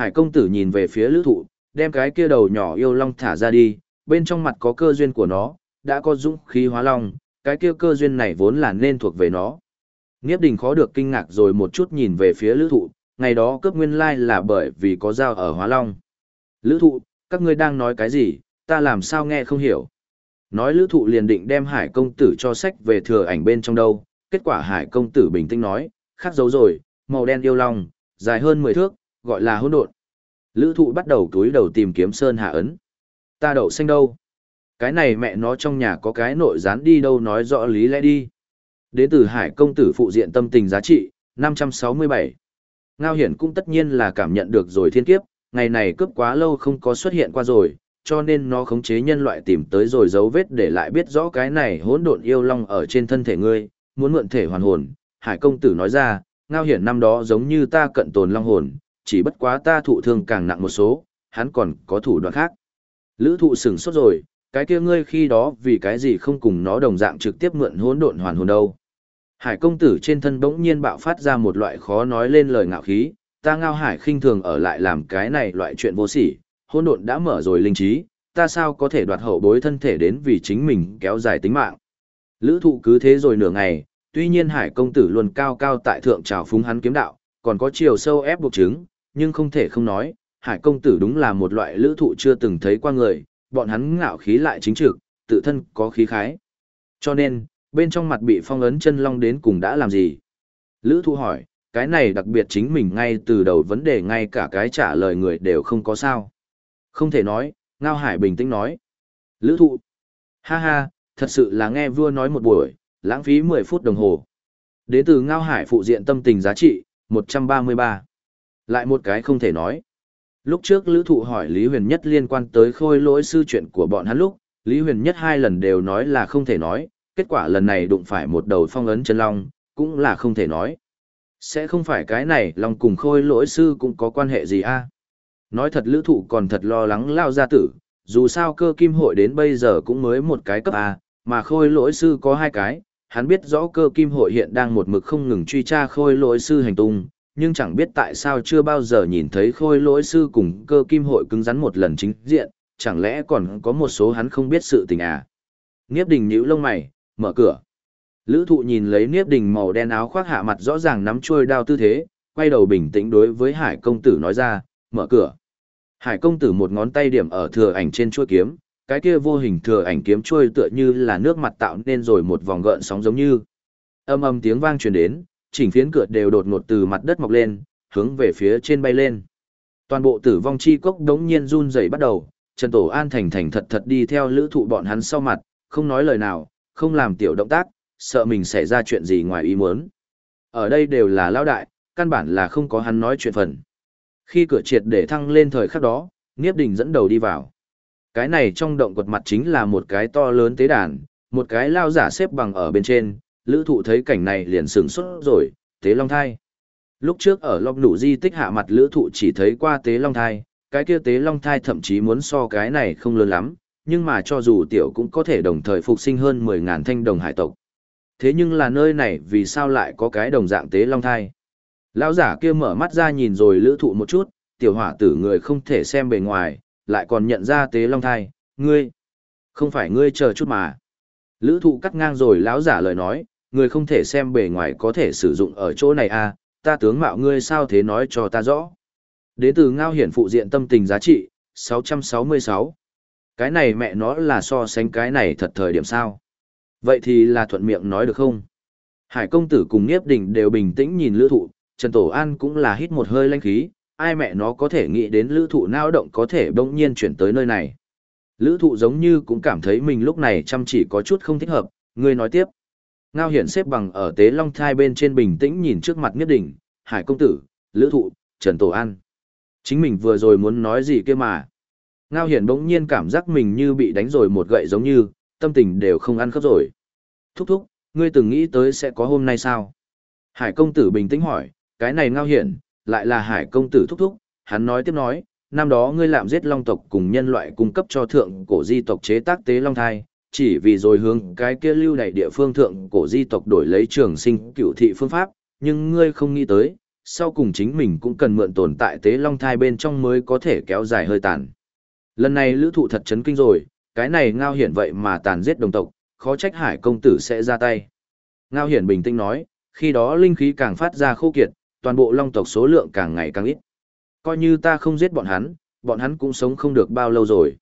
Hải công tử nhìn về phía lữ thụ, đem cái kia đầu nhỏ yêu long thả ra đi, bên trong mặt có cơ duyên của nó, đã có dũng khí hóa long, cái kia cơ duyên này vốn là nên thuộc về nó. Nghiếp đình khó được kinh ngạc rồi một chút nhìn về phía lữ thụ, ngày đó cướp nguyên lai là bởi vì có dao ở hóa long. Lữ thụ, các ngươi đang nói cái gì, ta làm sao nghe không hiểu. Nói lữ thụ liền định đem hải công tử cho sách về thừa ảnh bên trong đâu, kết quả hải công tử bình tĩnh nói, khắc dấu rồi, màu đen yêu long, dài hơn 10 thước, gọi là hỗn độn. Lữ thụ bắt đầu túi đầu tìm kiếm sơn hạ ấn. Ta đậu xanh đâu? Cái này mẹ nó trong nhà có cái nội gián đi đâu nói rõ lý lẽ đi. Đến từ hải công tử phụ diện tâm tình giá trị, 567. Ngao hiển cũng tất nhiên là cảm nhận được rồi thiên kiếp, ngày này cướp quá lâu không có xuất hiện qua rồi, cho nên nó khống chế nhân loại tìm tới rồi dấu vết để lại biết rõ cái này hỗn độn yêu long ở trên thân thể ngươi, muốn mượn thể hoàn hồn. Hải công tử nói ra, ngao hiển năm đó giống như ta cận tồn long hồn, chỉ bất quá ta thụ thương càng nặng một số, hắn còn có thủ đoạn khác. Lữ thụ sửng sốt rồi, cái kia ngươi khi đó vì cái gì không cùng nó đồng dạng trực tiếp mượn hỗn độn hoàn hồn đâu. Hải công tử trên thân bỗng nhiên bạo phát ra một loại khó nói lên lời ngạo khí, ta ngao hải khinh thường ở lại làm cái này loại chuyện vô sỉ, hỗn độn đã mở rồi linh trí, ta sao có thể đoạt hậu bối thân thể đến vì chính mình kéo dài tính mạng. Lữ thụ cứ thế rồi nửa ngày, tuy nhiên hải công tử luôn cao cao tại thượng trào phúng hắn kiếm đạo, còn có chiều sâu ép buộc chứng, nhưng không thể không nói, hải công tử đúng là một loại lữ thụ chưa từng thấy qua người, bọn hắn ngạo khí lại chính trực, tự thân có khí khái. Cho nên, bên trong mặt bị phong ấn chân long đến cùng đã làm gì? Lữ thụ hỏi, cái này đặc biệt chính mình ngay từ đầu vấn đề ngay cả cái trả lời người đều không có sao. Không thể nói, Ngao Hải bình tĩnh nói. Lữ thụ. Ha ha, thật sự là nghe vua nói một buổi, lãng phí 10 phút đồng hồ. Đến từ Ngao Hải phụ diện tâm tình giá trị, 133. Lại một cái không thể nói. Lúc trước Lữ Thụ hỏi Lý Huyền Nhất liên quan tới khôi lỗi sư chuyện của bọn hắn lúc, Lý Huyền Nhất hai lần đều nói là không thể nói, kết quả lần này đụng phải một đầu phong ấn chân long, cũng là không thể nói. Sẽ không phải cái này long cùng khôi lỗi sư cũng có quan hệ gì a Nói thật Lữ Thụ còn thật lo lắng lao ra tử, dù sao cơ kim hội đến bây giờ cũng mới một cái cấp A, mà khôi lỗi sư có hai cái, hắn biết rõ cơ kim hội hiện đang một mực không ngừng truy tra khôi lỗi sư hành tung, nhưng chẳng biết tại sao chưa bao giờ nhìn thấy khôi lỗi sư cùng cơ kim hội cứng rắn một lần chính diện, chẳng lẽ còn có một số hắn không biết sự tình à. Niếp đình nhíu lông mày, mở cửa. Lữ thụ nhìn lấy Niếp đình màu đen áo khoác hạ mặt rõ ràng nắm chuôi đao tư thế, quay đầu bình tĩnh đối với hải công tử nói ra, mở cửa. Hải công tử một ngón tay điểm ở thừa ảnh trên chuôi kiếm, cái kia vô hình thừa ảnh kiếm chuôi tựa như là nước mặt tạo nên rồi một vòng gợn sóng giống như. Âm âm tiếng vang truyền đến, chỉnh phiến cửa đều đột ngột từ mặt đất mọc lên, hướng về phía trên bay lên. Toàn bộ tử vong chi cốc đống nhiên run rẩy bắt đầu, Trần Tổ An thành thành thật thật đi theo lữ thụ bọn hắn sau mặt, không nói lời nào, không làm tiểu động tác, sợ mình xảy ra chuyện gì ngoài ý muốn. Ở đây đều là lao đại, căn bản là không có hắn nói chuyện phần. Khi cửa triệt để thăng lên thời khắc đó, Niếp Đình dẫn đầu đi vào. Cái này trong động quật mặt chính là một cái to lớn tế đàn, một cái lao giả xếp bằng ở bên trên, lữ thụ thấy cảnh này liền sửng sốt rồi, tế long thai. Lúc trước ở lọc nụ di tích hạ mặt lữ thụ chỉ thấy qua tế long thai, cái kia tế long thai thậm chí muốn so cái này không lớn lắm, nhưng mà cho dù tiểu cũng có thể đồng thời phục sinh hơn 10.000 thanh đồng hải tộc. Thế nhưng là nơi này vì sao lại có cái đồng dạng tế long thai? Lão giả kia mở mắt ra nhìn rồi lữ thụ một chút, tiểu hỏa tử người không thể xem bề ngoài, lại còn nhận ra tế long thai, ngươi. Không phải ngươi chờ chút mà. Lữ thụ cắt ngang rồi lão giả lời nói, người không thể xem bề ngoài có thể sử dụng ở chỗ này à, ta tướng mạo ngươi sao thế nói cho ta rõ. Đế từ ngao hiển phụ diện tâm tình giá trị, 666. Cái này mẹ nó là so sánh cái này thật thời điểm sao. Vậy thì là thuận miệng nói được không? Hải công tử cùng Niếp Đình đều bình tĩnh nhìn lữ thụ, Trần Tổ An cũng là hít một hơi lanh khí, ai mẹ nó có thể nghĩ đến lữ thụ nao động có thể bỗng nhiên chuyển tới nơi này. Lữ thụ giống như cũng cảm thấy mình lúc này chăm chỉ có chút không thích hợp, người nói tiếp. Ngao hiển xếp bằng ở tế long thai bên trên bình tĩnh nhìn trước mặt nhất đỉnh, hải công tử, lữ thụ, Trần Tổ An. Chính mình vừa rồi muốn nói gì kia mà. Ngao hiển bỗng nhiên cảm giác mình như bị đánh rồi một gậy giống như, tâm tình đều không ăn khớp rồi. Thúc thúc, ngươi từng nghĩ tới sẽ có hôm nay sao? Hải công tử bình tĩnh hỏi, cái này ngao hiển, lại là hải công tử thúc thúc, hắn nói tiếp nói, năm đó ngươi làm giết long tộc cùng nhân loại cung cấp cho thượng cổ di tộc chế tác tế long thai, chỉ vì rồi hướng cái kia lưu đại địa phương thượng cổ di tộc đổi lấy trường sinh cựu thị phương pháp, nhưng ngươi không nghĩ tới, sau cùng chính mình cũng cần mượn tồn tại tế long thai bên trong mới có thể kéo dài hơi tàn. Lần này lữ thụ thật chấn kinh rồi, cái này ngao hiển vậy mà tàn giết đồng tộc, khó trách hải công tử sẽ ra tay. Ngao hiển bình tĩnh nói, khi đó linh khí càng phát ra khô kiệt, toàn bộ long tộc số lượng càng ngày càng ít. Coi như ta không giết bọn hắn, bọn hắn cũng sống không được bao lâu rồi.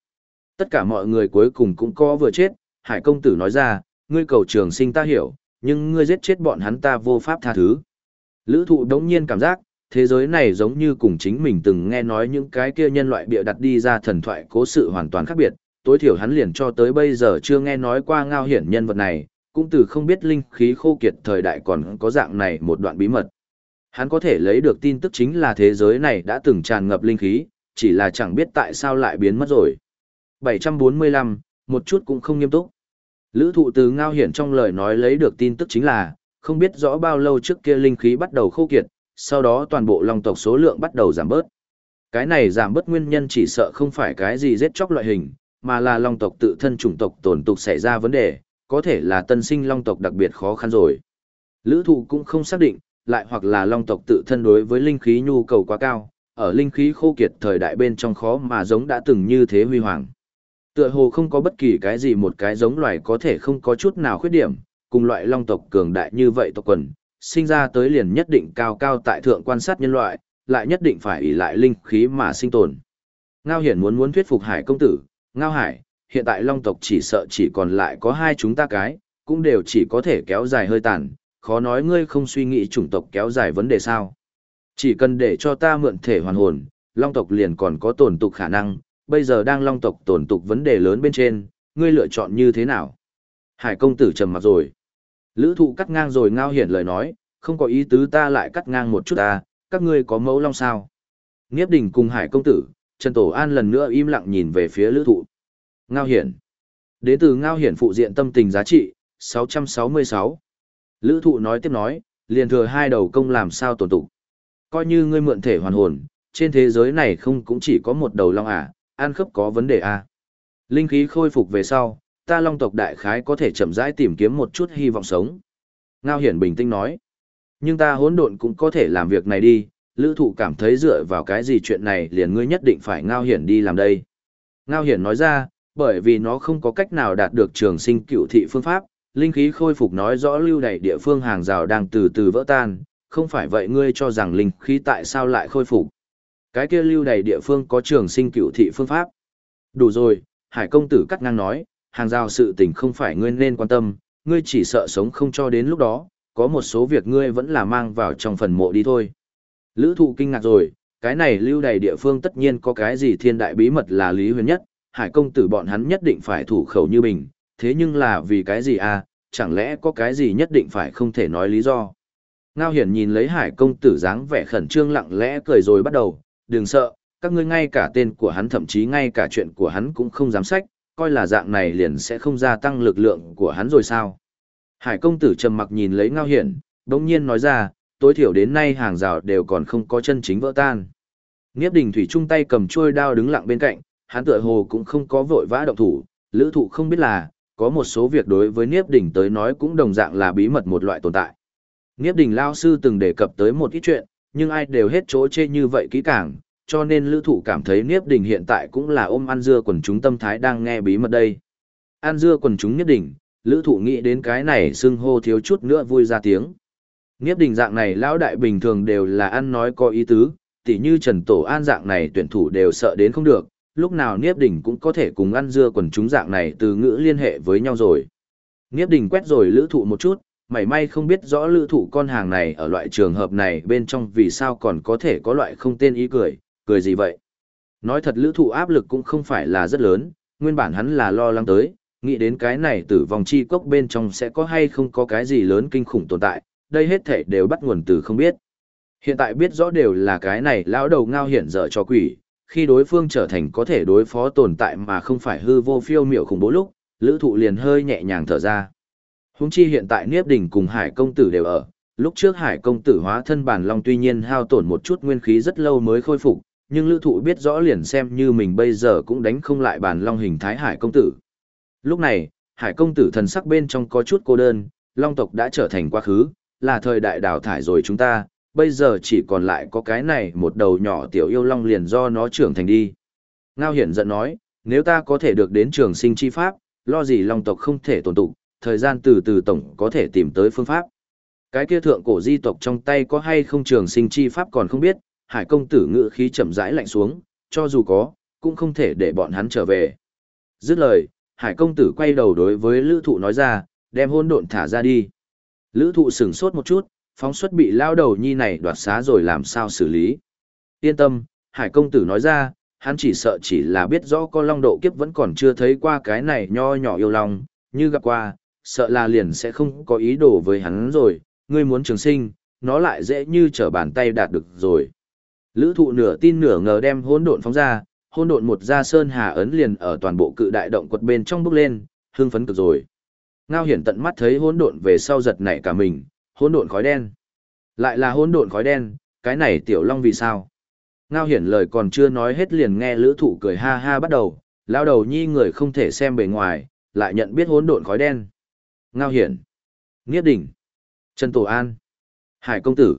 Tất cả mọi người cuối cùng cũng có vừa chết, hải công tử nói ra, ngươi cầu trường sinh ta hiểu, nhưng ngươi giết chết bọn hắn ta vô pháp tha thứ. Lữ thụ đống nhiên cảm giác, thế giới này giống như cùng chính mình từng nghe nói những cái kia nhân loại bịa đặt đi ra thần thoại cố sự hoàn toàn khác biệt, tối thiểu hắn liền cho tới bây giờ chưa nghe nói qua ngao hiển nhân vật này, cũng từ không biết linh khí khô kiệt thời đại còn có dạng này một đoạn bí mật. Hắn có thể lấy được tin tức chính là thế giới này đã từng tràn ngập linh khí, chỉ là chẳng biết tại sao lại biến mất rồi. 745, một chút cũng không nghiêm túc. Lữ thụ từ ngao hiển trong lời nói lấy được tin tức chính là, không biết rõ bao lâu trước kia linh khí bắt đầu khô kiệt, sau đó toàn bộ long tộc số lượng bắt đầu giảm bớt. Cái này giảm bớt nguyên nhân chỉ sợ không phải cái gì giết chóc loại hình, mà là long tộc tự thân chủng tộc tổn tục xảy ra vấn đề, có thể là tân sinh long tộc đặc biệt khó khăn rồi. Lữ thụ cũng không xác định, lại hoặc là long tộc tự thân đối với linh khí nhu cầu quá cao, ở linh khí khô kiệt thời đại bên trong khó mà giống đã từng như thế huy hoàng. Tựa hồ không có bất kỳ cái gì một cái giống loài có thể không có chút nào khuyết điểm, cùng loại long tộc cường đại như vậy tộc quần, sinh ra tới liền nhất định cao cao tại thượng quan sát nhân loại, lại nhất định phải ỷ lại linh khí mà sinh tồn. Ngao Hiển muốn muốn thuyết phục Hải công tử, Ngao Hải, hiện tại long tộc chỉ sợ chỉ còn lại có hai chúng ta cái, cũng đều chỉ có thể kéo dài hơi tàn, khó nói ngươi không suy nghĩ chủng tộc kéo dài vấn đề sao. Chỉ cần để cho ta mượn thể hoàn hồn, long tộc liền còn có tồn tục khả năng, bây giờ đang long tộc tổn tục vấn đề lớn bên trên, ngươi lựa chọn như thế nào? Hải công tử trầm mặt rồi. Lữ thụ cắt ngang rồi ngao hiển lời nói, không có ý tứ ta lại cắt ngang một chút ta, các ngươi có mẫu long sao? Nghiếp đình cùng hải công tử, Trần Tổ An lần nữa im lặng nhìn về phía lữ thụ. Ngao hiển. Đế từ ngao hiển phụ diện tâm tình giá trị, 666. Lữ thụ nói tiếp nói, liền thừa hai đầu công làm sao tổn tụ. Coi như ngươi mượn thể hoàn hồn, trên thế giới này không cũng chỉ có một đầu long à, ăn khớp có vấn đề à. Linh khí khôi phục về sau, ta long tộc đại khái có thể chậm rãi tìm kiếm một chút hy vọng sống. Ngao hiển bình tĩnh nói. Nhưng ta hỗn độn cũng có thể làm việc này đi, lữ thụ cảm thấy dựa vào cái gì chuyện này liền ngươi nhất định phải ngao hiển đi làm đây. Ngao hiển nói ra, bởi vì nó không có cách nào đạt được trường sinh cựu thị phương pháp, linh khí khôi phục nói rõ lưu đẩy địa phương hàng rào đang từ từ vỡ tan, không phải vậy ngươi cho rằng linh khí tại sao lại khôi phục. Cái kia lưu đầy địa phương có trường sinh cựu thị phương pháp. Đủ rồi, Hải công tử cắt ngang nói, hàng rào sự tình không phải ngươi nên quan tâm, ngươi chỉ sợ sống không cho đến lúc đó, có một số việc ngươi vẫn là mang vào trong phần mộ đi thôi. Lữ thụ kinh ngạc rồi, cái này lưu đầy địa phương tất nhiên có cái gì thiên đại bí mật là lý huyền nhất, hải công tử bọn hắn nhất định phải thủ khẩu như mình, thế nhưng là vì cái gì à, chẳng lẽ có cái gì nhất định phải không thể nói lý do. Ngao hiển nhìn lấy hải công tử dáng vẻ khẩn trương lặng lẽ cười rồi bắt đầu, đừng sợ, các ngươi ngay cả tên của hắn thậm chí ngay cả chuyện của hắn cũng không dám sách, coi là dạng này liền sẽ không gia tăng lực lượng của hắn rồi sao. Hải công tử trầm mặc nhìn lấy ngao hiển, đồng nhiên nói ra, tối thiểu đến nay hàng rào đều còn không có chân chính vỡ tan. Nghiếp đình thủy trung tay cầm chuôi đao đứng lặng bên cạnh, hắn tựa hồ cũng không có vội vã động thủ, lữ thụ không biết là, có một số việc đối với Niếp Đình tới nói cũng đồng dạng là bí mật một loại tồn tại. Niếp Đình Lao Sư từng đề cập tới một ít chuyện, nhưng ai đều hết chỗ chê như vậy kỹ càng, cho nên lữ thụ cảm thấy Niếp Đình hiện tại cũng là ôm ăn dưa quần chúng tâm thái đang nghe bí mật đây. Ăn dưa quần chúng Niếp Đình, lữ thụ nghĩ đến cái này xưng hô thiếu chút nữa vui ra tiếng. Niếp Đình dạng này lão đại bình thường đều là ăn nói có ý tứ, tỉ như Trần Tổ An dạng này tuyển thủ đều sợ đến không được, lúc nào Niếp Đình cũng có thể cùng ăn dưa quần chúng dạng này từ ngữ liên hệ với nhau rồi. Niếp Đình quét rồi lữ thụ một chút, mảy may không biết rõ lữ thụ con hàng này ở loại trường hợp này bên trong vì sao còn có thể có loại không tên ý cười, cười gì vậy? Nói thật lữ thụ áp lực cũng không phải là rất lớn, nguyên bản hắn là lo lắng tới, nghĩ đến cái này tử vong chi cốc bên trong sẽ có hay không có cái gì lớn kinh khủng tồn tại, đây hết thể đều bắt nguồn từ không biết. Hiện tại biết rõ đều là cái này lão đầu ngao hiển dở cho quỷ, khi đối phương trở thành có thể đối phó tồn tại mà không phải hư vô phiêu miểu khủng bố lúc, lữ thụ liền hơi nhẹ nhàng thở ra. Húng chi hiện tại Niếp Đình cùng Hải công tử đều ở, lúc trước Hải công tử hóa thân bản long tuy nhiên hao tổn một chút nguyên khí rất lâu mới khôi phục, nhưng lữ thụ biết rõ liền xem như mình bây giờ cũng đánh không lại bản long hình thái Hải công tử. Lúc này, Hải công tử thần sắc bên trong có chút cô đơn, long tộc đã trở thành quá khứ, là thời đại đào thải rồi chúng ta, bây giờ chỉ còn lại có cái này một đầu nhỏ tiểu yêu long liền do nó trưởng thành đi. Ngao hiển giận nói, nếu ta có thể được đến trường sinh chi pháp, lo gì long tộc không thể tồn tụ, thời gian từ từ tổng có thể tìm tới phương pháp. Cái kia thượng cổ di tộc trong tay có hay không trường sinh chi pháp còn không biết, hải công tử ngự khí chậm rãi lạnh xuống, cho dù có, cũng không thể để bọn hắn trở về. Dứt lời, hải công tử quay đầu đối với lữ thụ nói ra, đem hôn độn thả ra đi. Lữ thụ sửng sốt một chút, phóng xuất bị lao đầu nhi này đoạt xá rồi làm sao xử lý. Yên tâm, hải công tử nói ra, hắn chỉ sợ chỉ là biết rõ con long độ kiếp vẫn còn chưa thấy qua cái này nho nhỏ yêu long, như gặp qua, sợ là liền sẽ không có ý đồ với hắn rồi, ngươi muốn trường sinh, nó lại dễ như trở bàn tay đạt được rồi. Lữ thụ nửa tin nửa ngờ đem hôn độn phóng ra, hôn độn một ra sơn hà ấn liền ở toàn bộ cự đại động quật bên trong bước lên, hương phấn cực rồi. Ngao hiển tận mắt thấy hôn độn về sau giật nảy cả mình, hôn độn khói đen. Lại là hôn độn khói đen, cái này tiểu long vì sao? Ngao hiển lời còn chưa nói hết liền nghe lữ thụ cười ha ha bắt đầu, lao đầu nhi người không thể xem bề ngoài, lại nhận biết hôn độn khói đen. Ngao hiển, Nghiết đỉnh, Trần Tổ An, Hải Công Tử.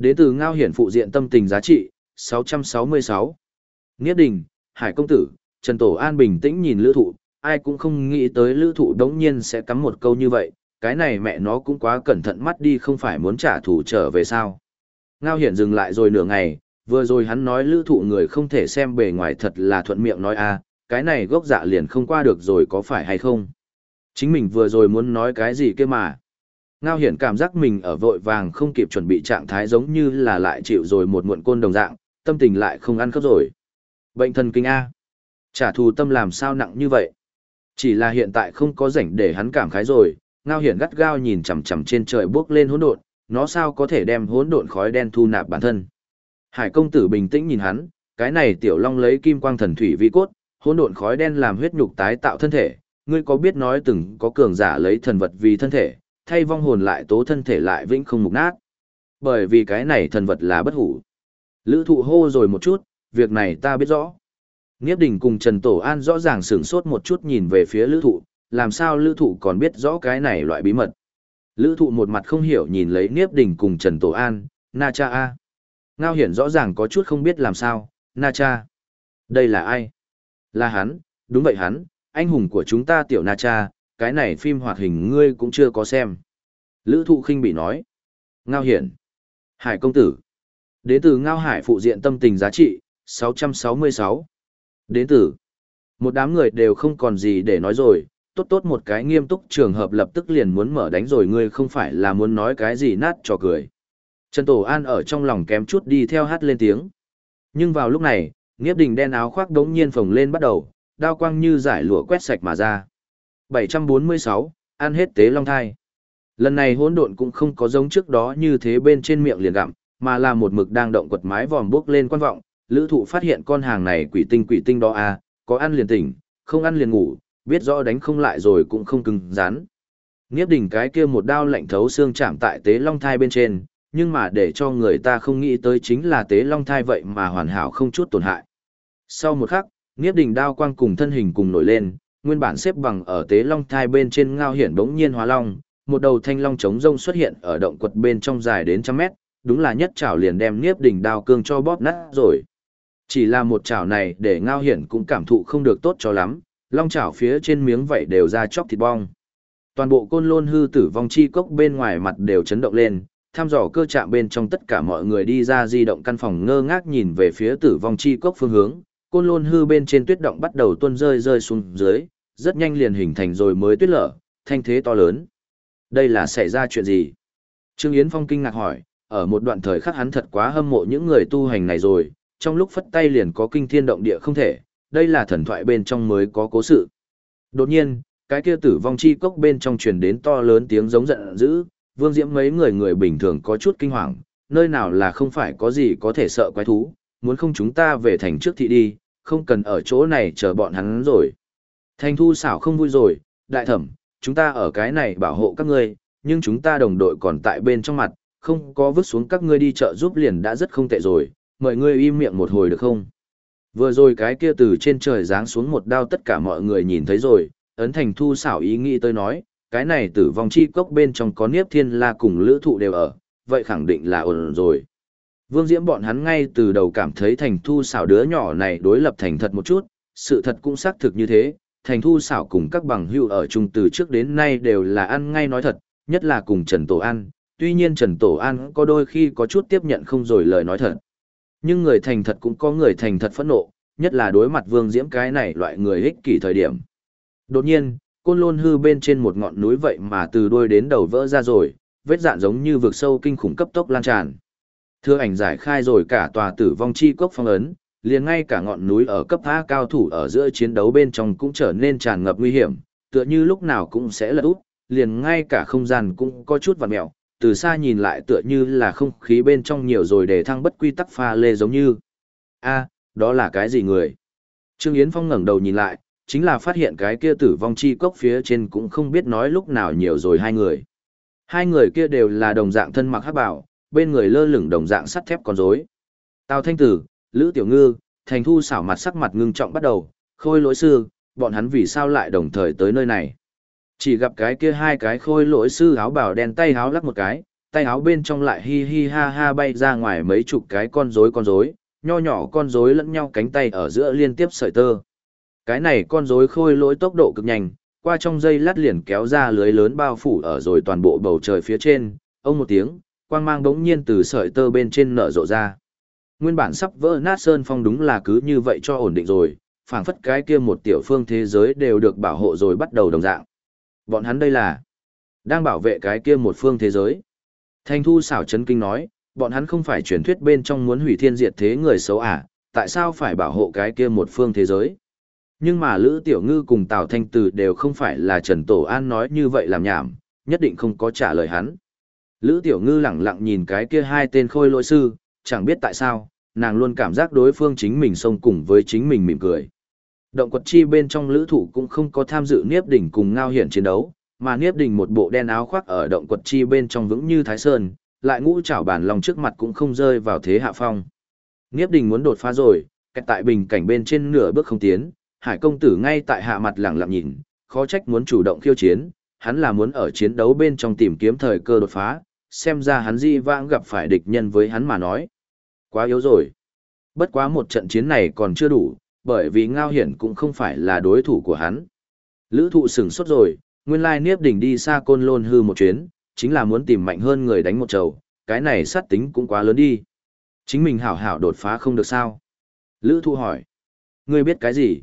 Đến từ Ngao hiển phụ diện tâm tình giá trị, 666. Nghiết đình, Hải Công Tử, Trần Tổ An bình tĩnh nhìn lữ thụ, ai cũng không nghĩ tới lữ thụ đống nhiên sẽ cắm một câu như vậy, cái này mẹ nó cũng quá cẩn thận mắt đi không phải muốn trả thù trở về sao. Ngao hiển dừng lại rồi nửa ngày, vừa rồi hắn nói lữ thụ người không thể xem bề ngoài thật là thuận miệng nói a cái này gốc dạ liền không qua được rồi có phải hay không. Chính mình vừa rồi muốn nói cái gì kia mà. Ngao hiển cảm giác mình ở vội vàng không kịp chuẩn bị trạng thái giống như là lại chịu rồi một muộn côn đồng dạng, tâm tình lại không ăn khớp rồi. Bệnh thần kinh A. Trả thù tâm làm sao nặng như vậy? Chỉ là hiện tại không có rảnh để hắn cảm khái rồi, Ngao hiển gắt gao nhìn chằm chằm trên trời bước lên hỗn độn, nó sao có thể đem hỗn độn khói đen thu nạp bản thân. Hải công tử bình tĩnh nhìn hắn, cái này tiểu long lấy kim quang thần thủy vi cốt, hỗn độn khói đen làm huyết nhục tái tạo thân thể, ngươi có biết nói từng có cường giả lấy thần vật vì thân thể, thay vong hồn lại tố thân thể lại vĩnh không mục nát. Bởi vì cái này thần vật là bất hủ. Lữ thụ hô rồi một chút, việc này ta biết rõ. Nghiếp đình cùng Trần Tổ An rõ ràng sửng sốt một chút nhìn về phía lữ thụ, làm sao lữ thụ còn biết rõ cái này loại bí mật. Lữ thụ một mặt không hiểu nhìn lấy Niếp Đình cùng Trần Tổ An, Na Cha A. Ngao hiển rõ ràng có chút không biết làm sao, Na Cha. Đây là ai? Là hắn, đúng vậy hắn, anh hùng của chúng ta tiểu Na Cha, cái này phim hoạt hình ngươi cũng chưa có xem. Lữ thụ khinh bị nói. Ngao hiển. Hải công tử. Đến từ Ngao Hải phụ diện tâm tình giá trị, 666. Đến từ. Một đám người đều không còn gì để nói rồi, tốt tốt một cái nghiêm túc trường hợp lập tức liền muốn mở đánh rồi ngươi không phải là muốn nói cái gì nát cho cười. Trần Tổ An ở trong lòng kém chút đi theo hát lên tiếng. Nhưng vào lúc này, Nghiếp Đình đen áo khoác đống nhiên phồng lên bắt đầu, đao quang như giải lụa quét sạch mà ra. 746, ăn hết tế long thai. Lần này hỗn độn cũng không có giống trước đó như thế bên trên miệng liền gặm, mà là một mực đang động quật mái vòm bước lên quan vọng, lữ thụ phát hiện con hàng này quỷ tinh quỷ tinh đó à, có ăn liền tỉnh, không ăn liền ngủ, biết rõ đánh không lại rồi cũng không cứng rắn. Nghiếp đỉnh cái kia một đao lạnh thấu xương chạm tại tế long thai bên trên, nhưng mà để cho người ta không nghĩ tới chính là tế long thai vậy mà hoàn hảo không chút tổn hại. Sau một khắc, Nghiếp đỉnh đao quang cùng thân hình cùng nổi lên, nguyên bản xếp bằng ở tế long thai bên trên ngao hiển bỗng nhiên hóa long, một đầu thanh long trống rông xuất hiện ở động quật bên trong dài đến trăm mét, đúng là nhất chảo liền đem Niếp đỉnh đao cương cho bóp nát rồi. Chỉ là một chảo này để ngao hiển cũng cảm thụ không được tốt cho lắm, long chảo phía trên miếng vảy đều ra chóc thịt bong. Toàn bộ côn lôn hư tử vong chi cốc bên ngoài mặt đều chấn động lên, thăm dò cơ chạm bên trong tất cả mọi người đi ra di động căn phòng ngơ ngác nhìn về phía tử vong chi cốc phương hướng, côn lôn hư bên trên tuyết động bắt đầu tuôn rơi rơi xuống dưới, rất nhanh liền hình thành rồi mới tuyết lở, thanh thế to lớn. Đây là xảy ra chuyện gì? Trương Yến Phong kinh ngạc hỏi, ở một đoạn thời khắc hắn thật quá hâm mộ những người tu hành này rồi, trong lúc phất tay liền có kinh thiên động địa không thể, đây là thần thoại bên trong mới có cố sự. Đột nhiên, cái kia tử vong chi cốc bên trong truyền đến to lớn tiếng giống giận dữ, vương diễm mấy người người bình thường có chút kinh hoàng, nơi nào là không phải có gì có thể sợ quái thú, muốn không chúng ta về thành trước thị đi, không cần ở chỗ này chờ bọn hắn rồi. Thành thu xảo không vui rồi, đại thẩm, chúng ta ở cái này bảo hộ các ngươi, nhưng chúng ta đồng đội còn tại bên trong mặt, không có vứt xuống các ngươi đi chợ giúp liền đã rất không tệ rồi, mời ngươi im miệng một hồi được không? Vừa rồi cái kia từ trên trời giáng xuống một đao tất cả mọi người nhìn thấy rồi, ấn thành thu xảo ý nghĩ tới nói, cái này tử vong chi cốc bên trong có niếp thiên la cùng lữ thụ đều ở, vậy khẳng định là ổn rồi. Vương Diễm bọn hắn ngay từ đầu cảm thấy thành thu xảo đứa nhỏ này đối lập thành thật một chút, sự thật cũng xác thực như thế, thành thu xảo cùng các bằng hữu ở chung từ trước đến nay đều là ăn ngay nói thật, nhất là cùng Trần Tổ An, tuy nhiên Trần Tổ An có đôi khi có chút tiếp nhận không rồi lời nói thật. Nhưng người thành thật cũng có người thành thật phẫn nộ, nhất là đối mặt Vương Diễm cái này loại người ích kỷ thời điểm. Đột nhiên, côn lôn hư bên trên một ngọn núi vậy mà từ đuôi đến đầu vỡ ra rồi, vết dạn giống như vực sâu kinh khủng cấp tốc lan tràn. Thưa ảnh giải khai rồi cả tòa tử vong chi cốc phong ấn, liền ngay cả ngọn núi ở cấp A cao thủ ở giữa chiến đấu bên trong cũng trở nên tràn ngập nguy hiểm, tựa như lúc nào cũng sẽ lật út, liền ngay cả không gian cũng có chút vặn mẹo, từ xa nhìn lại tựa như là không khí bên trong nhiều rồi để thăng bất quy tắc pha lê giống như. a đó là cái gì người? Trương Yến Phong ngẩng đầu nhìn lại, chính là phát hiện cái kia tử vong chi cốc phía trên cũng không biết nói lúc nào nhiều rồi hai người. Hai người kia đều là đồng dạng thân mặc hắc bảo, bên người lơ lửng đồng dạng sắt thép con rối. Tào Thanh Tử, Lữ Tiểu Ngư, Thành Thu xảo mặt sắc mặt ngưng trọng bắt đầu, khôi lỗi sư, bọn hắn vì sao lại đồng thời tới nơi này. Chỉ gặp cái kia hai cái khôi lỗi sư áo bảo đen tay áo lắc một cái, tay áo bên trong lại hi hi ha ha bay ra ngoài mấy chục cái con rối con rối, nho nhỏ con rối lẫn nhau cánh tay ở giữa liên tiếp sợi tơ. Cái này con rối khôi lỗi tốc độ cực nhanh, qua trong dây lát liền kéo ra lưới lớn bao phủ ở rồi toàn bộ bầu trời phía trên, ông một tiếng, quang mang đống nhiên từ sợi tơ bên trên nở rộ ra. Nguyên bản sắp vỡ nát sơn phong đúng là cứ như vậy cho ổn định rồi, phảng phất cái kia một tiểu phương thế giới đều được bảo hộ rồi bắt đầu đồng dạng. Bọn hắn đây là đang bảo vệ cái kia một phương thế giới. Thanh thu xảo chấn kinh nói, bọn hắn không phải truyền thuyết bên trong muốn hủy thiên diệt thế người xấu à, tại sao phải bảo hộ cái kia một phương thế giới? Nhưng mà Lữ Tiểu Ngư cùng Tào Thanh Từ đều không phải là Trần Tổ An nói như vậy làm nhảm, nhất định không có trả lời hắn. Lữ Tiểu Ngư lẳng lặng nhìn cái kia hai tên khôi lỗi sư, chẳng biết tại sao, nàng luôn cảm giác đối phương chính mình xông cùng với chính mình mỉm cười. Động quật chi bên trong lữ thủ cũng không có tham dự Niếp Đỉnh cùng Ngao Hiển chiến đấu, mà Niếp Đỉnh một bộ đen áo khoác ở động quật chi bên trong vững như Thái Sơn, lại ngũ chảo bản lòng trước mặt cũng không rơi vào thế hạ phong. Niếp Đỉnh muốn đột phá rồi, cách tại bình cảnh bên trên nửa bước không tiến, Hải công tử ngay tại hạ mặt lẳng lặng nhìn, khó trách muốn chủ động khiêu chiến, hắn là muốn ở chiến đấu bên trong tìm kiếm thời cơ đột phá, xem ra hắn di vãng gặp phải địch nhân với hắn mà nói. Quá yếu rồi. Bất quá một trận chiến này còn chưa đủ, bởi vì Ngao Hiển cũng không phải là đối thủ của hắn. Lữ thụ sửng sốt rồi, nguyên lai Niếp Đỉnh đi xa côn lôn hư một chuyến, chính là muốn tìm mạnh hơn người đánh một trầu, cái này sát tính cũng quá lớn đi. Chính mình hảo hảo đột phá không được sao? Lữ thụ hỏi. Ngươi biết cái gì?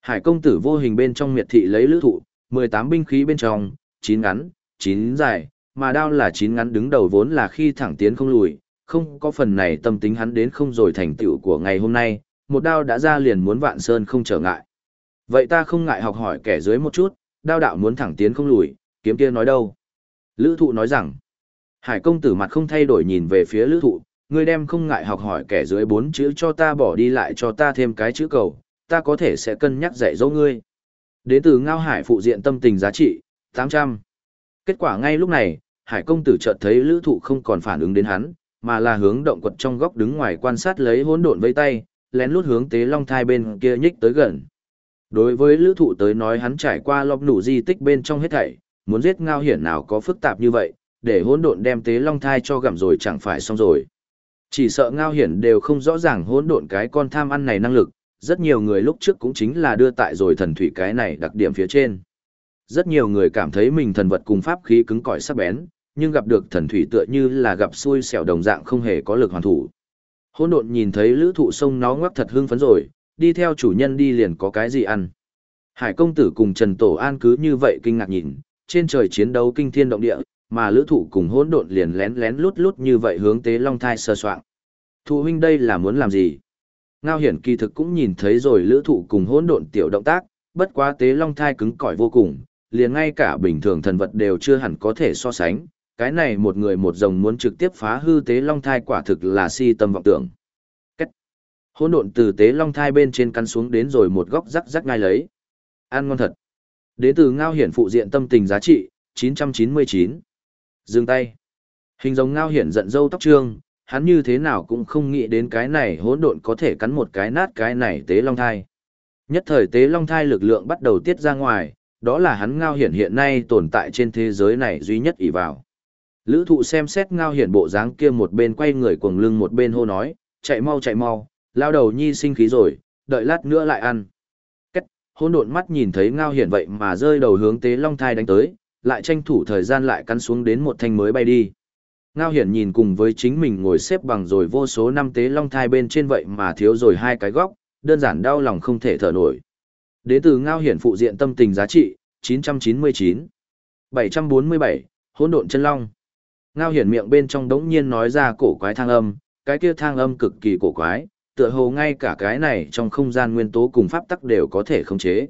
Hải công tử vô hình bên trong miệt thị lấy lữ thụ, 18 binh khí bên trong, 9 ngắn, 9 dài, mà đao là chín ngắn đứng đầu vốn là khi thẳng tiến không lùi, không có phần này tâm tính hắn đến không rồi thành tựu của ngày hôm nay, một đao đã ra liền muốn vạn sơn không trở ngại. Vậy ta không ngại học hỏi kẻ dưới một chút, đao đạo muốn thẳng tiến không lùi, kiếm kia nói đâu. Lữ thụ nói rằng, hải công tử mặt không thay đổi nhìn về phía lữ thụ, ngươi đem không ngại học hỏi kẻ dưới bốn chữ cho ta bỏ đi lại cho ta thêm cái chữ cầu, ta có thể sẽ cân nhắc dạy dỗ ngươi. Đến từ Ngao Hải phụ diện tâm tình giá trị, 800. Kết quả ngay lúc này, Hải công tử chợt thấy lữ thụ không còn phản ứng đến hắn, mà là hướng động quật trong góc đứng ngoài quan sát lấy hỗn độn với tay, lén lút hướng tế long thai bên kia nhích tới gần. Đối với lữ thụ tới nói hắn trải qua lọc nụ di tích bên trong hết thảy, muốn giết ngao hiển nào có phức tạp như vậy, để hỗn độn đem tế long thai cho gặm rồi chẳng phải xong rồi. Chỉ sợ ngao hiển đều không rõ ràng hỗn độn cái con tham ăn này năng lực, rất nhiều người lúc trước cũng chính là đưa tại rồi thần thủy cái này đặc điểm phía trên. Rất nhiều người cảm thấy mình thần vật cùng pháp khí cứng cỏi sắc bén, nhưng gặp được thần thủy tựa như là gặp xui xẻo đồng dạng không hề có lực hoàn thủ. Hôn độn nhìn thấy lữ thụ sông nó ngoắc thật hưng phấn rồi, đi theo chủ nhân đi liền có cái gì ăn. Hải công tử cùng Trần Tổ An cứ như vậy kinh ngạc nhìn, trên trời chiến đấu kinh thiên động địa, mà lữ thụ cùng hôn độn liền lén lén lút lút như vậy hướng tế long thai sơ soạn. Thụ huynh đây là muốn làm gì? Ngao hiển kỳ thực cũng nhìn thấy rồi lữ thụ cùng hôn độn tiểu động tác, bất quá tế long thai cứng cỏi vô cùng, liền ngay cả bình thường thần vật đều chưa hẳn có thể so sánh, cái này một người một rồng muốn trực tiếp phá hư tế long thai quả thực là si tâm vọng tưởng. Cách. Hỗn độn từ tế long thai bên trên căn xuống đến rồi một góc rắc rắc ngay lấy. Ăn ngon thật. Đến từ ngao hiển phụ diện tâm tình giá trị, 999. Dừng tay. Hình giống ngao hiển giận dâu tóc trương, hắn như thế nào cũng không nghĩ đến cái này hỗn độn có thể cắn một cái nát cái này tế long thai. Nhất thời tế long thai lực lượng bắt đầu tiết ra ngoài, đó là hắn ngao hiển hiện nay tồn tại trên thế giới này duy nhất ỷ vào. Lữ thụ xem xét ngao hiển bộ dáng kia một bên quay người cuồng lưng một bên hô nói, chạy mau chạy mau, lao đầu nhi sinh khí rồi, đợi lát nữa lại ăn. Cách, hôn độn mắt nhìn thấy ngao hiển vậy mà rơi đầu hướng tế long thai đánh tới, lại tranh thủ thời gian lại cắn xuống đến một thanh mới bay đi. Ngao hiển nhìn cùng với chính mình ngồi xếp bằng rồi vô số năm tế long thai bên trên vậy mà thiếu rồi hai cái góc, đơn giản đau lòng không thể thở nổi. Đến từ Ngao hiển phụ diện tâm tình giá trị, 999. 747, hỗn độn chân long. Ngao hiển miệng bên trong đống nhiên nói ra cổ quái thang âm, cái kia thang âm cực kỳ cổ quái, tựa hồ ngay cả cái này trong không gian nguyên tố cùng pháp tắc đều có thể khống chế.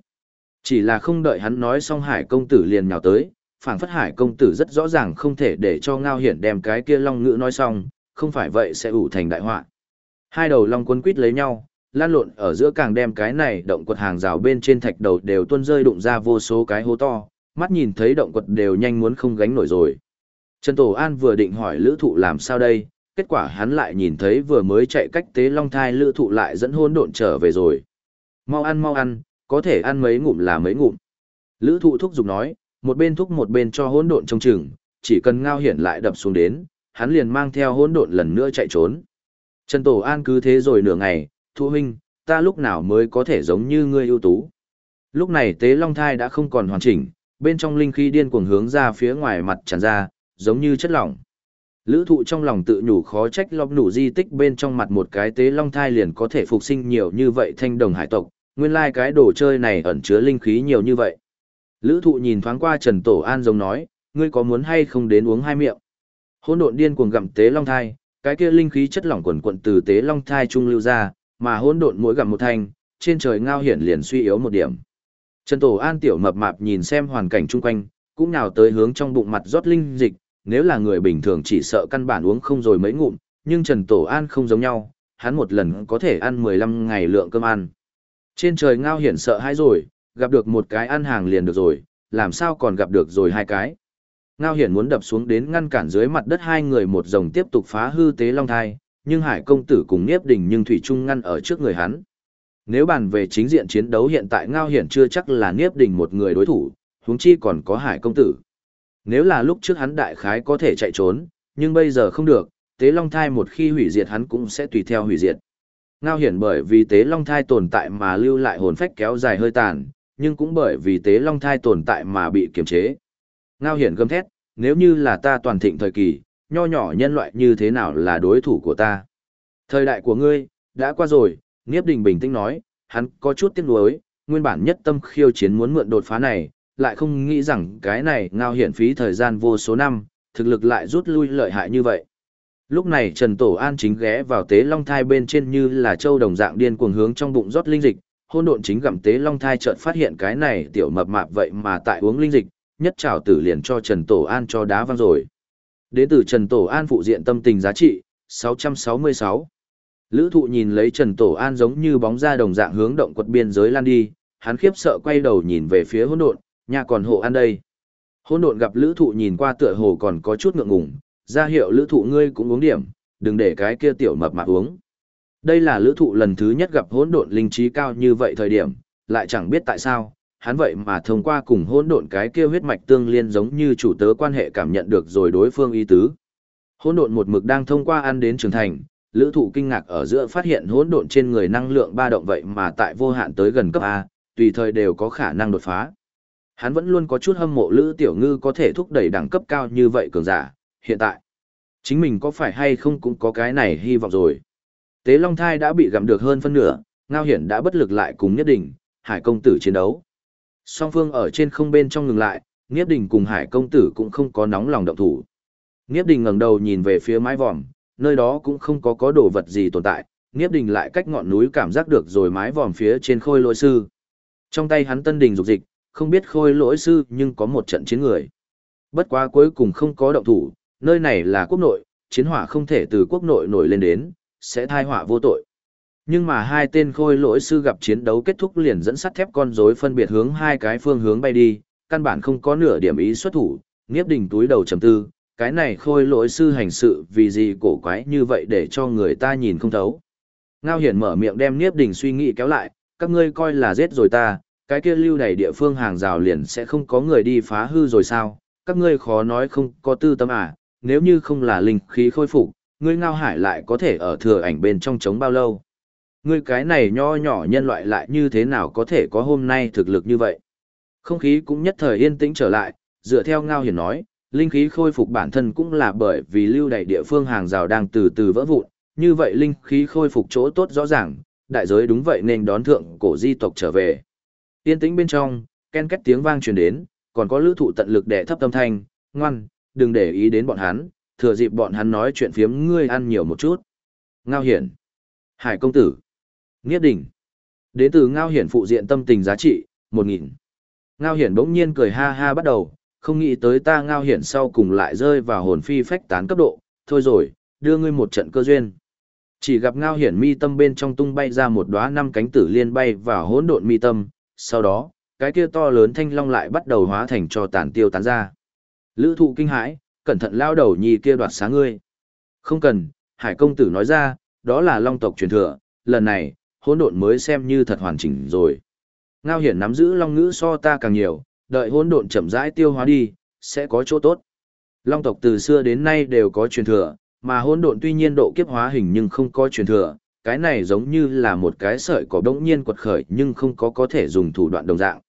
Chỉ là không đợi hắn nói xong hải công tử liền nhào tới, phảng phất hải công tử rất rõ ràng không thể để cho ngao hiển đem cái kia long ngữ nói xong, không phải vậy sẽ ủ thành đại họa. Hai đầu long quân quýt lấy nhau, lan lộn ở giữa càng đem cái này động quật hàng rào bên trên thạch đầu đều tuôn rơi đụng ra vô số cái hố to, mắt nhìn thấy động quật đều nhanh muốn không gánh nổi rồi. Trần Tổ An vừa định hỏi lữ thụ làm sao đây, kết quả hắn lại nhìn thấy vừa mới chạy cách tế long thai lữ thụ lại dẫn hôn độn trở về rồi. Mau ăn mau ăn, có thể ăn mấy ngụm là mấy ngụm. Lữ thụ thúc giục nói, một bên thúc một bên cho hôn độn trong chừng, chỉ cần ngao hiển lại đập xuống đến, hắn liền mang theo hôn độn lần nữa chạy trốn. Trần Tổ An cứ thế rồi nửa ngày, thu huynh, ta lúc nào mới có thể giống như ngươi ưu tú. Lúc này tế long thai đã không còn hoàn chỉnh, bên trong linh khí điên cuồng hướng ra phía ngoài mặt tràn ra, giống như chất lỏng. Lữ thụ trong lòng tự nhủ khó trách lọc nụ di tích bên trong mặt một cái tế long thai liền có thể phục sinh nhiều như vậy thanh đồng hải tộc, nguyên lai like cái đồ chơi này ẩn chứa linh khí nhiều như vậy. Lữ thụ nhìn thoáng qua Trần Tổ An giống nói, ngươi có muốn hay không đến uống hai miệng. Hôn độn điên cuồng gặm tế long thai, cái kia linh khí chất lỏng quần quận từ tế long thai trung lưu ra, mà hôn độn mỗi gặm một thanh, trên trời ngao hiển liền suy yếu một điểm. Trần Tổ An tiểu mập mạp nhìn xem hoàn cảnh chung quanh, cũng nào tới hướng trong bụng mặt rót linh dịch, nếu là người bình thường chỉ sợ căn bản uống không rồi mấy ngụm, nhưng Trần Tổ An không giống nhau, hắn một lần có thể ăn 15 ngày lượng cơm ăn. Trên trời ngao hiển sợ hãi rồi, gặp được một cái ăn hàng liền được rồi, làm sao còn gặp được rồi hai cái. Ngao hiển muốn đập xuống đến ngăn cản dưới mặt đất hai người một rồng tiếp tục phá hư tế long thai, nhưng hải công tử cùng Niếp Đình nhưng Thủy Trung ngăn ở trước người hắn. Nếu bàn về chính diện chiến đấu hiện tại Ngao hiển chưa chắc là Niếp Đình một người đối thủ, huống chi còn có hải công tử. Nếu là lúc trước hắn đại khái có thể chạy trốn, nhưng bây giờ không được, tế long thai một khi hủy diệt hắn cũng sẽ tùy theo hủy diệt. Ngao hiển bởi vì tế long thai tồn tại mà lưu lại hồn phách kéo dài hơi tàn, nhưng cũng bởi vì tế long thai tồn tại mà bị kiềm chế. Ngao hiển gầm thét, nếu như là ta toàn thịnh thời kỳ, nho nhỏ nhân loại như thế nào là đối thủ của ta. Thời đại của ngươi, đã qua rồi, Niếp Đình bình tĩnh nói, hắn có chút tiếc nuối, nguyên bản nhất tâm khiêu chiến muốn mượn đột phá này, lại không nghĩ rằng cái này ngao hiển phí thời gian vô số năm, thực lực lại rút lui lợi hại như vậy. Lúc này Trần Tổ An chính ghé vào tế long thai bên trên như là châu đồng dạng điên cuồng hướng trong bụng rót linh dịch, hôn độn chính gặm tế long thai chợt phát hiện cái này tiểu mập mạp vậy mà tại uống linh dịch, nhất trảo tử liền cho Trần Tổ An cho đá văng rồi. Đến từ Trần Tổ An phụ diện tâm tình giá trị, 666. Lữ thụ nhìn lấy Trần Tổ An giống như bóng ra đồng dạng hướng động quật biên giới lan đi, hắn khiếp sợ quay đầu nhìn về phía hôn độn, nhà còn hộ ăn đây. Hôn độn gặp lữ thụ nhìn qua tựa hồ còn có chút ngượng ngùng, ra hiệu lữ thụ ngươi cũng uống điểm, đừng để cái kia tiểu mập mạp uống. Đây là lữ thụ lần thứ nhất gặp hỗn độn linh trí cao như vậy thời điểm, lại chẳng biết tại sao, hắn vậy mà thông qua cùng hỗn độn cái kia huyết mạch tương liên giống như chủ tớ quan hệ cảm nhận được rồi đối phương ý tứ. Hỗn độn một mực đang thông qua ăn đến trưởng thành, lữ thụ kinh ngạc ở giữa phát hiện hỗn độn trên người năng lượng ba động vậy mà tại vô hạn tới gần cấp A, tùy thời đều có khả năng đột phá. Hắn vẫn luôn có chút hâm mộ Lữ Tiểu Ngư có thể thúc đẩy đẳng cấp cao như vậy cường giả, hiện tại. Chính mình có phải hay không cũng có cái này hy vọng rồi. Tế Long Thai đã bị gặm được hơn phân nửa, Ngao Hiển đã bất lực lại cùng Nhất Định, Hải Công Tử chiến đấu. Song phương ở trên không bên trong ngừng lại, Niếp Đình cùng Hải Công Tử cũng không có nóng lòng động thủ. Niếp Đình ngẩng đầu nhìn về phía mái vòm, nơi đó cũng không có có đồ vật gì tồn tại, Niếp Đình lại cách ngọn núi cảm giác được rồi mái vòm phía trên khôi lỗi sư. Trong tay hắn tân đình dục dịch, không biết khôi lỗi sư nhưng có một trận chiến người. Bất quá cuối cùng không có động thủ, nơi này là quốc nội, chiến hỏa không thể từ quốc nội nổi lên đến, sẽ thai hỏa vô tội. Nhưng mà hai tên khôi lỗi sư gặp chiến đấu kết thúc liền dẫn sắt thép con rối phân biệt hướng hai cái phương hướng bay đi, căn bản không có nửa điểm ý xuất thủ, nghiếp đỉnh túi đầu trầm tư, cái này khôi lỗi sư hành sự vì gì cổ quái như vậy để cho người ta nhìn không thấu. Ngao hiển mở miệng đem nghiếp đỉnh suy nghĩ kéo lại, các ngươi coi là giết rồi ta, cái kia lưu đầy địa phương hàng rào liền sẽ không có người đi phá hư rồi sao, các ngươi khó nói không có tư tâm à, nếu như không là linh khí khôi phục, ngươi ngao hải lại có thể ở thừa ảnh bên trong chống bao lâu. Ngươi cái này nho nhỏ nhân loại lại như thế nào có thể có hôm nay thực lực như vậy. Không khí cũng nhất thời yên tĩnh trở lại, dựa theo ngao hiển nói, linh khí khôi phục bản thân cũng là bởi vì lưu đẩy địa phương hàng rào đang từ từ vỡ vụn, như vậy linh khí khôi phục chỗ tốt rõ ràng, đại giới đúng vậy nên đón thượng cổ di tộc trở về. Yên tĩnh bên trong, ken két tiếng vang truyền đến, còn có lữ thụ tận lực để thấp tâm thanh, ngoan, đừng để ý đến bọn hắn, thừa dịp bọn hắn nói chuyện phiếm ngươi ăn nhiều một chút. Ngao hiển, Hải công tử, Nghiết đỉnh, đến từ Ngao hiển phụ diện tâm tình giá trị, 1.000. Ngao hiển bỗng nhiên cười ha ha bắt đầu, không nghĩ tới ta Ngao hiển sau cùng lại rơi vào hồn phi phách tán cấp độ, thôi rồi, đưa ngươi một trận cơ duyên. Chỉ gặp Ngao hiển mi tâm bên trong tung bay ra một đóa năm cánh tử liên bay vào hỗn độn mi tâm, sau đó, cái kia to lớn thanh long lại bắt đầu hóa thành cho tàn tiêu tán ra. Lữ thụ kinh hãi, cẩn thận lao đầu nhì kia đoạt xá ngươi. Không cần, hải công tử nói ra, đó là long tộc truyền thừa, lần này, hỗn độn mới xem như thật hoàn chỉnh rồi. Ngao hiển nắm giữ long ngữ so ta càng nhiều, đợi hỗn độn chậm rãi tiêu hóa đi, sẽ có chỗ tốt. Long tộc từ xưa đến nay đều có truyền thừa, mà hỗn độn tuy nhiên độ kiếp hóa hình nhưng không có truyền thừa, cái này giống như là một cái sợi cỏ đống nhiên quật khởi nhưng không có có thể dùng thủ đoạn đồng dạng.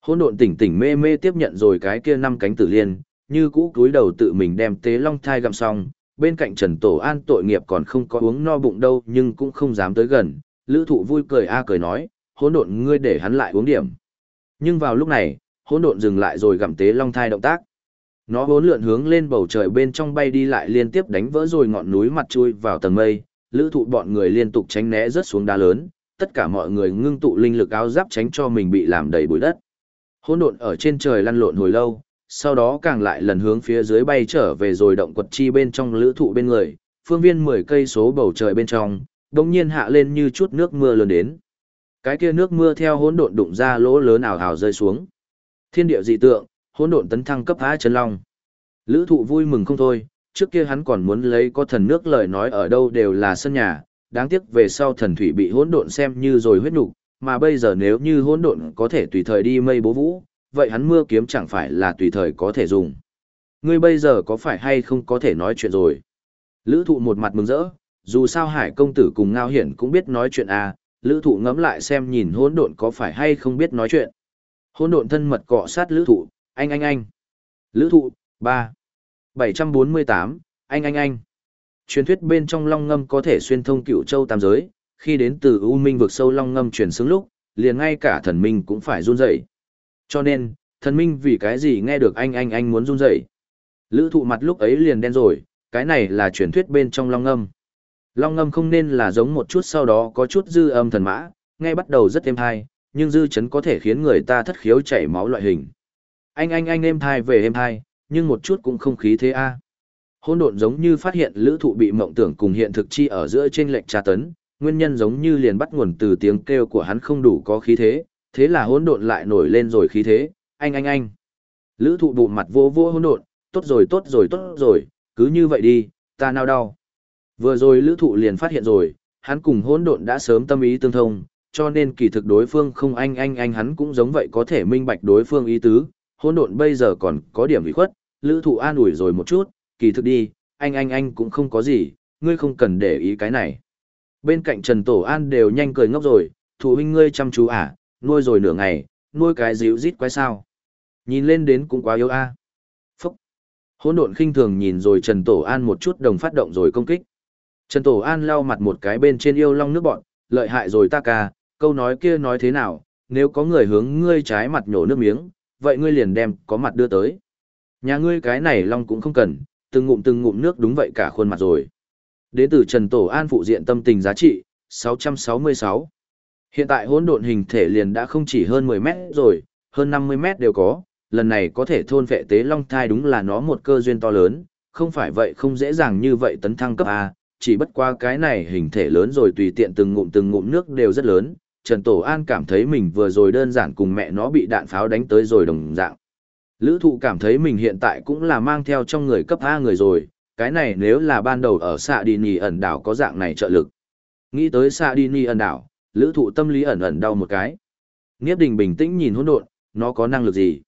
Hỗn độn tỉnh tỉnh mê mê tiếp nhận rồi cái kia năm cánh tử liên, như cũ cúi đầu tự mình đem tế long thai gặm xong, bên cạnh Trần Tổ An tội nghiệp còn không có uống no bụng đâu nhưng cũng không dám tới gần, lữ thụ vui cười a cười nói, hỗn độn ngươi để hắn lại uống điểm. Nhưng vào lúc này, hỗn độn dừng lại rồi gặm tế long thai động tác. Nó hỗn lượn hướng lên bầu trời bên trong bay đi lại liên tiếp đánh vỡ rồi ngọn núi mặt chui vào tầng mây, lữ thụ bọn người liên tục tránh né rớt xuống đá lớn, tất cả mọi người ngưng tụ linh lực áo giáp tránh cho mình bị làm đầy bụi đất. Hỗn độn ở trên trời lăn lộn hồi lâu, sau đó càng lại lần hướng phía dưới bay trở về rồi động quật chi bên trong lữ thụ bên người, phương viên 10 cây số bầu trời bên trong, đồng nhiên hạ lên như chút nước mưa lớn đến. Cái kia nước mưa theo hỗn độn đụng ra lỗ lớn ảo ảo rơi xuống. Thiên địa dị tượng, hỗn độn tấn thăng cấp há chân long. Lữ thụ vui mừng không thôi, trước kia hắn còn muốn lấy có thần nước lời nói ở đâu đều là sân nhà, đáng tiếc về sau thần thủy bị hỗn độn xem như rồi huyết nục, mà bây giờ nếu như hỗn độn có thể tùy thời đi mây bố vũ, vậy hắn mưa kiếm chẳng phải là tùy thời có thể dùng. Ngươi bây giờ có phải hay không có thể nói chuyện rồi? Lữ thụ một mặt mừng rỡ, dù sao hải công tử cùng ngao hiển cũng biết nói chuyện à, lữ thụ ngẫm lại xem nhìn hỗn độn có phải hay không biết nói chuyện. Hỗn độn thân mật cọ sát lữ thụ, anh anh anh. Lữ thụ, ba 748, anh anh anh. Truyền thuyết bên trong long ngâm có thể xuyên thông cựu châu tam giới, khi đến từ U Minh vực sâu long ngâm truyền xứng lúc, liền ngay cả thần minh cũng phải run rẩy. Cho nên, thần minh vì cái gì nghe được anh anh anh muốn run rẩy. Lữ thụ mặt lúc ấy liền đen rồi, cái này là truyền thuyết bên trong long ngâm. Long ngâm không nên là giống một chút sau đó có chút dư âm thần mã, ngay bắt đầu rất êm thai, nhưng dư chấn có thể khiến người ta thất khiếu chảy máu loại hình. Anh anh anh êm thai về êm thai, nhưng một chút cũng không khí thế a. Hôn độn giống như phát hiện lữ thụ bị mộng tưởng cùng hiện thực chi ở giữa trên lệnh tra tấn, nguyên nhân giống như liền bắt nguồn từ tiếng kêu của hắn không đủ có khí thế, thế là hỗn độn lại nổi lên rồi khí thế, anh anh anh. Lữ thụ bụng mặt vô vô hỗn độn, tốt rồi tốt rồi tốt rồi, cứ như vậy đi, ta nào đau. Vừa rồi lữ thụ liền phát hiện rồi, hắn cùng hỗn độn đã sớm tâm ý tương thông, cho nên kỳ thực đối phương không anh anh anh hắn cũng giống vậy có thể minh bạch đối phương ý tứ, hỗn độn bây giờ còn có điểm ủy khuất, lữ thụ an ủi rồi một chút, kỳ thực đi, anh anh anh cũng không có gì, ngươi không cần để ý cái này. Bên cạnh Trần Tổ An đều nhanh cười ngốc rồi, thủ huynh ngươi chăm chú à, nuôi rồi nửa ngày, nuôi cái dịu rít quái sao. Nhìn lên đến cũng quá yếu a. À. Phúc. Hỗn độn khinh thường nhìn rồi Trần Tổ An một chút đồng phát động rồi công kích. Trần Tổ An lau mặt một cái bên trên yêu long nước bọn, lợi hại rồi ta ca, câu nói kia nói thế nào, nếu có người hướng ngươi trái mặt nhổ nước miếng, vậy ngươi liền đem có mặt đưa tới. Nhà ngươi cái này long cũng không cần, từng ngụm từng ngụm nước đúng vậy cả khuôn mặt rồi. Đến từ Trần Tổ An phụ diện tâm tình giá trị, 666. Hiện tại hỗn độn hình thể liền đã không chỉ hơn 10 mét rồi, hơn 50 mét đều có, lần này có thể thôn vệ tế long thai đúng là nó một cơ duyên to lớn, không phải vậy không dễ dàng như vậy tấn thăng cấp A, chỉ bất qua cái này hình thể lớn rồi tùy tiện từng ngụm từng ngụm nước đều rất lớn, Trần Tổ An cảm thấy mình vừa rồi đơn giản cùng mẹ nó bị đạn pháo đánh tới rồi đồng dạng. Lữ thụ cảm thấy mình hiện tại cũng là mang theo trong người cấp A người rồi, cái này nếu là ban đầu ở xạ đi nì ẩn đảo có dạng này trợ lực. Nghĩ tới xạ đi nì ẩn đảo, lữ thụ tâm lý ẩn ẩn đau một cái. Nghiếp đình bình tĩnh nhìn hỗn độn, nó có năng lực gì?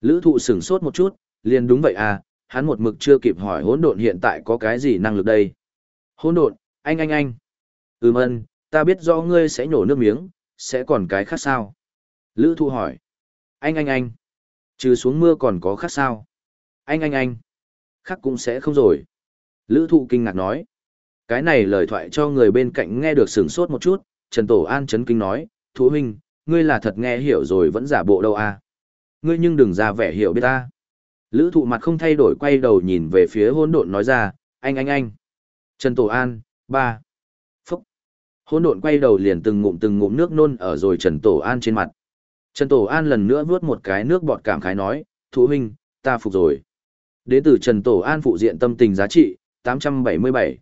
Lữ thụ sửng sốt một chút, liền đúng vậy à, hắn một mực chưa kịp hỏi hỗn độn hiện tại có cái gì năng lực đây. Hỗn độn, anh anh anh. Ừm ân, ta biết rõ ngươi sẽ nhổ nước miếng, sẽ còn cái khác sao? Lữ thụ hỏi. Anh anh anh. Trừ xuống mưa còn có khác sao? Anh anh anh. Khác cũng sẽ không rồi. Lữ thụ kinh ngạc nói. Cái này lời thoại cho người bên cạnh nghe được sửng sốt một chút, Trần Tổ An chấn kinh nói, Thú huynh, ngươi là thật nghe hiểu rồi vẫn giả bộ đâu à? Ngươi nhưng đừng ra vẻ hiểu biết ta. Lữ thụ mặt không thay đổi quay đầu nhìn về phía hôn độn nói ra, anh anh anh. Trần Tổ An, ba hỗn Hôn độn quay đầu liền từng ngụm từng ngụm nước nôn ở rồi Trần Tổ An trên mặt. Trần Tổ An lần nữa vuốt một cái nước bọt cảm khái nói, Thú huynh, ta phục rồi. Đến từ Trần Tổ An phụ diện tâm tình giá trị, 877.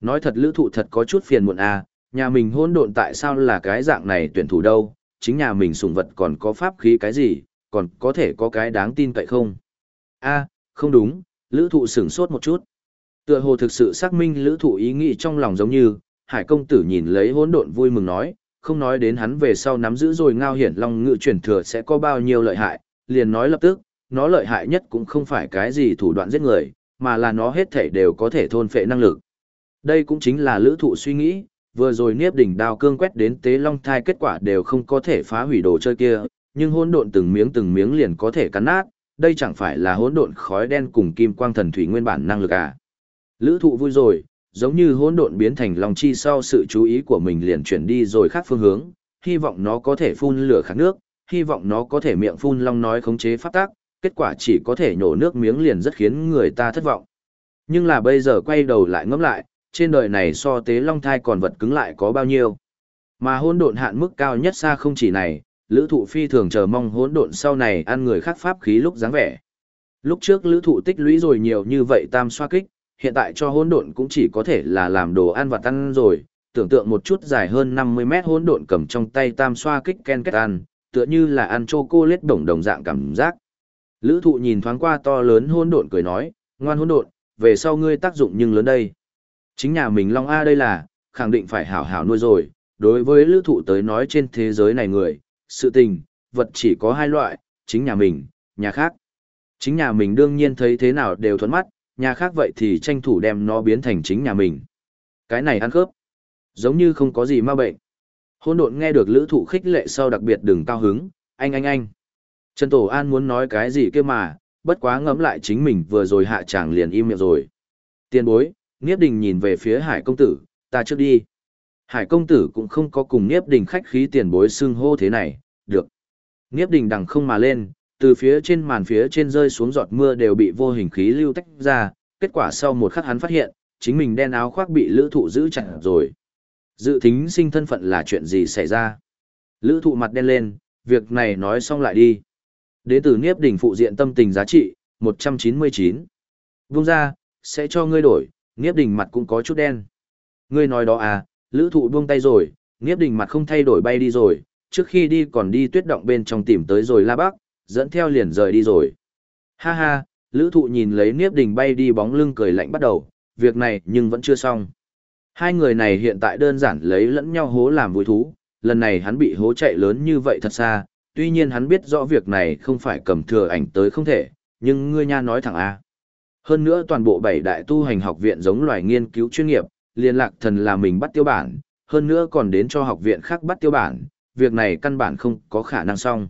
Nói thật lữ thụ thật có chút phiền muộn à, nhà mình hôn độn tại sao là cái dạng này tuyển thủ đâu, chính nhà mình sùng vật còn có pháp khí cái gì, còn có thể có cái đáng tin cậy không? a không đúng, lữ thụ sửng sốt một chút. Tựa hồ thực sự xác minh lữ thụ ý nghĩ trong lòng giống như, hải công tử nhìn lấy hỗn độn vui mừng nói, không nói đến hắn về sau nắm giữ rồi ngao hiển long ngự chuyển thừa sẽ có bao nhiêu lợi hại, liền nói lập tức, nó lợi hại nhất cũng không phải cái gì thủ đoạn giết người, mà là nó hết thể đều có thể thôn phệ năng lực. Đây cũng chính là lữ thụ suy nghĩ, vừa rồi niếp đỉnh đao cương quét đến tế long thai kết quả đều không có thể phá hủy đồ chơi kia, nhưng hỗn độn từng miếng từng miếng liền có thể cắn nát, đây chẳng phải là hỗn độn khói đen cùng kim quang thần thủy nguyên bản năng lực à. Lữ thụ vui rồi, giống như hỗn độn biến thành lòng chi sau sự chú ý của mình liền chuyển đi rồi khác phương hướng, hy vọng nó có thể phun lửa khác nước, hy vọng nó có thể miệng phun long nói khống chế pháp tác, kết quả chỉ có thể nhổ nước miếng liền rất khiến người ta thất vọng. Nhưng là bây giờ quay đầu lại ngẫm lại, trên đời này so tế long thai còn vật cứng lại có bao nhiêu. Mà hỗn độn hạn mức cao nhất xa không chỉ này, lữ thụ phi thường chờ mong hỗn độn sau này ăn người khác pháp khí lúc dáng vẻ. Lúc trước lữ thụ tích lũy rồi nhiều như vậy tam xoa kích, hiện tại cho hỗn độn cũng chỉ có thể là làm đồ ăn và tăng rồi, tưởng tượng một chút dài hơn 50 mét hỗn độn cầm trong tay tam xoa kích ken kết ăn, tựa như là ăn chocolate đồng đồng dạng cảm giác. Lữ thụ nhìn thoáng qua to lớn hỗn độn cười nói, ngoan hỗn độn, về sau ngươi tác dụng nhưng lớn đây. Chính nhà mình Long A đây là, khẳng định phải hảo hảo nuôi rồi, đối với lữ thụ tới nói trên thế giới này người, sự tình, vật chỉ có hai loại, chính nhà mình, nhà khác. Chính nhà mình đương nhiên thấy thế nào đều thuẫn mắt, nhà khác vậy thì tranh thủ đem nó biến thành chính nhà mình. Cái này ăn khớp, giống như không có gì ma bệnh. Hôn độn nghe được lữ thụ khích lệ sau đặc biệt đừng cao hứng, anh anh anh. Trần Tổ An muốn nói cái gì kia mà, bất quá ngẫm lại chính mình vừa rồi hạ chàng liền im miệng rồi. Tiên bối, Niếp Đình nhìn về phía Hải công tử, ta trước đi. Hải công tử cũng không có cùng Niếp Đình khách khí tiền bối xưng hô thế này, được. Niếp Đình đằng không mà lên, từ phía trên màn phía trên rơi xuống giọt mưa đều bị vô hình khí lưu tách ra, kết quả sau một khắc hắn phát hiện, chính mình đen áo khoác bị lữ thụ giữ chặt rồi. Dự thính sinh thân phận là chuyện gì xảy ra? Lữ thụ mặt đen lên, việc này nói xong lại đi. Đế tử Niếp Đình phụ diện tâm tình giá trị, 199. Vung ra, sẽ cho ngươi đổi, Niếp Đình mặt cũng có chút đen. Ngươi nói đó à, lữ thụ buông tay rồi, Niếp Đình mặt không thay đổi bay đi rồi, trước khi đi còn đi tuyết động bên trong tìm tới rồi La Bắc, dẫn theo liền rời đi rồi. Ha ha, lữ thụ nhìn lấy Niếp Đình bay đi bóng lưng cười lạnh bắt đầu, việc này nhưng vẫn chưa xong. Hai người này hiện tại đơn giản lấy lẫn nhau hố làm vui thú, lần này hắn bị hố chạy lớn như vậy thật xa, tuy nhiên hắn biết rõ việc này không phải cầm thừa ảnh tới không thể, nhưng ngươi nha nói thẳng A. Hơn nữa toàn bộ bảy đại tu hành học viện giống loài nghiên cứu chuyên nghiệp, liên lạc thần là mình bắt tiêu bản, hơn nữa còn đến cho học viện khác bắt tiêu bản, việc này căn bản không có khả năng xong.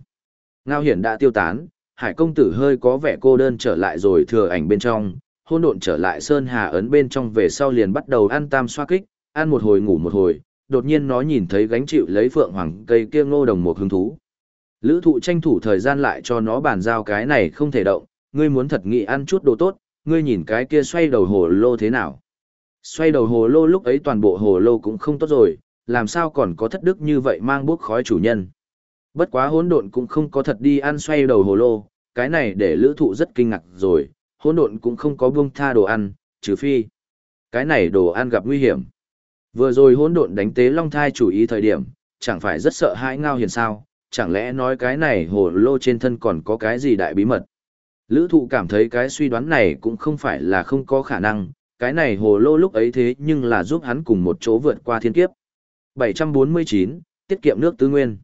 Ngao hiển đã tiêu tán, hải công tử hơi có vẻ cô đơn trở lại rồi thừa ảnh bên trong, hôn độn trở lại sơn hà ấn bên trong về sau liền bắt đầu ăn tam xoa kích, ăn một hồi ngủ một hồi, đột nhiên nó nhìn thấy gánh chịu lấy phượng hoàng cây kia ngô đồng một hứng thú. Lữ thụ tranh thủ thời gian lại cho nó bàn giao cái này không thể động, ngươi muốn thật nghị ăn chút đồ tốt, ngươi nhìn cái kia xoay đầu hồ lô thế nào. Xoay đầu hồ lô lúc ấy toàn bộ hồ lô cũng không tốt rồi, làm sao còn có thất đức như vậy mang bốc khói chủ nhân. Bất quá hỗn độn cũng không có thật đi ăn xoay đầu hồ lô, cái này để lữ thụ rất kinh ngạc rồi, hỗn độn cũng không có buông tha đồ ăn, trừ phi. Cái này đồ ăn gặp nguy hiểm. Vừa rồi hỗn độn đánh tế long thai chủ ý thời điểm, chẳng phải rất sợ hãi ngao hiền sao, chẳng lẽ nói cái này hồ lô trên thân còn có cái gì đại bí mật. Lữ thụ cảm thấy cái suy đoán này cũng không phải là không có khả năng, cái này hồ lô lúc ấy thế nhưng là giúp hắn cùng một chỗ vượt qua thiên kiếp. 749, tiết kiệm nước tư nguyên.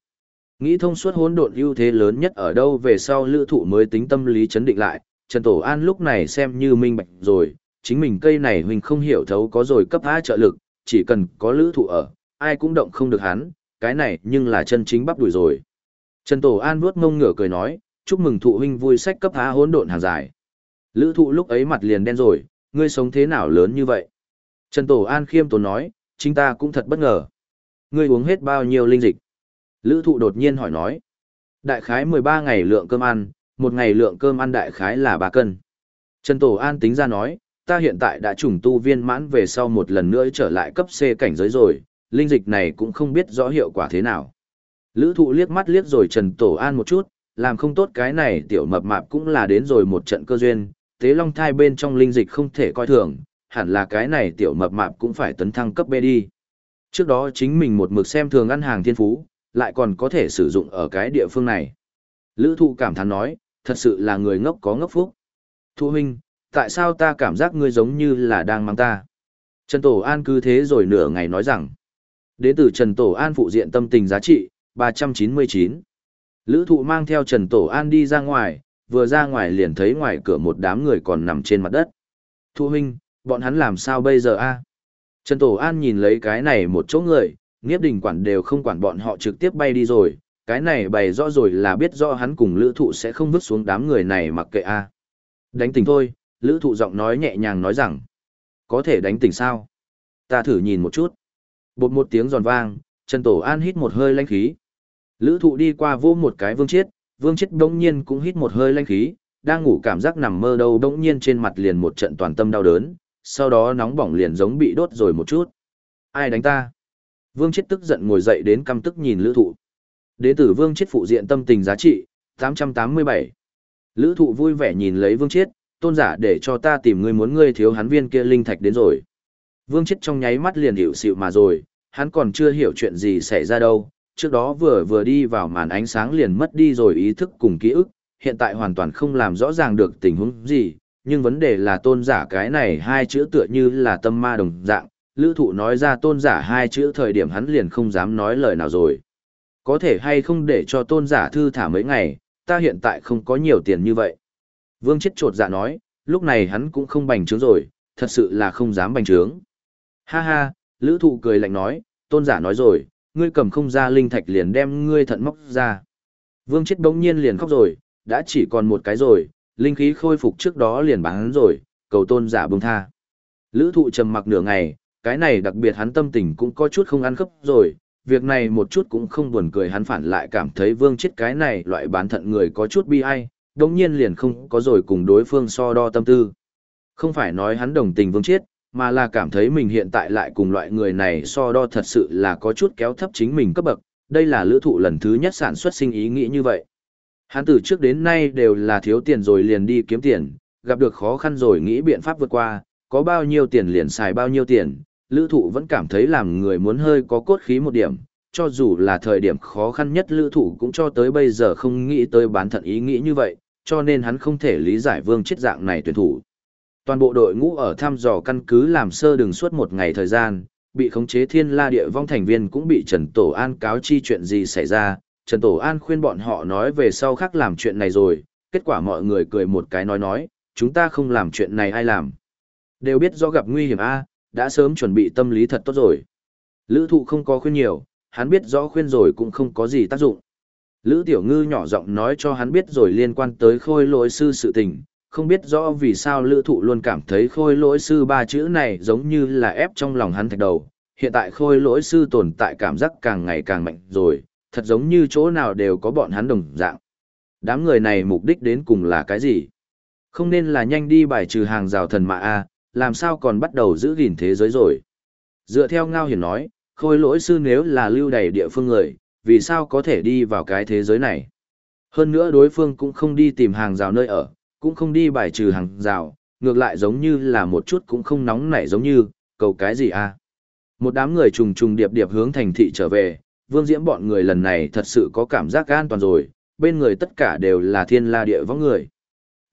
Nghĩ thông suốt hỗn độn ưu thế lớn nhất ở đâu về sau lữ thụ mới tính tâm lý chấn định lại, Trần Tổ An lúc này xem như minh bạch rồi, chính mình cây này huynh không hiểu thấu có rồi cấp A trợ lực, chỉ cần có lữ thụ ở, ai cũng động không được hắn, cái này nhưng là chân chính bắp đuổi rồi. Trần Tổ An vuốt ngông ngửa cười nói, chúc mừng thụ huynh vui sách cấp A hỗn độn hàng dài. Lữ thụ lúc ấy mặt liền đen rồi, ngươi sống thế nào lớn như vậy? Trần Tổ An khiêm tốn nói, chính ta cũng thật bất ngờ. Ngươi uống hết bao nhiêu linh dịch? Lữ thụ đột nhiên hỏi nói. Đại khái 13 ngày lượng cơm ăn, một ngày lượng cơm ăn đại khái là 3 cân. Trần Tổ An tính ra nói, ta hiện tại đã trùng tu viên mãn về sau một lần nữa trở lại cấp C cảnh giới rồi, linh dịch này cũng không biết rõ hiệu quả thế nào. Lữ thụ liếc mắt liếc rồi Trần Tổ An một chút, làm không tốt cái này tiểu mập mạp cũng là đến rồi một trận cơ duyên, tế long thai bên trong linh dịch không thể coi thường, hẳn là cái này tiểu mập mạp cũng phải tấn thăng cấp B đi. Trước đó chính mình một mực xem thường ăn hàng thiên phú, lại còn có thể sử dụng ở cái địa phương này. Lữ thụ cảm thán nói, thật sự là người ngốc có ngốc phúc. Thu huynh, tại sao ta cảm giác ngươi giống như là đang mang ta? Trần Tổ An cứ thế rồi nửa ngày nói rằng, đến từ Trần Tổ An phụ diện tâm tình giá trị, 399. Lữ thụ mang theo Trần Tổ An đi ra ngoài, vừa ra ngoài liền thấy ngoài cửa một đám người còn nằm trên mặt đất. Thu huynh, bọn hắn làm sao bây giờ a Trần Tổ An nhìn lấy cái này một chỗ người, nghiếp đình quản đều không quản bọn họ trực tiếp bay đi rồi, cái này bày rõ rồi là biết rõ hắn cùng lữ thụ sẽ không vứt xuống đám người này mặc kệ a Đánh tỉnh thôi, lữ thụ giọng nói nhẹ nhàng nói rằng, có thể đánh tỉnh sao? Ta thử nhìn một chút. Bột một tiếng giòn vang, Trần Tổ An hít một hơi lanh khí. Lữ thụ đi qua vô một cái vương chiết, vương chiết đông nhiên cũng hít một hơi lanh khí, đang ngủ cảm giác nằm mơ đâu đông nhiên trên mặt liền một trận toàn tâm đau đớn, sau đó nóng bỏng liền giống bị đốt rồi một chút. Ai đánh ta? Vương chết tức giận ngồi dậy đến căm tức nhìn lữ thụ. Đế tử vương chết phụ diện tâm tình giá trị, 887. Lữ thụ vui vẻ nhìn lấy vương chết, tôn giả để cho ta tìm người muốn ngươi thiếu hắn viên kia linh thạch đến rồi. Vương chết trong nháy mắt liền hiểu xịu mà rồi, hắn còn chưa hiểu chuyện gì xảy ra đâu. Trước đó vừa vừa đi vào màn ánh sáng liền mất đi rồi ý thức cùng ký ức, hiện tại hoàn toàn không làm rõ ràng được tình huống gì, nhưng vấn đề là tôn giả cái này hai chữ tựa như là tâm ma đồng dạng, lữ thụ nói ra tôn giả hai chữ thời điểm hắn liền không dám nói lời nào rồi. Có thể hay không để cho tôn giả thư thả mấy ngày, ta hiện tại không có nhiều tiền như vậy. Vương chết trột dạ nói, lúc này hắn cũng không bành trướng rồi, thật sự là không dám bành trướng. Ha ha, lữ thụ cười lạnh nói, tôn giả nói rồi, ngươi cầm không ra linh thạch liền đem ngươi thận móc ra. Vương chết đống nhiên liền khóc rồi, đã chỉ còn một cái rồi, linh khí khôi phục trước đó liền bán rồi, cầu tôn giả bông tha. Lữ thụ trầm mặc nửa ngày, cái này đặc biệt hắn tâm tình cũng có chút không ăn khớp rồi, việc này một chút cũng không buồn cười hắn phản lại cảm thấy vương chết cái này loại bán thận người có chút bi ai, đồng nhiên liền không có rồi cùng đối phương so đo tâm tư. Không phải nói hắn đồng tình vương chết, mà là cảm thấy mình hiện tại lại cùng loại người này so đo thật sự là có chút kéo thấp chính mình cấp bậc, đây là lữ thụ lần thứ nhất sản xuất sinh ý nghĩ như vậy. Hắn từ trước đến nay đều là thiếu tiền rồi liền đi kiếm tiền, gặp được khó khăn rồi nghĩ biện pháp vượt qua, có bao nhiêu tiền liền xài bao nhiêu tiền, lữ thụ vẫn cảm thấy làm người muốn hơi có cốt khí một điểm, cho dù là thời điểm khó khăn nhất lữ thụ cũng cho tới bây giờ không nghĩ tới bán thận ý nghĩ như vậy, cho nên hắn không thể lý giải vương chết dạng này tuyển thủ. Toàn bộ đội ngũ ở thăm dò căn cứ làm sơ đường suốt một ngày thời gian, bị khống chế thiên la địa vong thành viên cũng bị Trần Tổ An cáo chi chuyện gì xảy ra, Trần Tổ An khuyên bọn họ nói về sau khác làm chuyện này rồi, kết quả mọi người cười một cái nói nói, chúng ta không làm chuyện này ai làm. Đều biết do gặp nguy hiểm A, đã sớm chuẩn bị tâm lý thật tốt rồi. Lữ thụ không có khuyên nhiều, hắn biết rõ khuyên rồi cũng không có gì tác dụng. Lữ tiểu ngư nhỏ giọng nói cho hắn biết rồi liên quan tới khôi lỗi sư sự tình, không biết rõ vì sao lữ thụ luôn cảm thấy khôi lỗi sư ba chữ này giống như là ép trong lòng hắn thạch đầu. Hiện tại khôi lỗi sư tồn tại cảm giác càng ngày càng mạnh rồi, thật giống như chỗ nào đều có bọn hắn đồng dạng. Đám người này mục đích đến cùng là cái gì? Không nên là nhanh đi bài trừ hàng rào thần mạ A, làm sao còn bắt đầu giữ gìn thế giới rồi? Dựa theo Ngao Hiển nói, khôi lỗi sư nếu là lưu đầy địa phương người, vì sao có thể đi vào cái thế giới này? Hơn nữa đối phương cũng không đi tìm hàng rào nơi ở, cũng không đi bài trừ hàng rào, ngược lại giống như là một chút cũng không nóng nảy giống như, cầu cái gì à? Một đám người trùng trùng điệp điệp hướng thành thị trở về, Vương Diễm bọn người lần này thật sự có cảm giác an toàn rồi, bên người tất cả đều là thiên la địa võng người.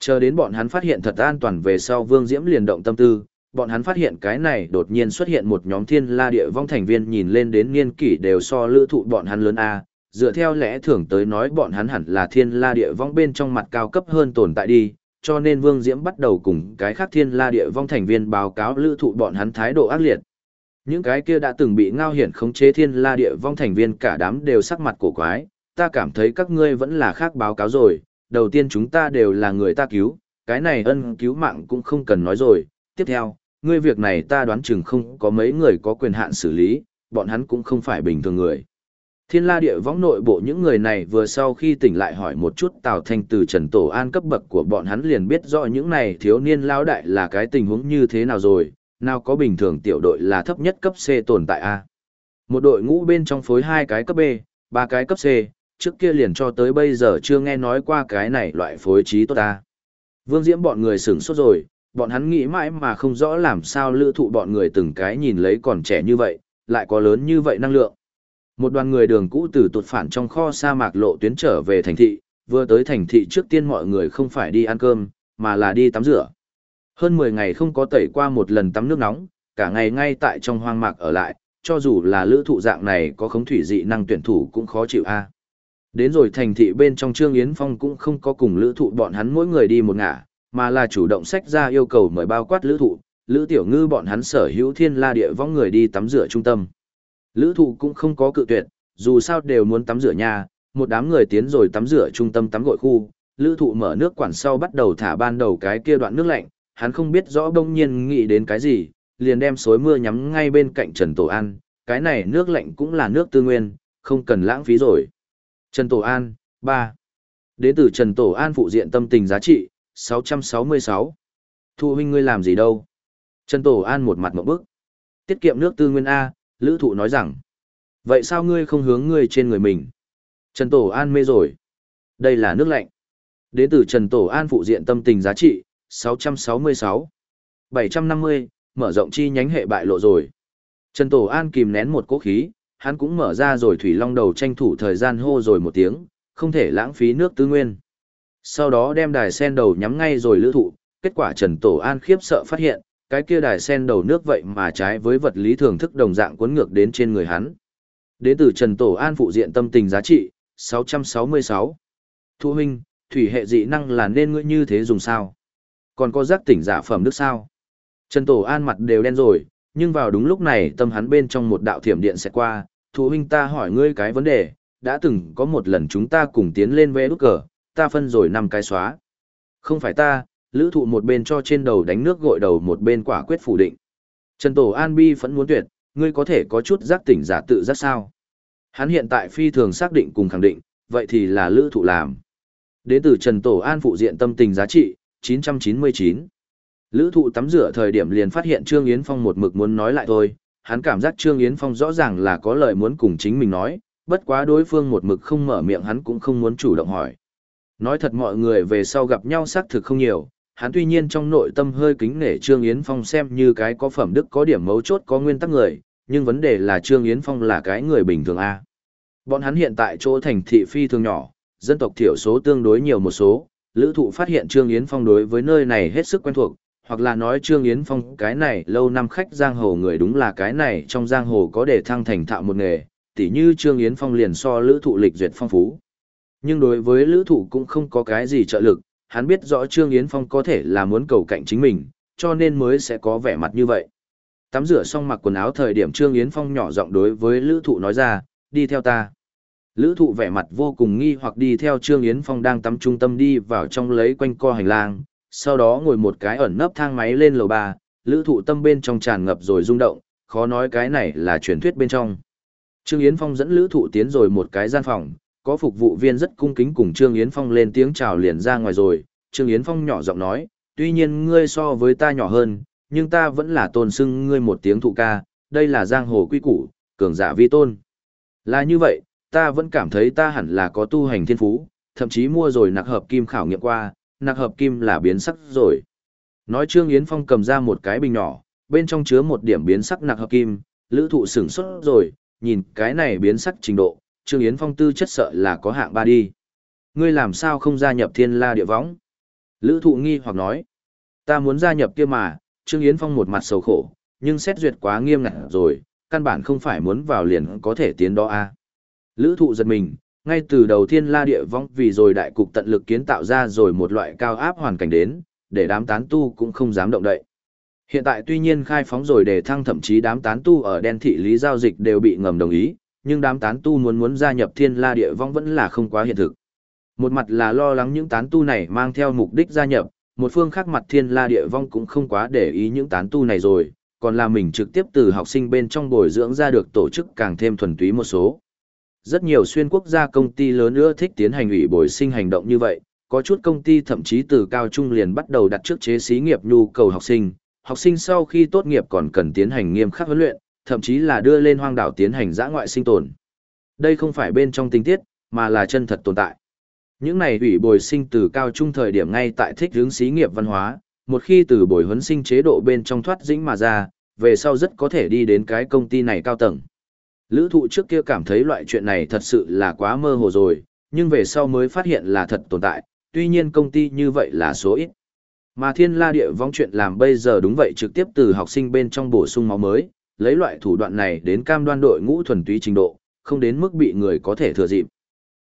Chờ đến bọn hắn phát hiện thật an toàn về sau Vương Diễm liền động tâm tư, bọn hắn phát hiện cái này đột nhiên xuất hiện một nhóm thiên la địa vong thành viên nhìn lên đến niên kỷ đều so lữ thụ bọn hắn lớn A, dựa theo lẽ thường tới nói bọn hắn hẳn là thiên la địa vong bên trong mặt cao cấp hơn tồn tại đi, cho nên Vương Diễm bắt đầu cùng cái khác thiên la địa vong thành viên báo cáo lữ thụ bọn hắn thái độ ác liệt. Những cái kia đã từng bị ngao hiển khống chế thiên la địa vong thành viên cả đám đều sắc mặt cổ quái, ta cảm thấy các ngươi vẫn là khác báo cáo rồi, đầu tiên chúng ta đều là người ta cứu, cái này ân cứu mạng cũng không cần nói rồi, tiếp theo, ngươi việc này ta đoán chừng không có mấy người có quyền hạn xử lý, bọn hắn cũng không phải bình thường người. Thiên la địa võng nội bộ những người này vừa sau khi tỉnh lại hỏi một chút Tào Thanh từ Trần Tổ An cấp bậc của bọn hắn liền biết rõ những này thiếu niên lao đại là cái tình huống như thế nào rồi, nào có bình thường tiểu đội là thấp nhất cấp C tồn tại A. Một đội ngũ bên trong phối hai cái cấp B, ba cái cấp C, trước kia liền cho tới bây giờ chưa nghe nói qua cái này loại phối trí tốt ta. Vương Diễm bọn người sửng sốt rồi, bọn hắn nghĩ mãi mà không rõ làm sao lữ thụ bọn người từng cái nhìn lấy còn trẻ như vậy, lại có lớn như vậy năng lượng. Một đoàn người đường cũ từ tuột phản trong kho sa mạc lộ tuyến trở về thành thị, vừa tới thành thị trước tiên mọi người không phải đi ăn cơm, mà là đi tắm rửa. Hơn 10 ngày không có tẩy qua một lần tắm nước nóng, cả ngày ngay tại trong hoang mạc ở lại, cho dù là lữ thụ dạng này có khống thủy dị năng tuyển thủ cũng khó chịu a Đến rồi thành thị bên trong Trương Yến Phong cũng không có cùng lữ thụ bọn hắn mỗi người đi một ngả, mà là chủ động sách ra yêu cầu mời bao quát lữ thụ, lữ tiểu ngư bọn hắn sở hữu thiên la địa vong người đi tắm rửa trung tâm. Lữ thụ cũng không có cự tuyệt, dù sao đều muốn tắm rửa nhà, một đám người tiến rồi tắm rửa trung tâm tắm gội khu, lữ thụ mở nước quản sau bắt đầu thả ban đầu cái kia đoạn nước lạnh, hắn không biết rõ đông nhiên nghĩ đến cái gì, liền đem xối mưa nhắm ngay bên cạnh Trần Tổ An, cái này nước lạnh cũng là nước tư nguyên, không cần lãng phí rồi. Trần Tổ An, 3. Đến từ Trần Tổ An phụ diện tâm tình giá trị, 666. Thu huynh ngươi làm gì đâu? Trần Tổ An một mặt một bức. Tiết kiệm nước tư nguyên A, Lữ Thụ nói rằng. Vậy sao ngươi không hướng ngươi trên người mình? Trần Tổ An mê rồi. Đây là nước lạnh. Đến từ Trần Tổ An phụ diện tâm tình giá trị, 666. 750, mở rộng chi nhánh hệ bại lộ rồi. Trần Tổ An kìm nén một cố khí, hắn cũng mở ra rồi thủy long đầu tranh thủ thời gian hô rồi một tiếng, không thể lãng phí nước tư nguyên. Sau đó đem đài sen đầu nhắm ngay rồi lữ thụ, kết quả Trần Tổ An khiếp sợ phát hiện, cái kia đài sen đầu nước vậy mà trái với vật lý thường thức đồng dạng cuốn ngược đến trên người hắn. Đến từ Trần Tổ An phụ diện tâm tình giá trị, 666. Thu huynh, thủy hệ dị năng là nên ngươi như thế dùng sao? Còn có giác tỉnh giả phẩm nước sao? Trần Tổ An mặt đều đen rồi, nhưng vào đúng lúc này tâm hắn bên trong một đạo thiểm điện sẽ qua, thụ huynh ta hỏi ngươi cái vấn đề, đã từng có một lần chúng ta cùng tiến lên vẽ đúc cờ, ta phân rồi năm cái xóa. Không phải ta, lữ thụ một bên cho trên đầu đánh nước gội đầu một bên quả quyết phủ định. Trần Tổ An Bi vẫn muốn tuyệt, ngươi có thể có chút giác tỉnh giả tự giác sao. Hắn hiện tại phi thường xác định cùng khẳng định, vậy thì là lữ thụ làm. Đến từ Trần Tổ An phụ diện tâm tình giá trị, 999. Lữ thụ tắm rửa thời điểm liền phát hiện Trương Yến Phong một mực muốn nói lại thôi, hắn cảm giác Trương Yến Phong rõ ràng là có lời muốn cùng chính mình nói, bất quá đối phương một mực không mở miệng hắn cũng không muốn chủ động hỏi. Nói thật mọi người về sau gặp nhau xác thực không nhiều, hắn tuy nhiên trong nội tâm hơi kính nể Trương Yến Phong xem như cái có phẩm đức có điểm mấu chốt có nguyên tắc người, nhưng vấn đề là Trương Yến Phong là cái người bình thường A. Bọn hắn hiện tại chỗ thành thị phi thường nhỏ, dân tộc thiểu số tương đối nhiều một số, lữ thụ phát hiện Trương Yến Phong đối với nơi này hết sức quen thuộc, hoặc là nói Trương Yến Phong cái này lâu năm khách giang hồ người đúng là cái này trong giang hồ có để thăng thành thạo một nghề, tỉ như Trương Yến Phong liền so lữ thụ lịch duyệt phong phú. Nhưng đối với lữ thụ cũng không có cái gì trợ lực, hắn biết rõ Trương Yến Phong có thể là muốn cầu cạnh chính mình, cho nên mới sẽ có vẻ mặt như vậy. Tắm rửa xong mặc quần áo thời điểm Trương Yến Phong nhỏ giọng đối với lữ thụ nói ra, đi theo ta. Lữ thụ vẻ mặt vô cùng nghi hoặc đi theo Trương Yến Phong đang tắm trung tâm đi vào trong lấy quanh co hành lang, sau đó ngồi một cái ẩn nấp thang máy lên lầu ba lữ thụ tâm bên trong tràn ngập rồi rung động, khó nói cái này là truyền thuyết bên trong. Trương Yến Phong dẫn lữ thụ tiến rồi một cái gian phòng, có phục vụ viên rất cung kính cùng Trương Yến Phong lên tiếng chào liền ra ngoài rồi, Trương Yến Phong nhỏ giọng nói, tuy nhiên ngươi so với ta nhỏ hơn, nhưng ta vẫn là tôn xưng ngươi một tiếng thụ ca, đây là giang hồ quy củ, cường giả vi tôn. Là như vậy, ta vẫn cảm thấy ta hẳn là có tu hành thiên phú, thậm chí mua rồi nặc hợp kim khảo nghiệm qua, nạc hợp kim là biến sắc rồi. Nói Trương Yến Phong cầm ra một cái bình nhỏ, bên trong chứa một điểm biến sắc nạc hợp kim, lữ thụ sửng xuất rồi, nhìn cái này biến sắc trình độ, Trương Yến Phong tư chất sợ là có hạng ba đi. Ngươi làm sao không gia nhập thiên la địa võng? Lữ thụ nghi hoặc nói, ta muốn gia nhập kia mà, Trương Yến Phong một mặt sầu khổ, nhưng xét duyệt quá nghiêm ngặt rồi, căn bản không phải muốn vào liền có thể tiến đó a à. Lữ thụ giật mình, ngay từ đầu thiên la địa vong vì rồi đại cục tận lực kiến tạo ra rồi một loại cao áp hoàn cảnh đến, để đám tán tu cũng không dám động đậy. Hiện tại tuy nhiên khai phóng rồi để thăng thậm chí đám tán tu ở đen thị lý giao dịch đều bị ngầm đồng ý, nhưng đám tán tu muốn muốn gia nhập thiên la địa vong vẫn là không quá hiện thực. Một mặt là lo lắng những tán tu này mang theo mục đích gia nhập, một phương khác mặt thiên la địa vong cũng không quá để ý những tán tu này rồi, còn là mình trực tiếp từ học sinh bên trong bồi dưỡng ra được tổ chức càng thêm thuần túy một số. Rất nhiều xuyên quốc gia công ty lớn nữa thích tiến hành ủy bồi sinh hành động như vậy, có chút công ty thậm chí từ cao trung liền bắt đầu đặt trước chế xí nghiệp nhu cầu học sinh, học sinh sau khi tốt nghiệp còn cần tiến hành nghiêm khắc huấn luyện, thậm chí là đưa lên hoang đảo tiến hành giã ngoại sinh tồn. Đây không phải bên trong tình tiết, mà là chân thật tồn tại. Những này ủy bồi sinh từ cao trung thời điểm ngay tại thích hướng xí nghiệp văn hóa, một khi từ bồi huấn sinh chế độ bên trong thoát dĩnh mà ra, về sau rất có thể đi đến cái công ty này cao tầng. Lữ thụ trước kia cảm thấy loại chuyện này thật sự là quá mơ hồ rồi, nhưng về sau mới phát hiện là thật tồn tại, tuy nhiên công ty như vậy là số ít. Mà thiên la địa vong chuyện làm bây giờ đúng vậy trực tiếp từ học sinh bên trong bổ sung máu mới, lấy loại thủ đoạn này đến cam đoan đội ngũ thuần túy trình độ, không đến mức bị người có thể thừa dịp.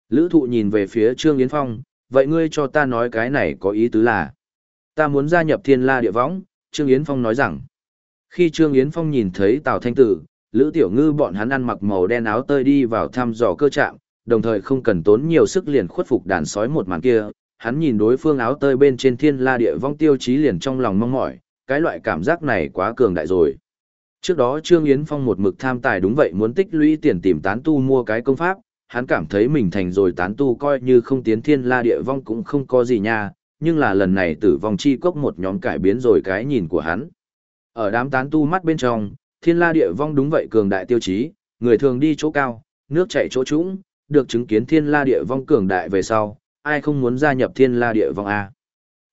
Lữ thụ nhìn về phía Trương Yến Phong, vậy ngươi cho ta nói cái này có ý tứ là. Ta muốn gia nhập thiên la địa võng, Trương Yến Phong nói rằng. Khi Trương Yến Phong nhìn thấy Tào Thanh Tử, Lữ Tiểu Ngư bọn hắn ăn mặc màu đen áo tơi đi vào thăm dò cơ trạm, đồng thời không cần tốn nhiều sức liền khuất phục đàn sói một màn kia, hắn nhìn đối phương áo tơi bên trên thiên la địa vong tiêu chí liền trong lòng mong mỏi, cái loại cảm giác này quá cường đại rồi. Trước đó Trương Yến Phong một mực tham tài đúng vậy muốn tích lũy tiền tìm tán tu mua cái công pháp, hắn cảm thấy mình thành rồi tán tu coi như không tiến thiên la địa vong cũng không có gì nha, nhưng là lần này tử vong chi cốc một nhóm cải biến rồi cái nhìn của hắn. Ở đám tán tu mắt bên trong, thiên la địa vong đúng vậy cường đại tiêu chí, người thường đi chỗ cao, nước chảy chỗ trũng, được chứng kiến thiên la địa vong cường đại về sau, ai không muốn gia nhập thiên la địa vong A.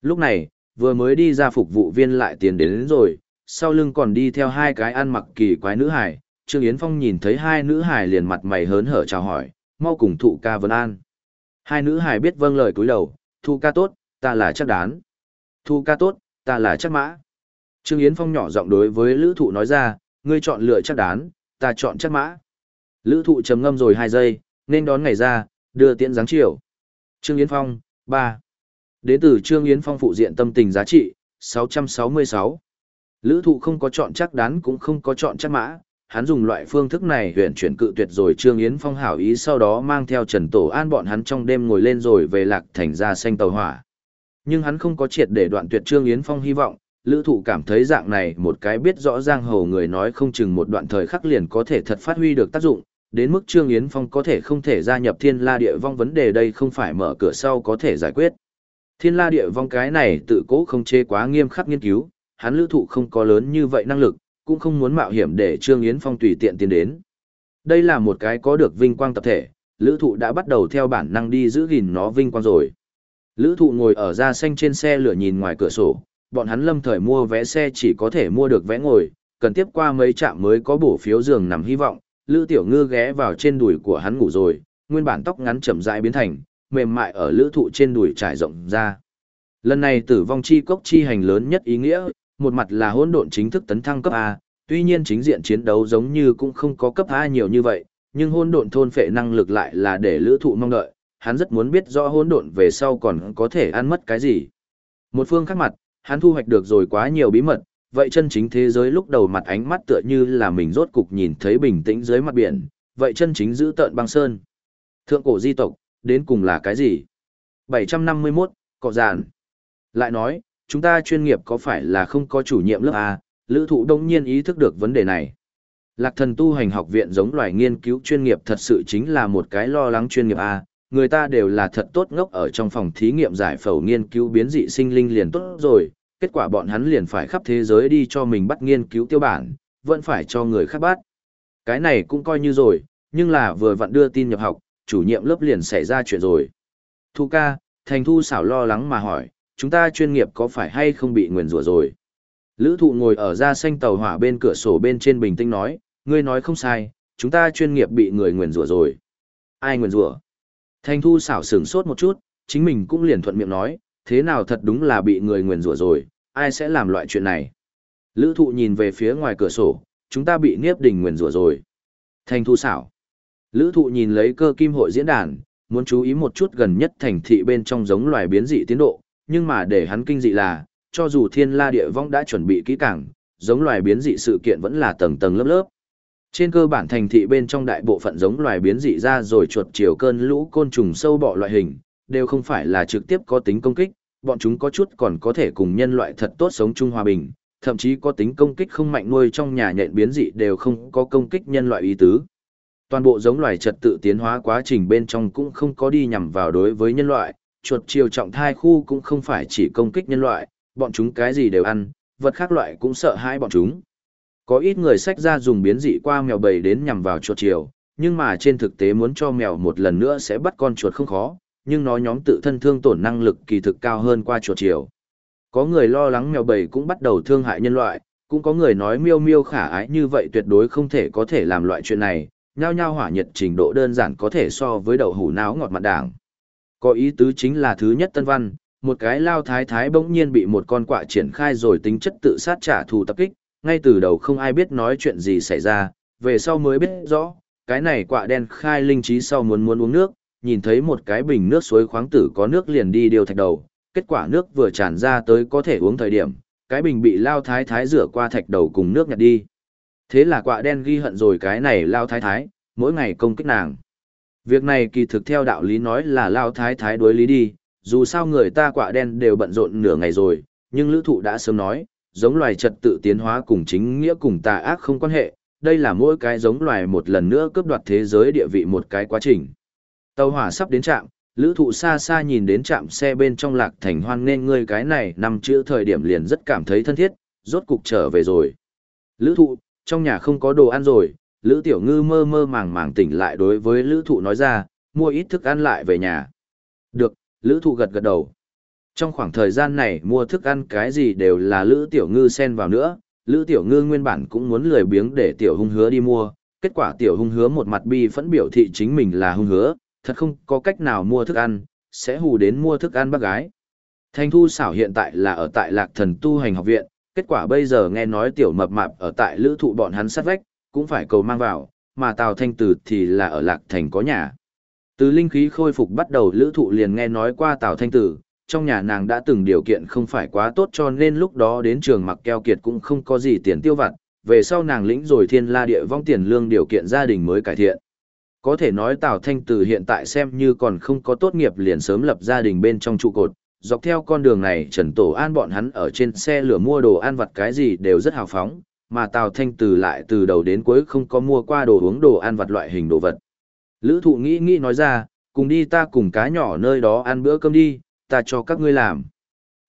Lúc này, vừa mới đi ra phục vụ viên lại tiền đến, đến rồi, sau lưng còn đi theo hai cái ăn mặc kỳ quái nữ hải. Trương Yến Phong nhìn thấy hai nữ hải liền mặt mày hớn hở chào hỏi, mau cùng thụ ca vân an. Hai nữ hải biết vâng lời cúi đầu, thu ca tốt, ta là chắc đán. Thu ca tốt, ta là chắc mã. Trương Yến Phong nhỏ giọng đối với lữ thụ nói ra, ngươi chọn lựa chắc đán, ta chọn chắc mã. Lữ thụ chấm ngâm rồi hai giây, nên đón ngày ra, đưa tiễn dáng chiều. Trương Yến Phong, 3. Đến từ Trương Yến Phong phụ diện tâm tình giá trị, 666. Lữ thụ không có chọn chắc đán cũng không có chọn chắc mã, hắn dùng loại phương thức này huyện chuyển cự tuyệt rồi Trương Yến Phong hảo ý sau đó mang theo Trần Tổ An bọn hắn trong đêm ngồi lên rồi về lạc thành ra xanh tàu hỏa. Nhưng hắn không có triệt để đoạn tuyệt Trương Yến Phong hy vọng, lữ thụ cảm thấy dạng này một cái biết rõ giang hồ người nói không chừng một đoạn thời khắc liền có thể thật phát huy được tác dụng, đến mức Trương Yến Phong có thể không thể gia nhập thiên la địa vong vấn đề đây không phải mở cửa sau có thể giải quyết. Thiên la địa vong cái này tự cố không chê quá nghiêm khắc nghiên cứu, hắn lữ thụ không có lớn như vậy năng lực, cũng không muốn mạo hiểm để Trương Yến Phong tùy tiện tiến đến. Đây là một cái có được vinh quang tập thể, lữ thụ đã bắt đầu theo bản năng đi giữ gìn nó vinh quang rồi. Lữ thụ ngồi ở ra xanh trên xe lửa nhìn ngoài cửa sổ, bọn hắn lâm thời mua vé xe chỉ có thể mua được vé ngồi, cần tiếp qua mấy trạm mới có bổ phiếu giường nằm hy vọng. Lữ Tiểu Ngư ghé vào trên đùi của hắn ngủ rồi, nguyên bản tóc ngắn chậm rãi biến thành mềm mại ở lữ thụ trên đùi trải rộng ra. Lần này tử vong chi cốc chi hành lớn nhất ý nghĩa, một mặt là hỗn độn chính thức tấn thăng cấp A, tuy nhiên chính diện chiến đấu giống như cũng không có cấp A nhiều như vậy, nhưng hỗn độn thôn phệ năng lực lại là để lữ thụ mong đợi, hắn rất muốn biết rõ hỗn độn về sau còn có thể ăn mất cái gì. Một phương khác mặt, hắn thu hoạch được rồi quá nhiều bí mật, vậy chân chính thế giới lúc đầu mặt ánh mắt tựa như là mình rốt cục nhìn thấy bình tĩnh dưới mặt biển, vậy chân chính giữ tợn băng sơn. Thượng cổ di tộc, đến cùng là cái gì? 751, cọ giản Lại nói, chúng ta chuyên nghiệp có phải là không có chủ nhiệm lớp A, lữ thụ đông nhiên ý thức được vấn đề này. Lạc thần tu hành học viện giống loài nghiên cứu chuyên nghiệp thật sự chính là một cái lo lắng chuyên nghiệp A, người ta đều là thật tốt ngốc ở trong phòng thí nghiệm giải phẫu nghiên cứu biến dị sinh linh liền tốt rồi, kết quả bọn hắn liền phải khắp thế giới đi cho mình bắt nghiên cứu tiêu bản, vẫn phải cho người khác bắt. Cái này cũng coi như rồi, nhưng là vừa vặn đưa tin nhập học, chủ nhiệm lớp liền xảy ra chuyện rồi. Thu ca, thành thu xảo lo lắng mà hỏi, chúng ta chuyên nghiệp có phải hay không bị nguyền rủa rồi? Lữ thụ ngồi ở ra xanh tàu hỏa bên cửa sổ bên trên bình tĩnh nói, ngươi nói không sai, chúng ta chuyên nghiệp bị người nguyền rủa rồi. Ai nguyền rủa? Thanh thu xảo sửng sốt một chút, chính mình cũng liền thuận miệng nói, thế nào thật đúng là bị người nguyền rủa rồi, ai sẽ làm loại chuyện này? Lữ thụ nhìn về phía ngoài cửa sổ, chúng ta bị nghiếp Đình nguyền rủa rồi. Thanh thu xảo. Lữ thụ nhìn lấy cơ kim hội diễn đàn, muốn chú ý một chút gần nhất thành thị bên trong giống loài biến dị tiến độ, nhưng mà để hắn kinh dị là, cho dù thiên la địa vong đã chuẩn bị kỹ càng, giống loài biến dị sự kiện vẫn là tầng tầng lớp lớp. Trên cơ bản thành thị bên trong đại bộ phận giống loài biến dị ra rồi chuột chiều cơn lũ côn trùng sâu bọ loại hình, đều không phải là trực tiếp có tính công kích, bọn chúng có chút còn có thể cùng nhân loại thật tốt sống chung hòa bình, thậm chí có tính công kích không mạnh nuôi trong nhà nhện biến dị đều không có công kích nhân loại ý tứ. Toàn bộ giống loài trật tự tiến hóa quá trình bên trong cũng không có đi nhằm vào đối với nhân loại, chuột chiều trọng thai khu cũng không phải chỉ công kích nhân loại, bọn chúng cái gì đều ăn, vật khác loại cũng sợ hãi bọn chúng. Có ít người sách ra dùng biến dị qua mèo bầy đến nhằm vào chuột chiều, nhưng mà trên thực tế muốn cho mèo một lần nữa sẽ bắt con chuột không khó, nhưng nó nhóm tự thân thương tổn năng lực kỳ thực cao hơn qua chuột chiều. Có người lo lắng mèo bầy cũng bắt đầu thương hại nhân loại, cũng có người nói miêu miêu khả ái như vậy tuyệt đối không thể có thể làm loại chuyện này, nhao nhao hỏa nhiệt trình độ đơn giản có thể so với đậu hủ náo ngọt mặt đảng. Có ý tứ chính là thứ nhất tân văn, một cái lao thái thái bỗng nhiên bị một con quạ triển khai rồi tính chất tự sát trả thù tập kích, ngay từ đầu không ai biết nói chuyện gì xảy ra, về sau mới biết rõ, cái này quạ đen khai linh trí sau muốn muốn uống nước, nhìn thấy một cái bình nước suối khoáng tử có nước liền đi điều thạch đầu, kết quả nước vừa tràn ra tới có thể uống thời điểm, cái bình bị lao thái thái rửa qua thạch đầu cùng nước nhặt đi. Thế là quạ đen ghi hận rồi cái này lao thái thái, mỗi ngày công kích nàng. Việc này kỳ thực theo đạo lý nói là lao thái thái đối lý đi, dù sao người ta quạ đen đều bận rộn nửa ngày rồi, nhưng lữ thụ đã sớm nói, giống loài trật tự tiến hóa cùng chính nghĩa cùng tà ác không quan hệ, đây là mỗi cái giống loài một lần nữa cướp đoạt thế giới địa vị một cái quá trình. Tàu hỏa sắp đến trạm, lữ thụ xa xa nhìn đến trạm xe bên trong lạc thành hoan nên ngươi cái này nằm chữ thời điểm liền rất cảm thấy thân thiết, rốt cục trở về rồi. Lữ thụ, trong nhà không có đồ ăn rồi, lữ tiểu ngư mơ mơ màng màng tỉnh lại đối với lữ thụ nói ra, mua ít thức ăn lại về nhà. Được, lữ thụ gật gật đầu. Trong khoảng thời gian này mua thức ăn cái gì đều là Lữ Tiểu Ngư xen vào nữa, Lữ Tiểu Ngư nguyên bản cũng muốn lười biếng để Tiểu Hung hứa đi mua, kết quả Tiểu Hung hứa một mặt bi phẫn biểu thị chính mình là Hung hứa, thật không có cách nào mua thức ăn, sẽ hù đến mua thức ăn bác gái. Thanh Thu xảo hiện tại là ở tại Lạc Thần Tu Hành Học Viện, kết quả bây giờ nghe nói Tiểu Mập Mạp ở tại Lữ Thụ bọn hắn sát vách, cũng phải cầu mang vào, mà Tào Thanh Tử thì là ở Lạc Thành có nhà. Từ linh khí khôi phục bắt đầu Lữ Thụ liền nghe nói qua Tào Thanh Tử, trong nhà nàng đã từng điều kiện không phải quá tốt cho nên lúc đó đến trường mặc keo kiệt cũng không có gì tiền tiêu vặt, về sau nàng lĩnh rồi thiên la địa vong tiền lương điều kiện gia đình mới cải thiện. Có thể nói Tào Thanh Từ hiện tại xem như còn không có tốt nghiệp liền sớm lập gia đình bên trong trụ cột, dọc theo con đường này Trần Tổ An bọn hắn ở trên xe lửa mua đồ ăn vặt cái gì đều rất hào phóng, mà Tào Thanh Từ lại từ đầu đến cuối không có mua qua đồ uống đồ ăn vặt loại hình đồ vật. Lữ thụ nghĩ nghĩ nói ra, cùng đi ta cùng cá nhỏ nơi đó ăn bữa cơm đi, ta cho các ngươi làm.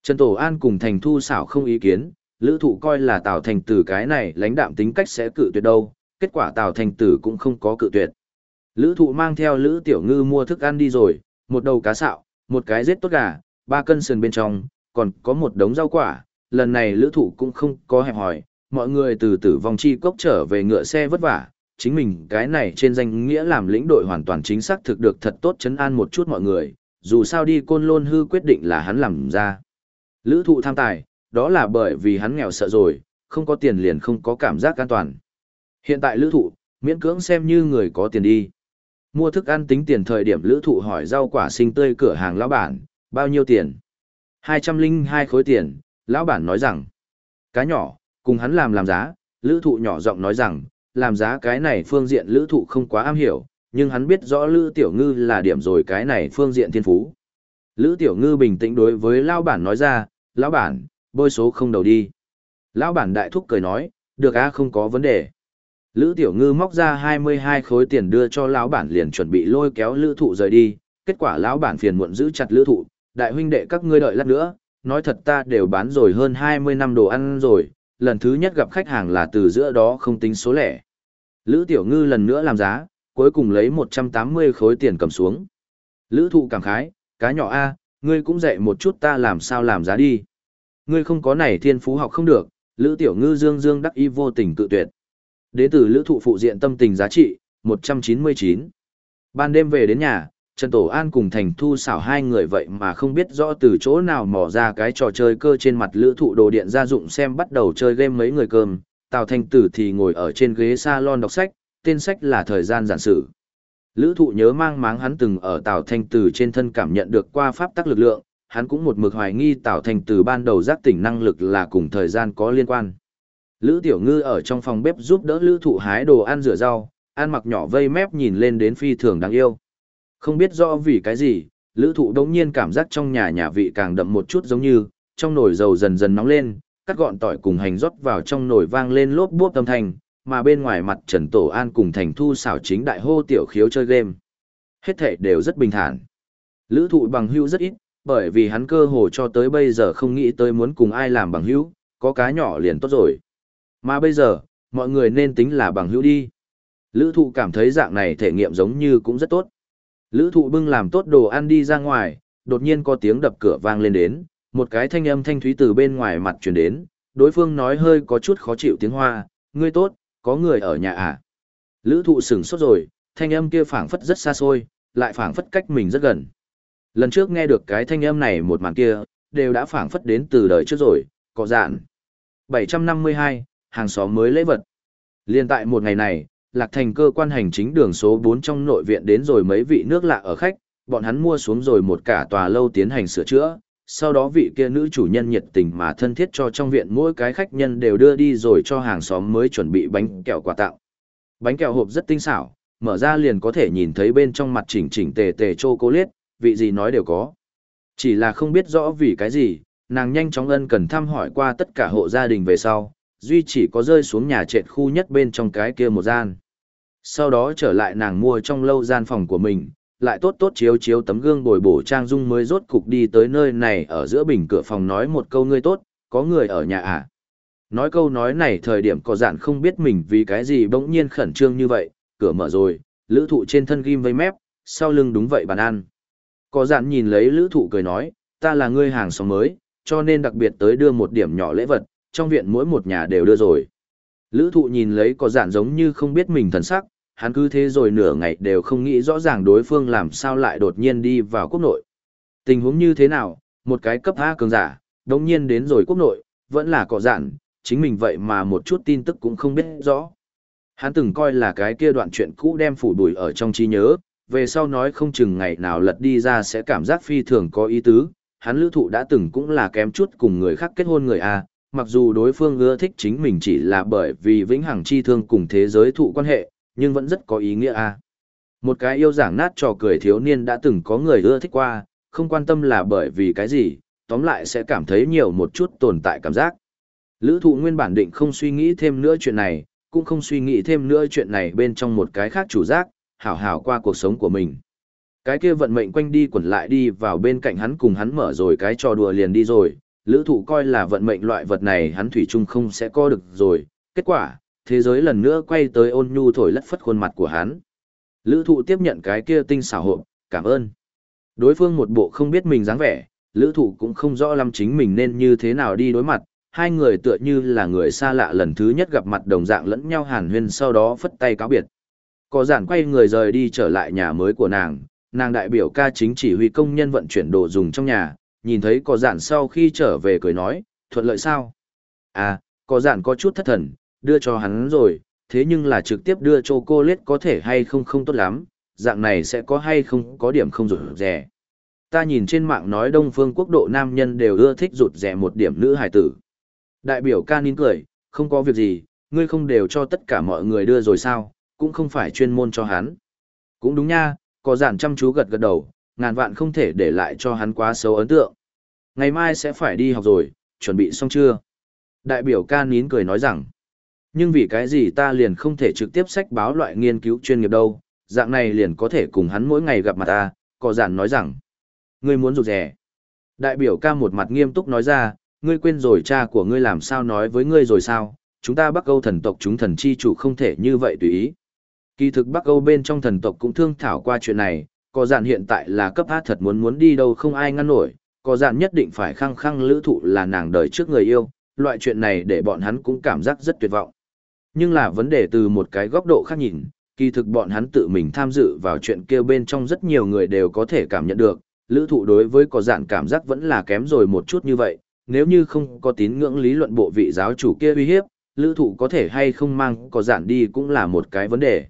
Trần Tổ An cùng Thành Thu xảo không ý kiến, lữ thụ coi là Tào Thành Tử cái này lãnh đạm tính cách sẽ cự tuyệt đâu, kết quả Tào Thành Tử cũng không có cự tuyệt. Lữ thụ mang theo lữ tiểu ngư mua thức ăn đi rồi, một đầu cá sạo, một cái giết tốt gà, ba cân sườn bên trong, còn có một đống rau quả, lần này lữ thụ cũng không có hẹp hỏi, mọi người từ tử vong chi cốc trở về ngựa xe vất vả, chính mình cái này trên danh nghĩa làm lĩnh đội hoàn toàn chính xác thực được thật tốt chấn an một chút mọi người, dù sao đi côn lôn hư quyết định là hắn làm ra. Lữ thụ tham tài, đó là bởi vì hắn nghèo sợ rồi, không có tiền liền không có cảm giác an toàn. Hiện tại lữ thụ, miễn cưỡng xem như người có tiền đi. Mua thức ăn tính tiền thời điểm lữ thụ hỏi rau quả sinh tươi cửa hàng lão bản, bao nhiêu tiền? 202 khối tiền, lão bản nói rằng, cá nhỏ, cùng hắn làm làm giá, lữ thụ nhỏ giọng nói rằng, làm giá cái này phương diện lữ thụ không quá am hiểu, nhưng hắn biết rõ Lữ Tiểu Ngư là điểm rồi cái này phương diện thiên phú. Lữ Tiểu Ngư bình tĩnh đối với Lão bản nói ra, Lão bản, bôi số không đầu đi. Lão bản đại thúc cười nói, được á không có vấn đề. Lữ Tiểu Ngư móc ra 22 khối tiền đưa cho lão bản liền chuẩn bị lôi kéo Lữ Thụ rời đi, kết quả lão bản phiền muộn giữ chặt Lữ Thụ, đại huynh đệ các ngươi đợi lát nữa, nói thật ta đều bán rồi hơn 20 năm đồ ăn rồi, lần thứ nhất gặp khách hàng là từ giữa đó không tính số lẻ. Lữ Tiểu Ngư lần nữa làm giá, cuối cùng lấy 180 khối tiền cầm xuống. Lữ thụ cảm khái, cá nhỏ A, ngươi cũng dạy một chút ta làm sao làm giá đi. Ngươi không có này thiên phú học không được, Lữ tiểu ngư dương dương đắc y vô tình cự tuyệt. Đế tử lữ thụ phụ diện tâm tình giá trị, 199. Ban đêm về đến nhà, Trần Tổ An cùng Thành Thu xảo hai người vậy mà không biết rõ từ chỗ nào mò ra cái trò chơi cơ trên mặt lữ thụ đồ điện gia dụng xem bắt đầu chơi game mấy người cơm. Tào Thanh Tử thì ngồi ở trên ghế salon đọc sách, tên sách là thời gian giản sử. Lữ thụ nhớ mang máng hắn từng ở Tào Thanh Từ trên thân cảm nhận được qua pháp tắc lực lượng, hắn cũng một mực hoài nghi Tào Thanh Từ ban đầu giác tỉnh năng lực là cùng thời gian có liên quan. Lữ Tiểu Ngư ở trong phòng bếp giúp đỡ Lữ thụ hái đồ ăn rửa rau, ăn mặc nhỏ vây mép nhìn lên đến phi thường đáng yêu. Không biết rõ vì cái gì, Lữ thụ đống nhiên cảm giác trong nhà nhà vị càng đậm một chút giống như, trong nồi dầu dần dần nóng lên, cắt gọn tỏi cùng hành rót vào trong nồi vang lên lốp bốp âm thanh, mà bên ngoài mặt Trần Tổ An cùng Thành Thu xảo chính đại hô tiểu khiếu chơi game. Hết thể đều rất bình thản. Lữ thụ bằng hữu rất ít, bởi vì hắn cơ hồ cho tới bây giờ không nghĩ tới muốn cùng ai làm bằng hữu, có cá nhỏ liền tốt rồi. Mà bây giờ, mọi người nên tính là bằng hữu đi. Lữ thụ cảm thấy dạng này thể nghiệm giống như cũng rất tốt. Lữ thụ bưng làm tốt đồ ăn đi ra ngoài, đột nhiên có tiếng đập cửa vang lên đến, một cái thanh âm thanh thúy từ bên ngoài mặt chuyển đến, đối phương nói hơi có chút khó chịu tiếng hoa, ngươi tốt, có người ở nhà à? Lữ thụ sửng sốt rồi, thanh âm kia phảng phất rất xa xôi, lại phảng phất cách mình rất gần. Lần trước nghe được cái thanh âm này một màn kia, đều đã phảng phất đến từ đời trước rồi, có dạn. 752, hàng xóm mới lễ vật. Liên tại một ngày này, Lạc Thành cơ quan hành chính đường số 4 trong nội viện đến rồi mấy vị nước lạ ở khách, bọn hắn mua xuống rồi một cả tòa lâu tiến hành sửa chữa, sau đó vị kia nữ chủ nhân nhiệt tình mà thân thiết cho trong viện mỗi cái khách nhân đều đưa đi rồi cho hàng xóm mới chuẩn bị bánh kẹo quà tặng. Bánh kẹo hộp rất tinh xảo, mở ra liền có thể nhìn thấy bên trong mặt chỉnh chỉnh tề tề chocolate, vị gì nói đều có. Chỉ là không biết rõ vì cái gì, nàng nhanh chóng ân cần thăm hỏi qua tất cả hộ gia đình về sau, duy chỉ có rơi xuống nhà trệt khu nhất bên trong cái kia một gian. Sau đó trở lại nàng mua trong lâu gian phòng của mình, lại tốt tốt chiếu chiếu tấm gương bồi bổ trang dung mới rốt cục đi tới nơi này ở giữa bình cửa phòng nói một câu ngươi tốt, có người ở nhà à. Nói câu nói này thời điểm có dạn không biết mình vì cái gì bỗng nhiên khẩn trương như vậy, cửa mở rồi, lữ thụ trên thân ghim vây mép, sau lưng đúng vậy bàn ăn. Có dạn nhìn lấy lữ thụ cười nói, ta là ngươi hàng xóm mới, cho nên đặc biệt tới đưa một điểm nhỏ lễ vật, trong viện mỗi một nhà đều đưa rồi. Lữ thụ nhìn lấy có dạn giống như không biết mình thần sắc, hắn cứ thế rồi nửa ngày đều không nghĩ rõ ràng đối phương làm sao lại đột nhiên đi vào quốc nội. Tình huống như thế nào, một cái cấp A cường giả, đồng nhiên đến rồi quốc nội, vẫn là cọ dạn, chính mình vậy mà một chút tin tức cũng không biết rõ. Hắn từng coi là cái kia đoạn chuyện cũ đem phủ đuổi ở trong trí nhớ, về sau nói không chừng ngày nào lật đi ra sẽ cảm giác phi thường có ý tứ. Hắn lữ thụ đã từng cũng là kém chút cùng người khác kết hôn người A, mặc dù đối phương ưa thích chính mình chỉ là bởi vì vĩnh hằng chi thương cùng thế giới thụ quan hệ, nhưng vẫn rất có ý nghĩa A. Một cái yêu giảng nát trò cười thiếu niên đã từng có người ưa thích qua, không quan tâm là bởi vì cái gì, tóm lại sẽ cảm thấy nhiều một chút tồn tại cảm giác. Lữ thụ nguyên bản định không suy nghĩ thêm nữa chuyện này, cũng không suy nghĩ thêm nữa chuyện này bên trong một cái khác chủ giác, hảo hảo qua cuộc sống của mình. Cái kia vận mệnh quanh đi quẩn lại đi vào bên cạnh hắn cùng hắn mở rồi cái trò đùa liền đi rồi, lữ thụ coi là vận mệnh loại vật này hắn thủy chung không sẽ co được rồi, kết quả, thế giới lần nữa quay tới ôn nhu thổi lất phất khuôn mặt của hắn. Lữ thụ tiếp nhận cái kia tinh xảo hộp, cảm ơn. Đối phương một bộ không biết mình dáng vẻ, lữ thụ cũng không rõ lắm chính mình nên như thế nào đi đối mặt, hai người tựa như là người xa lạ lần thứ nhất gặp mặt đồng dạng lẫn nhau hàn huyên sau đó phất tay cáo biệt. Có giản quay người rời đi trở lại nhà mới của nàng, nàng đại biểu ca chính chỉ huy công nhân vận chuyển đồ dùng trong nhà, nhìn thấy có giản sau khi trở về cười nói, thuận lợi sao? À, có giản có chút thất thần, đưa cho hắn rồi, thế nhưng là trực tiếp đưa cho cô lết có thể hay không không tốt lắm, dạng này sẽ có hay không có điểm không rụt rẻ. Ta nhìn trên mạng nói đông phương quốc độ nam nhân đều ưa thích rụt rẻ một điểm nữ hài tử. Đại biểu ca nín cười, không có việc gì, ngươi không đều cho tất cả mọi người đưa rồi sao, cũng không phải chuyên môn cho hắn. Cũng đúng nha, có giản chăm chú gật gật đầu, ngàn vạn không thể để lại cho hắn quá xấu ấn tượng. Ngày mai sẽ phải đi học rồi, chuẩn bị xong chưa? Đại biểu ca nín cười nói rằng, nhưng vì cái gì ta liền không thể trực tiếp sách báo loại nghiên cứu chuyên nghiệp đâu, dạng này liền có thể cùng hắn mỗi ngày gặp mặt ta, có giản nói rằng, ngươi muốn rụt rẻ. Đại biểu ca một mặt nghiêm túc nói ra, ngươi quên rồi cha của ngươi làm sao nói với ngươi rồi sao, chúng ta Bắc Âu thần tộc chúng thần chi chủ không thể như vậy tùy ý. Kỳ thực Bắc Âu bên trong thần tộc cũng thương thảo qua chuyện này, có giản hiện tại là cấp hát thật muốn muốn đi đâu không ai ngăn nổi, có giản nhất định phải khăng khăng lữ thụ là nàng đời trước người yêu, loại chuyện này để bọn hắn cũng cảm giác rất tuyệt vọng. Nhưng là vấn đề từ một cái góc độ khác nhìn, kỳ thực bọn hắn tự mình tham dự vào chuyện kia bên trong rất nhiều người đều có thể cảm nhận được, lữ thụ đối với có dạng cảm giác vẫn là kém rồi một chút như vậy, nếu như không có tín ngưỡng lý luận bộ vị giáo chủ kia uy hiếp, lữ thụ có thể hay không mang có dạng đi cũng là một cái vấn đề.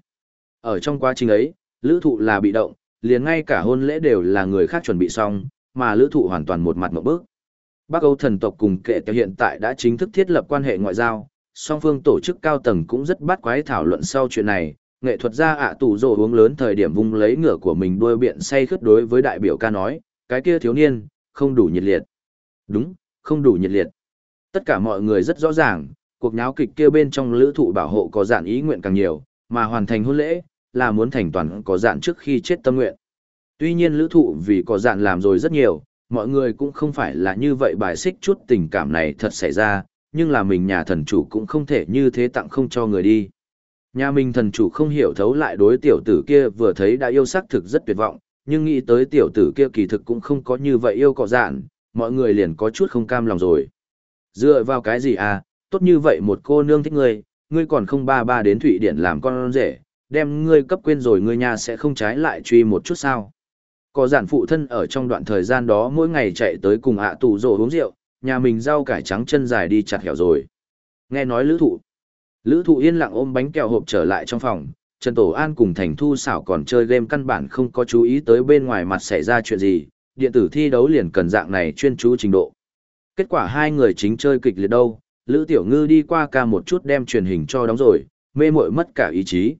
Ở trong quá trình ấy, lữ thụ là bị động, liền ngay cả hôn lễ đều là người khác chuẩn bị xong, mà lữ thụ hoàn toàn một mặt một bước. Bắc Âu thần tộc cùng kệ tiểu hiện tại đã chính thức thiết lập quan hệ ngoại giao, song phương tổ chức cao tầng cũng rất bắt quái thảo luận sau chuyện này, nghệ thuật gia ạ tủ rồ uống lớn thời điểm vung lấy ngựa của mình đuôi biện say khướt đối với đại biểu ca nói, cái kia thiếu niên, không đủ nhiệt liệt. Đúng, không đủ nhiệt liệt. Tất cả mọi người rất rõ ràng, cuộc nháo kịch kia bên trong lữ thụ bảo hộ có dạn ý nguyện càng nhiều, mà hoàn thành hôn lễ, là muốn thành toàn có dạn trước khi chết tâm nguyện. Tuy nhiên lữ thụ vì có dạn làm rồi rất nhiều, mọi người cũng không phải là như vậy bài xích chút tình cảm này thật xảy ra, nhưng là mình nhà thần chủ cũng không thể như thế tặng không cho người đi. Nhà mình thần chủ không hiểu thấu lại đối tiểu tử kia vừa thấy đã yêu sắc thực rất tuyệt vọng, nhưng nghĩ tới tiểu tử kia kỳ thực cũng không có như vậy yêu cọ dạn, mọi người liền có chút không cam lòng rồi. Dựa vào cái gì à, tốt như vậy một cô nương thích ngươi, ngươi còn không ba ba đến Thụy Điển làm con rể, đem ngươi cấp quên rồi ngươi nhà sẽ không trái lại truy một chút sao. Có giản phụ thân ở trong đoạn thời gian đó mỗi ngày chạy tới cùng ạ tù rồ uống rượu, nhà mình rau cải trắng chân dài đi chặt hẻo rồi. Nghe nói lữ thụ. Lữ thụ yên lặng ôm bánh kẹo hộp trở lại trong phòng, Trần Tổ An cùng Thành Thu xảo còn chơi game căn bản không có chú ý tới bên ngoài mặt xảy ra chuyện gì, điện tử thi đấu liền cần dạng này chuyên chú trình độ. Kết quả hai người chính chơi kịch liệt đâu, Lữ Tiểu Ngư đi qua ca một chút đem truyền hình cho đóng rồi, mê muội mất cả ý chí.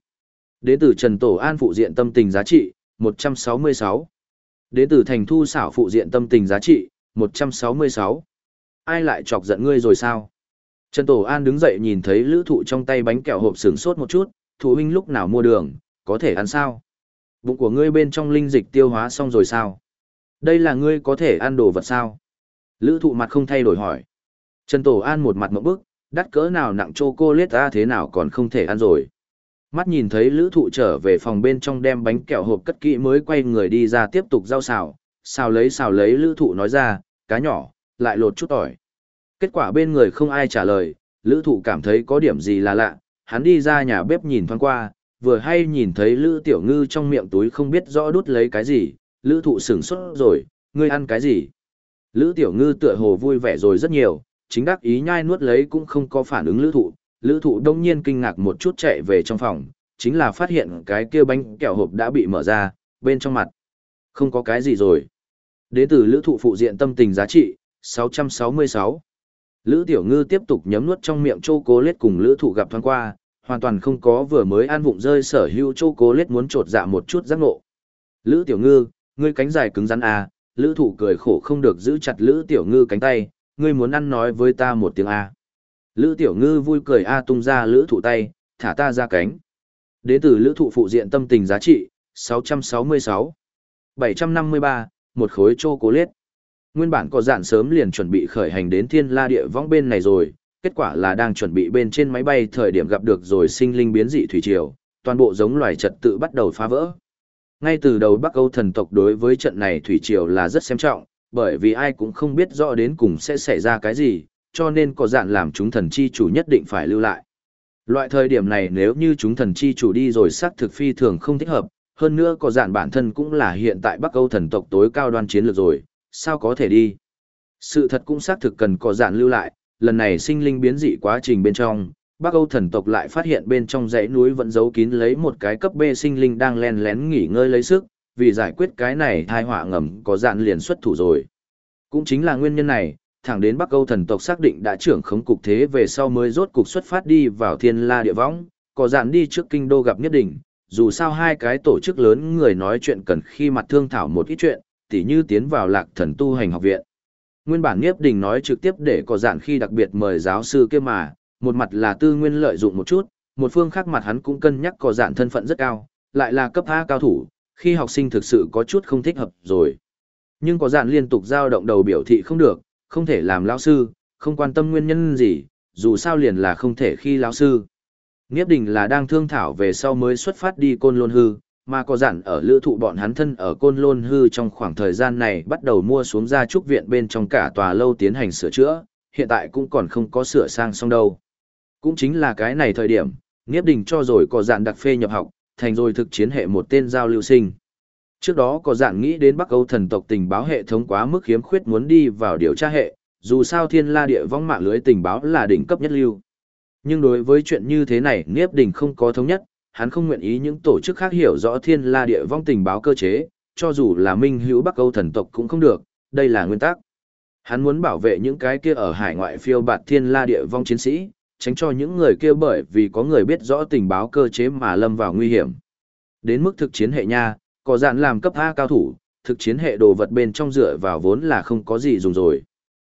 Đến từ Trần Tổ An phụ diện tâm tình giá trị, 166. Đến từ Thành Thu xảo phụ diện tâm tình giá trị, 166. Ai lại chọc giận ngươi rồi sao? Trần Tổ An đứng dậy nhìn thấy lữ thụ trong tay bánh kẹo hộp sướng sốt một chút, thụ huynh lúc nào mua đường, có thể ăn sao? Bụng của ngươi bên trong linh dịch tiêu hóa xong rồi sao? Đây là ngươi có thể ăn đồ vật sao? Lữ thụ mặt không thay đổi hỏi. Trần Tổ An một mặt mẫu bức, đắt cỡ nào nặng chô cô lết ra thế nào còn không thể ăn rồi. Mắt nhìn thấy lữ thụ trở về phòng bên trong đem bánh kẹo hộp cất kỹ mới quay người đi ra tiếp tục rau xào, xào lấy xào lấy lữ thụ nói ra, cá nhỏ, lại lột chút tỏi. Kết quả bên người không ai trả lời, lữ thụ cảm thấy có điểm gì là lạ, hắn đi ra nhà bếp nhìn thoáng qua, vừa hay nhìn thấy lữ tiểu ngư trong miệng túi không biết rõ đút lấy cái gì, lữ thụ sửng sốt rồi, ngươi ăn cái gì? Lữ tiểu ngư tựa hồ vui vẻ rồi rất nhiều, chính đắc ý nhai nuốt lấy cũng không có phản ứng lữ thụ, lữ thụ đông nhiên kinh ngạc một chút chạy về trong phòng, chính là phát hiện cái kia bánh kẹo hộp đã bị mở ra, bên trong mặt. Không có cái gì rồi. Đế tử lữ thụ phụ diện tâm tình giá trị, 666. Lữ tiểu ngư tiếp tục nhấm nuốt trong miệng chô cố lết cùng lữ thụ gặp thoáng qua, hoàn toàn không có vừa mới an vụng rơi sở hữu chô cố lết muốn trột dạ một chút giác ngộ. Lữ tiểu ngư, ngươi cánh dài cứng rắn à, lữ thụ cười khổ không được giữ chặt lữ tiểu ngư cánh tay, ngươi muốn ăn nói với ta một tiếng A. Lữ tiểu ngư vui cười A tung ra lữ thụ tay, thả ta ra cánh. Đế tử lữ thụ phụ diện tâm tình giá trị, 666. 753, một khối chô cố lết. Nguyên bản có dạn sớm liền chuẩn bị khởi hành đến thiên la địa vong bên này rồi, kết quả là đang chuẩn bị bên trên máy bay thời điểm gặp được rồi sinh linh biến dị thủy triều, toàn bộ giống loài trật tự bắt đầu phá vỡ. Ngay từ đầu Bắc Âu thần tộc đối với trận này thủy triều là rất xem trọng, bởi vì ai cũng không biết rõ đến cùng sẽ xảy ra cái gì, cho nên có dạn làm chúng thần chi chủ nhất định phải lưu lại. Loại thời điểm này nếu như chúng thần chi chủ đi rồi xác thực phi thường không thích hợp, hơn nữa có dạn bản thân cũng là hiện tại Bắc Âu thần tộc tối cao đoan chiến lược rồi, sao có thể đi. Sự thật cũng xác thực cần có dạn lưu lại, lần này sinh linh biến dị quá trình bên trong, Bắc Âu thần tộc lại phát hiện bên trong dãy núi vẫn giấu kín lấy một cái cấp B sinh linh đang len lén nghỉ ngơi lấy sức, vì giải quyết cái này thai họa ngầm có dạn liền xuất thủ rồi. Cũng chính là nguyên nhân này, thẳng đến Bắc Âu thần tộc xác định đã trưởng khống cục thế về sau mới rốt cục xuất phát đi vào thiên la địa võng, có dạn đi trước kinh đô gặp nhất định, dù sao hai cái tổ chức lớn người nói chuyện cần khi mặt thương thảo một ít chuyện, tỉ như tiến vào lạc thần tu hành học viện. Nguyên bản Niếp Đình nói trực tiếp để có dạn khi đặc biệt mời giáo sư kia mà, một mặt là tư nguyên lợi dụng một chút, một phương khác mặt hắn cũng cân nhắc có dạn thân phận rất cao, lại là cấp A cao thủ, khi học sinh thực sự có chút không thích hợp rồi. Nhưng có dạn liên tục giao động đầu biểu thị không được, không thể làm lão sư, không quan tâm nguyên nhân gì, dù sao liền là không thể khi lão sư. Nghiếp đình là đang thương thảo về sau mới xuất phát đi côn lôn hư, mà có dặn ở lữ thụ bọn hắn thân ở côn lôn hư trong khoảng thời gian này bắt đầu mua xuống ra trúc viện bên trong cả tòa lâu tiến hành sửa chữa, hiện tại cũng còn không có sửa sang xong đâu. Cũng chính là cái này thời điểm, Nghiếp đình cho rồi có dặn đặc phê nhập học, thành rồi thực chiến hệ một tên giao lưu sinh. Trước đó có dặn nghĩ đến Bắc Âu thần tộc tình báo hệ thống quá mức khiếm khuyết muốn đi vào điều tra hệ, dù sao thiên la địa vong mạng lưới tình báo là đỉnh cấp nhất lưu. Nhưng đối với chuyện như thế này Niếp Đình không có thống nhất, hắn không nguyện ý những tổ chức khác hiểu rõ thiên la địa vong tình báo cơ chế, cho dù là minh hữu bắc âu thần tộc cũng không được, đây là nguyên tắc. Hắn muốn bảo vệ những cái kia ở hải ngoại phiêu bạt thiên la địa vong chiến sĩ, tránh cho những người kia bởi vì có người biết rõ tình báo cơ chế mà lâm vào nguy hiểm. Đến mức thực chiến hệ nha, có dạn làm cấp A cao thủ, thực chiến hệ đồ vật bên trong dựa vào vốn là không có gì dùng rồi.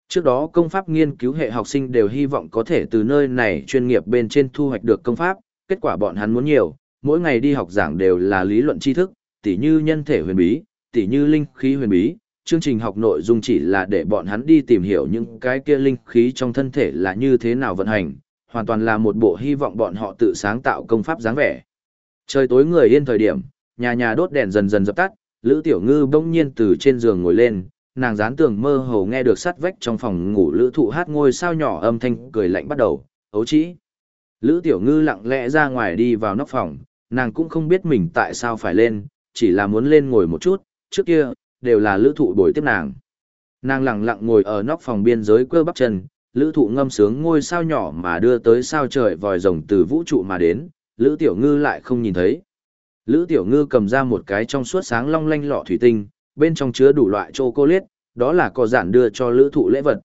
Trước đó công pháp nghiên cứu hệ học sinh đều hy vọng có thể từ nơi này chuyên nghiệp bên trên thu hoạch được công pháp, kết quả bọn hắn muốn nhiều, mỗi ngày đi học giảng đều là lý luận tri thức, tỉ như nhân thể huyền bí, tỉ như linh khí huyền bí, chương trình học nội dung chỉ là để bọn hắn đi tìm hiểu những cái kia linh khí trong thân thể là như thế nào vận hành, hoàn toàn là một bộ hy vọng bọn họ tự sáng tạo công pháp dáng vẻ. Trời tối người yên thời điểm, nhà nhà đốt đèn dần dần dập tắt, Lữ Tiểu Ngư bỗng nhiên từ trên giường ngồi lên, nàng dán tường mơ hồ nghe được sắt vách trong phòng ngủ Lữ Thụ hát ngôi sao nhỏ âm thanh cười lạnh bắt đầu, ấu chỉ. Lữ Tiểu Ngư lặng lẽ ra ngoài đi vào nóc phòng, nàng cũng không biết mình tại sao phải lên, chỉ là muốn lên ngồi một chút, trước kia, đều là Lữ Thụ bồi tiếp nàng. Nàng lặng lặng ngồi ở nóc phòng biên giới quơ bắp chân, Lữ Thụ ngâm sướng ngôi sao nhỏ mà đưa tới sao trời vòi rồng từ vũ trụ mà đến, Lữ Tiểu Ngư lại không nhìn thấy. Lữ Tiểu Ngư cầm ra một cái trong suốt sáng long lanh lọ thủy tinh, bên trong chứa đủ loại chocolate, đó là có giản đưa cho Lữ Thụ lễ vật.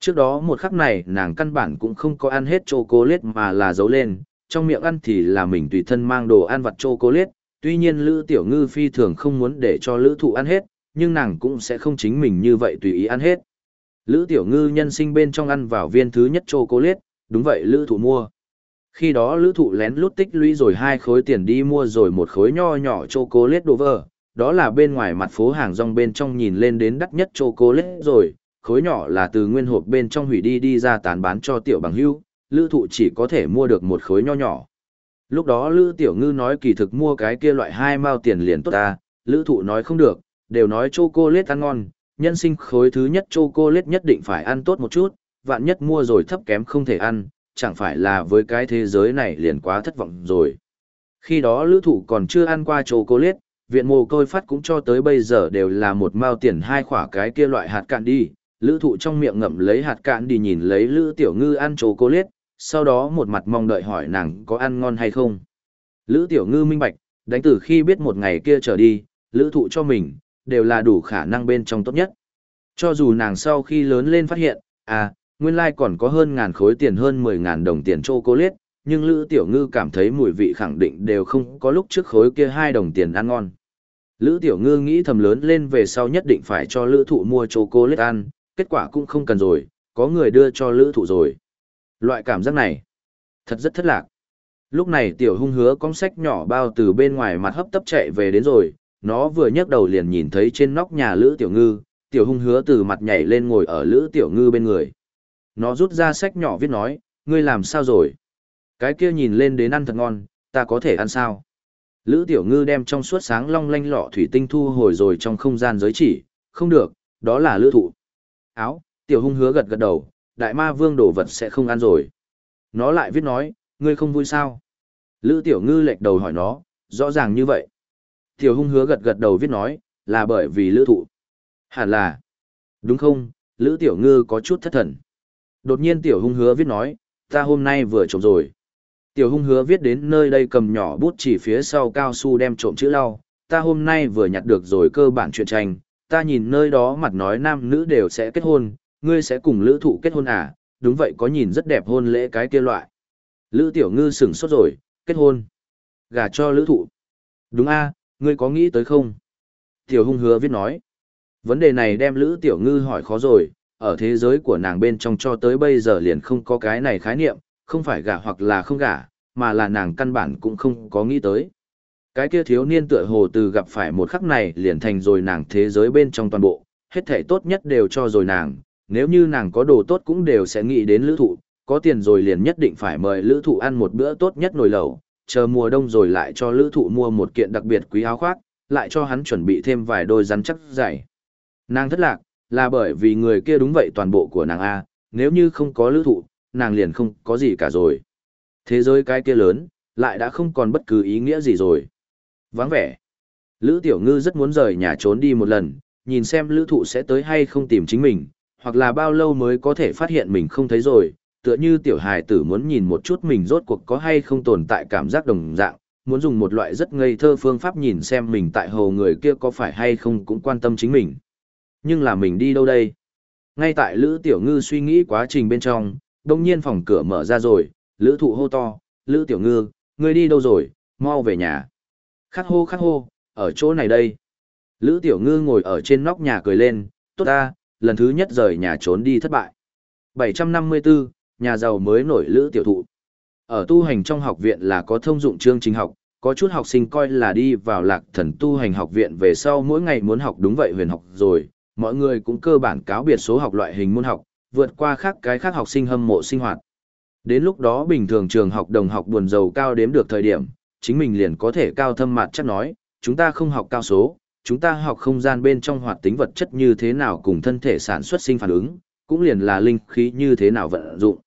Trước đó một khắc này nàng căn bản cũng không có ăn hết chocolate mà là giấu lên, trong miệng ăn thì là mình tùy thân mang đồ ăn vặt chocolate, tuy nhiên Lữ Tiểu Ngư phi thường không muốn để cho Lữ Thụ ăn hết, nhưng nàng cũng sẽ không chính mình như vậy tùy ý ăn hết. Lữ Tiểu Ngư nhân sinh bên trong ăn vào viên thứ nhất chocolate, đúng vậy Lữ Thụ mua. Khi đó lữ thụ lén lút tích lũy rồi hai khối tiền đi mua rồi một khối nho nhỏ chocolate đồ vờ, đó là bên ngoài mặt phố hàng rong bên trong nhìn lên đến đắt nhất chocolate rồi, khối nhỏ là từ nguyên hộp bên trong hủy đi đi ra tán bán cho tiểu bằng hưu, lữ thụ chỉ có thể mua được một khối nho nhỏ. Lúc đó lữ tiểu ngư nói kỳ thực mua cái kia loại hai mao tiền liền tốt ta, lữ thụ nói không được, đều nói chocolate ăn ngon, nhân sinh khối thứ nhất chocolate nhất định phải ăn tốt một chút, vạn nhất mua rồi thấp kém không thể ăn, chẳng phải là với cái thế giới này liền quá thất vọng rồi. Khi đó lữ thụ còn chưa ăn qua chocolate, viện mồ côi phát cũng cho tới bây giờ đều là một mao tiền hai khỏa cái kia loại hạt cạn đi. Lữ thụ trong miệng ngậm lấy hạt cạn đi nhìn lấy lữ tiểu ngư ăn chố cô liết, sau đó một mặt mong đợi hỏi nàng có ăn ngon hay không. Lữ tiểu ngư minh bạch, đánh từ khi biết một ngày kia trở đi, lữ thụ cho mình, đều là đủ khả năng bên trong tốt nhất. Cho dù nàng sau khi lớn lên phát hiện, à, nguyên lai like còn có hơn ngàn khối tiền hơn 10 ngàn đồng tiền chô cô liết, nhưng Lữ Tiểu Ngư cảm thấy mùi vị khẳng định đều không có lúc trước khối kia 2 đồng tiền ăn ngon. Lữ Tiểu Ngư nghĩ thầm lớn lên về sau nhất định phải cho Lữ Thụ mua chocolate ăn, kết quả cũng không cần rồi, có người đưa cho Lữ Thụ rồi. Loại cảm giác này, thật rất thất lạc. Lúc này Tiểu Hung hứa con sách nhỏ bao từ bên ngoài mặt hấp tấp chạy về đến rồi, nó vừa nhấc đầu liền nhìn thấy trên nóc nhà Lữ Tiểu Ngư, Tiểu Hung hứa từ mặt nhảy lên ngồi ở Lữ Tiểu Ngư bên người. Nó rút ra sách nhỏ viết nói, ngươi làm sao rồi? Cái kia nhìn lên đến ăn thật ngon, ta có thể ăn sao? Lữ Tiểu Ngư đem trong suốt sáng long lanh lọ thủy tinh thu hồi rồi trong không gian giới chỉ, không được, đó là lữ thụ. Áo, Tiểu Hung hứa gật gật đầu, đại ma vương đồ vật sẽ không ăn rồi. Nó lại viết nói, ngươi không vui sao? Lữ Tiểu Ngư lệch đầu hỏi nó, rõ ràng như vậy. Tiểu Hung hứa gật gật đầu viết nói, là bởi vì lữ thụ. Hẳn là, đúng không, Lữ Tiểu Ngư có chút thất thần. Đột nhiên tiểu hung hứa viết nói, ta hôm nay vừa trộm rồi. Tiểu hung hứa viết đến nơi đây cầm nhỏ bút chỉ phía sau cao su đem trộm chữ lau, ta hôm nay vừa nhặt được rồi cơ bản chuyện tranh, ta nhìn nơi đó mặt nói nam nữ đều sẽ kết hôn, ngươi sẽ cùng lữ thụ kết hôn à, đúng vậy có nhìn rất đẹp hôn lễ cái kia loại. Lữ tiểu ngư sửng sốt rồi, kết hôn. Gả cho lữ thụ. Đúng a ngươi có nghĩ tới không? Tiểu hung hứa viết nói. Vấn đề này đem lữ tiểu ngư hỏi khó rồi, ở thế giới của nàng bên trong cho tới bây giờ liền không có cái này khái niệm, không phải gả hoặc là không gả, mà là nàng căn bản cũng không có nghĩ tới. Cái kia thiếu niên tựa hồ từ gặp phải một khắc này liền thành rồi nàng thế giới bên trong toàn bộ, hết thể tốt nhất đều cho rồi nàng, nếu như nàng có đồ tốt cũng đều sẽ nghĩ đến lữ thụ, có tiền rồi liền nhất định phải mời lữ thụ ăn một bữa tốt nhất nồi lẩu, chờ mùa đông rồi lại cho lữ thụ mua một kiện đặc biệt quý áo khoác, lại cho hắn chuẩn bị thêm vài đôi rắn chắc dày. Nàng thất lạc, là bởi vì người kia đúng vậy toàn bộ của nàng A, nếu như không có lữ thụ, nàng liền không có gì cả rồi. Thế giới cái kia lớn, lại đã không còn bất cứ ý nghĩa gì rồi. Vắng vẻ. Lữ Tiểu Ngư rất muốn rời nhà trốn đi một lần, nhìn xem lữ thụ sẽ tới hay không tìm chính mình, hoặc là bao lâu mới có thể phát hiện mình không thấy rồi, tựa như tiểu hài tử muốn nhìn một chút mình rốt cuộc có hay không tồn tại cảm giác đồng dạng, muốn dùng một loại rất ngây thơ phương pháp nhìn xem mình tại hồ người kia có phải hay không cũng quan tâm chính mình. Nhưng là mình đi đâu đây? Ngay tại Lữ Tiểu Ngư suy nghĩ quá trình bên trong, đông nhiên phòng cửa mở ra rồi, Lữ Thụ hô to, Lữ Tiểu Ngư, ngươi đi đâu rồi, mau về nhà. Khắc hô khắc hô, ở chỗ này đây. Lữ Tiểu Ngư ngồi ở trên nóc nhà cười lên, tốt ta, lần thứ nhất rời nhà trốn đi thất bại. 754, nhà giàu mới nổi Lữ Tiểu Thụ. Ở tu hành trong học viện là có thông dụng chương trình học, có chút học sinh coi là đi vào lạc thần tu hành học viện về sau mỗi ngày muốn học đúng vậy huyền học rồi, mọi người cũng cơ bản cáo biệt số học loại hình môn học, vượt qua khác cái khác học sinh hâm mộ sinh hoạt. Đến lúc đó bình thường trường học đồng học buồn giàu cao đếm được thời điểm, chính mình liền có thể cao thâm mặt chắc nói, chúng ta không học cao số, chúng ta học không gian bên trong hoạt tính vật chất như thế nào cùng thân thể sản xuất sinh phản ứng, cũng liền là linh khí như thế nào vận dụng.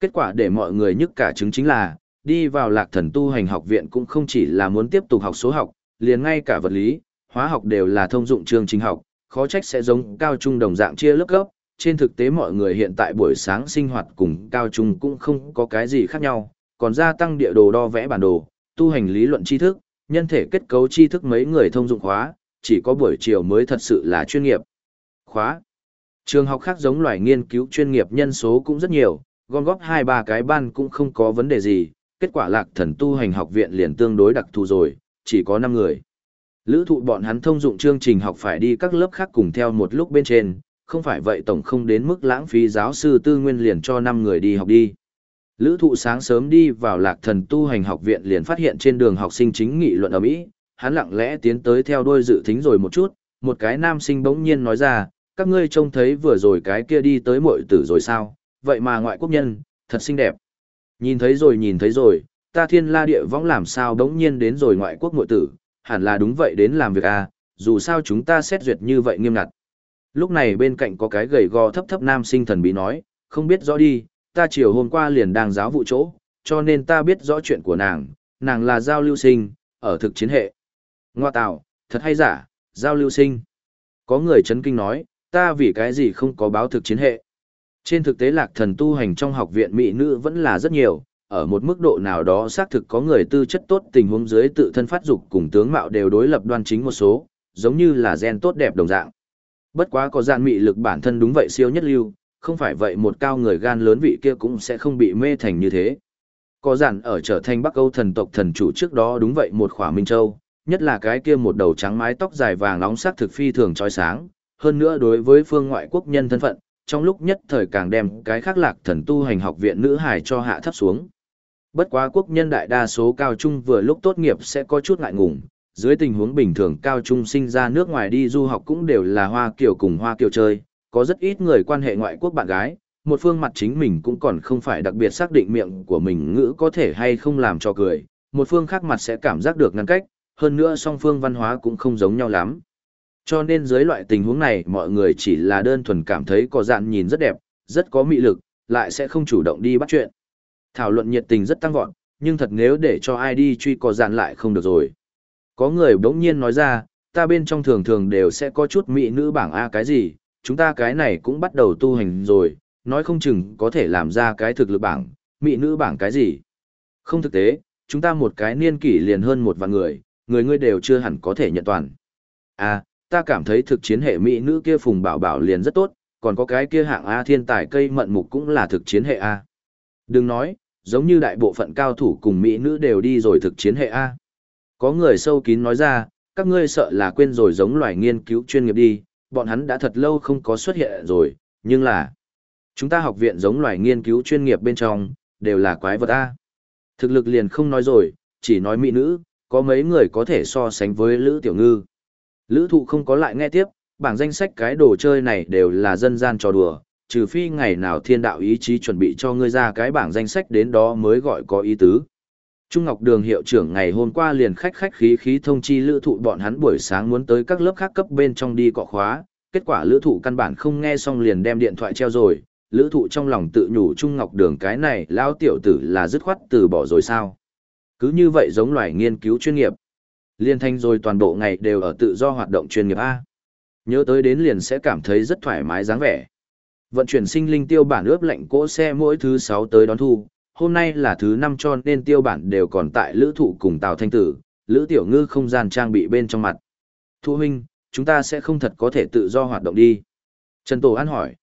Kết quả để mọi người nhức cả chứng chính là, đi vào lạc thần tu hành học viện cũng không chỉ là muốn tiếp tục học số học, liền ngay cả vật lý, hóa học đều là thông dụng chương trình học, khó trách sẽ giống cao trung đồng dạng chia lớp cấp. Trên thực tế mọi người hiện tại buổi sáng sinh hoạt cùng cao trung cũng không có cái gì khác nhau, còn gia tăng địa đồ đo vẽ bản đồ, tu hành lý luận tri thức, nhân thể kết cấu tri thức mấy người thông dụng khóa, chỉ có buổi chiều mới thật sự là chuyên nghiệp. Khóa Trường học khác giống loài nghiên cứu chuyên nghiệp nhân số cũng rất nhiều, gom góp hai ba cái ban cũng không có vấn đề gì, kết quả lạc thần tu hành học viện liền tương đối đặc thù rồi, chỉ có 5 người. Lữ thụ bọn hắn thông dụng chương trình học phải đi các lớp khác cùng theo một lúc bên trên, không phải vậy tổng không đến mức lãng phí giáo sư tư nguyên liền cho 5 người đi học đi. Lữ thụ sáng sớm đi vào lạc thần tu hành học viện liền phát hiện trên đường học sinh chính nghị luận ở Mỹ, hắn lặng lẽ tiến tới theo đôi dự thính rồi một chút, một cái nam sinh bỗng nhiên nói ra, các ngươi trông thấy vừa rồi cái kia đi tới mội tử rồi sao, vậy mà ngoại quốc nhân, thật xinh đẹp. Nhìn thấy rồi nhìn thấy rồi, ta thiên la địa võng làm sao đống nhiên đến rồi ngoại quốc mội tử, hẳn là đúng vậy đến làm việc à, dù sao chúng ta xét duyệt như vậy nghiêm ngặt. Lúc này bên cạnh có cái gầy gò thấp thấp nam sinh thần bí nói, không biết rõ đi, ta chiều hôm qua liền đang giáo vụ chỗ, cho nên ta biết rõ chuyện của nàng, nàng là giao lưu sinh, ở thực chiến hệ. Ngoa tạo, thật hay giả, giao lưu sinh. Có người chấn kinh nói, ta vì cái gì không có báo thực chiến hệ. Trên thực tế lạc thần tu hành trong học viện mỹ nữ vẫn là rất nhiều, ở một mức độ nào đó xác thực có người tư chất tốt tình huống dưới tự thân phát dục cùng tướng mạo đều đối lập đoan chính một số, giống như là gen tốt đẹp đồng dạng. Bất quá có gian mị lực bản thân đúng vậy siêu nhất lưu, không phải vậy một cao người gan lớn vị kia cũng sẽ không bị mê thành như thế. Có giản ở trở thành Bắc Âu thần tộc thần chủ trước đó đúng vậy một khỏa Minh Châu, nhất là cái kia một đầu trắng mái tóc dài vàng nóng sắc thực phi thường trói sáng, hơn nữa đối với phương ngoại quốc nhân thân phận, trong lúc nhất thời càng đem cái khác lạc thần tu hành học viện nữ hải cho hạ thấp xuống. Bất quá quốc nhân đại đa số cao trung vừa lúc tốt nghiệp sẽ có chút ngại ngùng, dưới tình huống bình thường cao trung sinh ra nước ngoài đi du học cũng đều là hoa kiểu cùng hoa kiểu chơi, có rất ít người quan hệ ngoại quốc bạn gái, một phương mặt chính mình cũng còn không phải đặc biệt xác định miệng của mình ngữ có thể hay không làm cho cười, một phương khác mặt sẽ cảm giác được ngăn cách, hơn nữa song phương văn hóa cũng không giống nhau lắm. Cho nên dưới loại tình huống này mọi người chỉ là đơn thuần cảm thấy có dạn nhìn rất đẹp, rất có mị lực, lại sẽ không chủ động đi bắt chuyện. Thảo luận nhiệt tình rất tăng vọt, nhưng thật nếu để cho ai đi truy có dạn lại không được rồi. Có người bỗng nhiên nói ra, ta bên trong thường thường đều sẽ có chút mỹ nữ bảng A cái gì, chúng ta cái này cũng bắt đầu tu hành rồi, nói không chừng có thể làm ra cái thực lực bảng, mỹ nữ bảng cái gì. Không thực tế, chúng ta một cái niên kỷ liền hơn một vạn người, người ngươi đều chưa hẳn có thể nhận toàn. À, ta cảm thấy thực chiến hệ mỹ nữ kia phùng bảo bảo liền rất tốt, còn có cái kia hạng A thiên tài cây mận mục cũng là thực chiến hệ A. Đừng nói, giống như đại bộ phận cao thủ cùng mỹ nữ đều đi rồi thực chiến hệ A. Có người sâu kín nói ra, các ngươi sợ là quên rồi giống loài nghiên cứu chuyên nghiệp đi, bọn hắn đã thật lâu không có xuất hiện rồi, nhưng là chúng ta học viện giống loài nghiên cứu chuyên nghiệp bên trong, đều là quái vật A. Thực lực liền không nói rồi, chỉ nói mỹ nữ, có mấy người có thể so sánh với Lữ Tiểu Ngư. Lữ thụ không có lại nghe tiếp, bảng danh sách cái đồ chơi này đều là dân gian trò đùa, trừ phi ngày nào thiên đạo ý chí chuẩn bị cho ngươi ra cái bảng danh sách đến đó mới gọi có ý tứ. Trung Ngọc Đường hiệu trưởng ngày hôm qua liền khách khách khí khí thông chi lữ thụ bọn hắn buổi sáng muốn tới các lớp khác cấp bên trong đi cọ khóa, kết quả lữ thụ căn bản không nghe xong liền đem điện thoại treo rồi, lữ thụ trong lòng tự nhủ Trung Ngọc Đường cái này lao tiểu tử là dứt khoát từ bỏ rồi sao. Cứ như vậy giống loài nghiên cứu chuyên nghiệp. Liên thanh rồi toàn bộ ngày đều ở tự do hoạt động chuyên nghiệp A. Nhớ tới đến liền sẽ cảm thấy rất thoải mái dáng vẻ. Vận chuyển sinh linh tiêu bản ướp lạnh cỗ xe mỗi thứ 6 tới đón thu, hôm nay là thứ năm cho nên tiêu bản đều còn tại lữ thụ cùng Tào Thanh Tử, lữ tiểu ngư không gian trang bị bên trong mặt. Thu huynh, chúng ta sẽ không thật có thể tự do hoạt động đi. Trần Tổ An hỏi.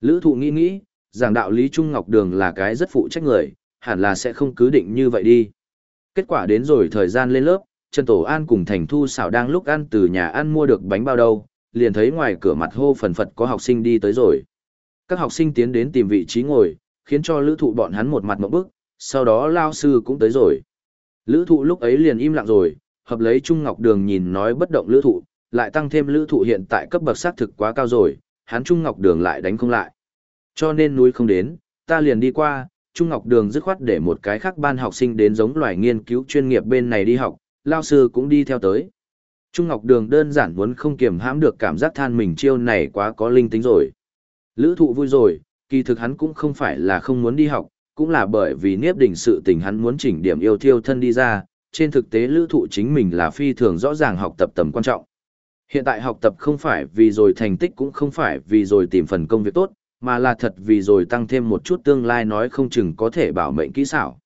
Lữ thụ nghĩ nghĩ, giảng đạo Lý Trung Ngọc Đường là cái rất phụ trách người, hẳn là sẽ không cứ định như vậy đi. Kết quả đến rồi thời gian lên lớp, Trần Tổ An cùng Thành Thu xảo đang lúc ăn từ nhà ăn mua được bánh bao đâu, liền thấy ngoài cửa mặt hô phần phật có học sinh đi tới rồi. Các học sinh tiến đến tìm vị trí ngồi, khiến cho lữ thụ bọn hắn một mặt mộng bức, sau đó lao sư cũng tới rồi. Lữ thụ lúc ấy liền im lặng rồi, hợp lấy Trung Ngọc Đường nhìn nói bất động lữ thụ, lại tăng thêm lữ thụ hiện tại cấp bậc xác thực quá cao rồi, hắn Trung Ngọc Đường lại đánh không lại. Cho nên núi không đến, ta liền đi qua, Trung Ngọc Đường dứt khoát để một cái khác ban học sinh đến giống loài nghiên cứu chuyên nghiệp bên này đi học, lao sư cũng đi theo tới. Trung Ngọc Đường đơn giản muốn không kiềm hãm được cảm giác than mình chiêu này quá có linh tính rồi. Lữ thụ vui rồi, kỳ thực hắn cũng không phải là không muốn đi học, cũng là bởi vì niếp đỉnh sự tình hắn muốn chỉnh điểm yêu thiêu thân đi ra, trên thực tế lữ thụ chính mình là phi thường rõ ràng học tập tầm quan trọng. Hiện tại học tập không phải vì rồi thành tích cũng không phải vì rồi tìm phần công việc tốt, mà là thật vì rồi tăng thêm một chút tương lai nói không chừng có thể bảo mệnh kỹ xảo.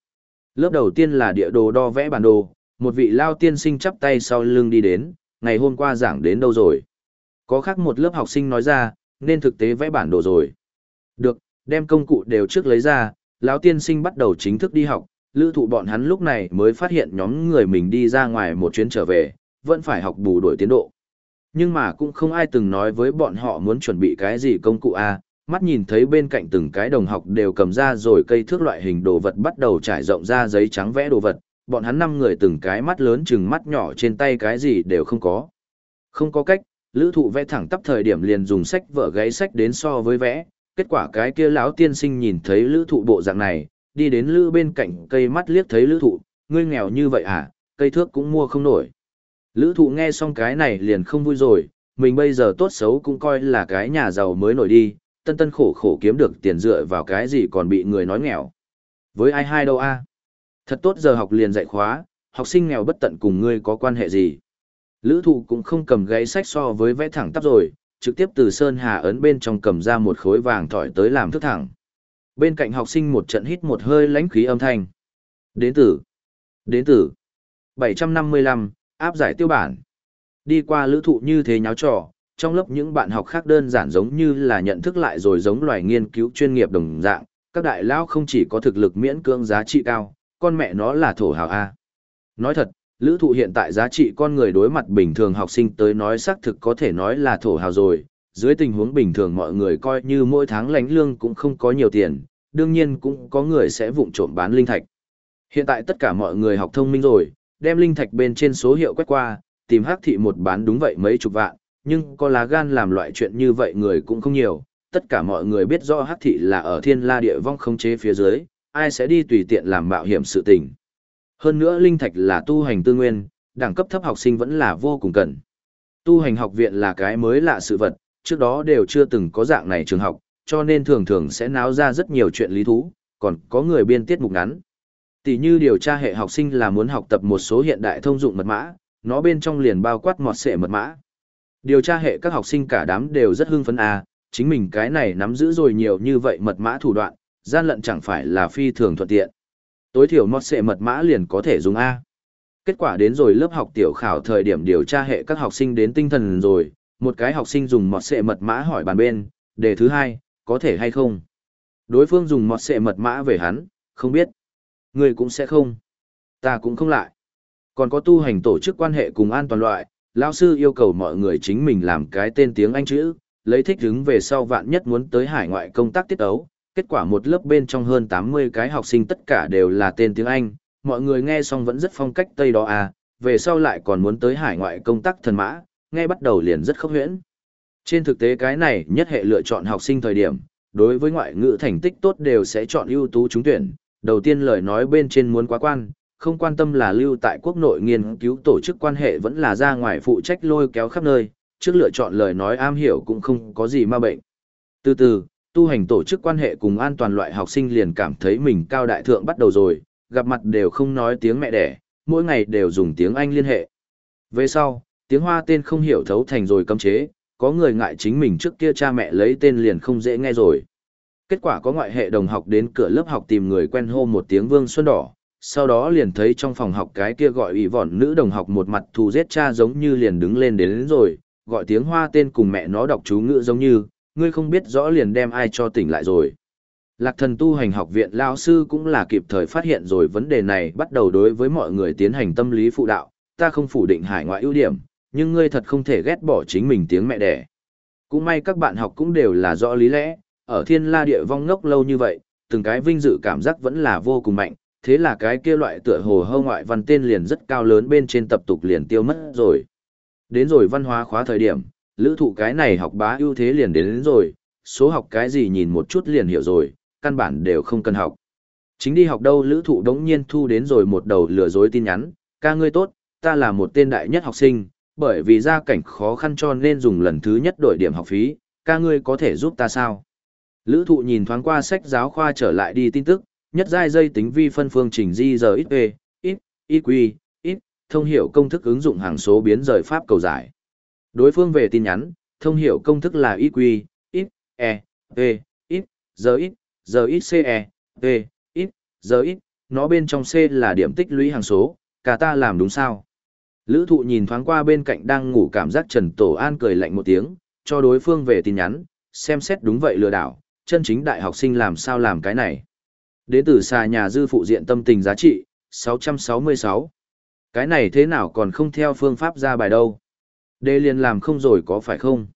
Lớp đầu tiên là địa đồ đo vẽ bản đồ, một vị lao tiên sinh chắp tay sau lưng đi đến, ngày hôm qua giảng đến đâu rồi. Có khác một lớp học sinh nói ra, nên thực tế vẽ bản đồ rồi. Được, đem công cụ đều trước lấy ra, lão tiên sinh bắt đầu chính thức đi học, lữ thụ bọn hắn lúc này mới phát hiện nhóm người mình đi ra ngoài một chuyến trở về, vẫn phải học bù đổi tiến độ. Nhưng mà cũng không ai từng nói với bọn họ muốn chuẩn bị cái gì công cụ A, mắt nhìn thấy bên cạnh từng cái đồng học đều cầm ra rồi cây thước loại hình đồ vật bắt đầu trải rộng ra giấy trắng vẽ đồ vật, bọn hắn năm người từng cái mắt lớn chừng mắt nhỏ trên tay cái gì đều không có. Không có cách, lữ thụ vẽ thẳng tắp thời điểm liền dùng sách vở gáy sách đến so với vẽ, kết quả cái kia lão tiên sinh nhìn thấy lữ thụ bộ dạng này, đi đến lữ bên cạnh cây mắt liếc thấy lữ thụ, ngươi nghèo như vậy à, cây thước cũng mua không nổi. Lữ thụ nghe xong cái này liền không vui rồi, mình bây giờ tốt xấu cũng coi là cái nhà giàu mới nổi đi, tân tân khổ khổ kiếm được tiền dựa vào cái gì còn bị người nói nghèo. Với ai hai đâu a Thật tốt giờ học liền dạy khóa, học sinh nghèo bất tận cùng ngươi có quan hệ gì. Lữ thụ cũng không cầm gáy sách so với vẽ thẳng tắp rồi, trực tiếp từ Sơn Hà ấn bên trong cầm ra một khối vàng thỏi tới làm thức thẳng. Bên cạnh học sinh một trận hít một hơi lãnh khí âm thanh. Đến tử. Đến tử. 755, áp giải tiêu bản. Đi qua lữ thụ như thế nháo trò, trong lớp những bạn học khác đơn giản giống như là nhận thức lại rồi giống loài nghiên cứu chuyên nghiệp đồng dạng, các đại lao không chỉ có thực lực miễn cưỡng giá trị cao, con mẹ nó là thổ hào A. Nói thật, lữ thụ hiện tại giá trị con người đối mặt bình thường học sinh tới nói xác thực có thể nói là thổ hào rồi, dưới tình huống bình thường mọi người coi như mỗi tháng lãnh lương cũng không có nhiều tiền, đương nhiên cũng có người sẽ vụng trộm bán linh thạch. Hiện tại tất cả mọi người học thông minh rồi, đem linh thạch bên trên số hiệu quét qua, tìm hắc thị một bán đúng vậy mấy chục vạn, nhưng có lá gan làm loại chuyện như vậy người cũng không nhiều, tất cả mọi người biết rõ hắc thị là ở thiên la địa vong không chế phía dưới, ai sẽ đi tùy tiện làm mạo hiểm sự tình. Hơn nữa linh thạch là tu hành tư nguyên, đẳng cấp thấp học sinh vẫn là vô cùng cần. Tu hành học viện là cái mới lạ sự vật, trước đó đều chưa từng có dạng này trường học, cho nên thường thường sẽ náo ra rất nhiều chuyện lý thú, còn có người biên tiết mục ngắn. Tỷ như điều tra hệ học sinh là muốn học tập một số hiện đại thông dụng mật mã, nó bên trong liền bao quát mọt sệ mật mã. Điều tra hệ các học sinh cả đám đều rất hưng phấn à, chính mình cái này nắm giữ rồi nhiều như vậy mật mã thủ đoạn, gian lận chẳng phải là phi thường thuận tiện. Tối thiểu mọt xệ mật mã liền có thể dùng A. Kết quả đến rồi lớp học tiểu khảo thời điểm điều tra hệ các học sinh đến tinh thần rồi, một cái học sinh dùng mọt xệ mật mã hỏi bàn bên, đề thứ hai, có thể hay không? Đối phương dùng mọt xệ mật mã về hắn, không biết. Người cũng sẽ không. Ta cũng không lại. Còn có tu hành tổ chức quan hệ cùng an toàn loại, lao sư yêu cầu mọi người chính mình làm cái tên tiếng Anh chữ, lấy thích đứng về sau vạn nhất muốn tới hải ngoại công tác tiết ấu. Kết quả một lớp bên trong hơn 80 cái học sinh tất cả đều là tên tiếng Anh, mọi người nghe xong vẫn rất phong cách Tây đó à, về sau lại còn muốn tới hải ngoại công tác thần mã, nghe bắt đầu liền rất khốc huyễn. Trên thực tế cái này nhất hệ lựa chọn học sinh thời điểm, đối với ngoại ngữ thành tích tốt đều sẽ chọn ưu tú trúng tuyển, đầu tiên lời nói bên trên muốn quá quan, không quan tâm là lưu tại quốc nội nghiên cứu tổ chức quan hệ vẫn là ra ngoài phụ trách lôi kéo khắp nơi, trước lựa chọn lời nói am hiểu cũng không có gì ma bệnh. Từ từ, tu hành tổ chức quan hệ cùng an toàn loại học sinh liền cảm thấy mình cao đại thượng bắt đầu rồi, gặp mặt đều không nói tiếng mẹ đẻ, mỗi ngày đều dùng tiếng Anh liên hệ. Về sau, tiếng Hoa tên không hiểu thấu thành rồi cấm chế, có người ngại chính mình trước kia cha mẹ lấy tên liền không dễ nghe rồi. Kết quả có ngoại hệ đồng học đến cửa lớp học tìm người quen hô một tiếng Vương Xuân Đỏ, sau đó liền thấy trong phòng học cái kia gọi ủy vọn nữ đồng học một mặt thù giết cha giống như liền đứng lên đến, đến rồi, gọi tiếng hoa tên cùng mẹ nó đọc chú ngữ giống như, ngươi không biết rõ liền đem ai cho tỉnh lại rồi. Lạc thần tu hành học viện lao sư cũng là kịp thời phát hiện rồi vấn đề này bắt đầu đối với mọi người tiến hành tâm lý phụ đạo, ta không phủ định hải ngoại ưu điểm, nhưng ngươi thật không thể ghét bỏ chính mình tiếng mẹ đẻ. Cũng may các bạn học cũng đều là rõ lý lẽ, ở thiên la địa vong ngốc lâu như vậy, từng cái vinh dự cảm giác vẫn là vô cùng mạnh, thế là cái kia loại tựa hồ hơ ngoại văn tên liền rất cao lớn bên trên tập tục liền tiêu mất rồi. Đến rồi văn hóa khóa thời điểm, lữ thụ cái này học bá ưu thế liền đến, đến rồi, số học cái gì nhìn một chút liền hiểu rồi, căn bản đều không cần học. Chính đi học đâu lữ thụ đống nhiên thu đến rồi một đầu lừa dối tin nhắn, ca ngươi tốt, ta là một tên đại nhất học sinh, bởi vì gia cảnh khó khăn cho nên dùng lần thứ nhất đổi điểm học phí, ca ngươi có thể giúp ta sao? Lữ thụ nhìn thoáng qua sách giáo khoa trở lại đi tin tức, nhất giai dây tính vi phân phương trình di giờ ít p, ít, ít quy, ít, thông hiểu công thức ứng dụng hàng số biến rời pháp cầu giải. Đối phương về tin nhắn, thông hiểu công thức là IQ, ít, e, p, ít, giờ ít, giờ ít ce, V, ít, giờ ít, nó bên trong C là điểm tích lũy hàng số, cả ta làm đúng sao? Lữ thụ nhìn thoáng qua bên cạnh đang ngủ cảm giác Trần Tổ An cười lạnh một tiếng, cho đối phương về tin nhắn, xem xét đúng vậy lừa đảo, chân chính đại học sinh làm sao làm cái này. Đến từ xa nhà dư phụ diện tâm tình giá trị, 666. Cái này thế nào còn không theo phương pháp ra bài đâu. Đê liền làm không rồi có phải không?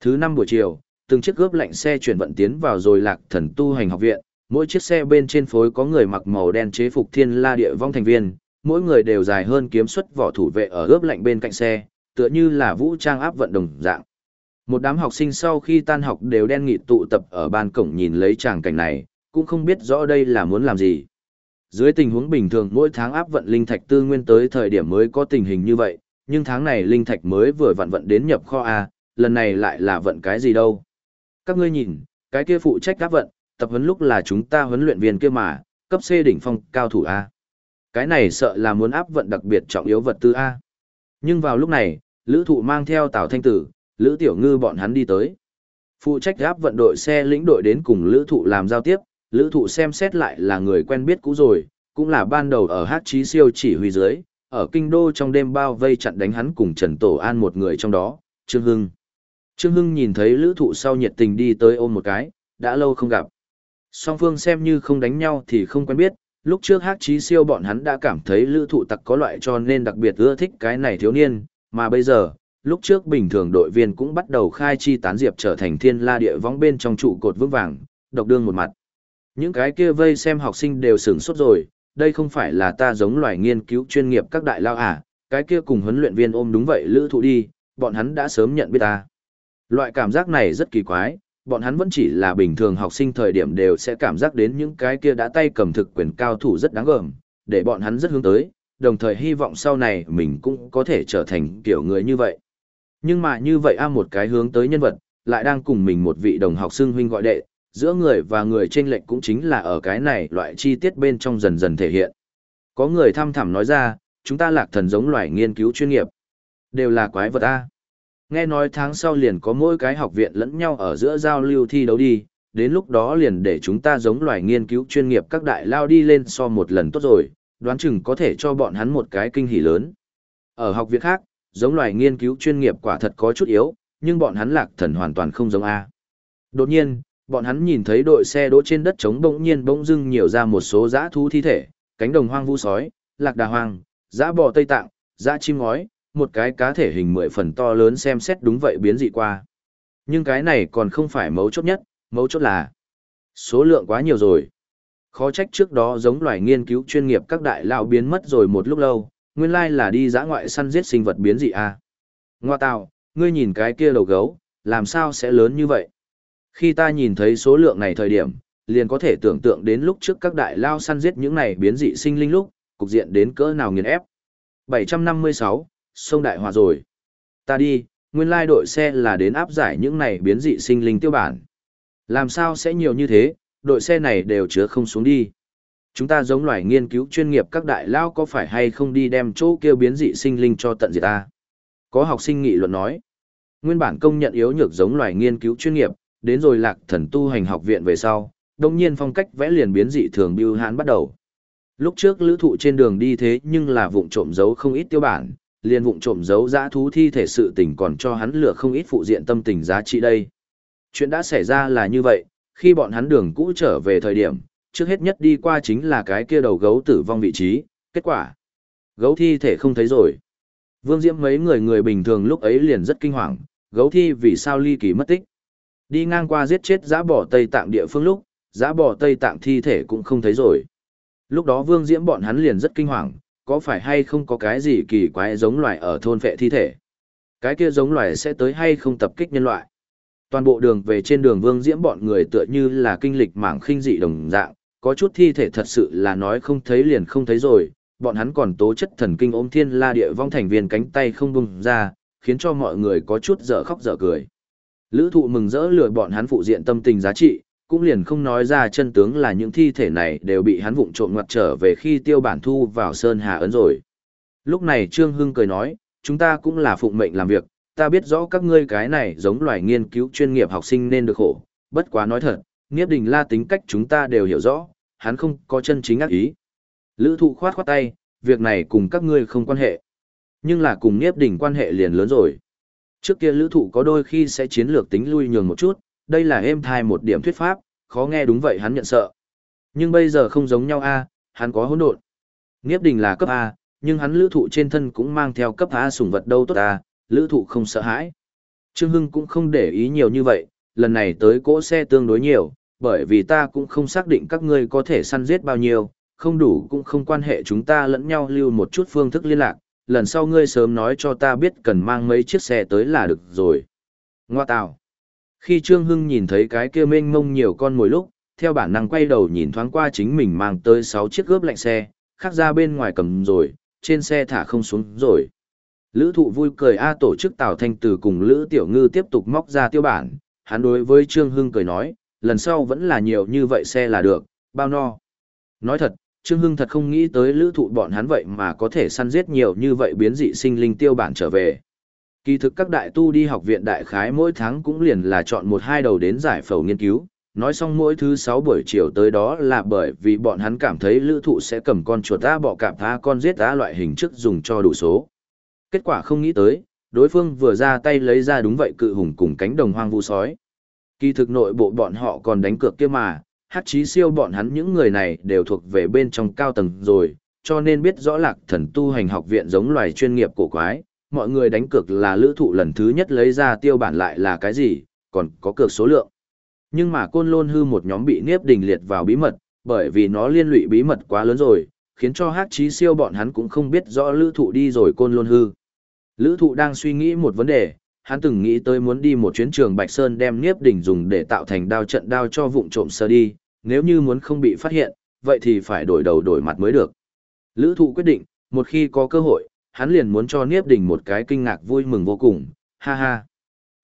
Thứ năm buổi chiều, từng chiếc gớp lạnh xe chuyển vận tiến vào rồi lạc thần tu hành học viện, mỗi chiếc xe bên trên phối có người mặc màu đen chế phục thiên la địa vong thành viên, mỗi người đều dài hơn kiếm xuất vỏ thủ vệ ở gớp lạnh bên cạnh xe, tựa như là vũ trang áp vận đồng dạng. Một đám học sinh sau khi tan học đều đen nghị tụ tập ở ban cổng nhìn lấy tràng cảnh này, cũng không biết rõ đây là muốn làm gì. Dưới tình huống bình thường mỗi tháng áp vận linh thạch tư nguyên tới thời điểm mới có tình hình như vậy, nhưng tháng này linh thạch mới vừa vận vận đến nhập kho A, lần này lại là vận cái gì đâu. Các ngươi nhìn, cái kia phụ trách các vận, tập huấn lúc là chúng ta huấn luyện viên kia mà, cấp C đỉnh phong cao thủ A. Cái này sợ là muốn áp vận đặc biệt trọng yếu vật tư A. Nhưng vào lúc này, lữ thụ mang theo Tào Thanh Tử, lữ tiểu ngư bọn hắn đi tới. Phụ trách áp vận đội xe lĩnh đội đến cùng lữ thụ làm giao tiếp, lữ thụ xem xét lại là người quen biết cũ rồi, cũng là ban đầu ở hát trí siêu chỉ huy dưới, ở kinh đô trong đêm bao vây chặn đánh hắn cùng Trần Tổ An một người trong đó, Trương Hưng. Trương Hưng nhìn thấy lữ thụ sau nhiệt tình đi tới ôm một cái, đã lâu không gặp. Song phương xem như không đánh nhau thì không quen biết, lúc trước hát Chí siêu bọn hắn đã cảm thấy lữ thụ tặc có loại cho nên đặc biệt ưa thích cái này thiếu niên, mà bây giờ, lúc trước bình thường đội viên cũng bắt đầu khai chi tán diệp trở thành thiên la địa vong bên trong trụ cột vững vàng, độc đương một mặt. Những cái kia vây xem học sinh đều sửng sốt rồi, đây không phải là ta giống loài nghiên cứu chuyên nghiệp các đại lao à, cái kia cùng huấn luyện viên ôm đúng vậy lữ thụ đi, bọn hắn đã sớm nhận biết ta. Loại cảm giác này rất kỳ quái, bọn hắn vẫn chỉ là bình thường học sinh thời điểm đều sẽ cảm giác đến những cái kia đã tay cầm thực quyền cao thủ rất đáng gờm, để bọn hắn rất hướng tới, đồng thời hy vọng sau này mình cũng có thể trở thành kiểu người như vậy. Nhưng mà như vậy a một cái hướng tới nhân vật, lại đang cùng mình một vị đồng học xưng huynh gọi đệ, giữa người và người chênh lệch cũng chính là ở cái này loại chi tiết bên trong dần dần thể hiện. Có người thăm thẳm nói ra, chúng ta lạc thần giống loài nghiên cứu chuyên nghiệp. Đều là quái vật A. Nghe nói tháng sau liền có mỗi cái học viện lẫn nhau ở giữa giao lưu thi đấu đi, đến lúc đó liền để chúng ta giống loài nghiên cứu chuyên nghiệp các đại lao đi lên so một lần tốt rồi, đoán chừng có thể cho bọn hắn một cái kinh hỉ lớn. Ở học viện khác, giống loài nghiên cứu chuyên nghiệp quả thật có chút yếu, nhưng bọn hắn lạc thần hoàn toàn không giống A. Đột nhiên, bọn hắn nhìn thấy đội xe đỗ trên đất trống bỗng nhiên bỗng dưng nhiều ra một số dã thú thi thể, cánh đồng hoang vu sói, lạc đà hoang, dã bò Tây Tạng, dã chim ngói, một cái cá thể hình mười phần to lớn xem xét đúng vậy biến dị qua. Nhưng cái này còn không phải mấu chốt nhất, mấu chốt là số lượng quá nhiều rồi. Khó trách trước đó giống loài nghiên cứu chuyên nghiệp các đại lão biến mất rồi một lúc lâu, nguyên lai là đi dã ngoại săn giết sinh vật biến dị a. À. Ngoa tạo, ngươi nhìn cái kia đầu gấu, làm sao sẽ lớn như vậy? Khi ta nhìn thấy số lượng này thời điểm, liền có thể tưởng tượng đến lúc trước các đại lao săn giết những này biến dị sinh linh lúc, cục diện đến cỡ nào nghiền ép. 756, sông Đại Hòa rồi. Ta đi, nguyên lai đội xe là đến áp giải những này biến dị sinh linh tiêu bản. Làm sao sẽ nhiều như thế, đội xe này đều chứa không xuống đi. Chúng ta giống loài nghiên cứu chuyên nghiệp các đại lao có phải hay không đi đem chỗ kêu biến dị sinh linh cho tận diệt ta. Có học sinh nghị luận nói, nguyên bản công nhận yếu nhược giống loài nghiên cứu chuyên nghiệp, đến rồi lạc thần tu hành học viện về sau, đồng nhiên phong cách vẽ liền biến dị thường biêu hãn bắt đầu. Lúc trước lữ thụ trên đường đi thế nhưng là vụng trộm giấu không ít tiêu bản, liền vụng trộm giấu dã thú thi thể sự tình còn cho hắn lửa không ít phụ diện tâm tình giá trị đây. Chuyện đã xảy ra là như vậy, khi bọn hắn đường cũ trở về thời điểm, trước hết nhất đi qua chính là cái kia đầu gấu tử vong vị trí, kết quả. Gấu thi thể không thấy rồi. Vương Diễm mấy người người bình thường lúc ấy liền rất kinh hoàng, gấu thi vì sao ly kỳ mất tích. Đi ngang qua giết chết giã bỏ Tây Tạng địa phương lúc, giã bỏ Tây Tạng thi thể cũng không thấy rồi. Lúc đó Vương Diễm bọn hắn liền rất kinh hoàng, có phải hay không có cái gì kỳ quái giống loài ở thôn vệ thi thể. Cái kia giống loài sẽ tới hay không tập kích nhân loại. Toàn bộ đường về trên đường Vương Diễm bọn người tựa như là kinh lịch mảng khinh dị đồng dạng, có chút thi thể thật sự là nói không thấy liền không thấy rồi, bọn hắn còn tố chất thần kinh ôm thiên la địa vong thành viên cánh tay không bung ra, khiến cho mọi người có chút dở khóc dở cười. Lữ thụ mừng rỡ lừa bọn hắn phụ diện tâm tình giá trị, cũng liền không nói ra chân tướng là những thi thể này đều bị hắn vụng trộm ngoặt trở về khi tiêu bản thu vào Sơn Hà Ấn rồi. Lúc này Trương Hưng cười nói, chúng ta cũng là phụng mệnh làm việc, ta biết rõ các ngươi cái này giống loài nghiên cứu chuyên nghiệp học sinh nên được khổ, bất quá nói thật, Niếp Đình La tính cách chúng ta đều hiểu rõ, hắn không có chân chính ác ý. Lữ thụ khoát khoát tay, việc này cùng các ngươi không quan hệ. Nhưng là cùng Niếp Đình quan hệ liền lớn rồi. Trước kia lữ thụ có đôi khi sẽ chiến lược tính lui nhường một chút, đây là êm thai một điểm thuyết pháp, khó nghe đúng vậy hắn nhận sợ. Nhưng bây giờ không giống nhau a hắn có hỗn độn. Niếp Đình là cấp A, nhưng hắn lữ thụ trên thân cũng mang theo cấp A sủng vật đâu tốt A, lữ thụ không sợ hãi. Trương Hưng cũng không để ý nhiều như vậy, lần này tới cỗ xe tương đối nhiều, bởi vì ta cũng không xác định các ngươi có thể săn giết bao nhiêu, không đủ cũng không quan hệ chúng ta lẫn nhau lưu một chút phương thức liên lạc, lần sau ngươi sớm nói cho ta biết cần mang mấy chiếc xe tới là được rồi. Ngoa tào. Khi Trương Hưng nhìn thấy cái kia mênh mông nhiều con mồi lúc, theo bản năng quay đầu nhìn thoáng qua chính mình mang tới 6 chiếc gớp lạnh xe, khác ra bên ngoài cầm rồi, trên xe thả không xuống rồi. Lữ thụ vui cười A tổ chức Tào Thanh Từ cùng Lữ Tiểu Ngư tiếp tục móc ra tiêu bản, hắn đối với Trương Hưng cười nói, lần sau vẫn là nhiều như vậy xe là được, bao no. Nói thật, Trương Hưng thật không nghĩ tới lữ thụ bọn hắn vậy mà có thể săn giết nhiều như vậy biến dị sinh linh tiêu bản trở về. Kỳ thực các đại tu đi học viện đại khái mỗi tháng cũng liền là chọn một hai đầu đến giải phẫu nghiên cứu, nói xong mỗi thứ 6 buổi chiều tới đó là bởi vì bọn hắn cảm thấy lữ thụ sẽ cầm con chuột ta bọ cạp tha con giết ta loại hình trước dùng cho đủ số. Kết quả không nghĩ tới, đối phương vừa ra tay lấy ra đúng vậy cự hùng cùng cánh đồng hoang vu sói. Kỳ thực nội bộ bọn họ còn đánh cược kia mà, hát chí siêu bọn hắn những người này đều thuộc về bên trong cao tầng rồi, cho nên biết rõ lạc thần tu hành học viện giống loài chuyên nghiệp cổ quái, mọi người đánh cược là lữ thụ lần thứ nhất lấy ra tiêu bản lại là cái gì, còn có cược số lượng. Nhưng mà côn lôn hư một nhóm bị niếp đình liệt vào bí mật, bởi vì nó liên lụy bí mật quá lớn rồi, khiến cho hát chí siêu bọn hắn cũng không biết rõ lữ thụ đi rồi côn lôn hư. Lữ thụ đang suy nghĩ một vấn đề, hắn từng nghĩ tới muốn đi một chuyến trường Bạch Sơn đem Niếp Đỉnh dùng để tạo thành đao trận đao cho vụng trộm sơ đi, nếu như muốn không bị phát hiện, vậy thì phải đổi đầu đổi mặt mới được. Lữ thụ quyết định, một khi có cơ hội, hắn liền muốn cho Niếp Đỉnh một cái kinh ngạc vui mừng vô cùng, ha ha.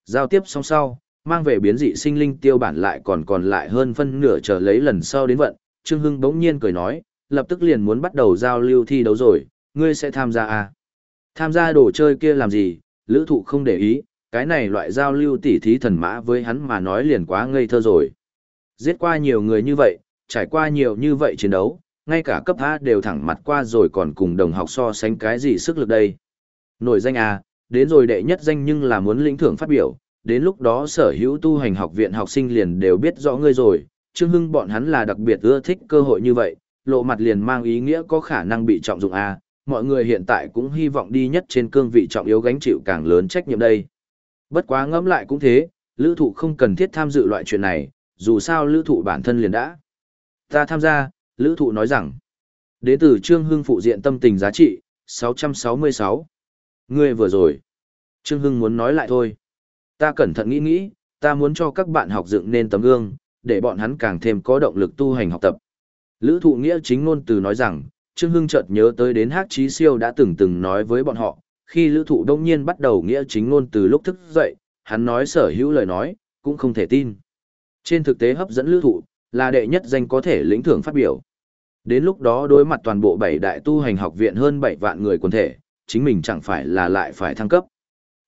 Giao tiếp xong sau, mang về biến dị sinh linh tiêu bản lại còn còn lại hơn phân nửa chờ lấy lần sau đến vận, Trương Hưng bỗng nhiên cười nói, lập tức liền muốn bắt đầu giao lưu thi đấu rồi, ngươi sẽ tham gia à? Tham gia đồ chơi kia làm gì, lữ thụ không để ý, cái này loại giao lưu tỉ thí thần mã với hắn mà nói liền quá ngây thơ rồi. Giết qua nhiều người như vậy, trải qua nhiều như vậy chiến đấu, ngay cả cấp A đều thẳng mặt qua rồi còn cùng đồng học so sánh cái gì sức lực đây. Nổi danh A, đến rồi đệ nhất danh nhưng là muốn lĩnh thưởng phát biểu, đến lúc đó sở hữu tu hành học viện học sinh liền đều biết rõ ngươi rồi, Trương Hưng bọn hắn là đặc biệt ưa thích cơ hội như vậy, lộ mặt liền mang ý nghĩa có khả năng bị trọng dụng A, mọi người hiện tại cũng hy vọng đi nhất trên cương vị trọng yếu gánh chịu càng lớn trách nhiệm đây. Bất quá ngẫm lại cũng thế, lữ thụ không cần thiết tham dự loại chuyện này, dù sao lữ thụ bản thân liền đã. Ta tham gia, lữ thụ nói rằng, đến từ Trương Hưng phụ diện tâm tình giá trị, 666. Ngươi vừa rồi. Trương Hưng muốn nói lại thôi. Ta cẩn thận nghĩ nghĩ, ta muốn cho các bạn học dựng nên tấm gương, để bọn hắn càng thêm có động lực tu hành học tập. Lữ thụ nghĩa chính ngôn từ nói rằng, Trương Hưng chợt nhớ tới đến Hắc Chí Siêu đã từng từng nói với bọn họ, khi lữ thụ đông nhiên bắt đầu nghĩa chính ngôn từ lúc thức dậy, hắn nói sở hữu lời nói, cũng không thể tin. Trên thực tế hấp dẫn lữ thụ, là đệ nhất danh có thể lĩnh thưởng phát biểu. Đến lúc đó đối mặt toàn bộ bảy đại tu hành học viện hơn 7 vạn người quần thể, chính mình chẳng phải là lại phải thăng cấp.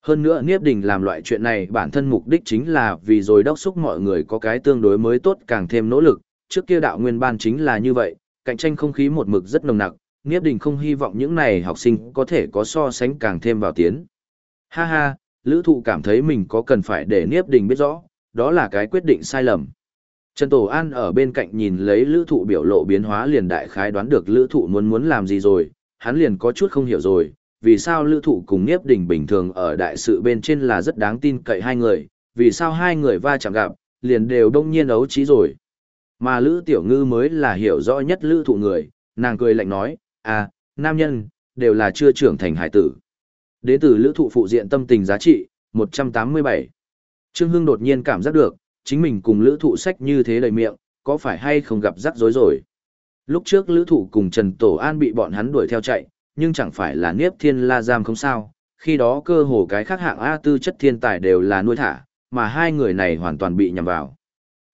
Hơn nữa Niếp Đình làm loại chuyện này bản thân mục đích chính là vì rồi đốc xúc mọi người có cái tương đối mới tốt càng thêm nỗ lực, trước kia đạo nguyên ban chính là như vậy, cạnh tranh không khí một mực rất nồng nặc, Niếp Đình không hy vọng những này học sinh có thể có so sánh càng thêm vào tiến. Ha ha, Lữ Thụ cảm thấy mình có cần phải để Niếp Đình biết rõ, đó là cái quyết định sai lầm. Trần Tổ An ở bên cạnh nhìn lấy Lữ Thụ biểu lộ biến hóa liền đại khái đoán được Lữ Thụ muốn muốn làm gì rồi, hắn liền có chút không hiểu rồi, vì sao Lữ Thụ cùng Niếp Đình bình thường ở đại sự bên trên là rất đáng tin cậy hai người, vì sao hai người va chạm gặp, liền đều đông nhiên ấu trí rồi. Mà Lữ Tiểu Ngư mới là hiểu rõ nhất Lữ Thụ người, nàng cười lạnh nói, à, nam nhân, đều là chưa trưởng thành hải tử. Đến từ Lữ Thụ phụ diện tâm tình giá trị, 187. Trương Hưng đột nhiên cảm giác được, chính mình cùng lữ thụ sách như thế đầy miệng, có phải hay không gặp rắc rối rồi. Lúc trước lữ thụ cùng Trần Tổ An bị bọn hắn đuổi theo chạy, nhưng chẳng phải là Niếp Thiên La Giam không sao, khi đó cơ hồ cái khác hạng A tư chất thiên tài đều là nuôi thả, mà hai người này hoàn toàn bị nhầm vào.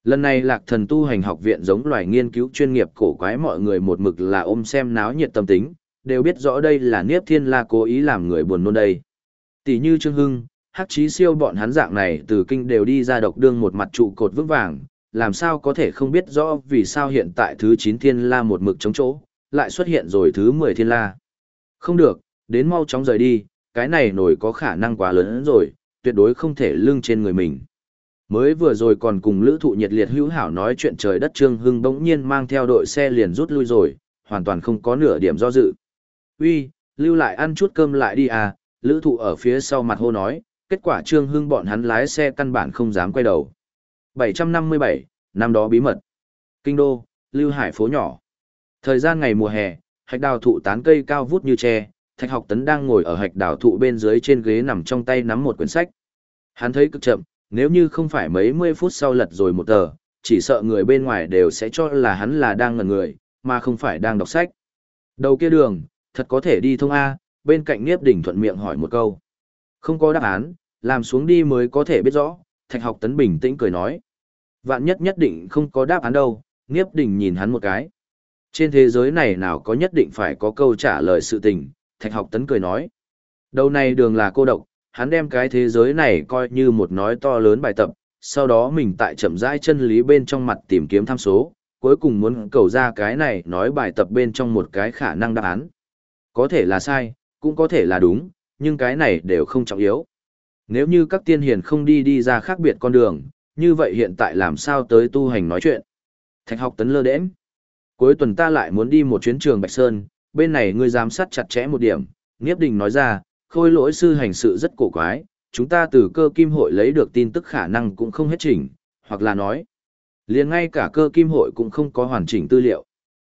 Lần này lạc thần tu hành học viện giống loài nghiên cứu chuyên nghiệp cổ quái mọi người một mực là ôm xem náo nhiệt tâm tính, đều biết rõ đây là Niếp Thiên La cố ý làm người buồn nôn đây. Tỷ như Trương Hưng, hắc chí siêu bọn hắn dạng này từ kinh đều đi ra độc đương một mặt trụ cột vững vàng, làm sao có thể không biết rõ vì sao hiện tại thứ 9 thiên la một mực chống chỗ, lại xuất hiện rồi thứ 10 thiên la. Không được, đến mau chóng rời đi, cái này nổi có khả năng quá lớn rồi, tuyệt đối không thể lưng trên người mình. Mới vừa rồi còn cùng lữ thụ nhiệt liệt hữu hảo nói chuyện trời đất trương hưng bỗng nhiên mang theo đội xe liền rút lui rồi, hoàn toàn không có nửa điểm do dự. Uy, lưu lại ăn chút cơm lại đi à, lữ thụ ở phía sau mặt hô nói, kết quả Trương Hưng bọn hắn lái xe căn bản không dám quay đầu. 757, năm đó bí mật. Kinh đô, Lưu Hải phố nhỏ. Thời gian ngày mùa hè, hạch đào thụ tán cây cao vút như tre, Thạch Học Tấn đang ngồi ở hạch đào thụ bên dưới trên ghế nằm trong tay nắm một quyển sách. Hắn thấy cực chậm, nếu như không phải mấy mươi phút sau lật rồi một tờ, chỉ sợ người bên ngoài đều sẽ cho là hắn là đang ngẩn người, mà không phải đang đọc sách. Đầu kia đường, thật có thể đi thông A, bên cạnh Niếp Đỉnh thuận miệng hỏi một câu. Không có đáp án, làm xuống đi mới có thể biết rõ, thạch học tấn bình tĩnh cười nói. Vạn nhất nhất định không có đáp án đâu, nghiếp đình nhìn hắn một cái. Trên thế giới này nào có nhất định phải có câu trả lời sự tình, thạch học tấn cười nói. Đầu này đường là cô độc, hắn đem cái thế giới này coi như một nói to lớn bài tập, sau đó mình tại chậm rãi chân lý bên trong mặt tìm kiếm tham số, cuối cùng muốn cầu ra cái này nói bài tập bên trong một cái khả năng đáp án. Có thể là sai, cũng có thể là đúng, nhưng cái này đều không trọng yếu. Nếu như các tiên hiền không đi đi ra khác biệt con đường, như vậy hiện tại làm sao tới tu hành nói chuyện. Thạch học tấn lơ đễnh. Cuối tuần ta lại muốn đi một chuyến trường Bạch Sơn, bên này ngươi giám sát chặt chẽ một điểm. Nghiếp đình nói ra, khôi lỗi sư hành sự rất cổ quái, chúng ta từ cơ kim hội lấy được tin tức khả năng cũng không hết chỉnh, hoặc là nói, liền ngay cả cơ kim hội cũng không có hoàn chỉnh tư liệu.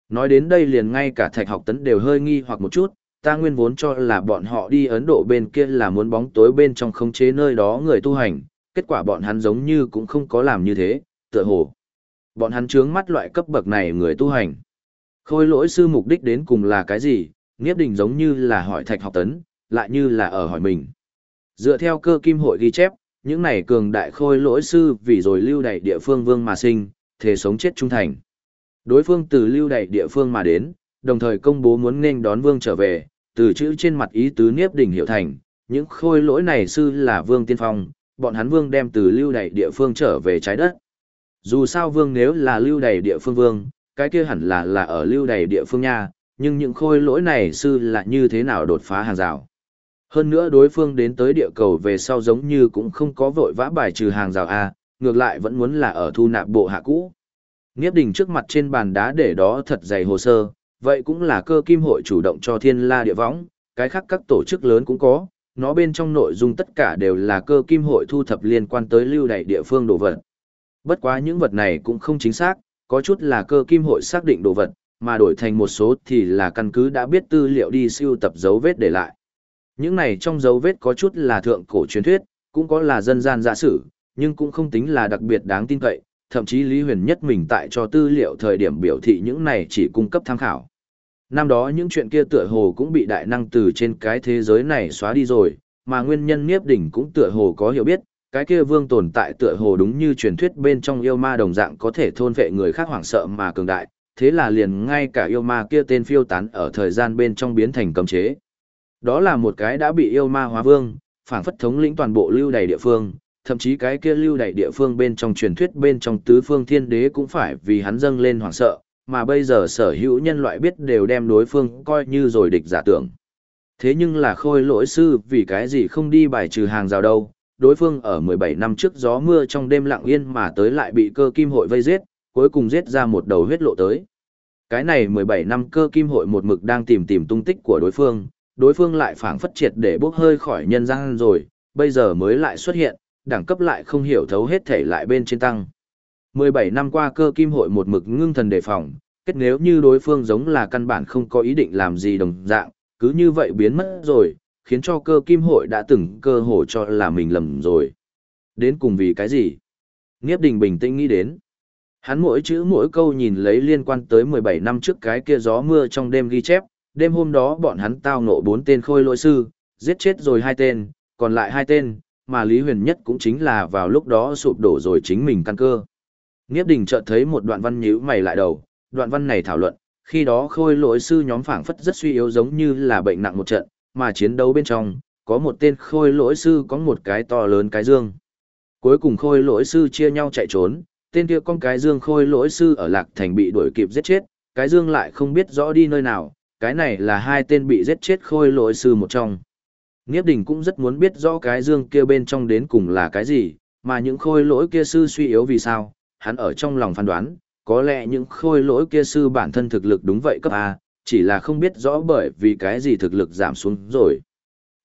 Nói đến đây liền ngay cả thạch học tấn đều hơi nghi hoặc một chút, ta nguyên vốn cho là bọn họ đi Ấn Độ bên kia là muốn bóng tối bên trong khống chế nơi đó người tu hành, kết quả bọn hắn giống như cũng không có làm như thế, tựa hồ. Bọn hắn trướng mắt loại cấp bậc này người tu hành. Khôi lỗi sư mục đích đến cùng là cái gì, Nghiếp Đình giống như là hỏi thạch học tấn, lại như là ở hỏi mình. Dựa theo cơ kim hội ghi chép, những này cường đại khôi lỗi sư vì rồi lưu đẩy địa phương vương mà sinh, thể sống chết trung thành. Đối phương từ lưu đẩy địa phương mà đến, đồng thời công bố muốn nên đón vương trở về, từ chữ trên mặt ý tứ niếp đỉnh hiệu thành, những khôi lỗi này sư là vương tiên phong, bọn hắn vương đem từ lưu đầy địa phương trở về trái đất. Dù sao vương nếu là lưu đầy địa phương vương, cái kia hẳn là là ở lưu đầy địa phương nha, nhưng những khôi lỗi này sư là như thế nào đột phá hàng rào. Hơn nữa đối phương đến tới địa cầu về sau giống như cũng không có vội vã bài trừ hàng rào A, ngược lại vẫn muốn là ở thu nạp bộ hạ cũ. Nghiếp đình trước mặt trên bàn đá để đó thật dày hồ sơ, vậy cũng là cơ kim hội chủ động cho thiên la địa võng, cái khác các tổ chức lớn cũng có, nó bên trong nội dung tất cả đều là cơ kim hội thu thập liên quan tới lưu đày địa phương đồ vật. Bất quá những vật này cũng không chính xác, có chút là cơ kim hội xác định đồ vật, mà đổi thành một số thì là căn cứ đã biết tư liệu đi siêu tập dấu vết để lại. Những này trong dấu vết có chút là thượng cổ truyền thuyết, cũng có là dân gian giả sử, nhưng cũng không tính là đặc biệt đáng tin cậy, thậm chí Lý Huyền nhất mình tại cho tư liệu thời điểm biểu thị những này chỉ cung cấp tham khảo. Năm đó những chuyện kia tựa hồ cũng bị đại năng từ trên cái thế giới này xóa đi rồi, mà nguyên nhân Niếp Đỉnh cũng tựa hồ có hiểu biết, cái kia vương tồn tại tựa hồ đúng như truyền thuyết bên trong yêu ma đồng dạng có thể thôn vệ người khác hoảng sợ mà cường đại, thế là liền ngay cả yêu ma kia tên phiêu tán ở thời gian bên trong biến thành cấm chế. Đó là một cái đã bị yêu ma hóa vương, phản phất thống lĩnh toàn bộ lưu đầy địa phương, thậm chí cái kia lưu đầy địa phương bên trong truyền thuyết bên trong tứ phương thiên đế cũng phải vì hắn dâng lên hoảng sợ, mà bây giờ sở hữu nhân loại biết đều đem đối phương coi như rồi địch giả tưởng. Thế nhưng là khôi lỗi sư vì cái gì không đi bài trừ hàng rào đâu, đối phương ở 17 năm trước gió mưa trong đêm lặng yên mà tới lại bị cơ kim hội vây giết, cuối cùng giết ra một đầu huyết lộ tới. Cái này 17 năm cơ kim hội một mực đang tìm tìm tung tích của đối phương, đối phương lại phảng phất triệt để bốc hơi khỏi nhân gian rồi, bây giờ mới lại xuất hiện, đẳng cấp lại không hiểu thấu hết thể lại bên trên tăng. 17 năm qua cơ kim hội một mực ngưng thần đề phòng, kết nếu như đối phương giống là căn bản không có ý định làm gì đồng dạng, cứ như vậy biến mất rồi, khiến cho cơ kim hội đã từng cơ hội cho là mình lầm rồi. Đến cùng vì cái gì? Nghiếp đình bình tĩnh nghĩ đến. Hắn mỗi chữ mỗi câu nhìn lấy liên quan tới 17 năm trước cái kia gió mưa trong đêm ghi chép, đêm hôm đó bọn hắn tao nộ bốn tên khôi lỗi sư, giết chết rồi hai tên, còn lại hai tên, mà Lý Huyền Nhất cũng chính là vào lúc đó sụp đổ rồi chính mình căn cơ. Nghiếp đình chợt thấy một đoạn văn nhíu mày lại đầu, đoạn văn này thảo luận, khi đó khôi lỗi sư nhóm phảng phất rất suy yếu giống như là bệnh nặng một trận, mà chiến đấu bên trong, có một tên khôi lỗi sư có một cái to lớn cái dương. Cuối cùng khôi lỗi sư chia nhau chạy trốn, tên kia con cái dương khôi lỗi sư ở Lạc Thành bị đuổi kịp giết chết, cái dương lại không biết rõ đi nơi nào, cái này là hai tên bị giết chết khôi lỗi sư một trong. Nghiếp đình cũng rất muốn biết rõ cái dương kia bên trong đến cùng là cái gì, mà những khôi lỗi kia sư suy yếu vì sao, hắn ở trong lòng phán đoán, có lẽ những khôi lỗi kia sư bản thân thực lực đúng vậy cấp A, chỉ là không biết rõ bởi vì cái gì thực lực giảm xuống rồi.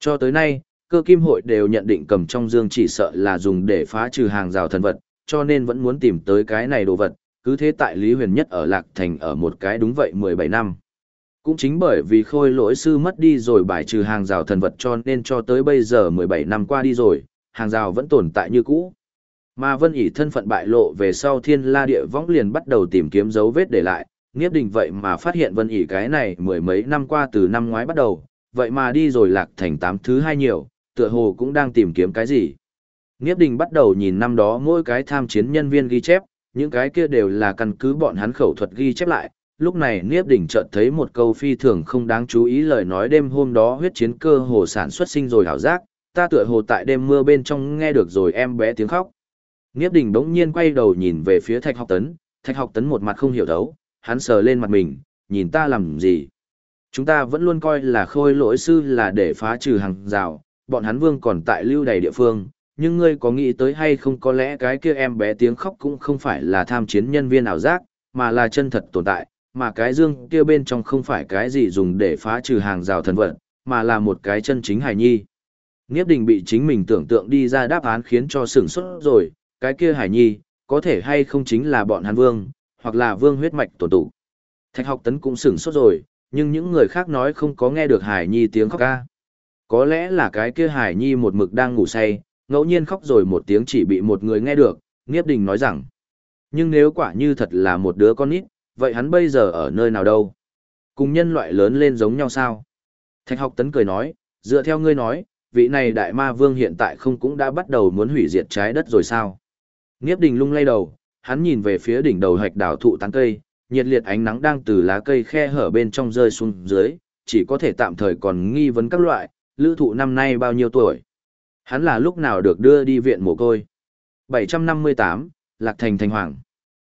Cho tới nay, cơ kim hội đều nhận định cầm trong dương chỉ sợ là dùng để phá trừ hàng rào thần vật, cho nên vẫn muốn tìm tới cái này đồ vật, cứ thế tại Lý Huyền Nhất ở Lạc Thành ở một cái đúng vậy 17 năm. Cũng chính bởi vì khôi lỗi sư mất đi rồi bài trừ hàng rào thần vật cho nên cho tới bây giờ 17 năm qua đi rồi, hàng rào vẫn tồn tại như cũ. Mà Vân ỉ thân phận bại lộ về sau thiên la địa võng liền bắt đầu tìm kiếm dấu vết để lại, Nghiếp đình vậy mà phát hiện Vân ỉ cái này mười mấy năm qua từ năm ngoái bắt đầu, vậy mà đi rồi lạc thành tám thứ hai nhiều, tựa hồ cũng đang tìm kiếm cái gì. Nghiếp đình bắt đầu nhìn năm đó mỗi cái tham chiến nhân viên ghi chép, những cái kia đều là căn cứ bọn hắn khẩu thuật ghi chép lại. Lúc này Niếp Đỉnh chợt thấy một câu phi thường không đáng chú ý lời nói đêm hôm đó huyết chiến cơ hồ sản xuất sinh rồi hảo giác, ta tựa hồ tại đêm mưa bên trong nghe được rồi em bé tiếng khóc. Niếp Đình đống nhiên quay đầu nhìn về phía Thạch Học Tấn, Thạch Học Tấn một mặt không hiểu thấu, hắn sờ lên mặt mình, nhìn ta làm gì. Chúng ta vẫn luôn coi là khôi lỗi sư là để phá trừ hàng rào, bọn hắn vương còn tại lưu đầy địa phương, nhưng ngươi có nghĩ tới hay không có lẽ cái kia em bé tiếng khóc cũng không phải là tham chiến nhân viên ảo giác, mà là chân thật tồn tại, mà cái dương kia bên trong không phải cái gì dùng để phá trừ hàng rào thần vật, mà là một cái chân chính hài nhi. Nghiếp đình bị chính mình tưởng tượng đi ra đáp án khiến cho sửng sốt rồi, cái kia hải nhi, có thể hay không chính là bọn hắn vương, hoặc là vương huyết mạch tổn tụ. Thạch học tấn cũng sửng sốt rồi, nhưng những người khác nói không có nghe được hải nhi tiếng khóc ca. Có lẽ là cái kia hải nhi một mực đang ngủ say, ngẫu nhiên khóc rồi một tiếng chỉ bị một người nghe được, Nghiếp Đình nói rằng. Nhưng nếu quả như thật là một đứa con nít, vậy hắn bây giờ ở nơi nào đâu? Cùng nhân loại lớn lên giống nhau sao? Thạch học tấn cười nói, dựa theo ngươi nói, vị này đại ma vương hiện tại không cũng đã bắt đầu muốn hủy diệt trái đất rồi sao? Nghiếp Đình lung lay đầu, hắn nhìn về phía đỉnh đầu hạch đảo thụ tán cây, nhiệt liệt ánh nắng đang từ lá cây khe hở bên trong rơi xuống dưới, chỉ có thể tạm thời còn nghi vấn các loại, lữ thụ năm nay bao nhiêu tuổi. Hắn là lúc nào được đưa đi viện mồ côi. 758, Lạc Thành Thành Hoàng.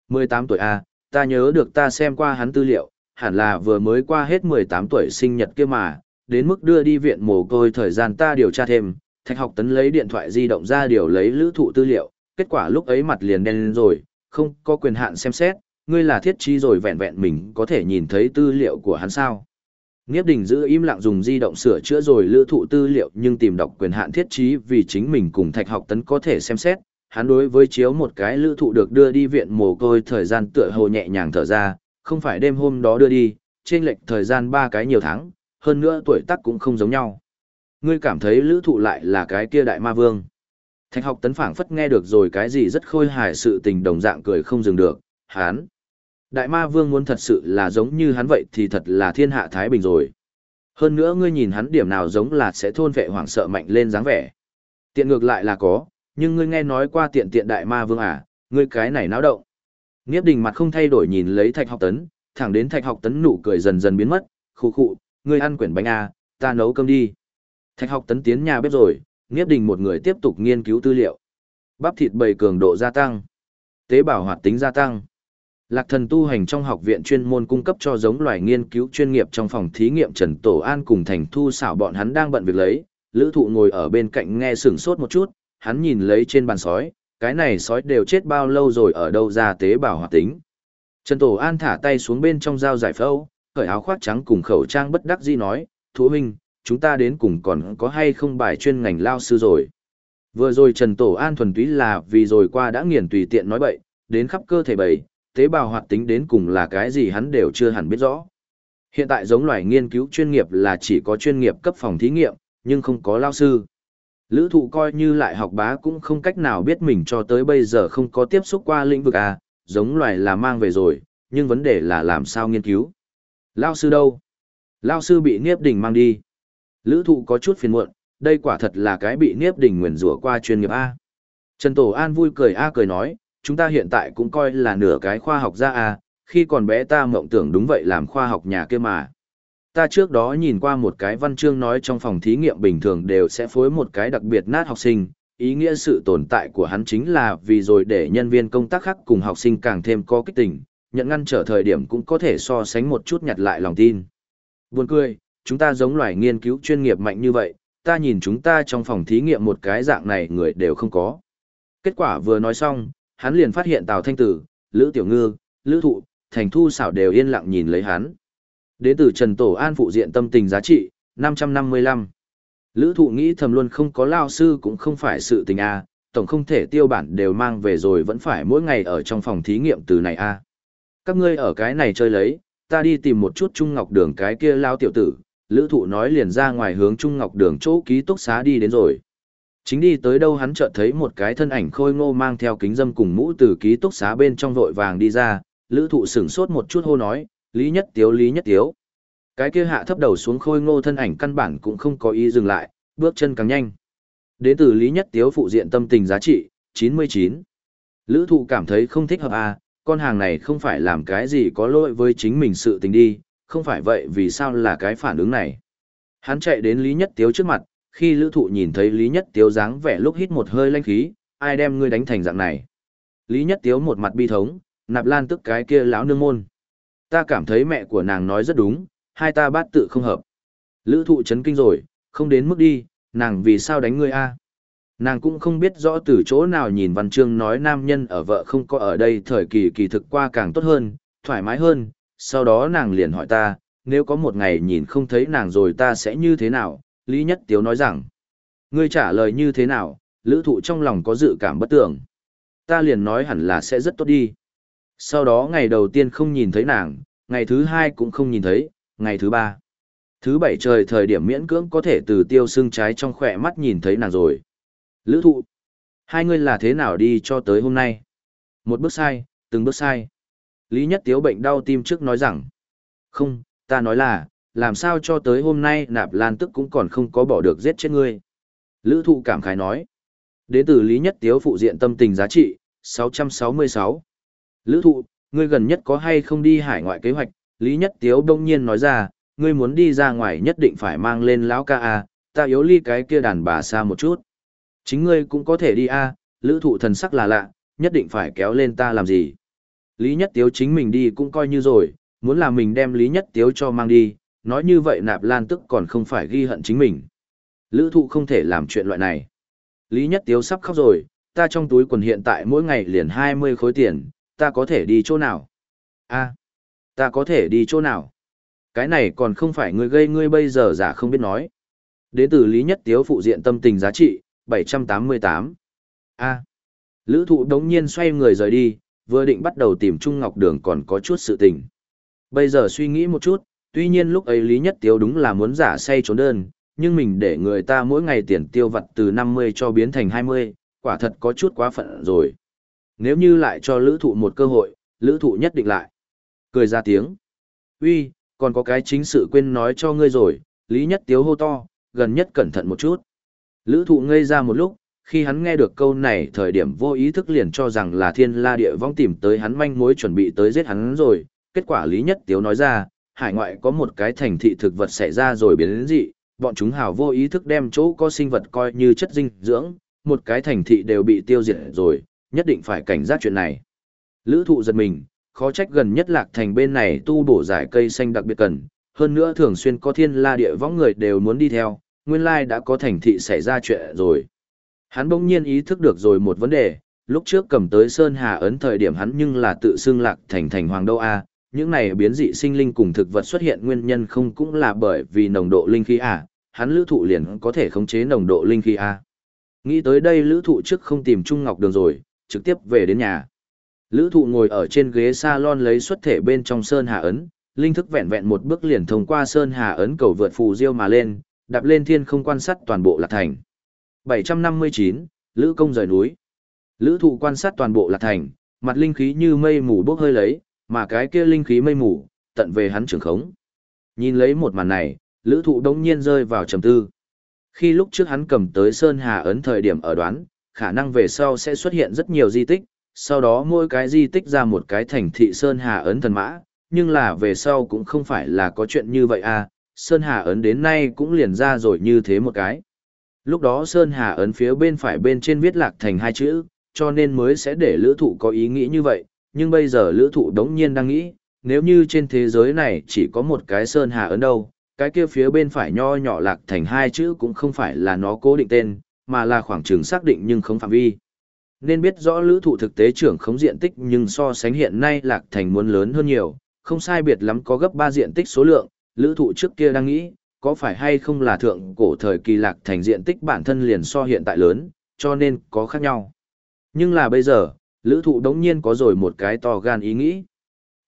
18 tuổi A, ta nhớ được ta xem qua hắn tư liệu, hẳn là vừa mới qua hết 18 tuổi sinh nhật kia mà, đến mức đưa đi viện mồ côi thời gian ta điều tra thêm, thạch học tấn lấy điện thoại di động ra điều lấy lữ thụ tư liệu, kết quả lúc ấy mặt liền đen lên rồi, không có quyền hạn xem xét, ngươi là thiết trí rồi vẹn vẹn mình có thể nhìn thấy tư liệu của hắn sao. Nghiếp đình giữ im lặng dùng di động sửa chữa rồi lựa thụ tư liệu nhưng tìm đọc quyền hạn thiết trí vì chính mình cùng thạch học tấn có thể xem xét. Hắn đối với chiếu một cái lữ thụ được đưa đi viện mồ côi thời gian tựa hồ nhẹ nhàng thở ra, không phải đêm hôm đó đưa đi, trên lệch thời gian ba cái nhiều tháng, hơn nữa tuổi tác cũng không giống nhau. Ngươi cảm thấy lữ thụ lại là cái kia đại ma vương. Thạch học tấn phảng phất nghe được rồi cái gì rất khôi hài sự tình đồng dạng cười không dừng được, hán. Đại ma vương muốn thật sự là giống như hắn vậy thì thật là thiên hạ Thái Bình rồi. Hơn nữa ngươi nhìn hắn điểm nào giống là sẽ thôn vệ hoảng sợ mạnh lên dáng vẻ. Tiện ngược lại là có, nhưng ngươi nghe nói qua tiện tiện đại ma vương à, ngươi cái này náo động. Nghiếp đình mặt không thay đổi nhìn lấy thạch học tấn, thẳng đến thạch học tấn nụ cười dần dần biến mất, khụ khụ, ngươi ăn quyển bánh à, ta nấu cơm đi. Thạch học tấn tiến nhà bếp rồi, Nghiếp đình một người tiếp tục nghiên cứu tư liệu. Bắp thịt bầy cường độ gia tăng. Tế bào hoạt tính gia tăng. Lạc thần tu hành trong học viện chuyên môn cung cấp cho giống loài nghiên cứu chuyên nghiệp trong phòng thí nghiệm Trần Tổ An cùng Thành Thu xảo bọn hắn đang bận việc lấy, lữ thụ ngồi ở bên cạnh nghe sửng sốt một chút, hắn nhìn lấy trên bàn sói, cái này sói đều chết bao lâu rồi ở đâu ra tế bào hoạt tính. Trần Tổ An thả tay xuống bên trong dao giải phẫu, cởi áo khoác trắng cùng khẩu trang bất đắc dĩ nói, thú huynh, chúng ta đến cùng còn có hay không bài chuyên ngành lao sư rồi. Vừa rồi Trần Tổ An thuần túy là vì rồi qua đã nghiền tùy tiện nói bậy, đến khắp cơ thể bầy, tế bào hoạt tính đến cùng là cái gì hắn đều chưa hẳn biết rõ. Hiện tại giống loài nghiên cứu chuyên nghiệp là chỉ có chuyên nghiệp cấp phòng thí nghiệm, nhưng không có lao sư. Lữ thụ coi như lại học bá cũng không cách nào biết mình cho tới bây giờ không có tiếp xúc qua lĩnh vực A, giống loài là mang về rồi, nhưng vấn đề là làm sao nghiên cứu. Lao sư đâu? Lao sư bị Niếp Đình mang đi. Lữ thụ có chút phiền muộn, đây quả thật là cái bị Niếp Đình nguyền rủa qua chuyên nghiệp A. Trần Tổ An vui cười A cười nói, chúng ta hiện tại cũng coi là nửa cái khoa học gia A, khi còn bé ta mộng tưởng đúng vậy làm khoa học nhà kia mà. Ta trước đó nhìn qua một cái văn chương nói trong phòng thí nghiệm bình thường đều sẽ phối một cái đặc biệt nát học sinh, ý nghĩa sự tồn tại của hắn chính là vì rồi để nhân viên công tác khác cùng học sinh càng thêm có kích tình, nhận ngăn trở thời điểm cũng có thể so sánh một chút nhặt lại lòng tin. Buồn cười, chúng ta giống loài nghiên cứu chuyên nghiệp mạnh như vậy, ta nhìn chúng ta trong phòng thí nghiệm một cái dạng này người đều không có. Kết quả vừa nói xong, hắn liền phát hiện Tào Thanh Tử, Lữ Tiểu Ngư, Lữ Thụ, Thành Thu xảo đều yên lặng nhìn lấy hắn. Đến từ Trần Tổ An phụ diện tâm tình giá trị, 555. Lữ thụ nghĩ thầm luôn không có lao sư cũng không phải sự tình A, tổng không thể tiêu bản đều mang về rồi vẫn phải mỗi ngày ở trong phòng thí nghiệm từ này A. Các ngươi ở cái này chơi lấy, ta đi tìm một chút Trung Ngọc Đường cái kia lao tiểu tử, lữ thụ nói liền ra ngoài hướng Trung Ngọc Đường chỗ ký túc xá đi đến rồi. Chính đi tới đâu hắn chợt thấy một cái thân ảnh khôi ngô mang theo kính dâm cùng mũ từ ký túc xá bên trong vội vàng đi ra, lữ thụ sửng sốt một chút hô nói, Lý Nhất Tiếu Lý Nhất Tiếu. Cái kia hạ thấp đầu xuống khôi ngô thân ảnh căn bản cũng không có ý dừng lại, bước chân càng nhanh. Đến từ Lý Nhất Tiếu phụ diện tâm tình giá trị, 99. Lữ thụ cảm thấy không thích hợp à, con hàng này không phải làm cái gì có lỗi với chính mình sự tình đi, không phải vậy vì sao là cái phản ứng này. Hắn chạy đến Lý Nhất Tiếu trước mặt, khi lữ thụ nhìn thấy Lý Nhất Tiếu dáng vẻ lúc hít một hơi lanh khí, ai đem ngươi đánh thành dạng này. Lý Nhất Tiếu một mặt bi thống, nạp lan tức cái kia lão nương môn. Ta cảm thấy mẹ của nàng nói rất đúng, hai ta bát tự không hợp. Lữ thụ chấn kinh rồi, không đến mức đi, nàng vì sao đánh ngươi a Nàng cũng không biết rõ từ chỗ nào nhìn văn chương nói nam nhân ở vợ không có ở đây thời kỳ kỳ thực qua càng tốt hơn, thoải mái hơn, sau đó nàng liền hỏi ta, nếu có một ngày nhìn không thấy nàng rồi ta sẽ như thế nào, Lý Nhất Tiếu nói rằng, ngươi trả lời như thế nào, lữ thụ trong lòng có dự cảm bất tưởng. Ta liền nói hẳn là sẽ rất tốt đi. Sau đó ngày đầu tiên không nhìn thấy nàng, ngày thứ hai cũng không nhìn thấy, ngày thứ ba. Thứ bảy trời thời điểm miễn cưỡng có thể từ tiêu xương trái trong khỏe mắt nhìn thấy nàng rồi. Lữ thụ. Hai người là thế nào đi cho tới hôm nay? Một bước sai, từng bước sai. Lý Nhất Tiếu bệnh đau tim trước nói rằng. Không, ta nói là, làm sao cho tới hôm nay nạp lan tức cũng còn không có bỏ được giết chết ngươi. Lữ thụ cảm khái nói. Đến từ Lý Nhất Tiếu phụ diện tâm tình giá trị, 666. Lữ thụ, ngươi gần nhất có hay không đi hải ngoại kế hoạch? Lý Nhất Tiếu đông nhiên nói ra, ngươi muốn đi ra ngoài nhất định phải mang lên lão ca a, ta yếu ly cái kia đàn bà xa một chút. Chính ngươi cũng có thể đi a, lữ thụ thần sắc là lạ, nhất định phải kéo lên ta làm gì. Lý Nhất Tiếu chính mình đi cũng coi như rồi, muốn là mình đem Lý Nhất Tiếu cho mang đi, nói như vậy nạp lan tức còn không phải ghi hận chính mình. Lữ thụ không thể làm chuyện loại này. Lý Nhất Tiếu sắp khóc rồi, ta trong túi quần hiện tại mỗi ngày liền 20 khối tiền, ta có thể đi chỗ nào? a ta có thể đi chỗ nào? Cái này còn không phải người gây ngươi bây giờ giả không biết nói. Đến từ Lý Nhất Tiếu phụ diện tâm tình giá trị, 788. a Lữ thụ đống nhiên xoay người rời đi, vừa định bắt đầu tìm Trung Ngọc Đường còn có chút sự tình. Bây giờ suy nghĩ một chút, tuy nhiên lúc ấy Lý Nhất Tiếu đúng là muốn giả say trốn đơn, nhưng mình để người ta mỗi ngày tiền tiêu vặt từ 50 cho biến thành 20, quả thật có chút quá phận rồi nếu như lại cho lữ thụ một cơ hội, lữ thụ nhất định lại. Cười ra tiếng. uy còn có cái chính sự quên nói cho ngươi rồi, lý nhất tiếu hô to, gần nhất cẩn thận một chút. Lữ thụ ngây ra một lúc, khi hắn nghe được câu này thời điểm vô ý thức liền cho rằng là thiên la địa vong tìm tới hắn manh mối chuẩn bị tới giết hắn rồi. Kết quả lý nhất tiếu nói ra, hải ngoại có một cái thành thị thực vật xảy ra rồi biến đến dị, bọn chúng hào vô ý thức đem chỗ có sinh vật coi như chất dinh dưỡng, một cái thành thị đều bị tiêu diệt rồi, nhất định phải cảnh giác chuyện này. Lữ thụ giật mình, khó trách gần nhất lạc thành bên này tu bổ giải cây xanh đặc biệt cần, hơn nữa thường xuyên có thiên la địa võng người đều muốn đi theo, nguyên lai đã có thành thị xảy ra chuyện rồi. Hắn bỗng nhiên ý thức được rồi một vấn đề, lúc trước cầm tới Sơn Hà ấn thời điểm hắn nhưng là tự xưng lạc thành thành hoàng đâu a những này biến dị sinh linh cùng thực vật xuất hiện nguyên nhân không cũng là bởi vì nồng độ linh khí à, hắn lữ thụ liền có thể khống chế nồng độ linh khí à. Nghĩ tới đây lữ thụ trước không tìm Trung Ngọc Đường rồi, trực tiếp về đến nhà. Lữ thụ ngồi ở trên ghế salon lấy xuất thể bên trong Sơn Hà ấn, linh thức vẹn vẹn một bước liền thông qua Sơn Hà ấn cầu vượt phù diêu mà lên, đạp lên thiên không quan sát toàn bộ lạc thành. 759, Lữ công rời núi. Lữ thụ quan sát toàn bộ lạc thành, mặt linh khí như mây mù bốc hơi lấy, mà cái kia linh khí mây mù, tận về hắn trường khống. Nhìn lấy một màn này, lữ thụ đống nhiên rơi vào trầm tư. Khi lúc trước hắn cầm tới Sơn Hà ấn thời điểm ở đoán, khả năng về sau sẽ xuất hiện rất nhiều di tích, sau đó mỗi cái di tích ra một cái thành thị Sơn Hà ấn thần mã, nhưng là về sau cũng không phải là có chuyện như vậy à, Sơn Hà ấn đến nay cũng liền ra rồi như thế một cái. Lúc đó Sơn Hà ấn phía bên phải bên trên viết lạc thành hai chữ, cho nên mới sẽ để lữ thụ có ý nghĩ như vậy, nhưng bây giờ lữ thụ đống nhiên đang nghĩ, nếu như trên thế giới này chỉ có một cái Sơn Hà ấn đâu, cái kia phía bên phải nho nhỏ lạc thành hai chữ cũng không phải là nó cố định tên, mà là khoảng trường xác định nhưng không phạm vi. Nên biết rõ lữ thụ thực tế trưởng không diện tích nhưng so sánh hiện nay lạc thành muốn lớn hơn nhiều, không sai biệt lắm có gấp 3 diện tích số lượng, lữ thụ trước kia đang nghĩ, có phải hay không là thượng cổ thời kỳ lạc thành diện tích bản thân liền so hiện tại lớn, cho nên có khác nhau. Nhưng là bây giờ, lữ thụ đống nhiên có rồi một cái to gan ý nghĩ.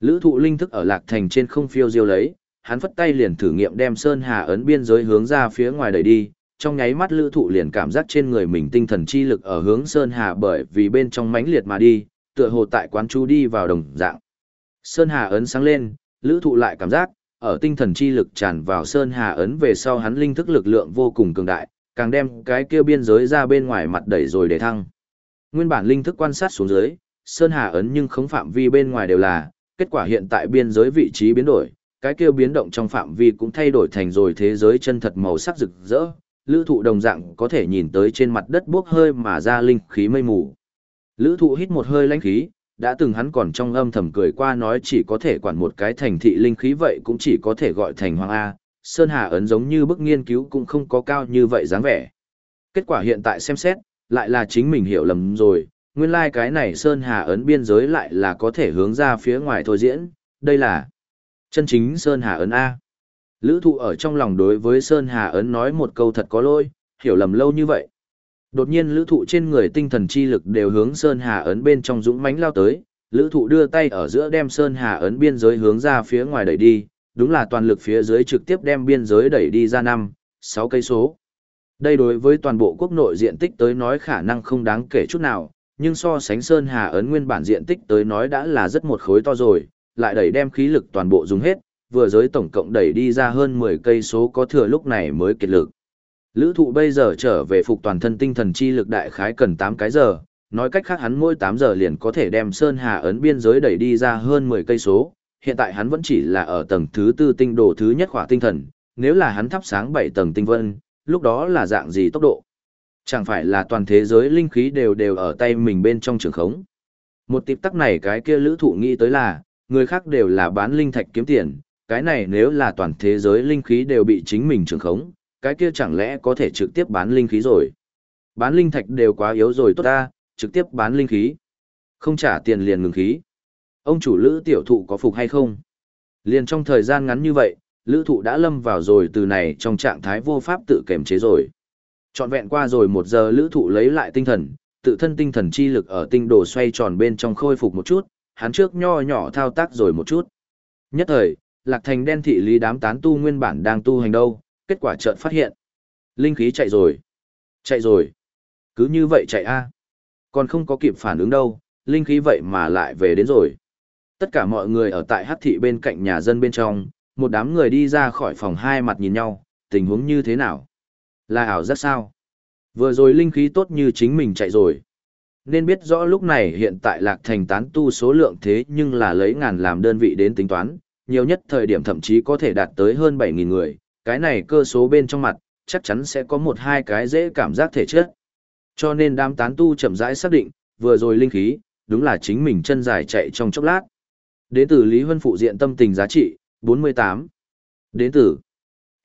Lữ thụ linh thức ở lạc thành trên không phiêu diêu lấy, hắn phất tay liền thử nghiệm đem sơn hà ấn biên giới hướng ra phía ngoài đẩy đi, trong nháy mắt lữ thụ liền cảm giác trên người mình tinh thần chi lực ở hướng sơn hà bởi vì bên trong mãnh liệt mà đi, tựa hồ tại quán chú đi vào đồng dạng. Sơn hà ấn sáng lên, lữ thụ lại cảm giác, ở tinh thần chi lực tràn vào sơn hà ấn về sau hắn linh thức lực lượng vô cùng cường đại, càng đem cái kia biên giới ra bên ngoài mặt đẩy rồi để thăng. Nguyên bản linh thức quan sát xuống dưới, sơn hà ấn nhưng không phạm vi bên ngoài đều là, kết quả hiện tại biên giới vị trí biến đổi, cái kia biến động trong phạm vi cũng thay đổi thành rồi thế giới chân thật màu sắc rực rỡ, lữ thụ đồng dạng có thể nhìn tới trên mặt đất bốc hơi mà ra linh khí mây mù. Lữ thụ hít một hơi lãnh khí, đã từng hắn còn trong âm thầm cười qua nói chỉ có thể quản một cái thành thị linh khí vậy cũng chỉ có thể gọi thành hoàng A, Sơn Hà ấn giống như bức nghiên cứu cũng không có cao như vậy dáng vẻ. Kết quả hiện tại xem xét, lại là chính mình hiểu lầm rồi, nguyên lai like cái này Sơn Hà ấn biên giới lại là có thể hướng ra phía ngoài thôi diễn, đây là chân chính Sơn Hà ấn A. Lữ thụ ở trong lòng đối với Sơn Hà ấn nói một câu thật có lỗi, hiểu lầm lâu như vậy. Đột nhiên lữ thụ trên người tinh thần chi lực đều hướng Sơn Hà ấn bên trong dũng mãnh lao tới, lữ thụ đưa tay ở giữa đem Sơn Hà ấn biên giới hướng ra phía ngoài đẩy đi, đúng là toàn lực phía dưới trực tiếp đem biên giới đẩy đi ra 5, 6 cây số. Đây đối với toàn bộ quốc nội diện tích tới nói khả năng không đáng kể chút nào, nhưng so sánh Sơn Hà ấn nguyên bản diện tích tới nói đã là rất một khối to rồi, lại đẩy đem khí lực toàn bộ dùng hết, vừa giới tổng cộng đẩy đi ra hơn 10 cây số có thừa lúc này mới kiệt lực. Lữ thụ bây giờ trở về phục toàn thân tinh thần chi lực đại khái cần 8 cái giờ, nói cách khác hắn mỗi 8 giờ liền có thể đem Sơn Hà ấn biên giới đẩy đi ra hơn 10 cây số. Hiện tại hắn vẫn chỉ là ở tầng thứ tư tinh đồ thứ nhất khỏa tinh thần, nếu là hắn thắp sáng 7 tầng tinh vân, lúc đó là dạng gì tốc độ? Chẳng phải là toàn thế giới linh khí đều đều ở tay mình bên trong trường khống. Một tịp tắc này cái kia lữ thụ nghĩ tới là, người khác đều là bán linh thạch kiếm tiền, cái này nếu là toàn thế giới linh khí đều bị chính mình trường khống, cái kia chẳng lẽ có thể trực tiếp bán linh khí rồi. Bán linh thạch đều quá yếu rồi tốt ta, trực tiếp bán linh khí. Không trả tiền liền ngừng khí. Ông chủ lữ tiểu thụ có phục hay không? Liền trong thời gian ngắn như vậy, lữ thụ đã lâm vào rồi từ này trong trạng thái vô pháp tự kềm chế rồi. Chọn vẹn qua rồi một giờ lữ thụ lấy lại tinh thần, tự thân tinh thần chi lực ở tinh đồ xoay tròn bên trong khôi phục một chút, hắn trước nho nhỏ thao tác rồi một chút. Nhất thời, lạc thành đen thị lý đám tán tu nguyên bản đang tu hành đâu, kết quả chợt phát hiện. Linh khí chạy rồi. Chạy rồi. Cứ như vậy chạy a Còn không có kịp phản ứng đâu, linh khí vậy mà lại về đến rồi. Tất cả mọi người ở tại hát thị bên cạnh nhà dân bên trong, một đám người đi ra khỏi phòng hai mặt nhìn nhau, tình huống như thế nào? Là ảo rất sao? Vừa rồi linh khí tốt như chính mình chạy rồi. Nên biết rõ lúc này hiện tại lạc thành tán tu số lượng thế nhưng là lấy ngàn làm đơn vị đến tính toán, nhiều nhất thời điểm thậm chí có thể đạt tới hơn 7.000 người, cái này cơ số bên trong mặt, chắc chắn sẽ có một hai cái dễ cảm giác thể chất. Cho nên đám tán tu chậm rãi xác định, vừa rồi linh khí, đúng là chính mình chân dài chạy trong chốc lát. Đến từ Lý Huân phụ diện tâm tình giá trị, 48. Đến từ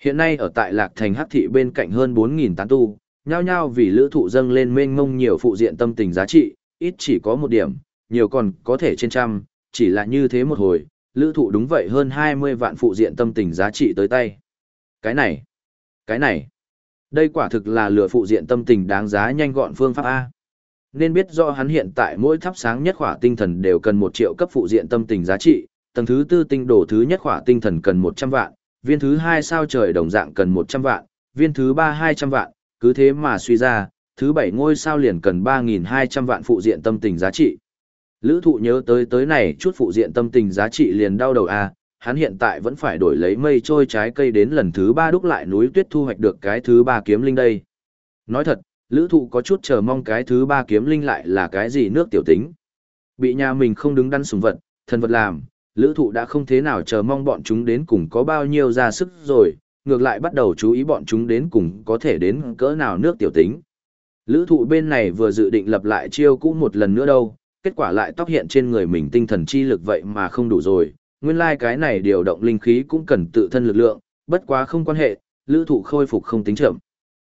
Hiện nay ở tại Lạc Thành Hắc thị bên cạnh hơn 4000 tán tu, nhao nhao vì lữ thụ dâng lên mênh mông nhiều phụ diện tâm tình giá trị, ít chỉ có một điểm, nhiều còn có thể trên trăm, chỉ là như thế một hồi, lữ thụ đúng vậy hơn 20 vạn phụ diện tâm tình giá trị tới tay. Cái này, cái này, đây quả thực là lửa phụ diện tâm tình đáng giá nhanh gọn phương pháp A. Nên biết do hắn hiện tại mỗi thắp sáng nhất khỏa tinh thần đều cần một triệu cấp phụ diện tâm tình giá trị, tầng thứ tư tinh đổ thứ nhất khỏa tinh thần cần 100 vạn, viên thứ hai sao trời đồng dạng cần 100 vạn, viên thứ ba 200 vạn, cứ thế mà suy ra, thứ bảy ngôi sao liền cần 3.200 vạn phụ diện tâm tình giá trị. Lữ thụ nhớ tới tới này chút phụ diện tâm tình giá trị liền đau đầu à, hắn hiện tại vẫn phải đổi lấy mây trôi trái cây đến lần thứ ba đúc lại núi tuyết thu hoạch được cái thứ ba kiếm linh đây. Nói thật, lữ thụ có chút chờ mong cái thứ ba kiếm linh lại là cái gì nước tiểu tính. Bị nhà mình không đứng đắn sùng vật, thân vật làm, lữ thụ đã không thế nào chờ mong bọn chúng đến cùng có bao nhiêu ra sức rồi, ngược lại bắt đầu chú ý bọn chúng đến cùng có thể đến cỡ nào nước tiểu tính. Lữ thụ bên này vừa dự định lập lại chiêu cũ một lần nữa đâu, kết quả lại tóc hiện trên người mình tinh thần chi lực vậy mà không đủ rồi, nguyên lai like cái này điều động linh khí cũng cần tự thân lực lượng, bất quá không quan hệ, lữ thụ khôi phục không tính chậm.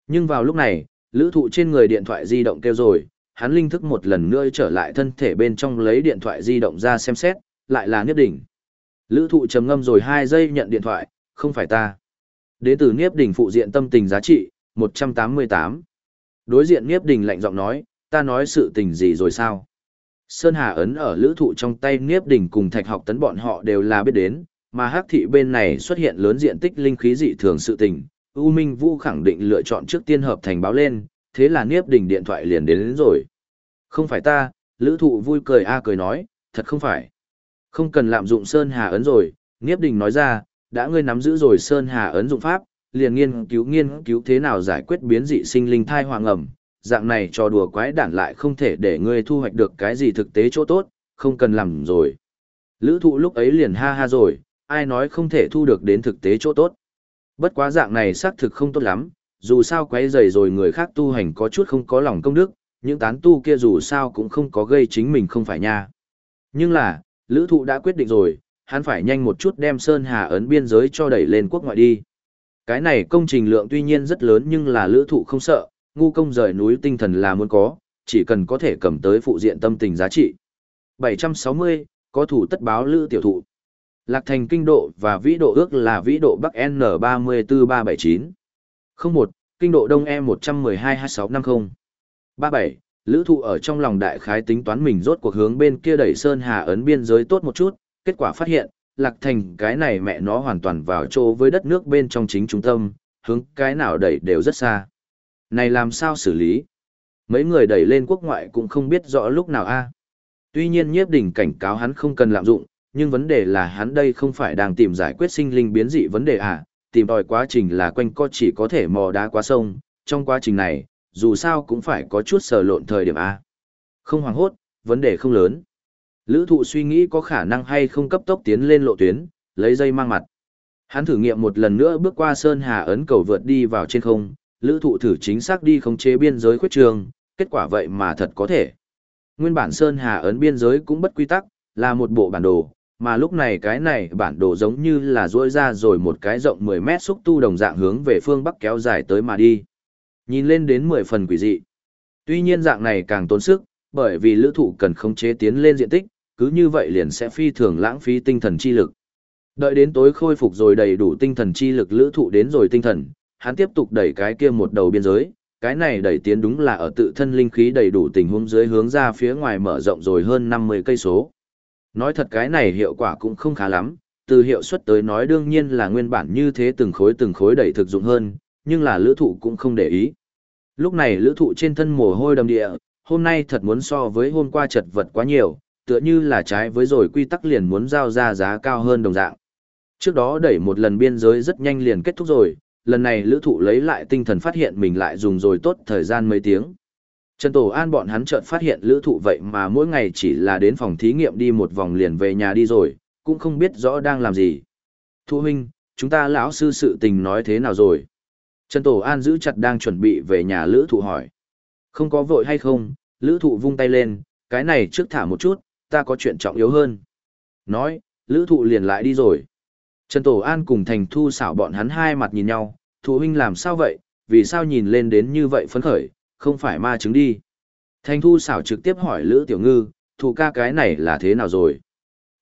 Nhưng vào lúc này, lữ thụ trên người điện thoại di động kêu rồi, hắn linh thức một lần nữa trở lại thân thể bên trong lấy điện thoại di động ra xem xét, lại là Niếp Đỉnh. Lữ thụ trầm ngâm rồi 2 giây nhận điện thoại, không phải ta. Đến từ Niếp Đỉnh phụ diện tâm tình giá trị, 188. Đối diện Niếp Đỉnh lạnh giọng nói, ta nói sự tình gì rồi sao? Sơn Hà ấn ở lữ thụ trong tay Niếp Đình cùng thạch học tấn bọn họ đều là biết đến, mà hắc thị bên này xuất hiện lớn diện tích linh khí dị thường sự tình. U Minh Vũ khẳng định lựa chọn trước tiên hợp thành báo lên, thế là Niếp Đình điện thoại liền đến, đến rồi. Không phải ta, lữ thụ vui cười a à cười nói, thật không phải. Không cần lạm dụng Sơn Hà ấn rồi, Niếp Đình nói ra, đã ngươi nắm giữ rồi Sơn Hà ấn dụng pháp, liền nghiên cứu nghiên cứu thế nào giải quyết biến dị sinh linh thai hoàng ẩm, dạng này trò đùa quái đản lại không thể để ngươi thu hoạch được cái gì thực tế chỗ tốt, không cần làm rồi. Lữ thụ lúc ấy liền ha ha rồi, ai nói không thể thu được đến thực tế chỗ tốt. Bất quá dạng này xác thực không tốt lắm, dù sao quấy rầy rồi người khác tu hành có chút không có lòng công đức, những tán tu kia dù sao cũng không có gây chính mình không phải nha. Nhưng là, lữ thụ đã quyết định rồi, hắn phải nhanh một chút đem Sơn Hà ấn biên giới cho đẩy lên quốc ngoại đi. Cái này công trình lượng tuy nhiên rất lớn nhưng là lữ thụ không sợ, ngu công rời núi tinh thần là muốn có, chỉ cần có thể cầm tới phụ diện tâm tình giá trị. 760, có thủ tất báo lữ tiểu thụ. Lạc thành kinh độ và vĩ độ ước là vĩ độ Bắc N34379. 01, kinh độ Đông E1122650. 37, lữ thụ ở trong lòng đại khái tính toán mình rốt cuộc hướng bên kia đẩy Sơn Hà ấn biên giới tốt một chút, kết quả phát hiện, lạc thành cái này mẹ nó hoàn toàn vào chỗ với đất nước bên trong chính trung tâm, hướng cái nào đẩy đều rất xa. Này làm sao xử lý? Mấy người đẩy lên quốc ngoại cũng không biết rõ lúc nào a Tuy nhiên nhiếp đỉnh cảnh cáo hắn không cần lạm dụng, nhưng vấn đề là hắn đây không phải đang tìm giải quyết sinh linh biến dị vấn đề à, tìm tòi quá trình là quanh co chỉ có thể mò đá qua sông, trong quá trình này, dù sao cũng phải có chút sờ lộn thời điểm A. Không hoảng hốt, vấn đề không lớn. Lữ thụ suy nghĩ có khả năng hay không cấp tốc tiến lên lộ tuyến, lấy dây mang mặt. Hắn thử nghiệm một lần nữa bước qua Sơn Hà ấn cầu vượt đi vào trên không, lữ thụ thử chính xác đi khống chế biên giới khuyết trường, kết quả vậy mà thật có thể. Nguyên bản Sơn Hà ấn biên giới cũng bất quy tắc, là một bộ bản đồ, mà lúc này cái này bản đồ giống như là rỗi ra rồi một cái rộng 10 mét xúc tu đồng dạng hướng về phương bắc kéo dài tới mà đi. Nhìn lên đến 10 phần quỷ dị. Tuy nhiên dạng này càng tốn sức, bởi vì lữ thụ cần khống chế tiến lên diện tích, cứ như vậy liền sẽ phi thường lãng phí tinh thần chi lực. Đợi đến tối khôi phục rồi đầy đủ tinh thần chi lực lữ thụ đến rồi tinh thần, hắn tiếp tục đẩy cái kia một đầu biên giới, cái này đẩy tiến đúng là ở tự thân linh khí đầy đủ tình huống dưới hướng ra phía ngoài mở rộng rồi hơn 50 cây số. Nói thật cái này hiệu quả cũng không khá lắm, từ hiệu suất tới nói đương nhiên là nguyên bản như thế từng khối từng khối đẩy thực dụng hơn, nhưng là lữ thụ cũng không để ý. Lúc này lữ thụ trên thân mồ hôi đầm địa, hôm nay thật muốn so với hôm qua chật vật quá nhiều, tựa như là trái với rồi quy tắc liền muốn giao ra giá cao hơn đồng dạng. Trước đó đẩy một lần biên giới rất nhanh liền kết thúc rồi, lần này lữ thụ lấy lại tinh thần phát hiện mình lại dùng rồi tốt thời gian mấy tiếng. Trần Tổ An bọn hắn chợt phát hiện lữ thụ vậy mà mỗi ngày chỉ là đến phòng thí nghiệm đi một vòng liền về nhà đi rồi, cũng không biết rõ đang làm gì. Thu huynh, chúng ta lão sư sự tình nói thế nào rồi? Trần Tổ An giữ chặt đang chuẩn bị về nhà lữ thụ hỏi. Không có vội hay không, lữ thụ vung tay lên, cái này trước thả một chút, ta có chuyện trọng yếu hơn. Nói, lữ thụ liền lại đi rồi. Trần Tổ An cùng Thành Thu xảo bọn hắn hai mặt nhìn nhau, thụ huynh làm sao vậy, vì sao nhìn lên đến như vậy phấn khởi, không phải ma chứng đi. Thành Thu xảo trực tiếp hỏi Lữ Tiểu Ngư, thụ ca cái này là thế nào rồi?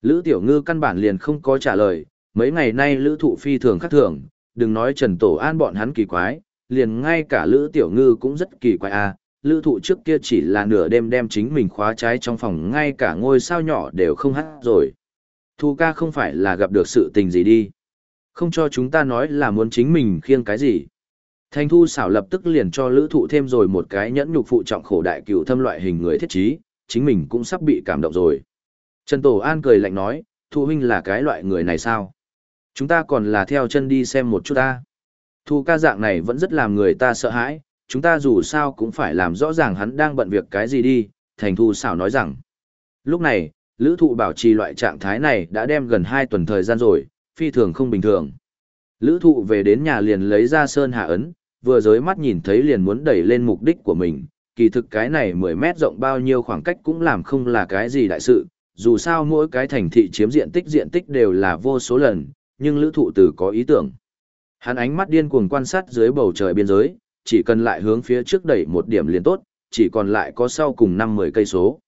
Lữ Tiểu Ngư căn bản liền không có trả lời, mấy ngày nay Lữ Thụ phi thường khắc thường, đừng nói Trần Tổ An bọn hắn kỳ quái, liền ngay cả Lữ Tiểu Ngư cũng rất kỳ quái à, Lữ Thụ trước kia chỉ là nửa đêm đem chính mình khóa trái trong phòng ngay cả ngôi sao nhỏ đều không hát rồi. Thu ca không phải là gặp được sự tình gì đi. Không cho chúng ta nói là muốn chính mình khiêng cái gì. Thành thu xảo lập tức liền cho lữ thụ thêm rồi một cái nhẫn nhục phụ trọng khổ đại cựu thâm loại hình người thiết trí, chính mình cũng sắp bị cảm động rồi. Trần Tổ An cười lạnh nói, thu huynh là cái loại người này sao? Chúng ta còn là theo chân đi xem một chút ta. Thu ca dạng này vẫn rất làm người ta sợ hãi, chúng ta dù sao cũng phải làm rõ ràng hắn đang bận việc cái gì đi, thành thu xảo nói rằng. Lúc này, lữ thụ bảo trì loại trạng thái này đã đem gần 2 tuần thời gian rồi, phi thường không bình thường. Lữ thụ về đến nhà liền lấy ra sơn hạ ấn, vừa giới mắt nhìn thấy liền muốn đẩy lên mục đích của mình, kỳ thực cái này 10 mét rộng bao nhiêu khoảng cách cũng làm không là cái gì đại sự, dù sao mỗi cái thành thị chiếm diện tích diện tích đều là vô số lần, nhưng lữ thụ từ có ý tưởng. Hắn ánh mắt điên cuồng quan sát dưới bầu trời biên giới, chỉ cần lại hướng phía trước đẩy một điểm liền tốt, chỉ còn lại có sau cùng 5-10 cây số.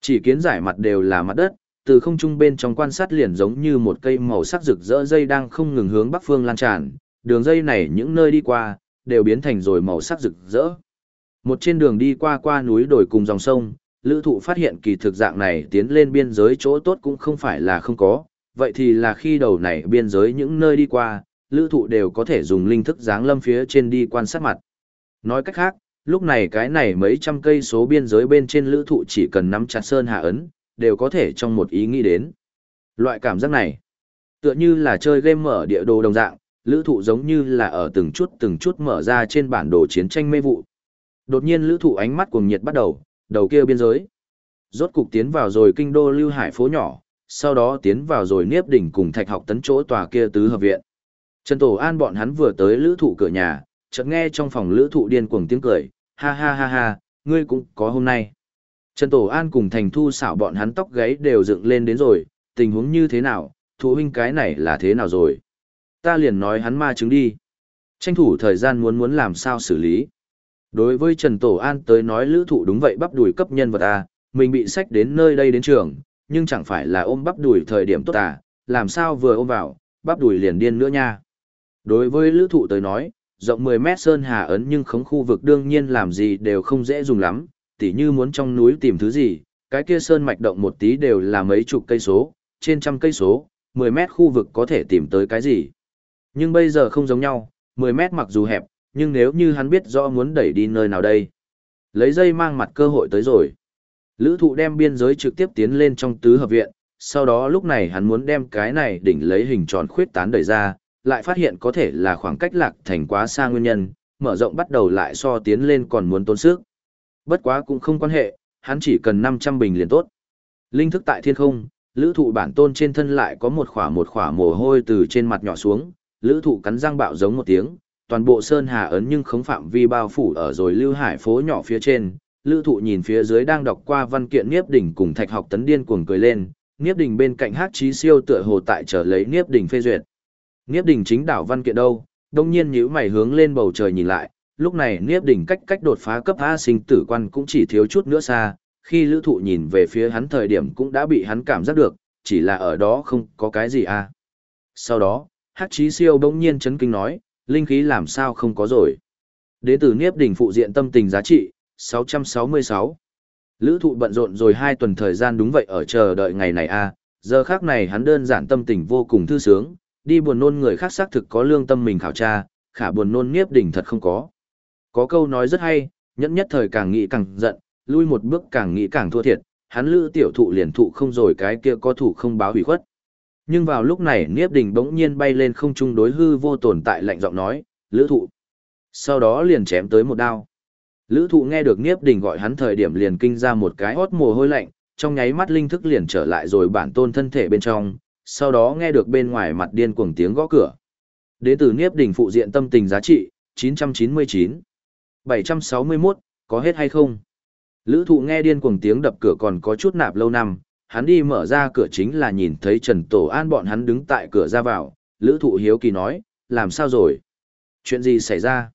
Chỉ kiến giải mặt đều là mặt đất, từ không trung bên trong quan sát liền giống như một cây màu sắc rực rỡ dây đang không ngừng hướng bắc phương lan tràn, đường dây này những nơi đi qua, đều biến thành rồi màu sắc rực rỡ. Một trên đường đi qua qua núi đồi cùng dòng sông, lữ thụ phát hiện kỳ thực dạng này tiến lên biên giới chỗ tốt cũng không phải là không có, vậy thì là khi đầu này biên giới những nơi đi qua, lữ thụ đều có thể dùng linh thức dáng lâm phía trên đi quan sát mặt. Nói cách khác, lúc này cái này mấy trăm cây số biên giới bên trên lữ thụ chỉ cần nắm chặt sơn hạ ấn, đều có thể trong một ý nghĩ đến. Loại cảm giác này, tựa như là chơi game mở địa đồ đồng dạng, lữ thụ giống như là ở từng chút từng chút mở ra trên bản đồ chiến tranh mê vụ. Đột nhiên lữ thụ ánh mắt cuồng nhiệt bắt đầu, đầu kia biên giới. Rốt cục tiến vào rồi kinh đô lưu hải phố nhỏ, sau đó tiến vào rồi niếp đỉnh cùng thạch học tấn chỗ tòa kia tứ hợp viện. Trần Tổ An bọn hắn vừa tới lữ thụ cửa nhà, chợt nghe trong phòng lữ thụ điên cuồng tiếng cười, ha ha ha ha, ngươi cũng có hôm nay. Trần Tổ An cùng Thành Thu xảo bọn hắn tóc gáy đều dựng lên đến rồi, tình huống như thế nào, thụ huynh cái này là thế nào rồi. Ta liền nói hắn ma chứng đi. Tranh thủ thời gian muốn muốn làm sao xử lý. Đối với Trần Tổ An tới nói lữ thụ đúng vậy bắp đùi cấp nhân vật à, mình bị sách đến nơi đây đến trường, nhưng chẳng phải là ôm bắp đùi thời điểm tốt à, làm sao vừa ôm vào, bắp đùi liền điên nữa nha. Đối với lữ thụ tới nói, rộng 10 mét sơn hà ấn nhưng khống khu vực đương nhiên làm gì đều không dễ dùng lắm, tỉ như muốn trong núi tìm thứ gì, cái kia sơn mạch động một tí đều là mấy chục cây số, trên trăm cây số, 10 mét khu vực có thể tìm tới cái gì. Nhưng bây giờ không giống nhau, 10 mét mặc dù hẹp, nhưng nếu như hắn biết rõ muốn đẩy đi nơi nào đây. Lấy dây mang mặt cơ hội tới rồi. Lữ thụ đem biên giới trực tiếp tiến lên trong tứ hợp viện, sau đó lúc này hắn muốn đem cái này đỉnh lấy hình tròn khuyết tán đẩy ra, lại phát hiện có thể là khoảng cách lạc thành quá xa nguyên nhân, mở rộng bắt đầu lại so tiến lên còn muốn tốn sức. Bất quá cũng không quan hệ, hắn chỉ cần 500 bình liền tốt. Linh thức tại thiên không, lữ thụ bản tôn trên thân lại có một khỏa một khỏa mồ hôi từ trên mặt nhỏ xuống, lữ thụ cắn răng bạo giống một tiếng, toàn bộ sơn hà ấn nhưng khống phạm vi bao phủ ở rồi lưu hải phố nhỏ phía trên. Lữ thụ nhìn phía dưới đang đọc qua văn kiện Niếp Đỉnh cùng Thạch học tấn điên cuồng cười lên, Niếp Đỉnh bên cạnh hát trí siêu tựa hồ tại trở lấy Niếp Đỉnh phê duyệt. Niếp Đỉnh chính đảo văn kiện đâu, đông nhiên nhíu mày hướng lên bầu trời nhìn lại, lúc này Niếp Đỉnh cách cách đột phá cấp A sinh tử quan cũng chỉ thiếu chút nữa xa, khi lữ thụ nhìn về phía hắn thời điểm cũng đã bị hắn cảm giác được, chỉ là ở đó không có cái gì a Sau đó, Hắc Chí Siêu bỗng nhiên chấn kinh nói, linh khí làm sao không có rồi. Đế tử Niếp Đỉnh phụ diện tâm tình giá trị, 666. Lữ thụ bận rộn rồi hai tuần thời gian đúng vậy ở chờ đợi ngày này a giờ khác này hắn đơn giản tâm tình vô cùng thư sướng, đi buồn nôn người khác xác thực có lương tâm mình khảo tra, khả buồn nôn Niếp Đỉnh thật không có. Có câu nói rất hay, nhẫn nhất thời càng nghĩ càng giận, lui một bước càng nghĩ càng thua thiệt, hắn lữ tiểu thụ liền thụ không rồi cái kia có thủ không báo hủy khuất. Nhưng vào lúc này Niếp Đình bỗng nhiên bay lên không trung đối hư vô tồn tại lạnh giọng nói, lữ thụ. Sau đó liền chém tới một đao. Lữ thụ nghe được Niếp Đình gọi hắn thời điểm liền kinh ra một cái hót mồ hôi lạnh, trong nháy mắt linh thức liền trở lại rồi bản tôn thân thể bên trong, sau đó nghe được bên ngoài mặt điên cuồng tiếng gõ cửa. Đến từ Niếp Đình phụ diện tâm tình giá trị, 999. 761, có hết hay không? Lữ thụ nghe điên cuồng tiếng đập cửa còn có chút nạp lâu năm, hắn đi mở ra cửa chính là nhìn thấy Trần Tổ An bọn hắn đứng tại cửa ra vào, Lữ thụ hiếu kỳ nói, làm sao rồi? Chuyện gì xảy ra?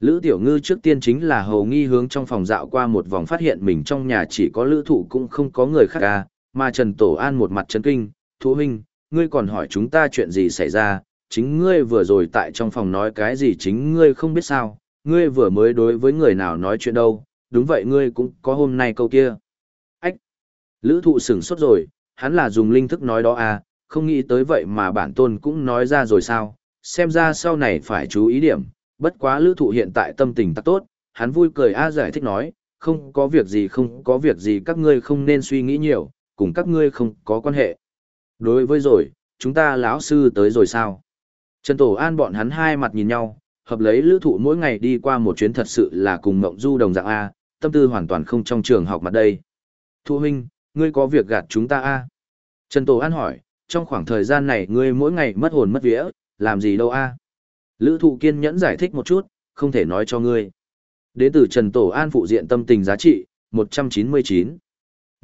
Lữ Tiểu Ngư trước tiên chính là hầu nghi hướng trong phòng dạo qua một vòng phát hiện mình trong nhà chỉ có lữ thụ cũng không có người khác ca, mà Trần Tổ An một mặt chấn kinh, thú huynh, ngươi còn hỏi chúng ta chuyện gì xảy ra, chính ngươi vừa rồi tại trong phòng nói cái gì chính ngươi không biết sao, ngươi vừa mới đối với người nào nói chuyện đâu, đúng vậy ngươi cũng có hôm nay câu kia. Ách! Lữ thụ sửng sốt rồi, hắn là dùng linh thức nói đó à, không nghĩ tới vậy mà bản tôn cũng nói ra rồi sao, xem ra sau này phải chú ý điểm, bất quá lữ thụ hiện tại tâm tình ta tốt, hắn vui cười a giải thích nói, không có việc gì không có việc gì các ngươi không nên suy nghĩ nhiều, cùng các ngươi không có quan hệ. Đối với rồi, chúng ta lão sư tới rồi sao? Trần Tổ An bọn hắn hai mặt nhìn nhau, hợp lấy lữ thụ mỗi ngày đi qua một chuyến thật sự là cùng mộng du đồng dạng A, tâm tư hoàn toàn không trong trường học mặt đây. Thu huynh, ngươi có việc gạt chúng ta A. Trần Tổ An hỏi, trong khoảng thời gian này ngươi mỗi ngày mất hồn mất vía, làm gì đâu A. Lữ thụ kiên nhẫn giải thích một chút, không thể nói cho ngươi. Đến từ Trần Tổ An phụ diện tâm tình giá trị, 199.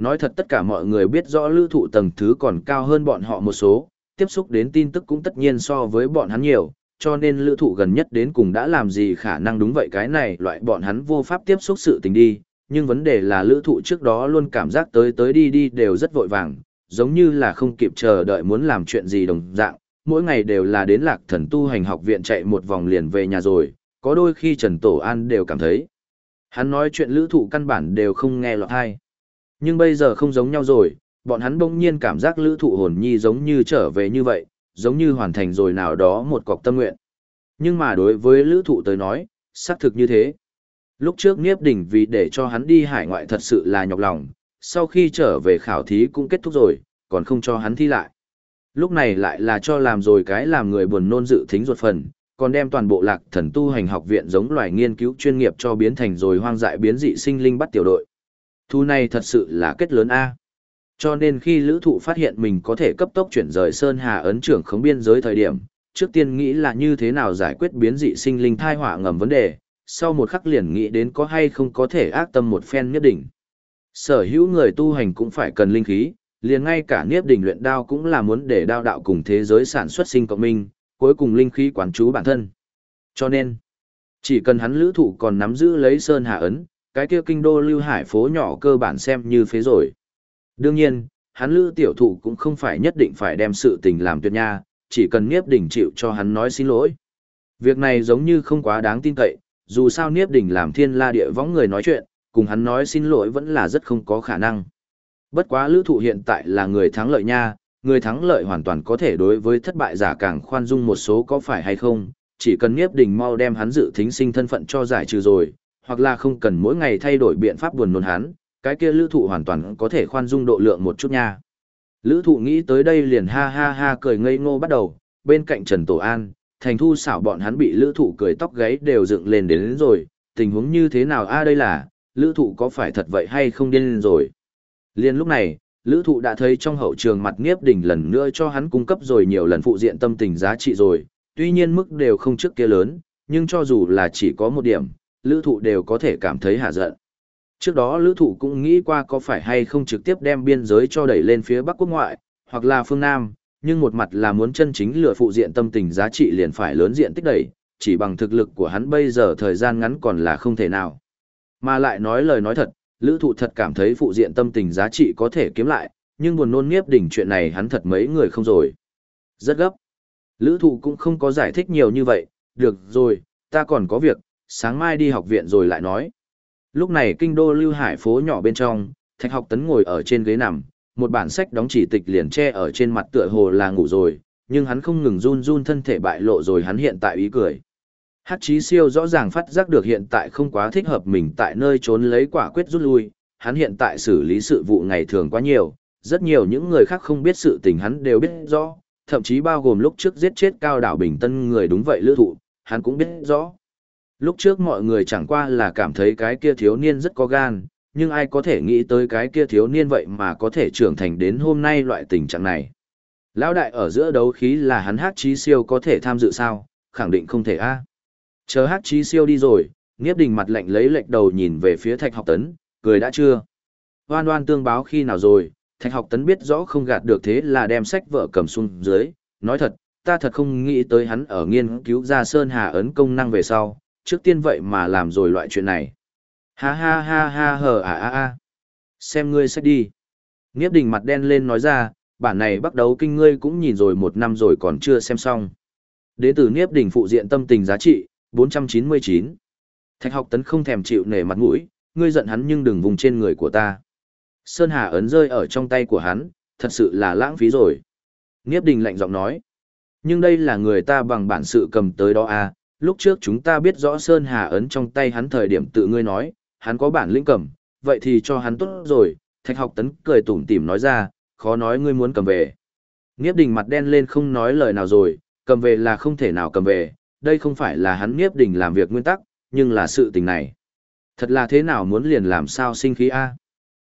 Nói thật tất cả mọi người biết rõ lữ thụ tầng thứ còn cao hơn bọn họ một số, tiếp xúc đến tin tức cũng tất nhiên so với bọn hắn nhiều, cho nên lữ thụ gần nhất đến cùng đã làm gì khả năng đúng vậy cái này loại bọn hắn vô pháp tiếp xúc sự tình đi, nhưng vấn đề là lữ thụ trước đó luôn cảm giác tới tới đi đi đều rất vội vàng, giống như là không kịp chờ đợi muốn làm chuyện gì đồng dạng, mỗi ngày đều là đến lạc thần tu hành học viện chạy một vòng liền về nhà rồi, có đôi khi Trần Tổ An đều cảm thấy. Hắn nói chuyện lữ thụ căn bản đều không nghe lọt hay. Nhưng bây giờ không giống nhau rồi, bọn hắn bỗng nhiên cảm giác lữ thụ hồn nhi giống như trở về như vậy, giống như hoàn thành rồi nào đó một cọc tâm nguyện. Nhưng mà đối với lữ thụ tới nói, xác thực như thế. Lúc trước Niếp Đỉnh vì để cho hắn đi hải ngoại thật sự là nhọc lòng, sau khi trở về khảo thí cũng kết thúc rồi, còn không cho hắn thi lại. Lúc này lại là cho làm rồi cái làm người buồn nôn dự thính ruột phần, còn đem toàn bộ lạc thần tu hành học viện giống loài nghiên cứu chuyên nghiệp cho biến thành rồi hoang dại biến dị sinh linh bắt tiểu đội. Thu này thật sự là kết lớn A. Cho nên khi lữ thụ phát hiện mình có thể cấp tốc chuyển rời Sơn Hà ấn trưởng khống biên giới thời điểm, trước tiên nghĩ là như thế nào giải quyết biến dị sinh linh thai họa ngầm vấn đề, sau một khắc liền nghĩ đến có hay không có thể ác tâm một phen nhất định. Sở hữu người tu hành cũng phải cần linh khí, liền ngay cả niếp đỉnh luyện đao cũng là muốn để đao đạo cùng thế giới sản xuất sinh cộng minh, cuối cùng linh khí quán chú bản thân. Cho nên, chỉ cần hắn lữ thụ còn nắm giữ lấy Sơn Hà ấn, cái kia kinh đô lưu hải phố nhỏ cơ bản xem như phế rồi. Đương nhiên, hắn lữ tiểu thụ cũng không phải nhất định phải đem sự tình làm tuyệt nha, chỉ cần Niếp Đình chịu cho hắn nói xin lỗi. Việc này giống như không quá đáng tin cậy, dù sao Niếp Đình làm thiên la địa võng người nói chuyện, cùng hắn nói xin lỗi vẫn là rất không có khả năng. Bất quá lữ thụ hiện tại là người thắng lợi nha, người thắng lợi hoàn toàn có thể đối với thất bại giả càng khoan dung một số có phải hay không, chỉ cần Niếp Đình mau đem hắn dự thính sinh thân phận cho giải trừ rồi, hoặc là không cần mỗi ngày thay đổi biện pháp buồn nôn hắn, cái kia lữ thụ hoàn toàn có thể khoan dung độ lượng một chút nha. Lữ thụ nghĩ tới đây liền ha ha ha cười ngây ngô bắt đầu, bên cạnh Trần Tổ An, thành thu xảo bọn hắn bị lữ thụ cười tóc gáy đều dựng lên đến, đến rồi, tình huống như thế nào a đây là, lữ thụ có phải thật vậy hay không điên rồi. Liên lúc này, lữ thụ đã thấy trong hậu trường mặt nghiếp đỉnh lần nữa cho hắn cung cấp rồi nhiều lần phụ diện tâm tình giá trị rồi, tuy nhiên mức đều không trước kia lớn, nhưng cho dù là chỉ có một điểm, lữ thụ đều có thể cảm thấy hạ giận. Trước đó lữ thụ cũng nghĩ qua có phải hay không trực tiếp đem biên giới cho đẩy lên phía Bắc quốc ngoại, hoặc là phương Nam, nhưng một mặt là muốn chân chính lừa phụ diện tâm tình giá trị liền phải lớn diện tích đẩy, chỉ bằng thực lực của hắn bây giờ thời gian ngắn còn là không thể nào. Mà lại nói lời nói thật, lữ thụ thật cảm thấy phụ diện tâm tình giá trị có thể kiếm lại, nhưng buồn nôn nghiếp đỉnh chuyện này hắn thật mấy người không rồi. Rất gấp. Lữ thụ cũng không có giải thích nhiều như vậy, được rồi, ta còn có việc, sáng mai đi học viện rồi lại nói. Lúc này kinh đô lưu hải phố nhỏ bên trong, thạch học tấn ngồi ở trên ghế nằm, một bản sách đóng chỉ tịch liền che ở trên mặt tựa hồ là ngủ rồi, nhưng hắn không ngừng run run thân thể bại lộ rồi hắn hiện tại ý cười. Hát chí siêu rõ ràng phát giác được hiện tại không quá thích hợp mình tại nơi trốn lấy quả quyết rút lui, hắn hiện tại xử lý sự vụ ngày thường quá nhiều, rất nhiều những người khác không biết sự tình hắn đều biết rõ, thậm chí bao gồm lúc trước giết chết cao đảo bình tân người đúng vậy lữ thụ, hắn cũng biết rõ. Lúc trước mọi người chẳng qua là cảm thấy cái kia thiếu niên rất có gan, nhưng ai có thể nghĩ tới cái kia thiếu niên vậy mà có thể trưởng thành đến hôm nay loại tình trạng này. Lão đại ở giữa đấu khí là hắn hát chí siêu có thể tham dự sao, khẳng định không thể a. Chờ hát chí siêu đi rồi, Niếp Đình mặt lạnh lấy lệch đầu nhìn về phía Thạch Học Tấn, cười đã chưa? Hoan hoan tương báo khi nào rồi, Thạch Học Tấn biết rõ không gạt được thế là đem sách vợ cầm xuống dưới, nói thật, ta thật không nghĩ tới hắn ở nghiên cứu ra Sơn Hà ấn công năng về sau, trước tiên vậy mà làm rồi loại chuyện này. Ha ha ha ha hờ à à à. Xem ngươi sách đi. Niếp Đình mặt đen lên nói ra, bản này bắt đầu kinh ngươi cũng nhìn rồi một năm rồi còn chưa xem xong. Đế tử Niếp Đình phụ diện tâm tình giá trị, 499. Thạch học tấn không thèm chịu nể mặt mũi, ngươi giận hắn nhưng đừng vùng trên người của ta. Sơn Hà ấn rơi ở trong tay của hắn, thật sự là lãng phí rồi. Niếp đình lạnh giọng nói. Nhưng đây là người ta bằng bản sự cầm tới đó à, lúc trước chúng ta biết rõ Sơn Hà ấn trong tay hắn thời điểm tự ngươi nói, hắn có bản lĩnh cầm, vậy thì cho hắn tốt rồi, thạch học tấn cười tủm tỉm nói ra, khó nói ngươi muốn cầm về. Niếp đình mặt đen lên không nói lời nào rồi, cầm về là không thể nào cầm về, đây không phải là hắn Niếp đình làm việc nguyên tắc, nhưng là sự tình này. Thật là thế nào muốn liền làm sao sinh khí A.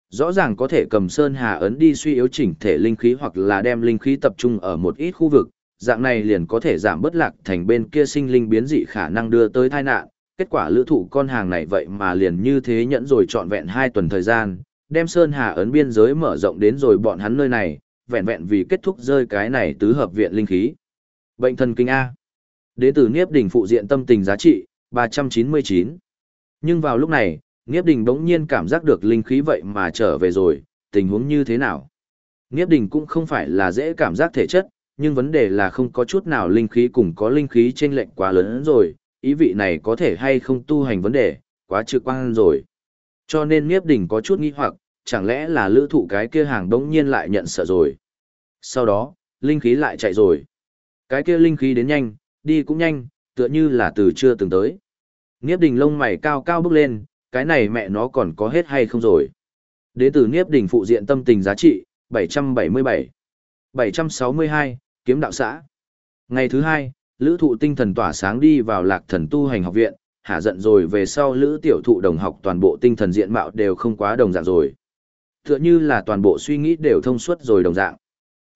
Rõ ràng có thể cầm Sơn Hà ấn đi suy yếu chỉnh thể linh khí hoặc là đem linh khí tập trung ở một ít khu vực, dạng này liền có thể giảm bớt lạc thành bên kia sinh linh biến dị khả năng đưa tới tai nạn. Kết quả lữ thụ con hàng này vậy mà liền như thế nhẫn rồi trọn vẹn 2 tuần thời gian, đem Sơn Hà ấn biên giới mở rộng đến rồi bọn hắn nơi này, vẹn vẹn vì kết thúc rơi cái này tứ hợp viện linh khí. Bệnh thần kinh A. Đế tử Niếp đỉnh phụ diện tâm tình giá trị, 399. Nhưng vào lúc này, Niếp Đình đống nhiên cảm giác được linh khí vậy mà trở về rồi, tình huống như thế nào? Niếp Đình cũng không phải là dễ cảm giác thể chất, nhưng vấn đề là không có chút nào linh khí cùng có linh khí trên lệnh quá lớn rồi, ý vị này có thể hay không tu hành vấn đề, quá trực quan rồi. Cho nên Niếp Đình có chút nghi hoặc, chẳng lẽ là lữ thụ cái kia hàng đống nhiên lại nhận sợ rồi. Sau đó, linh khí lại chạy rồi. Cái kia linh khí đến nhanh, đi cũng nhanh, tựa như là từ chưa từng tới. Niếp đình lông mày cao cao bước lên, cái này mẹ nó còn có hết hay không rồi. Đế tử Niếp đình phụ diện tâm tình giá trị, 777. 762, kiếm đạo xã. Ngày thứ hai, lữ thụ tinh thần tỏa sáng đi vào lạc thần tu hành học viện, hả giận rồi về sau lữ tiểu thụ đồng học toàn bộ tinh thần diện mạo đều không quá đồng dạng rồi. Tựa như là toàn bộ suy nghĩ đều thông suốt rồi đồng dạng.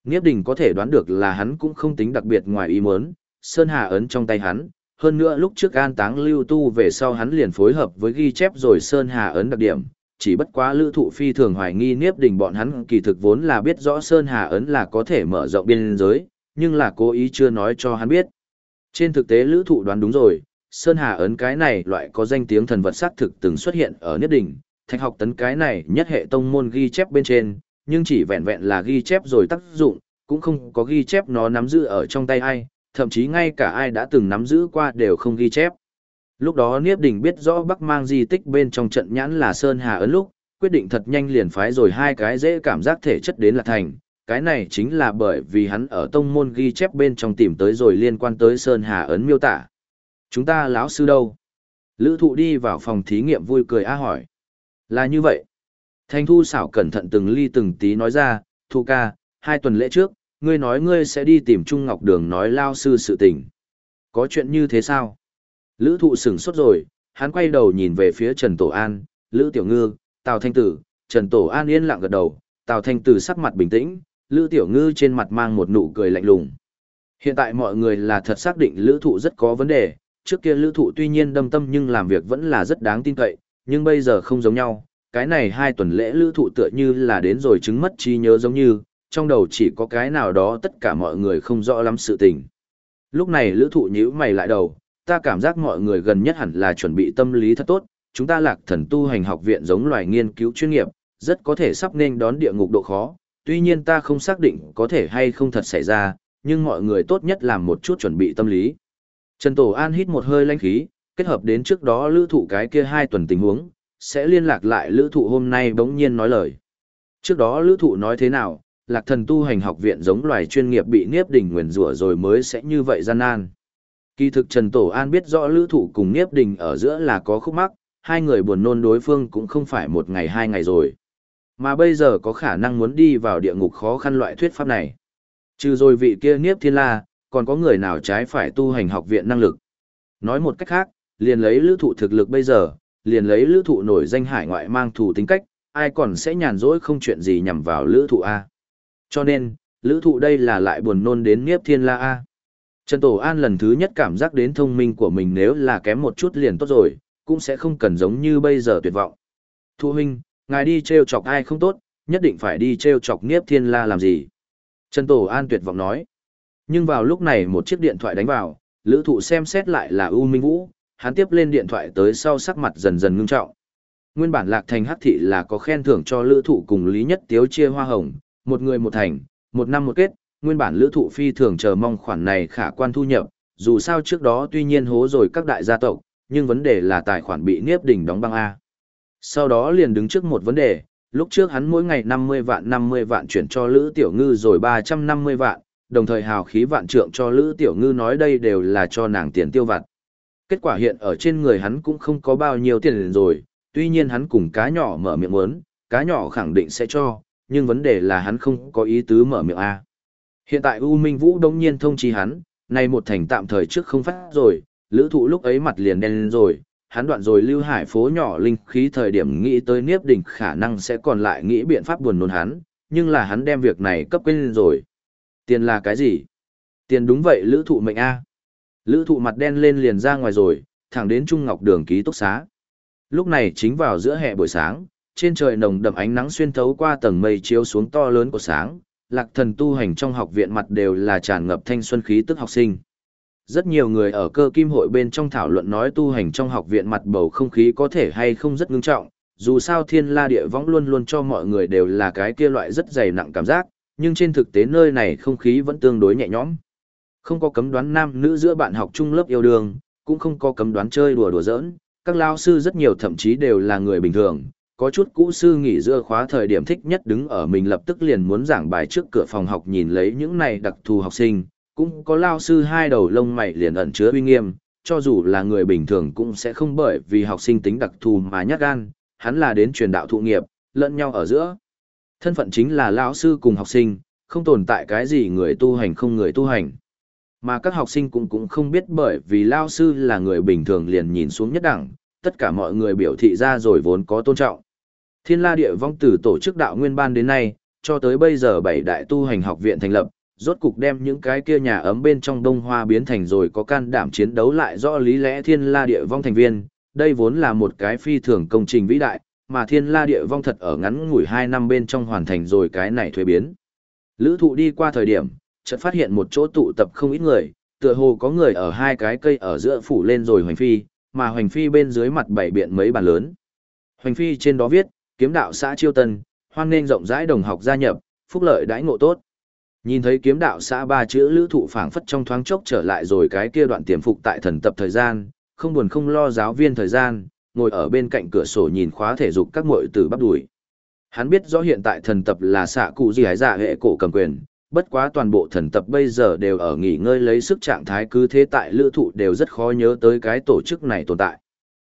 Niếp đình có thể đoán được là hắn cũng không tính đặc biệt ngoài ý muốn, Sơn Hà ấn trong tay hắn, hơn nữa lúc trước an táng lưu tu về sau hắn liền phối hợp với ghi chép rồi Sơn Hà ấn đặc điểm, chỉ bất quá lữ thụ phi thường hoài nghi niếp đình bọn hắn kỳ thực vốn là biết rõ Sơn Hà ấn là có thể mở rộng biên giới, nhưng là cố ý chưa nói cho hắn biết. Trên thực tế lữ thụ đoán đúng rồi, Sơn Hà ấn cái này loại có danh tiếng thần vật sắc thực từng xuất hiện ở niếp đình, thạch học tấn cái này nhất hệ tông môn ghi chép bên trên, nhưng chỉ vẹn vẹn là ghi chép rồi tác dụng, cũng không có ghi chép nó nắm giữ ở trong tay ai, thậm chí ngay cả ai đã từng nắm giữ qua đều không ghi chép. Lúc đó Niếp Đình biết rõ Bắc mang di tích bên trong trận nhãn là Sơn Hà ấn lúc, quyết định thật nhanh liền phái rồi hai cái dễ cảm giác thể chất đến là thành. Cái này chính là bởi vì hắn ở tông môn ghi chép bên trong tìm tới rồi liên quan tới Sơn Hà ấn miêu tả. Chúng ta lão sư đâu? Lữ thụ đi vào phòng thí nghiệm vui cười á hỏi. Là như vậy. Thanh thu xảo cẩn thận từng ly từng tí nói ra, thu ca, hai tuần lễ trước, ngươi nói ngươi sẽ đi tìm Trung Ngọc Đường nói lao sư sự tình. Có chuyện như thế sao? Lữ thụ sửng sốt rồi, hắn quay đầu nhìn về phía Trần Tổ An, Lữ Tiểu Ngư, Tào Thanh Tử, Trần Tổ An yên lặng gật đầu, Tào Thanh Tử sắc mặt bình tĩnh, Lữ Tiểu Ngư trên mặt mang một nụ cười lạnh lùng. Hiện tại mọi người là thật xác định Lữ thụ rất có vấn đề, trước kia Lữ thụ tuy nhiên đâm tâm nhưng làm việc vẫn là rất đáng tin cậy, nhưng bây giờ không giống nhau, cái này hai tuần lễ Lữ thụ tựa như là đến rồi chứng mất trí nhớ giống như, trong đầu chỉ có cái nào đó tất cả mọi người không rõ lắm sự tình. Lúc này lữ thụ nhíu mày lại đầu, ta cảm giác mọi người gần nhất hẳn là chuẩn bị tâm lý thật tốt, chúng ta lạc thần tu hành học viện giống loài nghiên cứu chuyên nghiệp, rất có thể sắp nên đón địa ngục độ khó, tuy nhiên ta không xác định có thể hay không thật xảy ra, nhưng mọi người tốt nhất làm một chút chuẩn bị tâm lý. Trần Tổ An hít một hơi lãnh khí, kết hợp đến trước đó lữ thụ cái kia hai tuần tình huống, sẽ liên lạc lại lữ thụ hôm nay bỗng nhiên nói lời. Trước đó lữ thụ nói thế nào, lạc thần tu hành học viện giống loài chuyên nghiệp bị Niếp đỉnh nguyền rủa rồi mới sẽ như vậy gian nan. Kỳ thực Trần Tổ An biết rõ lữ thủ cùng Niếp Đình ở giữa là có khúc mắc, hai người buồn nôn đối phương cũng không phải một ngày hai ngày rồi. Mà bây giờ có khả năng muốn đi vào địa ngục khó khăn loại thuyết pháp này. Trừ rồi vị kia Niếp Thiên La, còn có người nào trái phải tu hành học viện năng lực. Nói một cách khác, liền lấy lữ thụ thực lực bây giờ, liền lấy lữ thụ nổi danh hải ngoại mang thủ tính cách, ai còn sẽ nhàn rỗi không chuyện gì nhằm vào lữ thụ A. Cho nên, lữ thụ đây là lại buồn nôn đến Niếp Thiên La A. Trần Tổ An lần thứ nhất cảm giác đến thông minh của mình nếu là kém một chút liền tốt rồi, cũng sẽ không cần giống như bây giờ tuyệt vọng. Thu huynh, ngài đi treo chọc ai không tốt, nhất định phải đi treo chọc Niếp Thiên La làm gì? Trần Tổ An tuyệt vọng nói. Nhưng vào lúc này một chiếc điện thoại đánh vào, lữ thụ xem xét lại là U Minh Vũ, hắn tiếp lên điện thoại tới sau sắc mặt dần dần ngưng trọng. Nguyên bản lạc thành hắc thị là có khen thưởng cho lữ thụ cùng Lý Nhất Tiếu chia hoa hồng, một người một thành, một năm một kết, nguyên bản lữ thụ phi thường chờ mong khoản này khả quan thu nhập, dù sao trước đó tuy nhiên hố rồi các đại gia tộc, nhưng vấn đề là tài khoản bị Niếp Đỉnh đóng băng A. Sau đó liền đứng trước một vấn đề, lúc trước hắn mỗi ngày 50 vạn 50 vạn chuyển cho Lữ Tiểu Ngư rồi 350 vạn, đồng thời hào khí vạn trượng cho Lữ Tiểu Ngư nói đây đều là cho nàng tiền tiêu vặt. Kết quả hiện ở trên người hắn cũng không có bao nhiêu tiền rồi, tuy nhiên hắn cùng cá nhỏ mở miệng muốn, cá nhỏ khẳng định sẽ cho, nhưng vấn đề là hắn không có ý tứ mở miệng A. Hiện tại U Minh Vũ đống nhiên thông chi hắn, nay một thành tạm thời trước không phát rồi, lữ thụ lúc ấy mặt liền đen lên rồi, hắn đoạn rồi lưu hải phố nhỏ linh khí thời điểm nghĩ tới Niếp Đỉnh khả năng sẽ còn lại nghĩ biện pháp buồn nôn hắn, nhưng là hắn đem việc này cấp quên rồi. Tiền là cái gì? Tiền đúng vậy lữ thụ mệnh A. Lữ thụ mặt đen lên liền ra ngoài rồi, thẳng đến Trung Ngọc đường ký túc xá. Lúc này chính vào giữa hè buổi sáng, trên trời nồng đậm ánh nắng xuyên thấu qua tầng mây chiếu xuống to lớn của sáng, lạc thần tu hành trong học viện mặt đều là tràn ngập thanh xuân khí tức học sinh. Rất nhiều người ở cơ kim hội bên trong thảo luận nói tu hành trong học viện mặt bầu không khí có thể hay không rất ngưng trọng, dù sao thiên la địa võng luôn luôn cho mọi người đều là cái kia loại rất dày nặng cảm giác, nhưng trên thực tế nơi này không khí vẫn tương đối nhẹ nhõm. Không có cấm đoán nam nữ giữa bạn học chung lớp yêu đương, cũng không có cấm đoán chơi đùa đùa giỡn, các lao sư rất nhiều thậm chí đều là người bình thường, có chút cũ sư nghỉ giữa khóa thời điểm thích nhất đứng ở mình lập tức liền muốn giảng bài trước cửa phòng học nhìn lấy những này đặc thù học sinh, cũng có lao sư hai đầu lông mày liền ẩn chứa uy nghiêm, cho dù là người bình thường cũng sẽ không bởi vì học sinh tính đặc thù mà nhát gan, hắn là đến truyền đạo thụ nghiệp, lẫn nhau ở giữa. Thân phận chính là lão sư cùng học sinh, không tồn tại cái gì người tu hành không người tu hành. Mà các học sinh cũng cũng không biết bởi vì lao sư là người bình thường liền nhìn xuống nhất đẳng, tất cả mọi người biểu thị ra rồi vốn có tôn trọng. Thiên la địa vong từ tổ chức đạo nguyên ban đến nay, cho tới bây giờ bảy đại tu hành học viện thành lập, rốt cục đem những cái kia nhà ấm bên trong đông hoa biến thành rồi có can đảm chiến đấu lại rõ lý lẽ thiên la địa vong thành viên. Đây vốn là một cái phi thường công trình vĩ đại, mà thiên la địa vong thật ở ngắn ngủi hai năm bên trong hoàn thành rồi cái này thuế biến. Lữ thụ đi qua thời điểm, chợt phát hiện một chỗ tụ tập không ít người, tựa hồ có người ở hai cái cây ở giữa phủ lên rồi hoành phi, mà hoành phi bên dưới mặt bảy biện mấy bàn lớn. Hoành phi trên đó viết, kiếm đạo xã Chiêu Tân, hoan nên rộng rãi đồng học gia nhập, phúc lợi đãi ngộ tốt. Nhìn thấy kiếm đạo xã ba chữ lữ thụ phảng phất trong thoáng chốc trở lại rồi cái kia đoạn tiềm phục tại thần tập thời gian, không buồn không lo giáo viên thời gian, ngồi ở bên cạnh cửa sổ nhìn khóa thể dục các muội tử bắp đuổi. Hắn biết rõ hiện tại thần tập là xạ cụ gì hái giả dạ hệ cổ cầm quyền, bất quá toàn bộ thần tập bây giờ đều ở nghỉ ngơi lấy sức trạng thái cứ thế tại lữ thụ đều rất khó nhớ tới cái tổ chức này tồn tại.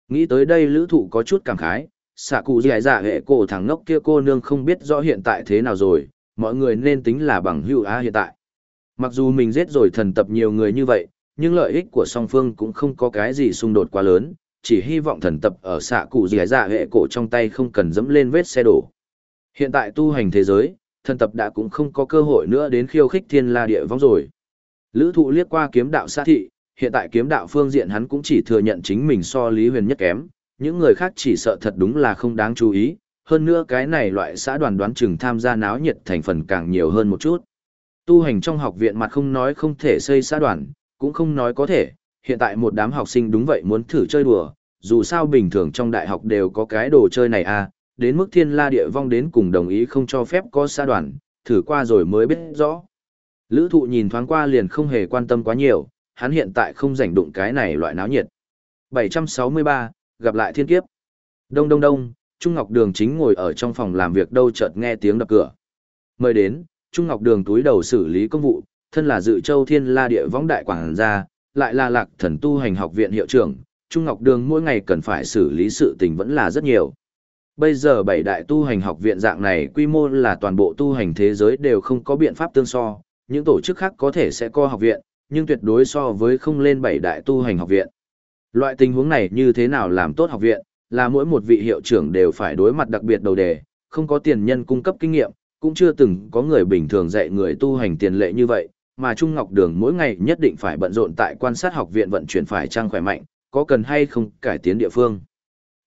Nghĩ tới đây lữ thụ có chút cảm khái, xạ cụ dì dạ hệ cổ thằng ngốc kia cô nương không biết rõ hiện tại thế nào rồi, mọi người nên tính là bằng hữu á hiện tại. Mặc dù mình giết rồi thần tập nhiều người như vậy, nhưng lợi ích của song phương cũng không có cái gì xung đột quá lớn, chỉ hy vọng thần tập ở xạ cụ dì dạ hệ cổ trong tay không cần dẫm lên vết xe đổ. Hiện tại tu hành thế giới, thần tập đã cũng không có cơ hội nữa đến khiêu khích thiên la địa vong rồi. Lữ thụ liếc qua kiếm đạo sát thị, hiện tại kiếm đạo phương diện hắn cũng chỉ thừa nhận chính mình so Lý Huyền nhất kém, những người khác chỉ sợ thật đúng là không đáng chú ý, hơn nữa cái này loại xã đoàn đoán chừng tham gia náo nhiệt thành phần càng nhiều hơn một chút. Tu hành trong học viện mặt không nói không thể xây xã đoàn, cũng không nói có thể, hiện tại một đám học sinh đúng vậy muốn thử chơi đùa, dù sao bình thường trong đại học đều có cái đồ chơi này à, đến mức thiên la địa vong đến cùng đồng ý không cho phép có xã đoàn, thử qua rồi mới biết rõ. Lữ thụ nhìn thoáng qua liền không hề quan tâm quá nhiều, hắn hiện tại không rảnh đụng cái này loại náo nhiệt. 763, gặp lại thiên kiếp. Đông đông đông, Trung Ngọc Đường chính ngồi ở trong phòng làm việc đâu chợt nghe tiếng đập cửa. Mời đến, Trung Ngọc Đường túi đầu xử lý công vụ, thân là dự châu thiên la địa võng đại quảng gia, lại là lạc thần tu hành học viện hiệu trưởng, Trung Ngọc Đường mỗi ngày cần phải xử lý sự tình vẫn là rất nhiều. Bây giờ bảy đại tu hành học viện dạng này quy mô là toàn bộ tu hành thế giới đều không có biện pháp tương so, những tổ chức khác có thể sẽ co học viện, nhưng tuyệt đối so với không lên bảy đại tu hành học viện. Loại tình huống này như thế nào làm tốt học viện, là mỗi một vị hiệu trưởng đều phải đối mặt đặc biệt đầu đề, không có tiền nhân cung cấp kinh nghiệm, cũng chưa từng có người bình thường dạy người tu hành tiền lệ như vậy, mà Trung Ngọc Đường mỗi ngày nhất định phải bận rộn tại quan sát học viện vận chuyển phải trang khỏe mạnh, có cần hay không cải tiến địa phương.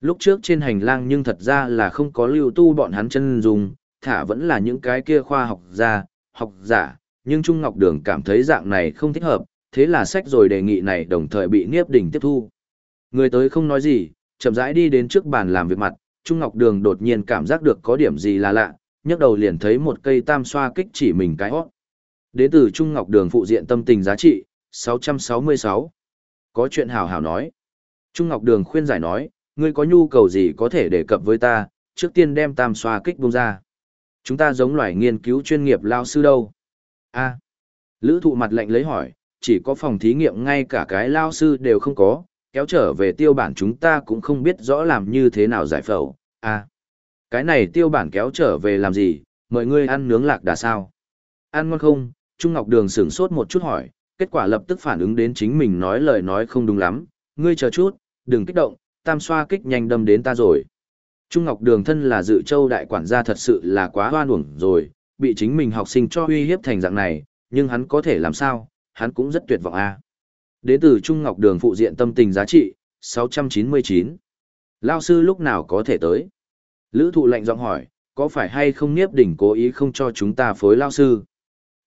Lúc trước trên hành lang nhưng thật ra là không có lưu tu bọn hắn chân dùng, thả vẫn là những cái kia khoa học gia, học giả, nhưng Trung Ngọc Đường cảm thấy dạng này không thích hợp, thế là sách rồi đề nghị này đồng thời bị Niếp Đình tiếp thu. Người tới không nói gì, chậm rãi đi đến trước bàn làm việc mặt, Trung Ngọc Đường đột nhiên cảm giác được có điểm gì là lạ, nhấc đầu liền thấy một cây tam xoa kích chỉ mình cái hót. Đến từ Trung Ngọc Đường phụ diện tâm tình giá trị, 666. Có chuyện hào hào nói. Trung Ngọc Đường khuyên giải nói, ngươi có nhu cầu gì có thể đề cập với ta, trước tiên đem tam xoa kích bung ra. Chúng ta giống loài nghiên cứu chuyên nghiệp lao sư đâu. a Lữ thụ mặt lệnh lấy hỏi, chỉ có phòng thí nghiệm ngay cả cái lao sư đều không có, kéo trở về tiêu bản chúng ta cũng không biết rõ làm như thế nào giải phẫu. a cái này tiêu bản kéo trở về làm gì, mời ngươi ăn nướng lạc đà sao. Ăn ngon không, Trung Ngọc Đường sửng sốt một chút hỏi, kết quả lập tức phản ứng đến chính mình nói lời nói không đúng lắm, ngươi chờ chút, đừng kích động, tam xoa kích nhanh đâm đến ta rồi. Trung Ngọc Đường thân là dự châu đại quản gia thật sự là quá hoan uổng rồi, bị chính mình học sinh cho uy hiếp thành dạng này, nhưng hắn có thể làm sao, hắn cũng rất tuyệt vọng a. À. Đến từ Trung Ngọc Đường phụ diện tâm tình giá trị, 699. Lao sư lúc nào có thể tới? Lữ thụ lệnh giọng hỏi, có phải hay không Niếp Đỉnh cố ý không cho chúng ta phối Lao sư?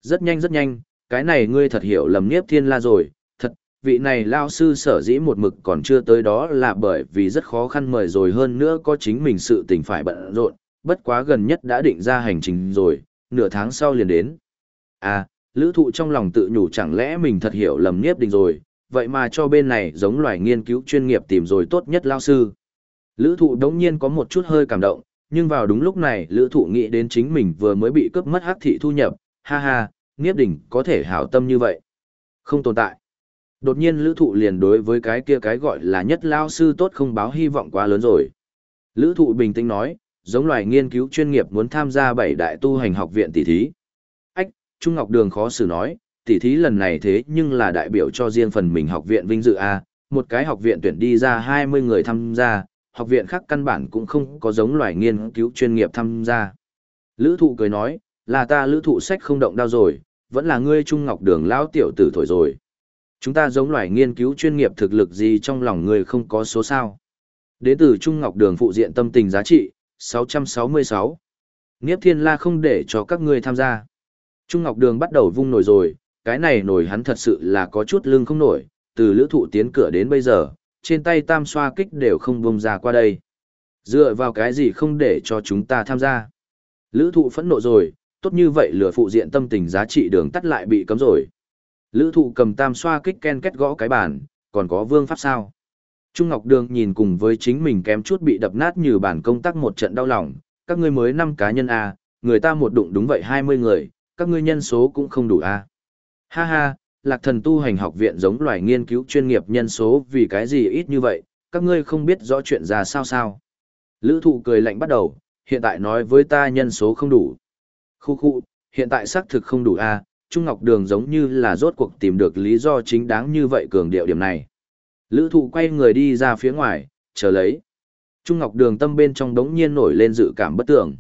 Rất nhanh rất nhanh, cái này ngươi thật hiểu lầm Niếp Thiên La rồi, thật, vị này Lao sư sở dĩ một mực còn chưa tới đó là bởi vì rất khó khăn mời rồi hơn nữa có chính mình sự tình phải bận rộn, bất quá gần nhất đã định ra hành trình rồi, nửa tháng sau liền đến. À, lữ thụ trong lòng tự nhủ chẳng lẽ mình thật hiểu lầm Niếp Đình rồi, vậy mà cho bên này giống loài nghiên cứu chuyên nghiệp tìm rồi tốt nhất Lao sư. Lữ thụ đống nhiên có một chút hơi cảm động, nhưng vào đúng lúc này lữ thụ nghĩ đến chính mình vừa mới bị cướp mất hắc thị thu nhập, ha ha, Niếp Đình có thể hảo tâm như vậy. Không tồn tại. Đột nhiên lữ thụ liền đối với cái kia cái gọi là nhất lao sư tốt không báo hy vọng quá lớn rồi. Lữ thụ bình tĩnh nói, giống loài nghiên cứu chuyên nghiệp muốn tham gia bảy đại tu hành học viện tỷ thí. Trung Ngọc Đường khó xử nói, tỷ thí lần này thế nhưng là đại biểu cho riêng phần mình học viện vinh dự A, một cái học viện tuyển đi ra 20 người tham gia, học viện khác căn bản cũng không có giống loài nghiên cứu chuyên nghiệp tham gia. Lữ thụ cười nói, là ta lữ thụ sách không động đau rồi, vẫn là ngươi Trung Ngọc Đường lão tiểu tử thổi rồi. Chúng ta giống loài nghiên cứu chuyên nghiệp thực lực gì trong lòng người không có số sao. Đến từ Trung Ngọc Đường phụ diện tâm tình giá trị, 666. Niếp Thiên La không để cho các ngươi tham gia. Trung Ngọc Đường bắt đầu vung nổi rồi, cái này nổi hắn thật sự là có chút lưng không nổi, từ lữ thụ tiến cửa đến bây giờ, trên tay tam xoa kích đều không vung ra qua đây. Dựa vào cái gì không để cho chúng ta tham gia. Lữ thụ phẫn nộ rồi, tốt như vậy lửa phụ diện tâm tình giá trị đường tắt lại bị cấm rồi. Lữ thụ cầm tam xoa kích ken kết gõ cái bàn, còn có vương pháp sao. Trung Ngọc Đường nhìn cùng với chính mình kém chút bị đập nát như bản công tác một trận đau lòng, các ngươi mới 5 cá nhân A, người ta một đụng đúng vậy 20 người, các ngươi nhân số cũng không đủ A. Ha ha, lạc thần tu hành học viện giống loài nghiên cứu chuyên nghiệp nhân số vì cái gì ít như vậy, các ngươi không biết rõ chuyện ra sao sao. Lữ thụ cười lạnh bắt đầu, hiện tại nói với ta nhân số không đủ. Khu khu, hiện tại xác thực không đủ a Trung Ngọc Đường giống như là rốt cuộc tìm được lý do chính đáng như vậy cường điệu điểm này. Lữ thụ quay người đi ra phía ngoài, chờ lấy. Trung Ngọc Đường tâm bên trong đống nhiên nổi lên dự cảm bất tưởng.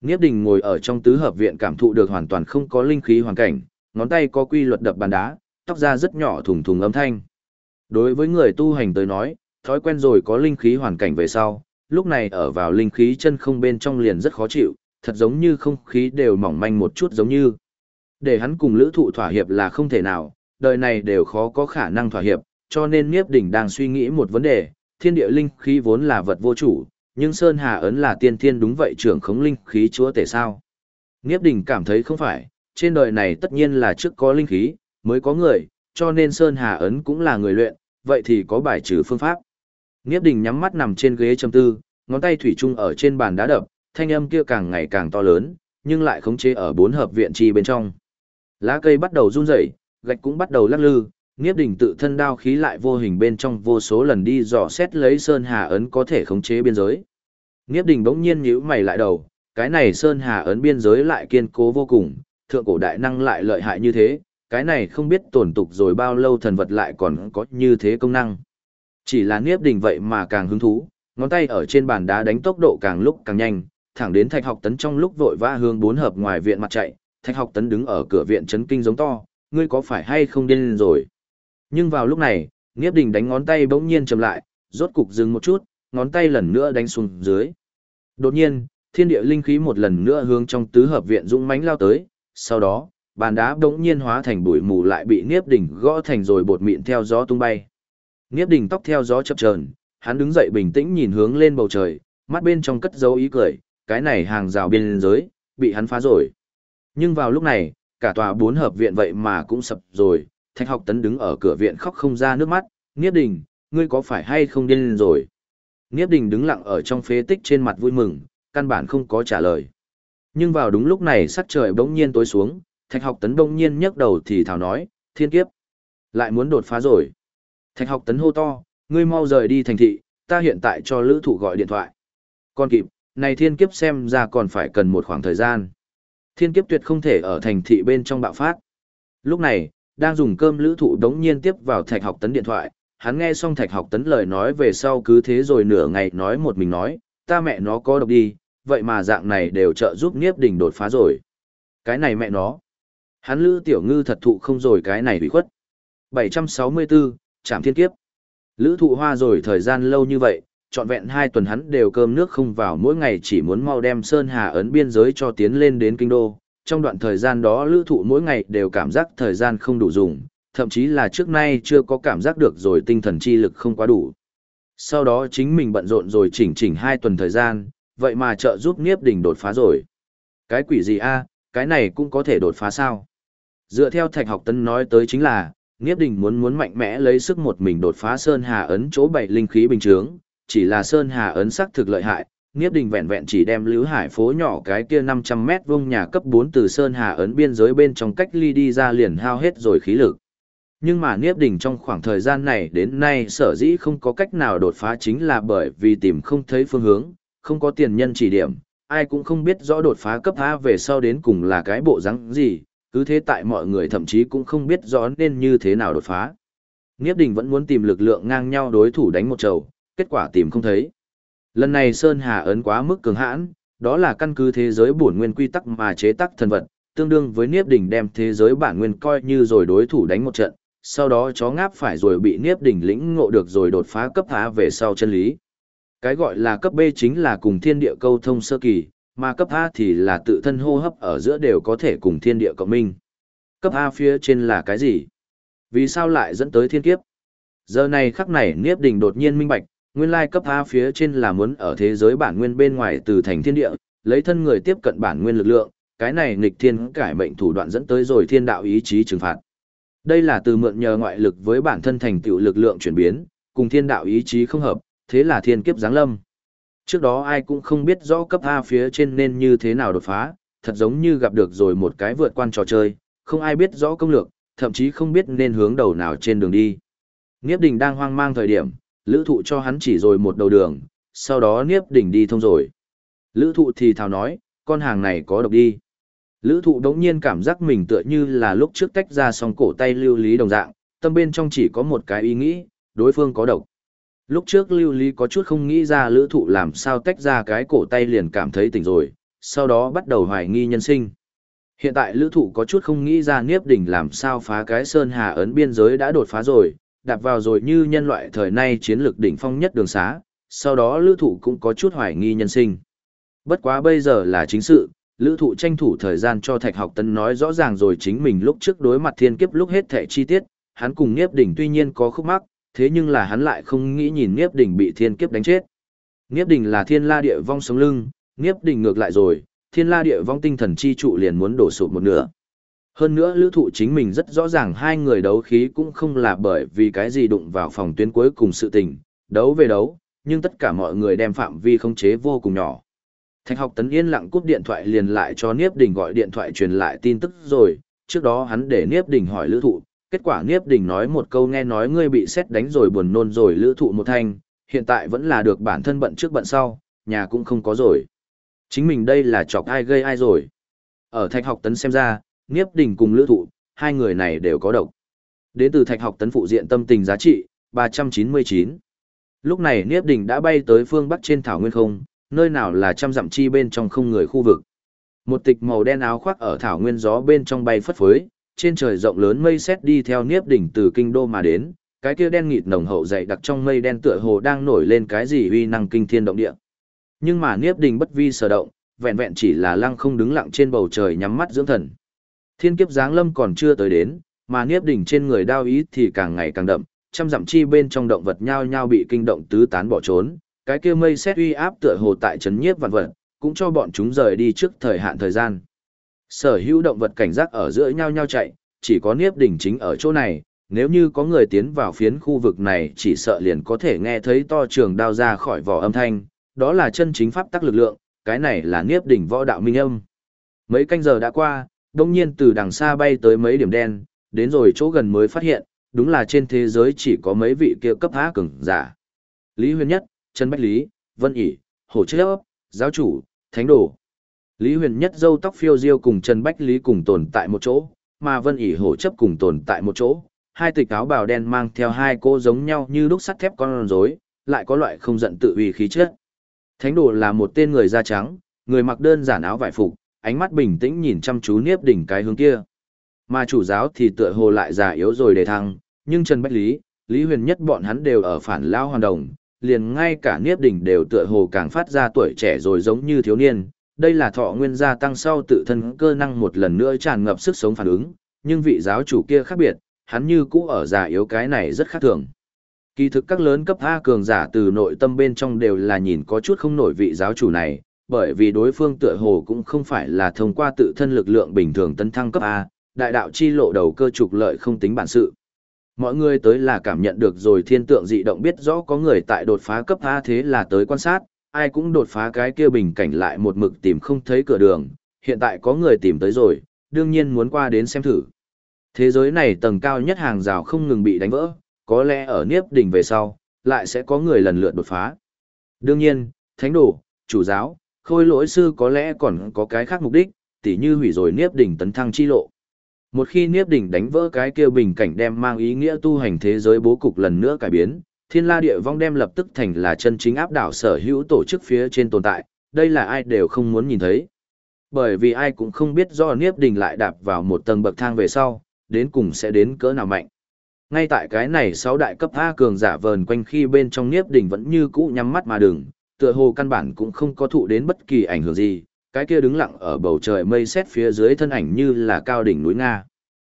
Nghiếp đình ngồi ở trong tứ hợp viện cảm thụ được hoàn toàn không có linh khí hoàn cảnh, ngón tay có quy luật đập bàn đá, tóc ra rất nhỏ thùng thùng âm thanh. Đối với người tu hành tới nói, thói quen rồi có linh khí hoàn cảnh về sau, lúc này ở vào linh khí chân không bên trong liền rất khó chịu, thật giống như không khí đều mỏng manh một chút giống như. Để hắn cùng lữ thụ thỏa hiệp là không thể nào, đời này đều khó có khả năng thỏa hiệp, cho nên Niếp Đỉnh đang suy nghĩ một vấn đề, thiên địa linh khí vốn là vật vô chủ, nhưng Sơn Hà ấn là tiên thiên đúng vậy trưởng khống linh khí chúa tể sao. Niếp đình cảm thấy không phải, trên đời này tất nhiên là trước có linh khí, mới có người, cho nên Sơn Hà ấn cũng là người luyện, vậy thì có bài trừ phương pháp. Niếp đình nhắm mắt nằm trên ghế trầm tư, ngón tay thủy chung ở trên bàn đá đập, thanh âm kia càng ngày càng to lớn, nhưng lại khống chế ở bốn hợp viện chi bên trong. Lá cây bắt đầu run rẩy, gạch cũng bắt đầu lắc lư, Niếp Đình tự thân đao khí lại vô hình bên trong vô số lần đi dò xét lấy Sơn Hà ấn có thể khống chế biên giới. Niếp Đình bỗng nhiên nhíu mày lại đầu, cái này Sơn Hà ấn biên giới lại kiên cố vô cùng, thượng cổ đại năng lại lợi hại như thế, cái này không biết tổn tục rồi bao lâu thần vật lại còn có như thế công năng. Chỉ là Niếp Đình vậy mà càng hứng thú, ngón tay ở trên bàn đá đánh tốc độ càng lúc càng nhanh, thẳng đến Thạch Học Tấn trong lúc vội vã hướng bốn hợp ngoài viện mặt chạy, Thạch Học Tấn đứng ở cửa viện chấn kinh giống to, ngươi có phải hay không điên rồi? Nhưng vào lúc này, Niếp Đình đánh ngón tay bỗng nhiên chậm lại, rốt cục dừng một chút, ngón tay lần nữa đánh xuống dưới. Đột nhiên, thiên địa linh khí một lần nữa hướng trong tứ hợp viện dũng mãnh lao tới, sau đó, bàn đá bỗng nhiên hóa thành bụi mù lại bị Niếp Đình gõ thành rồi bột mịn theo gió tung bay. Niếp Đình tóc theo gió chập chờn, hắn đứng dậy bình tĩnh nhìn hướng lên bầu trời, mắt bên trong cất dấu ý cười, cái này hàng rào biên giới, bị hắn phá rồi. Nhưng vào lúc này, cả tòa bốn hợp viện vậy mà cũng sập rồi, Thạch Học Tấn đứng ở cửa viện khóc không ra nước mắt, Niếp Đình, ngươi có phải hay không điên rồi? Niếp Đình đứng lặng ở trong phế tích trên mặt vui mừng, căn bản không có trả lời. Nhưng vào đúng lúc này sắc trời bỗng nhiên tối xuống, Thạch Học Tấn bỗng nhiên nhấc đầu thì thào nói, thiên kiếp, lại muốn đột phá rồi. Thạch Học Tấn hô to, ngươi mau rời đi thành thị, ta hiện tại cho lữ thụ gọi điện thoại. Còn kịp, này thiên kiếp xem ra còn phải cần một khoảng thời gian. Thiên kiếp tuyệt không thể ở thành thị bên trong bạo phát. Lúc này, đang dùng cơm lữ thụ đống nhiên tiếp vào thạch học tấn điện thoại, hắn nghe xong thạch học tấn lời nói về sau cứ thế rồi nửa ngày nói một mình nói, ta mẹ nó có độc đi, vậy mà dạng này đều trợ giúp Niếp Đình đột phá rồi. Cái này mẹ nó. Hắn lữ tiểu ngư thật thụ không rồi cái này bị khuất. 764, Trạm Thiên Kiếp. Lữ thụ hoa rồi thời gian lâu như vậy, trọn vẹn hai tuần hắn đều cơm nước không vào mỗi ngày chỉ muốn mau đem Sơn Hà ấn biên giới cho tiến lên đến kinh đô. Trong đoạn thời gian đó lữ thụ mỗi ngày đều cảm giác thời gian không đủ dùng, thậm chí là trước nay chưa có cảm giác được rồi tinh thần chi lực không quá đủ. Sau đó chính mình bận rộn rồi chỉnh chỉnh hai tuần thời gian, vậy mà trợ giúp Niếp Đình đột phá rồi. Cái quỷ gì a cái này cũng có thể đột phá sao? Dựa theo thạch học tân nói tới chính là, Niếp Đình muốn muốn mạnh mẽ lấy sức một mình đột phá Sơn Hà ấn chỗ bảy linh khí bình chướng, chỉ là Sơn Hà ấn sắc thực lợi hại, Niếp Đình vẹn vẹn chỉ đem Lữ Hải phố nhỏ cái kia 500 mét vuông nhà cấp 4 từ Sơn Hà ấn biên giới bên trong cách ly đi ra liền hao hết rồi khí lực. Nhưng mà Niếp Đình trong khoảng thời gian này đến nay sở dĩ không có cách nào đột phá chính là bởi vì tìm không thấy phương hướng, không có tiền nhân chỉ điểm, ai cũng không biết rõ đột phá cấp A về sau đến cùng là cái bộ rắn gì, cứ thế tại mọi người thậm chí cũng không biết rõ nên như thế nào đột phá. Niếp Đình vẫn muốn tìm lực lượng ngang nhau đối thủ đánh một trầu, kết quả tìm không thấy. Lần này Sơn Hà ấn quá mức cường hãn, đó là căn cứ thế giới bổn nguyên quy tắc mà chế tác thần vật, tương đương với Niếp Đỉnh đem thế giới bản nguyên coi như rồi đối thủ đánh một trận, sau đó chó ngáp phải rồi bị Niếp Đỉnh lĩnh ngộ được rồi đột phá cấp A về sau chân lý. Cái gọi là cấp B chính là cùng thiên địa câu thông sơ kỳ, mà cấp A thì là tự thân hô hấp ở giữa đều có thể cùng thiên địa cộng minh. Cấp A phía trên là cái gì? Vì sao lại dẫn tới thiên kiếp? Giờ này khắc này Niếp Đỉnh đột nhiên minh bạch, nguyên lai cấp A phía trên là muốn ở thế giới bản nguyên bên ngoài từ thành thiên địa, lấy thân người tiếp cận bản nguyên lực lượng, cái này nghịch thiên cải mệnh thủ đoạn dẫn tới rồi thiên đạo ý chí trừng phạt. Đây là từ mượn nhờ ngoại lực với bản thân thành tựu lực lượng chuyển biến, cùng thiên đạo ý chí không hợp, thế là thiên kiếp giáng lâm. Trước đó ai cũng không biết rõ cấp A phía trên nên như thế nào đột phá, thật giống như gặp được rồi một cái vượt quan trò chơi, không ai biết rõ công lược, thậm chí không biết nên hướng đầu nào trên đường đi. Nghiếp Đình đang hoang mang thời điểm, lữ thụ cho hắn chỉ rồi một đầu đường, sau đó Niếp Đỉnh đi thông rồi. Lữ thụ thì thào nói, con hàng này có độc đi. Lữ thụ đống nhiên cảm giác mình tựa như là lúc trước tách ra song cổ tay lưu lý đồng dạng, tâm bên trong chỉ có một cái ý nghĩ, đối phương có độc. Lúc trước lưu lý có chút không nghĩ ra lữ thụ làm sao tách ra cái cổ tay liền cảm thấy tỉnh rồi, sau đó bắt đầu hoài nghi nhân sinh. Hiện tại lữ thụ có chút không nghĩ ra Niếp Đỉnh làm sao phá cái sơn hà ấn biên giới đã đột phá rồi, đạp vào rồi như nhân loại thời nay chiến lược đỉnh phong nhất đường xá, sau đó lữ thụ cũng có chút hoài nghi nhân sinh. Bất quá bây giờ là chính sự, lữ thụ tranh thủ thời gian cho thạch học tấn nói rõ ràng rồi chính mình lúc trước đối mặt thiên kiếp lúc hết thể chi tiết, hắn cùng Niếp Đỉnh tuy nhiên có khúc mắc, thế nhưng là hắn lại không nghĩ nhìn Niếp Đỉnh bị thiên kiếp đánh chết. Niếp Đỉnh là thiên la địa vong sống lưng, Niếp Đỉnh ngược lại rồi, thiên la địa vong tinh thần chi trụ liền muốn đổ sụp một nửa. Hơn nữa lữ thụ chính mình rất rõ ràng hai người đấu khí cũng không là bởi vì cái gì đụng vào phòng tuyến cuối cùng sự tình, đấu về đấu, nhưng tất cả mọi người đem phạm vi không chế vô cùng nhỏ. Thạch học tấn yên lặng cúp điện thoại liền lại cho Niếp Đình gọi điện thoại truyền lại tin tức rồi, trước đó hắn để Niếp Đình hỏi lữ thụ, kết quả Niếp Đình nói một câu nghe nói ngươi bị xét đánh rồi buồn nôn rồi lữ thụ một thanh, hiện tại vẫn là được bản thân bận trước bận sau, nhà cũng không có rồi. Chính mình đây là chọc ai gây ai rồi. Ở thạch học tấn xem ra, Niếp Đình cùng Lữ Thụ, hai người này đều có độc. Đến từ Thạch học tấn phụ diện tâm tình giá trị, 399. Lúc này Niếp Đình đã bay tới phương Bắc trên thảo nguyên không, nơi nào là trăm dặm chi bên trong không người khu vực. Một tịch màu đen áo khoác ở thảo nguyên gió bên trong bay phất phới, trên trời rộng lớn mây xét đi theo Niếp Đỉnh từ kinh đô mà đến, cái kia đen nghịt nồng hậu dày đặc trong mây đen tựa hồ đang nổi lên cái gì uy năng kinh thiên động địa. Nhưng mà Niếp Đình bất vi sở động, vẹn vẹn chỉ là lăng không đứng lặng trên bầu trời nhắm mắt dưỡng thần. Thiên kiếp giáng lâm còn chưa tới đến, mà Niếp Đỉnh trên người đao ý thì càng ngày càng đậm, trăm dặm chi bên trong động vật nhao nhao bị kinh động tứ tán bỏ trốn, cái kia mây xét uy áp tựa hồ tại chấn nhiếp vạn vật, cũng cho bọn chúng rời đi trước thời hạn thời gian. Sở hữu động vật cảnh giác ở giữa nhau nhau chạy, chỉ có Niếp Đỉnh chính ở chỗ này, nếu như có người tiến vào phiến khu vực này chỉ sợ liền có thể nghe thấy to trường đao ra khỏi vỏ âm thanh, đó là chân chính pháp tắc lực lượng, cái này là Niếp Đỉnh võ đạo minh âm. Mấy canh giờ đã qua, đông nhiên từ đằng xa bay tới mấy điểm đen, đến rồi chỗ gần mới phát hiện, đúng là trên thế giới chỉ có mấy vị kia cấp há cường giả. Lý Huyền Nhất, Trần Bách Lý, Vân ỉ Hồ Chế Giáo chủ, Thánh Đồ. Lý Huyền Nhất dâu tóc phiêu diêu cùng Trần Bách Lý cùng tồn tại một chỗ, mà Vân ỉ Hổ chấp cùng tồn tại một chỗ. Hai tịch áo bào đen mang theo hai cô giống nhau như đúc sắt thép con rối, lại có loại không giận tự uy khí chất. Thánh Đồ là một tên người da trắng, người mặc đơn giản áo vải phục, ánh mắt bình tĩnh nhìn chăm chú Niếp Đỉnh cái hướng kia. Mà chủ giáo thì tựa hồ lại già yếu rồi để thăng, nhưng Trần Bách Lý, Lý Huyền Nhất bọn hắn đều ở phản lao hoàn đồng, liền ngay cả Niếp Đỉnh đều tựa hồ càng phát ra tuổi trẻ rồi giống như thiếu niên. Đây là thọ nguyên gia tăng sau tự thân cơ năng một lần nữa tràn ngập sức sống phản ứng, nhưng vị giáo chủ kia khác biệt, hắn như cũ ở già yếu cái này rất khác thường. Kỳ thực các lớn cấp A cường giả từ nội tâm bên trong đều là nhìn có chút không nổi vị giáo chủ này, bởi vì đối phương tựa hồ cũng không phải là thông qua tự thân lực lượng bình thường tấn thăng cấp A, đại đạo chi lộ đầu cơ trục lợi không tính bản sự. Mọi người tới là cảm nhận được rồi thiên tượng dị động biết rõ có người tại đột phá cấp A thế là tới quan sát, ai cũng đột phá cái kia bình cảnh lại một mực tìm không thấy cửa đường, hiện tại có người tìm tới rồi, đương nhiên muốn qua đến xem thử. Thế giới này tầng cao nhất hàng rào không ngừng bị đánh vỡ, có lẽ ở Niếp đỉnh về sau, lại sẽ có người lần lượt đột phá. Đương nhiên, thánh đồ, chủ giáo, khôi lỗi sư có lẽ còn có cái khác mục đích, tỉ như hủy rồi Niếp đỉnh tấn thăng chi lộ. Một khi Niếp đỉnh đánh vỡ cái kia bình cảnh đem mang ý nghĩa tu hành thế giới bố cục lần nữa cải biến, Thiên La Địa Vong đem lập tức thành là chân chính áp đảo sở hữu tổ chức phía trên tồn tại, đây là ai đều không muốn nhìn thấy. Bởi vì ai cũng không biết do Niếp đỉnh lại đạp vào một tầng bậc thang về sau, đến cùng sẽ đến cỡ nào mạnh. Ngay tại cái này sáu đại cấp A cường giả vờn quanh khi bên trong Niếp đỉnh vẫn như cũ nhắm mắt mà đừng, tựa hồ căn bản cũng không có thụ đến bất kỳ ảnh hưởng gì, cái kia đứng lặng ở bầu trời mây xét phía dưới thân ảnh như là cao đỉnh núi Nga.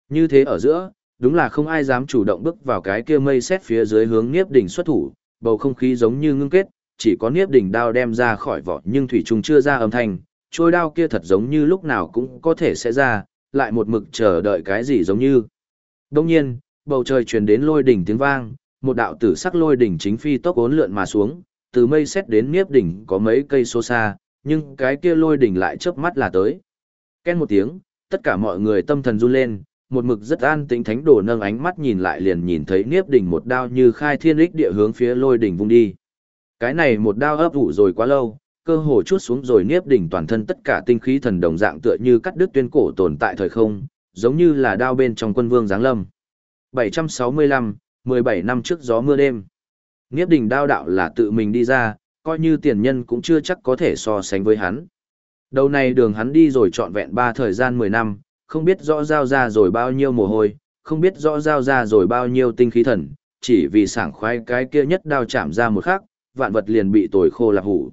Như thế ở giữa, đúng là không ai dám chủ động bước vào cái kia mây xét phía dưới hướng Niếp Đỉnh xuất thủ, bầu không khí giống như ngưng kết, chỉ có Niếp Đỉnh đao đem ra khỏi vỏ nhưng thủy trùng chưa ra âm thanh, trôi đao kia thật giống như lúc nào cũng có thể sẽ ra, lại một mực chờ đợi cái gì giống như. Đông nhiên, bầu trời truyền đến lôi đỉnh tiếng vang, một đạo tử sắc lôi đỉnh chính phi tốc ốn lượn mà xuống, từ mây xét đến Niếp Đỉnh có mấy cây số xa, nhưng cái kia lôi đỉnh lại chớp mắt là tới. Ken một tiếng, tất cả mọi người tâm thần run lên, một mực rất an tĩnh thánh đồ nâng ánh mắt nhìn lại liền nhìn thấy Niếp Đỉnh một đao như khai thiên lích địa hướng phía lôi đỉnh vung đi. Cái này một đao ấp ủ rồi quá lâu, cơ hồ chút xuống rồi Niếp Đỉnh toàn thân tất cả tinh khí thần đồng dạng tựa như cắt đứt tuyên cổ tồn tại thời không, giống như là đao bên trong quân vương giáng lâm. 765, 17 năm trước gió mưa đêm. Nghiếp đình đao đạo là tự mình đi ra, coi như tiền nhân cũng chưa chắc có thể so sánh với hắn. Đầu này đường hắn đi rồi trọn vẹn ba thời gian 10 năm, không biết rõ giao ra rồi bao nhiêu mồ hôi, không biết rõ giao ra rồi bao nhiêu tinh khí thần, chỉ vì sảng khoái cái kia nhất đao chạm ra một khắc, vạn vật liền bị tồi khô lạc hủ.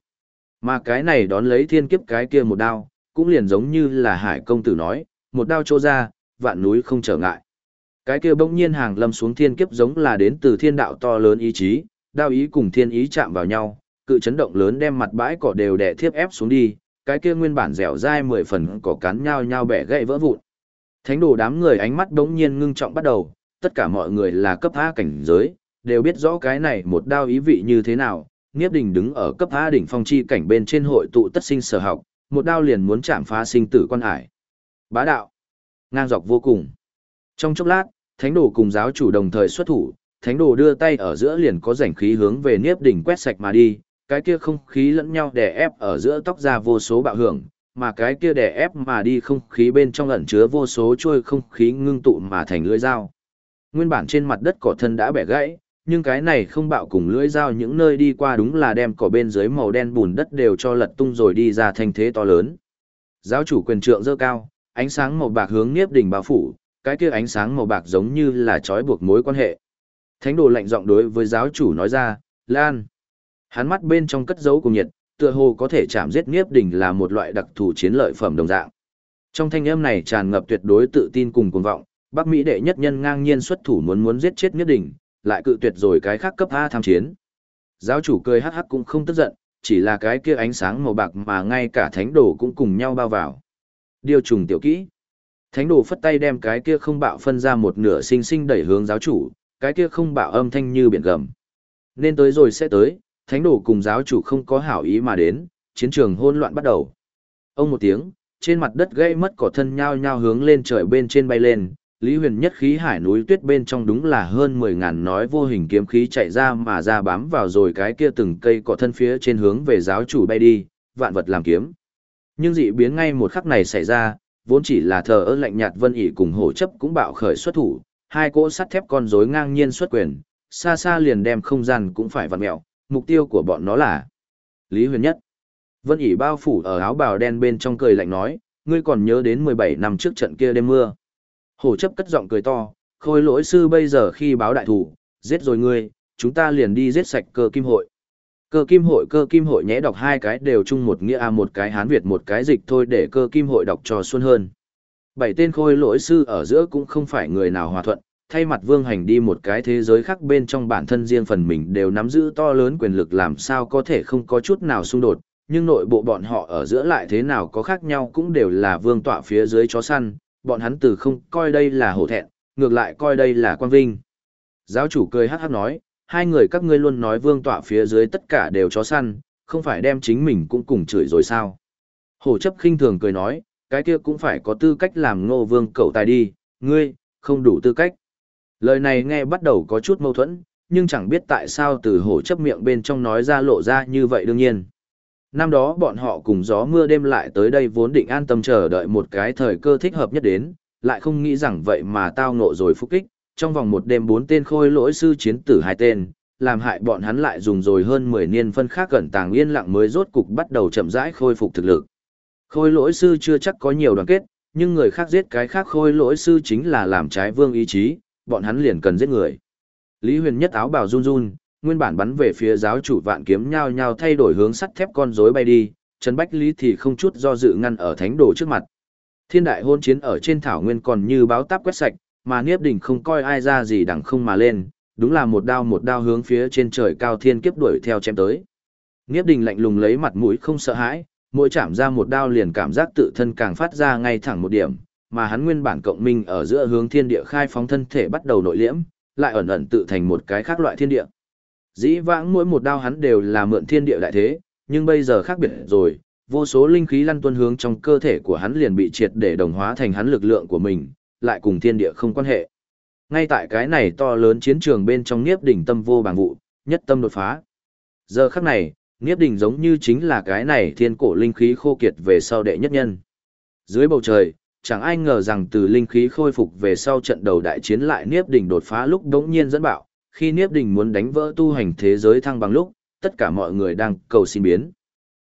Mà cái này đón lấy thiên kiếp cái kia một đao, cũng liền giống như là hải công tử nói, một đao trô ra, vạn núi không trở ngại. Cái kia bỗng nhiên hàng lâm xuống thiên kiếp giống là đến từ thiên đạo to lớn ý chí, đao ý cùng thiên ý chạm vào nhau, cự chấn động lớn đem mặt bãi cỏ đều đè thiếp ép xuống đi, cái kia nguyên bản dẻo dai mười phần cỏ cắn nhau nhau bẻ gãy vỡ vụn. Thánh đồ đám người ánh mắt đống nhiên ngưng trọng bắt đầu, tất cả mọi người là cấp A cảnh giới, đều biết rõ cái này một đao ý vị như thế nào. Niếp đình đứng ở cấp A đỉnh phong chi cảnh bên trên hội tụ tất sinh sở học, một đao liền muốn chạm phá sinh tử quan hải. Bá đạo, ngang dọc vô cùng. Trong chốc lát, thánh đồ cùng giáo chủ đồng thời xuất thủ, thánh đồ đưa tay ở giữa liền có rảnh khí hướng về Niếp đỉnh quét sạch mà đi, cái kia không khí lẫn nhau đè ép ở giữa tóc ra vô số bạo hưởng, mà cái kia đè ép mà đi không khí bên trong ẩn chứa vô số trôi không khí ngưng tụ mà thành lưỡi dao. Nguyên bản trên mặt đất cỏ thân đã bẻ gãy, nhưng cái này không bạo cùng lưỡi dao những nơi đi qua đúng là đem cỏ bên dưới màu đen bùn đất đều cho lật tung rồi đi ra thành thế to lớn. Giáo chủ quyền trượng dơ cao, ánh sáng màu bạc hướng Niếp đỉnh bao phủ, cái kia ánh sáng màu bạc giống như là trói buộc mối quan hệ. Thánh đồ lạnh giọng đối với giáo chủ nói ra, Lan. Hắn mắt bên trong cất dấu cùng nhiệt, tựa hồ có thể chạm giết Niếp đỉnh là một loại đặc thù chiến lợi phẩm đồng dạng. Trong thanh âm này tràn ngập tuyệt đối tự tin cùng cuồng vọng, Bắc Mỹ đệ nhất nhân ngang nhiên xuất thủ muốn muốn giết chết Niếp đỉnh, lại cự tuyệt rồi cái khác cấp A tham chiến. Giáo chủ cười hắc hắc cũng không tức giận, chỉ là cái kia ánh sáng màu bạc mà ngay cả thánh đồ cũng cùng nhau bao vào. Điều trùng tiểu kỹ. Thánh đồ phất tay đem cái kia không bạo phân ra một nửa sinh sinh đẩy hướng giáo chủ, cái kia không bạo âm thanh như biển gầm. Nên tới rồi sẽ tới, thánh đồ cùng giáo chủ không có hảo ý mà đến, chiến trường hỗn loạn bắt đầu. Ông một tiếng, trên mặt đất gây mất cỏ thân nhao nhao hướng lên trời bên trên bay lên, Lý Huyền nhất khí hải núi tuyết bên trong đúng là hơn 10 ngàn nói vô hình kiếm khí chạy ra mà ra bám vào rồi cái kia từng cây cỏ thân phía trên hướng về giáo chủ bay đi, vạn vật làm kiếm. Nhưng dị biến ngay một khắc này xảy ra, vốn chỉ là thờ ơ lạnh nhạt vân ỉ cùng hổ chấp cũng bạo khởi xuất thủ, hai cỗ sắt thép con rối ngang nhiên xuất quyền, xa xa liền đem không gian cũng phải vặn mẹo, mục tiêu của bọn nó là Lý Huyền Nhất. Vân ỉ bao phủ ở áo bào đen bên trong cười lạnh nói, ngươi còn nhớ đến 17 năm trước trận kia đêm mưa. Hổ chấp cất giọng cười to, khôi lỗi sư bây giờ khi báo đại thủ, giết rồi ngươi, chúng ta liền đi giết sạch cơ kim hội. Cơ kim hội cơ kim hội nhẽ đọc hai cái đều chung một nghĩa a một cái hán Việt một cái dịch thôi để cơ kim hội đọc cho xuân hơn. Bảy tên khôi lỗi sư ở giữa cũng không phải người nào hòa thuận, thay mặt vương hành đi một cái thế giới khác bên trong bản thân riêng phần mình đều nắm giữ to lớn quyền lực làm sao có thể không có chút nào xung đột, nhưng nội bộ bọn họ ở giữa lại thế nào có khác nhau cũng đều là vương tọa phía dưới chó săn, bọn hắn từ không coi đây là hổ thẹn, ngược lại coi đây là quan vinh. Giáo chủ cười hát hát nói, hai người các ngươi luôn nói vương tọa phía dưới tất cả đều chó săn, không phải đem chính mình cũng cùng chửi rồi sao. Hổ chấp khinh thường cười nói, cái kia cũng phải có tư cách làm ngô vương cậu tài đi, ngươi, không đủ tư cách. Lời này nghe bắt đầu có chút mâu thuẫn, nhưng chẳng biết tại sao từ hổ chấp miệng bên trong nói ra lộ ra như vậy đương nhiên. Năm đó bọn họ cùng gió mưa đêm lại tới đây vốn định an tâm chờ đợi một cái thời cơ thích hợp nhất đến, lại không nghĩ rằng vậy mà tao ngộ rồi phúc kích, trong vòng một đêm bốn tên khôi lỗi sư chiến tử hai tên, làm hại bọn hắn lại dùng rồi hơn 10 niên phân khác gần tàng yên lặng mới rốt cục bắt đầu chậm rãi khôi phục thực lực. Khôi lỗi sư chưa chắc có nhiều đoàn kết, nhưng người khác giết cái khác khôi lỗi sư chính là làm trái vương ý chí, bọn hắn liền cần giết người. Lý Huyền nhất áo bào run run, nguyên bản bắn về phía giáo chủ vạn kiếm nhao nhao thay đổi hướng sắt thép con rối bay đi, Trần Bách Lý thì không chút do dự ngăn ở thánh đồ trước mặt. Thiên đại hôn chiến ở trên thảo nguyên còn như báo táp quét sạch, mà Niếp Đình không coi ai ra gì đằng không mà lên, đúng là một đao một đao hướng phía trên trời cao thiên kiếp đuổi theo chém tới. Niếp Đình lạnh lùng lấy mặt mũi không sợ hãi, mỗi chạm ra một đao liền cảm giác tự thân càng phát ra ngay thẳng một điểm, mà hắn nguyên bản cộng minh ở giữa hướng thiên địa khai phóng thân thể bắt đầu nội liễm, lại ẩn ẩn tự thành một cái khác loại thiên địa. Dĩ vãng mỗi một đao hắn đều là mượn thiên địa đại thế, nhưng bây giờ khác biệt rồi, vô số linh khí lăn tuân hướng trong cơ thể của hắn liền bị triệt để đồng hóa thành hắn lực lượng của mình, lại cùng thiên địa không quan hệ. Ngay tại cái này to lớn chiến trường bên trong Niếp Đỉnh tâm vô bằng vụ, nhất tâm đột phá. Giờ khắc này, Niếp Đỉnh giống như chính là cái này thiên cổ linh khí khô kiệt về sau đệ nhất nhân. Dưới bầu trời, chẳng ai ngờ rằng từ linh khí khôi phục về sau trận đầu đại chiến lại Niếp Đỉnh đột phá lúc đống nhiên dẫn bạo, khi Niếp Đình muốn đánh vỡ tu hành thế giới thăng bằng lúc, tất cả mọi người đang cầu xin biến.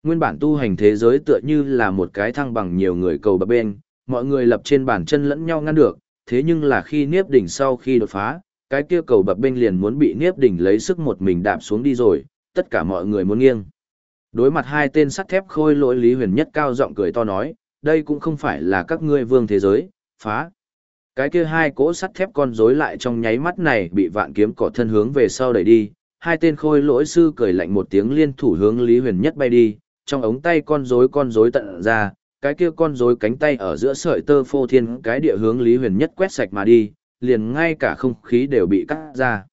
Nguyên bản tu hành thế giới tựa như là một cái thăng bằng nhiều người cầu bập bên, mọi người lập trên bàn chân lẫn nhau ngăn được, thế nhưng là khi Niếp Đình sau khi đột phá, cái kia cầu bập bên liền muốn bị Niếp Đình lấy sức một mình đạp xuống đi rồi, tất cả mọi người muốn nghiêng. Đối mặt hai tên sắt thép khôi lỗi Lý Huyền nhất cao giọng cười to nói, đây cũng không phải là các ngươi vương thế giới, phá. Cái kia hai cỗ sắt thép con rối lại trong nháy mắt này bị vạn kiếm cỏ thân hướng về sau đẩy đi, hai tên khôi lỗi sư cười lạnh một tiếng liên thủ hướng Lý Huyền Nhất bay đi, trong ống tay con rối con rối tận ra, cái kia con rối cánh tay ở giữa sợi tơ phô thiên cái địa hướng Lý Huyền Nhất quét sạch mà đi, liền ngay cả không khí đều bị cắt ra.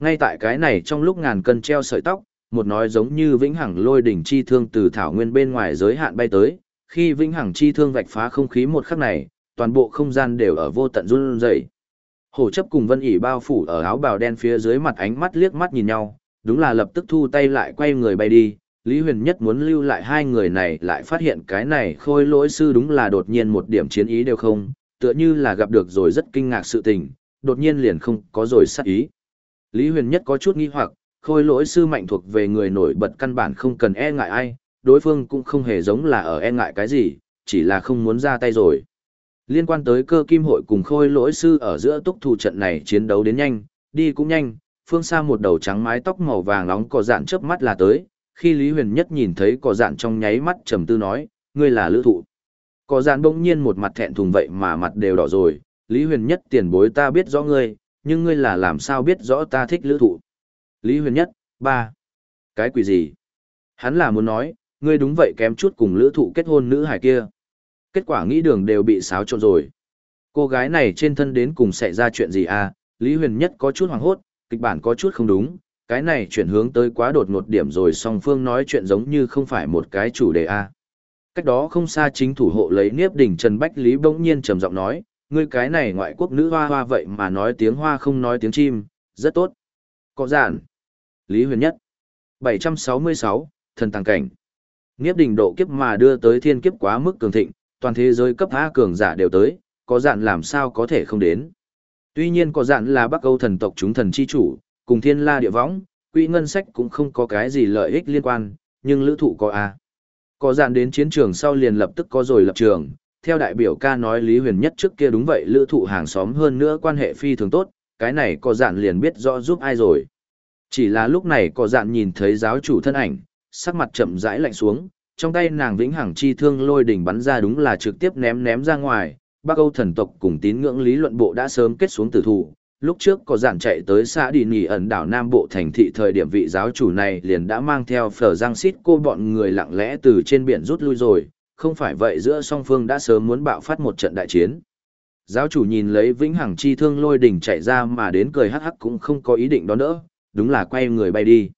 Ngay tại cái này trong lúc ngàn cân treo sợi tóc, một nói giống như vĩnh hằng lôi đỉnh chi thương từ thảo nguyên bên ngoài giới hạn bay tới, khi vĩnh hằng chi thương vạch phá không khí một khắc này, toàn bộ không gian đều ở vô tận run rẩy. Hổ chấp cùng Vân ỉ bao phủ ở áo bào đen phía dưới mặt ánh mắt liếc mắt nhìn nhau, đúng là lập tức thu tay lại quay người bay đi. Lý Huyền Nhất muốn lưu lại hai người này lại phát hiện cái này khôi lỗi sư đúng là đột nhiên một điểm chiến ý đều không, tựa như là gặp được rồi rất kinh ngạc sự tình, đột nhiên liền không có rồi sát ý. Lý Huyền Nhất có chút nghi hoặc, khôi lỗi sư mạnh thuộc về người nổi bật căn bản không cần e ngại ai, đối phương cũng không hề giống là ở e ngại cái gì, chỉ là không muốn ra tay rồi. Liên quan tới cơ kim hội cùng khôi lỗi sư ở giữa túc thủ trận này chiến đấu đến nhanh, đi cũng nhanh, phương xa một đầu trắng mái tóc màu vàng nóng có dạn chớp mắt là tới, khi Lý Huyền Nhất nhìn thấy có dạn trong nháy mắt trầm tư nói, ngươi là lữ thụ. Có dạn bỗng nhiên một mặt thẹn thùng vậy mà mặt đều đỏ rồi, Lý Huyền Nhất tiền bối ta biết rõ ngươi, nhưng ngươi là làm sao biết rõ ta thích lữ thụ. Lý Huyền Nhất, ba Cái quỷ gì? Hắn là muốn nói, ngươi đúng vậy kém chút cùng lữ thụ kết hôn nữ hải kia. Kết quả nghĩ đường đều bị xáo trộn rồi. Cô gái này trên thân đến cùng xảy ra chuyện gì à? Lý Huyền Nhất có chút hoàng hốt, kịch bản có chút không đúng, cái này chuyển hướng tới quá đột ngột điểm rồi song phương nói chuyện giống như không phải một cái chủ đề a cách đó không xa chính thủ hộ lấy niếp đỉnh trần bách lý bỗng nhiên trầm giọng nói ngươi cái này ngoại quốc nữ hoa hoa vậy mà nói tiếng hoa không nói tiếng chim rất tốt có giản lý huyền nhất 766, thần tàng cảnh niếp đỉnh độ kiếp mà đưa tới thiên kiếp quá mức cường thịnh toàn thế giới cấp a cường giả đều tới có dạn làm sao có thể không đến tuy nhiên có dạn là bắc âu thần tộc chúng thần chi chủ cùng thiên la địa võng, quỹ ngân sách cũng không có cái gì lợi ích liên quan, nhưng lữ thụ có A. Có dạn đến chiến trường sau liền lập tức có rồi lập trường, theo đại biểu ca nói Lý Huyền nhất trước kia đúng vậy lữ thụ hàng xóm hơn nữa quan hệ phi thường tốt, cái này có dạn liền biết rõ giúp ai rồi. Chỉ là lúc này có dạn nhìn thấy giáo chủ thân ảnh, sắc mặt chậm rãi lạnh xuống, trong tay nàng vĩnh hằng chi thương lôi đỉnh bắn ra đúng là trực tiếp ném ném ra ngoài, Bắc Âu thần tộc cùng tín ngưỡng lý luận bộ đã sớm kết xuống tử thủ, lúc trước có dạn chạy tới xã đi nghỉ ẩn đảo Nam Bộ thành thị thời điểm vị giáo chủ này liền đã mang theo phở giang xít cô bọn người lặng lẽ từ trên biển rút lui rồi, không phải vậy giữa song phương đã sớm muốn bạo phát một trận đại chiến. Giáo chủ nhìn lấy vĩnh hằng chi thương lôi đỉnh chạy ra mà đến cười hắc hắc cũng không có ý định đón đỡ, đúng là quay người bay đi.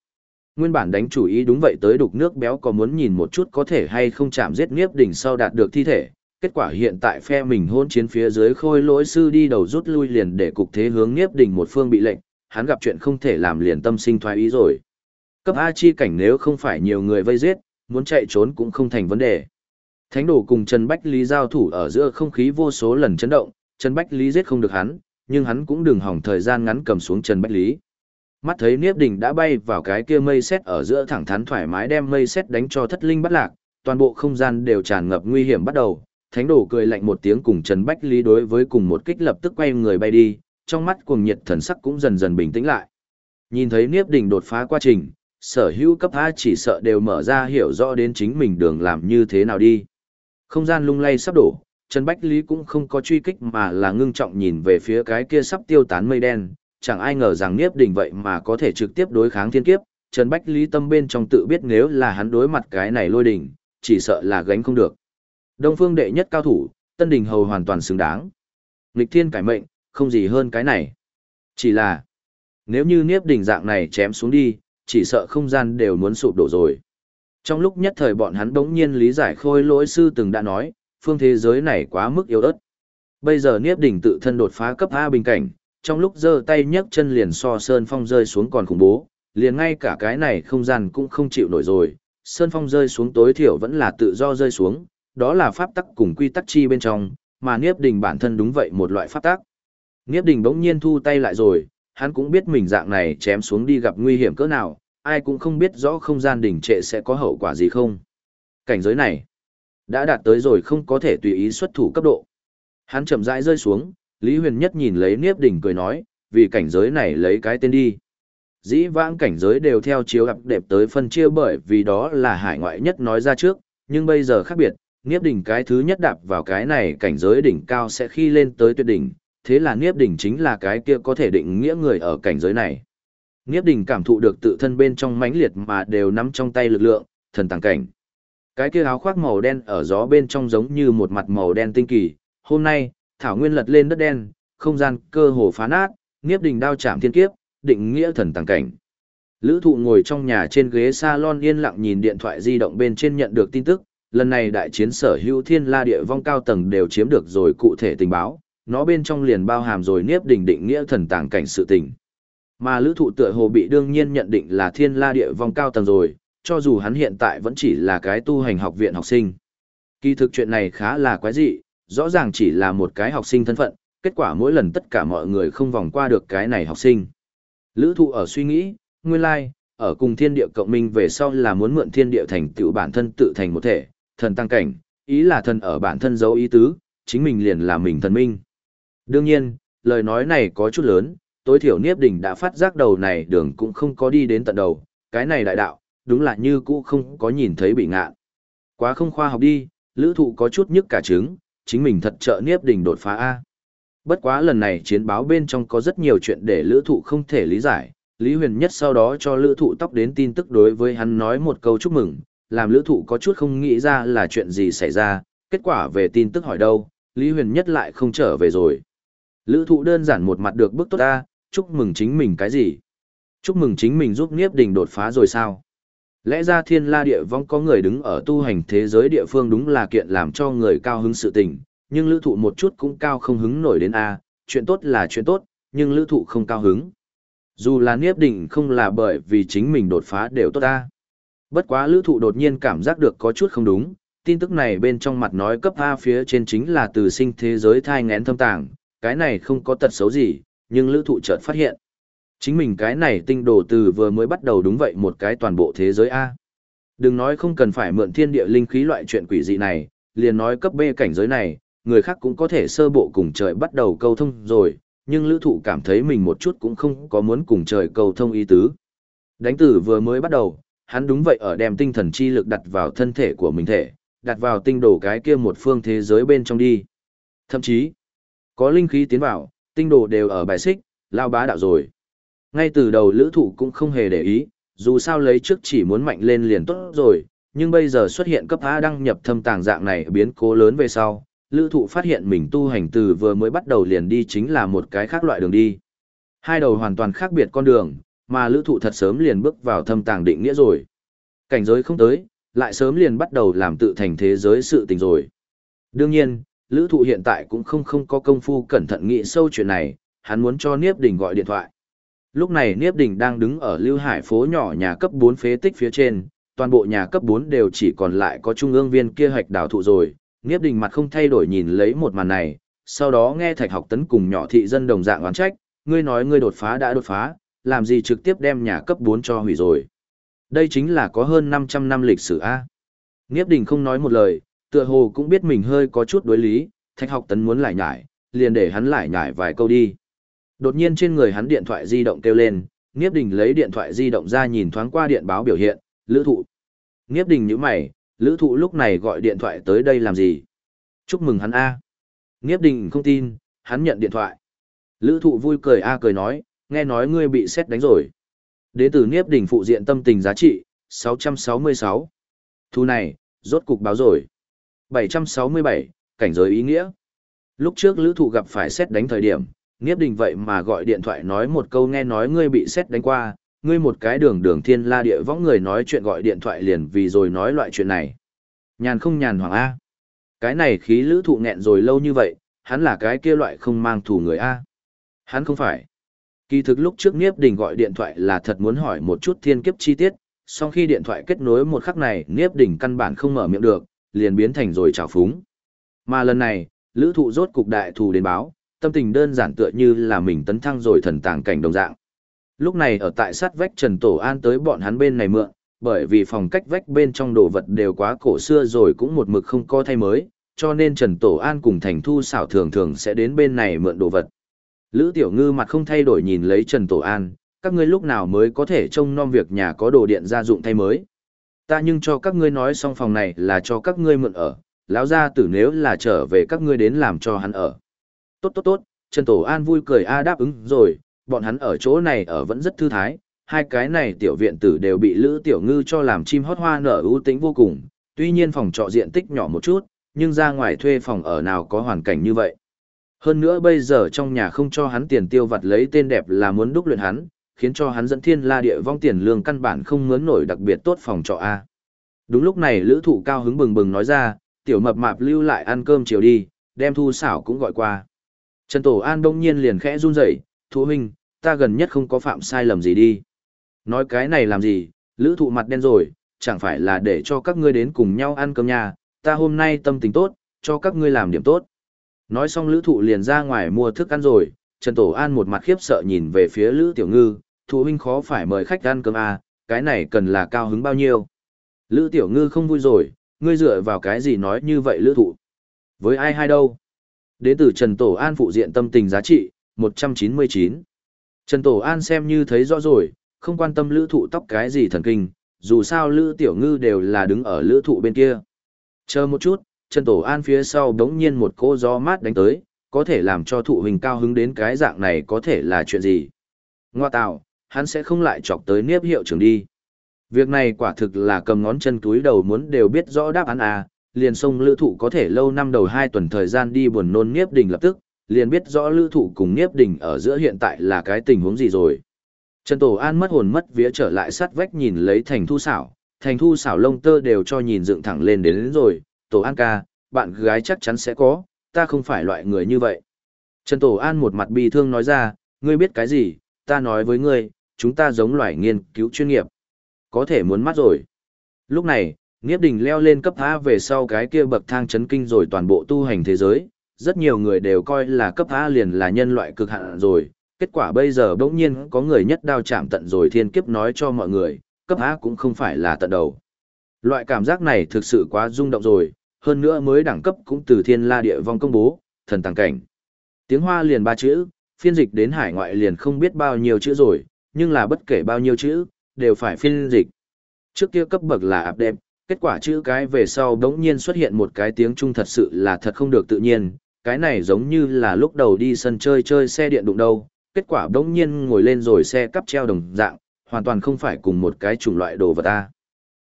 Nguyên bản đánh chủ ý đúng vậy tới đục nước béo có muốn nhìn một chút có thể hay không chạm giết nghiếp đỉnh sau đạt được thi thể, kết quả hiện tại phe mình hôn chiến phía dưới khôi lỗi sư đi đầu rút lui liền để cục thế hướng nghiếp đỉnh một phương bị lệnh, hắn gặp chuyện không thể làm liền tâm sinh thoái ý rồi. Cấp A chi cảnh nếu không phải nhiều người vây giết, muốn chạy trốn cũng không thành vấn đề. Thánh đồ cùng Trần Bách Lý giao thủ ở giữa không khí vô số lần chấn động, Trần Bách Lý giết không được hắn, nhưng hắn cũng đừng hỏng thời gian ngắn cầm xuống Trần Bách Lý. Mắt thấy Niếp Đình đã bay vào cái kia mây xét ở giữa thẳng thắn thoải mái đem mây xét đánh cho thất linh bắt lạc, toàn bộ không gian đều tràn ngập nguy hiểm bắt đầu, thánh đồ cười lạnh một tiếng cùng Trần Bách Lý đối với cùng một kích lập tức quay người bay đi, trong mắt cuồng nhiệt thần sắc cũng dần dần bình tĩnh lại. Nhìn thấy Niếp Đình đột phá quá trình, sở hữu cấp A chỉ sợ đều mở ra hiểu rõ đến chính mình đường làm như thế nào đi. Không gian lung lay sắp đổ, Trần Bách Lý cũng không có truy kích mà là ngưng trọng nhìn về phía cái kia sắp tiêu tán mây đen, chẳng ai ngờ rằng Niếp Đình vậy mà có thể trực tiếp đối kháng thiên kiếp, Trần Bách Lý tâm bên trong tự biết nếu là hắn đối mặt cái này lôi đỉnh, chỉ sợ là gánh không được. Đông phương đệ nhất cao thủ, Tân Đình Hầu hoàn toàn xứng đáng. Nghịch thiên cải mệnh, không gì hơn cái này. Chỉ là, nếu như Niếp Đình dạng này chém xuống đi, chỉ sợ không gian đều muốn sụp đổ rồi. Trong lúc nhất thời bọn hắn đống nhiên lý giải khôi lỗi sư từng đã nói, phương thế giới này quá mức yếu ớt. Bây giờ Niếp Đình tự thân đột phá cấp A bình cảnh, trong lúc giơ tay nhấc chân liền so sơn phong rơi xuống còn khủng bố, liền ngay cả cái này không gian cũng không chịu nổi rồi. Sơn phong rơi xuống tối thiểu vẫn là tự do rơi xuống, đó là pháp tắc cùng quy tắc chi bên trong, mà Niếp Đình bản thân đúng vậy một loại pháp tắc. Niếp Đình bỗng nhiên thu tay lại rồi, hắn cũng biết mình dạng này chém xuống đi gặp nguy hiểm cỡ nào, ai cũng không biết rõ không gian đỉnh trệ sẽ có hậu quả gì không. Cảnh giới này đã đạt tới rồi không có thể tùy ý xuất thủ cấp độ. Hắn chậm rãi rơi xuống, Lý Huyền Nhất nhìn lấy Niếp Đình cười nói, vì cảnh giới này lấy cái tên đi. Dĩ vãng cảnh giới đều theo chiếu gặp đẹp tới phân chia bởi vì đó là hải ngoại nhất nói ra trước, nhưng bây giờ khác biệt, Niếp Đình cái thứ nhất đạp vào cái này cảnh giới đỉnh cao sẽ khi lên tới tuyệt đỉnh, thế là Niếp Đình chính là cái kia có thể định nghĩa người ở cảnh giới này. Niếp Đình cảm thụ được tự thân bên trong mãnh liệt mà đều nắm trong tay lực lượng, thần tàng cảnh. Cái kia áo khoác màu đen ở gió bên trong giống như một mặt màu đen tinh kỳ, hôm nay, thảo nguyên lật lên đất đen, không gian cơ hồ phá nát, Niếp Đình đao chạm thiên kiếp, định nghĩa thần tàng cảnh. Lữ thụ ngồi trong nhà trên ghế salon yên lặng nhìn điện thoại di động bên trên nhận được tin tức, lần này đại chiến sở hữu thiên la địa vong cao tầng đều chiếm được rồi cụ thể tình báo, nó bên trong liền bao hàm rồi niếp Đình định nghĩa thần tàng cảnh sự tình. Mà lữ thụ tựa hồ bị đương nhiên nhận định là thiên la địa vong cao tầng rồi, cho dù hắn hiện tại vẫn chỉ là cái tu hành học viện học sinh. Kỳ thực chuyện này khá là quái dị, rõ ràng chỉ là một cái học sinh thân phận, kết quả mỗi lần tất cả mọi người không vòng qua được cái này học sinh. Lữ thụ ở suy nghĩ, nguyên lai, like, ở cùng thiên địa cộng minh về sau là muốn mượn thiên địa thành tựu bản thân tự thành một thể, thần tăng cảnh, ý là thần ở bản thân dấu ý tứ, chính mình liền là mình thần minh. Đương nhiên, lời nói này có chút lớn, tối thiểu Niếp Đình đã phát giác đầu này đường cũng không có đi đến tận đầu, cái này đại đạo, đúng là như cũ không có nhìn thấy bị ngạn. Quá không khoa học đi, lữ thụ có chút nhức cả trứng, chính mình thật trợ Niếp Đình đột phá A. Bất quá lần này chiến báo bên trong có rất nhiều chuyện để lữ thụ không thể lý giải, Lý Huyền Nhất sau đó cho lữ thụ tóc đến tin tức đối với hắn nói một câu chúc mừng, làm lữ thụ có chút không nghĩ ra là chuyện gì xảy ra, kết quả về tin tức hỏi đâu, Lý Huyền Nhất lại không trở về rồi. Lữ thụ đơn giản một mặt được bức tốt ta, chúc mừng chính mình cái gì? Chúc mừng chính mình giúp Niếp Đình đột phá rồi sao? Lẽ ra thiên la địa vong có người đứng ở tu hành thế giới địa phương đúng là kiện làm cho người cao hứng sự tình, nhưng lữ thụ một chút cũng cao không hứng nổi đến A, chuyện tốt là chuyện tốt, nhưng lữ thụ không cao hứng. Dù là Niếp đỉnh không là bởi vì chính mình đột phá đều tốt A. Bất quá lữ thụ đột nhiên cảm giác được có chút không đúng, tin tức này bên trong mặt nói cấp A phía trên chính là từ sinh thế giới thai ngén thâm tàng, cái này không có tật xấu gì, nhưng lữ thụ chợt phát hiện. Chính mình cái này tinh đồ từ vừa mới bắt đầu đúng vậy một cái toàn bộ thế giới A. Đừng nói không cần phải mượn thiên địa linh khí loại chuyện quỷ dị này, liền nói cấp B cảnh giới này, người khác cũng có thể sơ bộ cùng trời bắt đầu câu thông rồi, nhưng lữ thụ cảm thấy mình một chút cũng không có muốn cùng trời câu thông ý tứ. Đánh tử vừa mới bắt đầu, hắn đúng vậy ở đem tinh thần chi lực đặt vào thân thể của mình thể, đặt vào tinh đồ cái kia một phương thế giới bên trong đi. Thậm chí, có linh khí tiến vào, tinh đồ đều ở bài xích, lao bá đạo rồi. Ngay từ đầu lữ thụ cũng không hề để ý, dù sao lấy trước chỉ muốn mạnh lên liền tốt rồi, nhưng bây giờ xuất hiện cấp A đăng nhập thâm tàng dạng này biến cố lớn về sau, lữ thụ phát hiện mình tu hành từ vừa mới bắt đầu liền đi chính là một cái khác loại đường đi. Hai đầu hoàn toàn khác biệt con đường, mà lữ thụ thật sớm liền bước vào thâm tàng định nghĩa rồi. Cảnh giới không tới, lại sớm liền bắt đầu làm tự thành thế giới sự tình rồi. Đương nhiên, lữ thụ hiện tại cũng không không có công phu cẩn thận nghĩ sâu chuyện này, hắn muốn cho Niếp Đình gọi điện thoại. Lúc này Niếp Đình đang đứng ở Lưu Hải phố nhỏ nhà cấp 4 phế tích phía trên, toàn bộ nhà cấp 4 đều chỉ còn lại có trung ương viên kia hạch đảo thụ rồi. Niếp Đình mặt không thay đổi nhìn lấy một màn này, sau đó nghe Thạch Học Tấn cùng nhỏ thị dân đồng dạng oán trách, ngươi nói ngươi đột phá đã đột phá, làm gì trực tiếp đem nhà cấp 4 cho hủy rồi. Đây chính là có hơn 500 năm lịch sử A. Niếp Đình không nói một lời, tựa hồ cũng biết mình hơi có chút đối lý, Thạch Học Tấn muốn lại nhải, liền để hắn lại nhải vài câu đi. Đột nhiên trên người hắn điện thoại di động kêu lên, Niếp Đình lấy điện thoại di động ra nhìn thoáng qua điện báo biểu hiện, lữ thụ. Niếp Đình nhíu mày, lữ thụ lúc này gọi điện thoại tới đây làm gì? Chúc mừng hắn A. Niếp Đình không tin, hắn nhận điện thoại. Lữ thụ vui cười A cười nói, nghe nói ngươi bị xét đánh rồi. Đến từ Niếp Đình phụ diện tâm tình giá trị, 666. Thu này, rốt cục báo rồi. 767, cảnh giới ý nghĩa. Lúc trước lữ thụ gặp phải xét đánh thời điểm, Niếp Đình vậy mà gọi điện thoại nói một câu nghe nói ngươi bị xét đánh qua, ngươi một cái đường đường thiên la địa võng người nói chuyện gọi điện thoại liền vì rồi nói loại chuyện này. Nhàn không nhàn hoàng A. Cái này khí lữ thụ nghẹn rồi lâu như vậy, hắn là cái kia loại không mang thủ người A. Hắn không phải. Kỳ thực lúc trước Niếp Đình gọi điện thoại là thật muốn hỏi một chút thiên kiếp chi tiết, sau khi điện thoại kết nối một khắc này Niếp Đình căn bản không mở miệng được, liền biến thành rồi trào phúng. Mà lần này, lữ thụ rốt cục đại thù đến báo, tâm tình đơn giản tựa như là mình tấn thăng rồi thần tàng cảnh đồng dạng. Lúc này ở tại sát vách Trần Tổ An tới bọn hắn bên này mượn, bởi vì phòng cách vách bên trong đồ vật đều quá cổ xưa rồi cũng một mực không có thay mới, cho nên Trần Tổ An cùng Thành Thu xảo thường thường sẽ đến bên này mượn đồ vật. Lữ Tiểu Ngư mặt không thay đổi nhìn lấy Trần Tổ An, các ngươi lúc nào mới có thể trông nom việc nhà có đồ điện gia dụng thay mới. Ta nhưng cho các ngươi nói xong phòng này là cho các ngươi mượn ở, lão gia tử nếu là trở về các ngươi đến làm cho hắn ở. Tốt tốt tốt, Trần Tổ An vui cười a đáp ứng rồi, bọn hắn ở chỗ này ở vẫn rất thư thái, hai cái này tiểu viện tử đều bị Lữ Tiểu Ngư cho làm chim hót hoa nở ưu tĩnh vô cùng, tuy nhiên phòng trọ diện tích nhỏ một chút, nhưng ra ngoài thuê phòng ở nào có hoàn cảnh như vậy. Hơn nữa bây giờ trong nhà không cho hắn tiền tiêu vặt lấy tên đẹp là muốn đúc luyện hắn, khiến cho hắn dẫn thiên la địa vong tiền lương căn bản không mướn nổi đặc biệt tốt phòng trọ A. Đúng lúc này lữ thụ cao hứng bừng bừng nói ra, tiểu mập mạp lưu lại ăn cơm chiều đi, đem thu xảo cũng gọi qua. Trần Tổ An đông nhiên liền khẽ run rẩy thú huynh, ta gần nhất không có phạm sai lầm gì đi. Nói cái này làm gì, lữ thụ mặt đen rồi, chẳng phải là để cho các ngươi đến cùng nhau ăn cơm nhà, ta hôm nay tâm tình tốt, cho các ngươi làm điểm tốt. Nói xong lữ thụ liền ra ngoài mua thức ăn rồi, Trần Tổ An một mặt khiếp sợ nhìn về phía lữ tiểu ngư, thụ huynh khó phải mời khách ăn cơm à, cái này cần là cao hứng bao nhiêu. Lữ tiểu ngư không vui rồi, ngươi dựa vào cái gì nói như vậy lữ thụ. Với ai hay đâu, Đến từ Trần Tổ An phụ diện tâm tình giá trị, 199. Trần Tổ An xem như thấy rõ rồi, không quan tâm lữ thụ tóc cái gì thần kinh, dù sao lữ tiểu ngư đều là đứng ở lữ thụ bên kia. Chờ một chút, Trần Tổ An phía sau đống nhiên một cô gió mát đánh tới, có thể làm cho thụ hình cao hứng đến cái dạng này có thể là chuyện gì. Ngoa tạo, hắn sẽ không lại chọc tới niếp hiệu trưởng đi. Việc này quả thực là cầm ngón chân túi đầu muốn đều biết rõ đáp án à, liền sông lữ thụ có thể lâu năm đầu hai tuần thời gian đi buồn nôn niếp đình lập tức, liền biết rõ lữ thụ cùng niếp đình ở giữa hiện tại là cái tình huống gì rồi. Trần Tổ An mất hồn mất vía trở lại sắt vách nhìn lấy thành thu xảo, thành thu xảo lông tơ đều cho nhìn dựng thẳng lên đến, đến rồi, Tổ An ca, bạn gái chắc chắn sẽ có, ta không phải loại người như vậy. Trần Tổ An một mặt bi thương nói ra, ngươi biết cái gì, ta nói với ngươi, chúng ta giống loài nghiên cứu chuyên nghiệp. Có thể muốn mắt rồi. Lúc này, Niếp Đình leo lên cấp A về sau cái kia bậc thang chấn kinh rồi toàn bộ tu hành thế giới, rất nhiều người đều coi là cấp A liền là nhân loại cực hạn rồi, kết quả bây giờ bỗng nhiên có người nhất đao chạm tận rồi thiên kiếp nói cho mọi người, cấp A cũng không phải là tận đầu. Loại cảm giác này thực sự quá rung động rồi, hơn nữa mới đẳng cấp cũng từ thiên la địa vong công bố, thần tàng cảnh. Tiếng hoa liền ba chữ, phiên dịch đến hải ngoại liền không biết bao nhiêu chữ rồi, nhưng là bất kể bao nhiêu chữ, đều phải phiên dịch. Trước kia cấp bậc là ạp đẹp, kết quả chữ cái về sau đống nhiên xuất hiện một cái tiếng Trung thật sự là thật không được tự nhiên, cái này giống như là lúc đầu đi sân chơi chơi xe điện đụng đâu, kết quả đống nhiên ngồi lên rồi xe cắp treo đồng dạng, hoàn toàn không phải cùng một cái chủng loại đồ vật ta.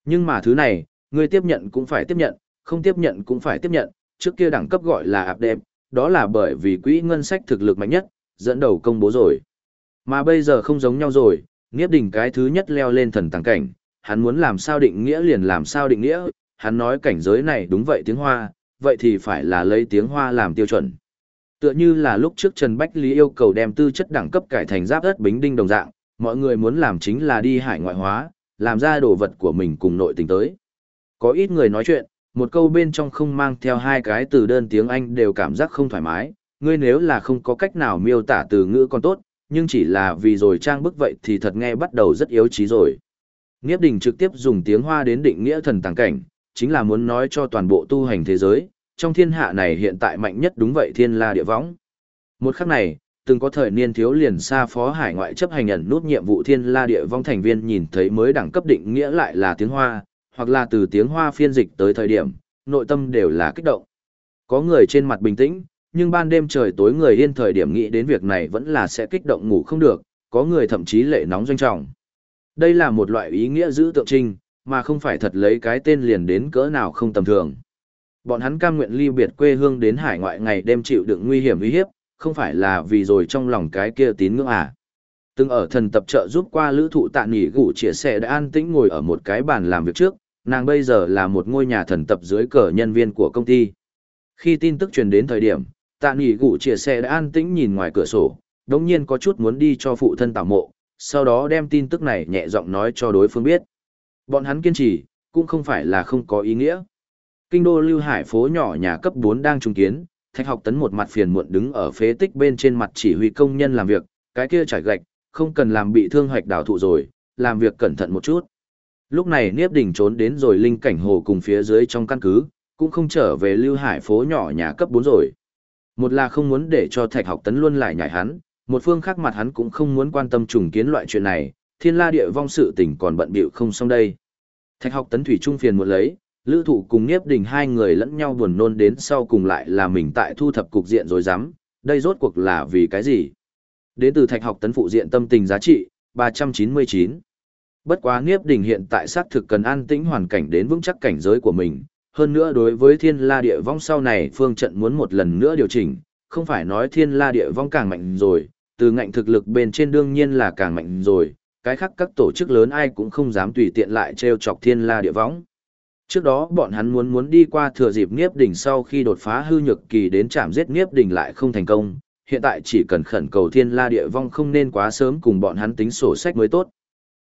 Nhưng mà thứ này, người tiếp nhận cũng phải tiếp nhận, không tiếp nhận cũng phải tiếp nhận, trước kia đẳng cấp gọi là ạp đẹp, đó là bởi vì quỹ ngân sách thực lực mạnh nhất, dẫn đầu công bố rồi. Mà bây giờ không giống nhau rồi, Niếp Đình cái thứ nhất leo lên thần tàng cảnh, hắn muốn làm sao định nghĩa liền làm sao định nghĩa, hắn nói cảnh giới này đúng vậy tiếng Hoa, vậy thì phải là lấy tiếng Hoa làm tiêu chuẩn. Tựa như là lúc trước Trần Bách Lý yêu cầu đem tư chất đẳng cấp cải thành giáp đất bính đinh đồng dạng, mọi người muốn làm chính là đi hải ngoại hóa, làm ra đồ vật của mình cùng nội tình tới. Có ít người nói chuyện, một câu bên trong không mang theo hai cái từ đơn tiếng Anh đều cảm giác không thoải mái, ngươi nếu là không có cách nào miêu tả từ ngữ còn tốt, nhưng chỉ là vì rồi trang bức vậy thì thật nghe bắt đầu rất yếu trí rồi. Nghiếp đình trực tiếp dùng tiếng Hoa đến định nghĩa thần tàng cảnh, chính là muốn nói cho toàn bộ tu hành thế giới, trong thiên hạ này hiện tại mạnh nhất đúng vậy thiên la địa võng. Một khắc này, từng có thời niên thiếu liền xa phó hải ngoại chấp hành ẩn nút nhiệm vụ thiên la địa vong thành viên nhìn thấy mới đẳng cấp định nghĩa lại là tiếng Hoa, hoặc là từ tiếng Hoa phiên dịch tới thời điểm, nội tâm đều là kích động. Có người trên mặt bình tĩnh, nhưng ban đêm trời tối người yên thời điểm nghĩ đến việc này vẫn là sẽ kích động ngủ không được, có người thậm chí lệ nóng doanh trọng. Đây là một loại ý nghĩa giữ tượng trưng, mà không phải thật lấy cái tên liền đến cỡ nào không tầm thường. Bọn hắn cam nguyện ly biệt quê hương đến hải ngoại ngày đêm chịu đựng nguy hiểm uy hiếp, không phải là vì rồi trong lòng cái kia tín ngưỡng à. Từng ở thần tập trợ giúp qua lữ thụ tạ nghỉ gủ chia sẻ đã an tĩnh ngồi ở một cái bàn làm việc trước, nàng bây giờ là một ngôi nhà thần tập dưới cờ nhân viên của công ty. Khi tin tức truyền đến thời điểm, tạ nghỉ gủ chia sẻ đã an tĩnh nhìn ngoài cửa sổ, đồng nhiên có chút muốn đi cho phụ thân tạo mộ, sau đó đem tin tức này nhẹ giọng nói cho đối phương biết. Bọn hắn kiên trì, cũng không phải là không có ý nghĩa. Kinh đô Lưu Hải phố nhỏ nhà cấp 4 đang trùng kiến, Thạch Học Tấn một mặt phiền muộn đứng ở phế tích bên trên mặt chỉ huy công nhân làm việc, cái kia trải gạch, không cần làm bị thương hoạch đảo thụ rồi, làm việc cẩn thận một chút. Lúc này Niếp Đình trốn đến rồi linh cảnh hồ cùng phía dưới trong căn cứ, cũng không trở về Lưu Hải phố nhỏ nhà cấp 4 rồi. Một là không muốn để cho Thạch Học Tấn luôn lại nhảy hắn, một phương khác mặt hắn cũng không muốn quan tâm trùng kiến loại chuyện này, thiên la địa vong sự tình còn bận bịu không xong đây. Thạch học tấn thủy trung phiền một lấy, lữ thụ cùng Niếp Đình hai người lẫn nhau buồn nôn đến sau cùng lại là mình tại thu thập cục diện rồi dám, đây rốt cuộc là vì cái gì? Đến từ thạch học tấn phụ diện tâm tình giá trị, 399. Bất quá Niếp Đình hiện tại xác thực cần an tĩnh hoàn cảnh đến vững chắc cảnh giới của mình, hơn nữa đối với thiên la địa vong sau này phương trận muốn một lần nữa điều chỉnh, không phải nói thiên la địa vong càng mạnh rồi, từ ngạnh thực lực bên trên đương nhiên là càng mạnh rồi, cái khác các tổ chức lớn ai cũng không dám tùy tiện lại treo chọc thiên la địa võng. Trước đó bọn hắn muốn muốn đi qua thừa dịp Niếp Đỉnh sau khi đột phá hư nhược kỳ đến chạm giết Niếp Đỉnh lại không thành công, hiện tại chỉ cần khẩn cầu thiên la địa vong không nên quá sớm cùng bọn hắn tính sổ sách mới tốt.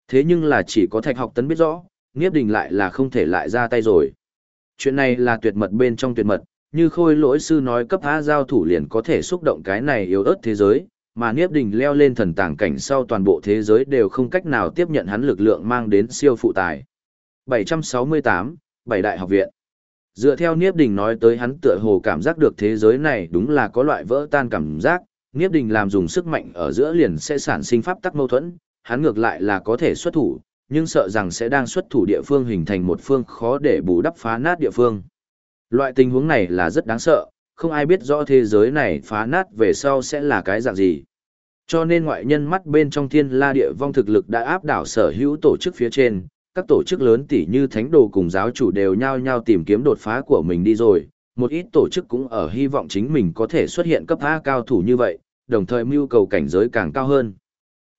Thế nhưng là chỉ có thạch học tấn biết rõ, Niếp Đỉnh lại là không thể lại ra tay rồi. Chuyện này là tuyệt mật bên trong tuyệt mật, như khôi lỗi sư nói cấp A giao thủ liền có thể xúc động cái này yếu ớt thế giới, mà Niếp Đình leo lên thần tàng cảnh sau toàn bộ thế giới đều không cách nào tiếp nhận hắn lực lượng mang đến siêu phụ tài. 768, Bảy Đại học viện. Dựa theo Niếp Đình nói tới hắn tựa hồ cảm giác được thế giới này đúng là có loại vỡ tan cảm giác, Niếp Đình làm dùng sức mạnh ở giữa liền sẽ sản sinh pháp tắc mâu thuẫn, hắn ngược lại là có thể xuất thủ, nhưng sợ rằng sẽ đang xuất thủ địa phương hình thành một phương khó để bù đắp phá nát địa phương. Loại tình huống này là rất đáng sợ, không ai biết rõ thế giới này phá nát về sau sẽ là cái dạng gì. Cho nên ngoại nhân mắt bên trong thiên la địa vong thực lực đã áp đảo sở hữu tổ chức phía trên, các tổ chức lớn tỷ như thánh đồ cùng giáo chủ đều nhao nhao tìm kiếm đột phá của mình đi rồi, một ít tổ chức cũng ở hy vọng chính mình có thể xuất hiện cấp A cao thủ như vậy, đồng thời mưu cầu cảnh giới càng cao hơn.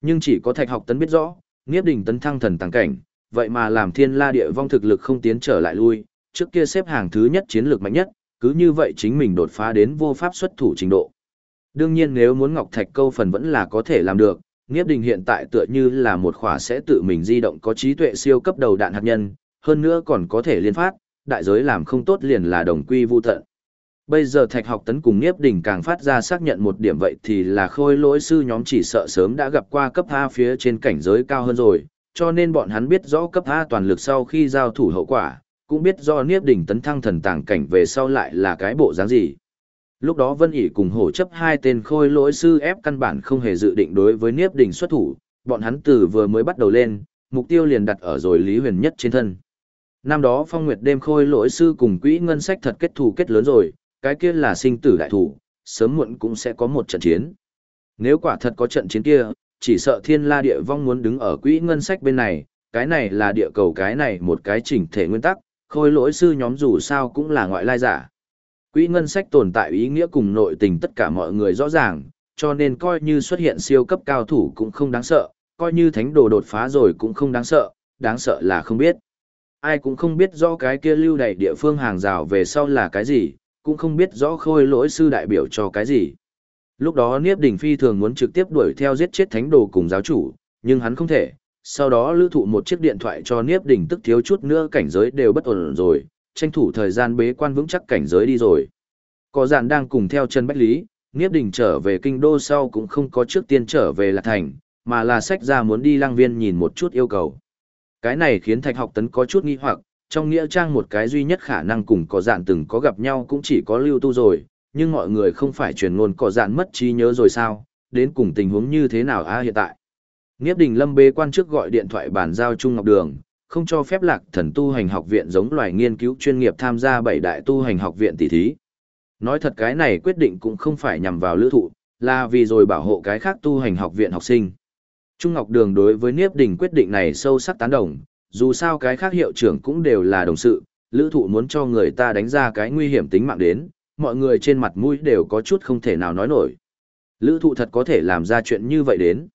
Nhưng chỉ có thạch học tấn biết rõ, nghiếp đình tấn thăng thần tăng cảnh, vậy mà làm thiên la địa vong thực lực không tiến trở lại lui, trước kia xếp hàng thứ nhất chiến lược mạnh nhất, cứ như vậy chính mình đột phá đến vô pháp xuất thủ trình độ. Đương nhiên nếu muốn Ngọc Thạch câu phần vẫn là có thể làm được, Nghiếp Đình hiện tại tựa như là một khỏa sẽ tự mình di động có trí tuệ siêu cấp đầu đạn hạt nhân, hơn nữa còn có thể liên phát, đại giới làm không tốt liền là đồng quy vu tận. Bây giờ Thạch Học Tấn cùng Nghiếp Đình càng phát ra xác nhận một điểm vậy thì là khôi lỗi sư nhóm chỉ sợ sớm đã gặp qua cấp A phía trên cảnh giới cao hơn rồi, cho nên bọn hắn biết rõ cấp A toàn lực sau khi giao thủ hậu quả, cũng biết do Niếp Đình tấn thăng thần tàng cảnh về sau lại là cái bộ dáng gì. Lúc đó Vân ỉ cùng hổ chấp hai tên khôi lỗi sư ép căn bản không hề dự định đối với Niếp Đình xuất thủ, bọn hắn từ vừa mới bắt đầu lên, mục tiêu liền đặt ở rồi Lý Huyền nhất trên thân. Năm đó Phong Nguyệt đêm khôi lỗi sư cùng quỹ ngân sách thật kết thù kết lớn rồi, cái kia là sinh tử đại thủ, sớm muộn cũng sẽ có một trận chiến. Nếu quả thật có trận chiến kia, chỉ sợ thiên la địa vong muốn đứng ở quỹ ngân sách bên này, cái này là địa cầu cái này một cái chỉnh thể nguyên tắc, khôi lỗi sư nhóm dù sao cũng là ngoại lai giả. Quỹ ngân sách tồn tại ý nghĩa cùng nội tình tất cả mọi người rõ ràng, cho nên coi như xuất hiện siêu cấp cao thủ cũng không đáng sợ, coi như thánh đồ đột phá rồi cũng không đáng sợ, đáng sợ là không biết. Ai cũng không biết rõ cái kia lưu đầy địa phương hàng rào về sau là cái gì, cũng không biết rõ khôi lỗi sư đại biểu cho cái gì. Lúc đó Niếp Đình Phi thường muốn trực tiếp đuổi theo giết chết thánh đồ cùng giáo chủ, nhưng hắn không thể, sau đó lữ thụ một chiếc điện thoại cho Niếp Đình tức thiếu chút nữa cảnh giới đều bất ổn rồi, tranh thủ thời gian bế quan vững chắc cảnh giới đi rồi. Có giản đang cùng theo chân Bách Lý, Niếp Đình trở về kinh đô sau cũng không có trước tiên trở về Lạc Thành, mà là sách ra muốn đi lang viên nhìn một chút yêu cầu. Cái này khiến Thạch học tấn có chút nghi hoặc, trong nghĩa trang một cái duy nhất khả năng cùng có dạn từng có gặp nhau cũng chỉ có lưu tu rồi, nhưng mọi người không phải truyền ngôn có dạn mất trí nhớ rồi sao, đến cùng tình huống như thế nào a hiện tại. Nghiếp đình lâm bế quan trước gọi điện thoại bàn giao Trung Ngọc Đường, không cho phép lạc thần tu hành học viện giống loài nghiên cứu chuyên nghiệp tham gia bảy đại tu hành học viện tỷ thí. Nói thật cái này quyết định cũng không phải nhằm vào lữ thụ, là vì rồi bảo hộ cái khác tu hành học viện học sinh. Trung Ngọc Đường đối với Niếp Đình quyết định này sâu sắc tán đồng, dù sao cái khác hiệu trưởng cũng đều là đồng sự, lữ thụ muốn cho người ta đánh ra cái nguy hiểm tính mạng đến, mọi người trên mặt mũi đều có chút không thể nào nói nổi. Lữ thụ thật có thể làm ra chuyện như vậy đến.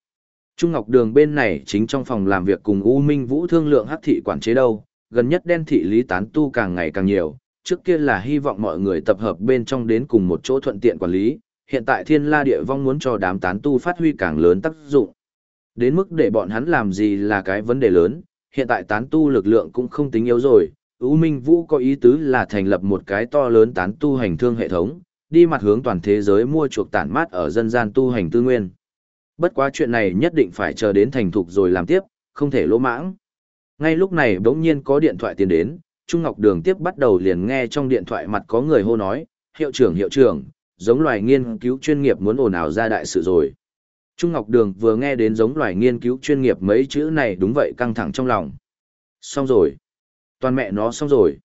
Trung Ngọc Đường bên này chính trong phòng làm việc cùng U Minh Vũ thương lượng hắc thị quản chế đâu, gần nhất đen thị lý tán tu càng ngày càng nhiều, trước kia là hy vọng mọi người tập hợp bên trong đến cùng một chỗ thuận tiện quản lý, hiện tại thiên la địa vong muốn cho đám tán tu phát huy càng lớn tác dụng. Đến mức để bọn hắn làm gì là cái vấn đề lớn, hiện tại tán tu lực lượng cũng không tính yếu rồi, U Minh Vũ có ý tứ là thành lập một cái to lớn tán tu hành thương hệ thống, đi mặt hướng toàn thế giới mua chuộc tản mát ở dân gian tu hành tư nguyên. Bất quá chuyện này nhất định phải chờ đến thành thục rồi làm tiếp, không thể lỗ mãng. Ngay lúc này bỗng nhiên có điện thoại tiến đến, Trung Ngọc Đường tiếp bắt đầu liền nghe trong điện thoại mặt có người hô nói, hiệu trưởng hiệu trưởng, giống loài nghiên cứu chuyên nghiệp muốn ồn ào ra đại sự rồi. Trung Ngọc Đường vừa nghe đến giống loài nghiên cứu chuyên nghiệp mấy chữ này đúng vậy căng thẳng trong lòng. Xong rồi. Toàn mẹ nó xong rồi.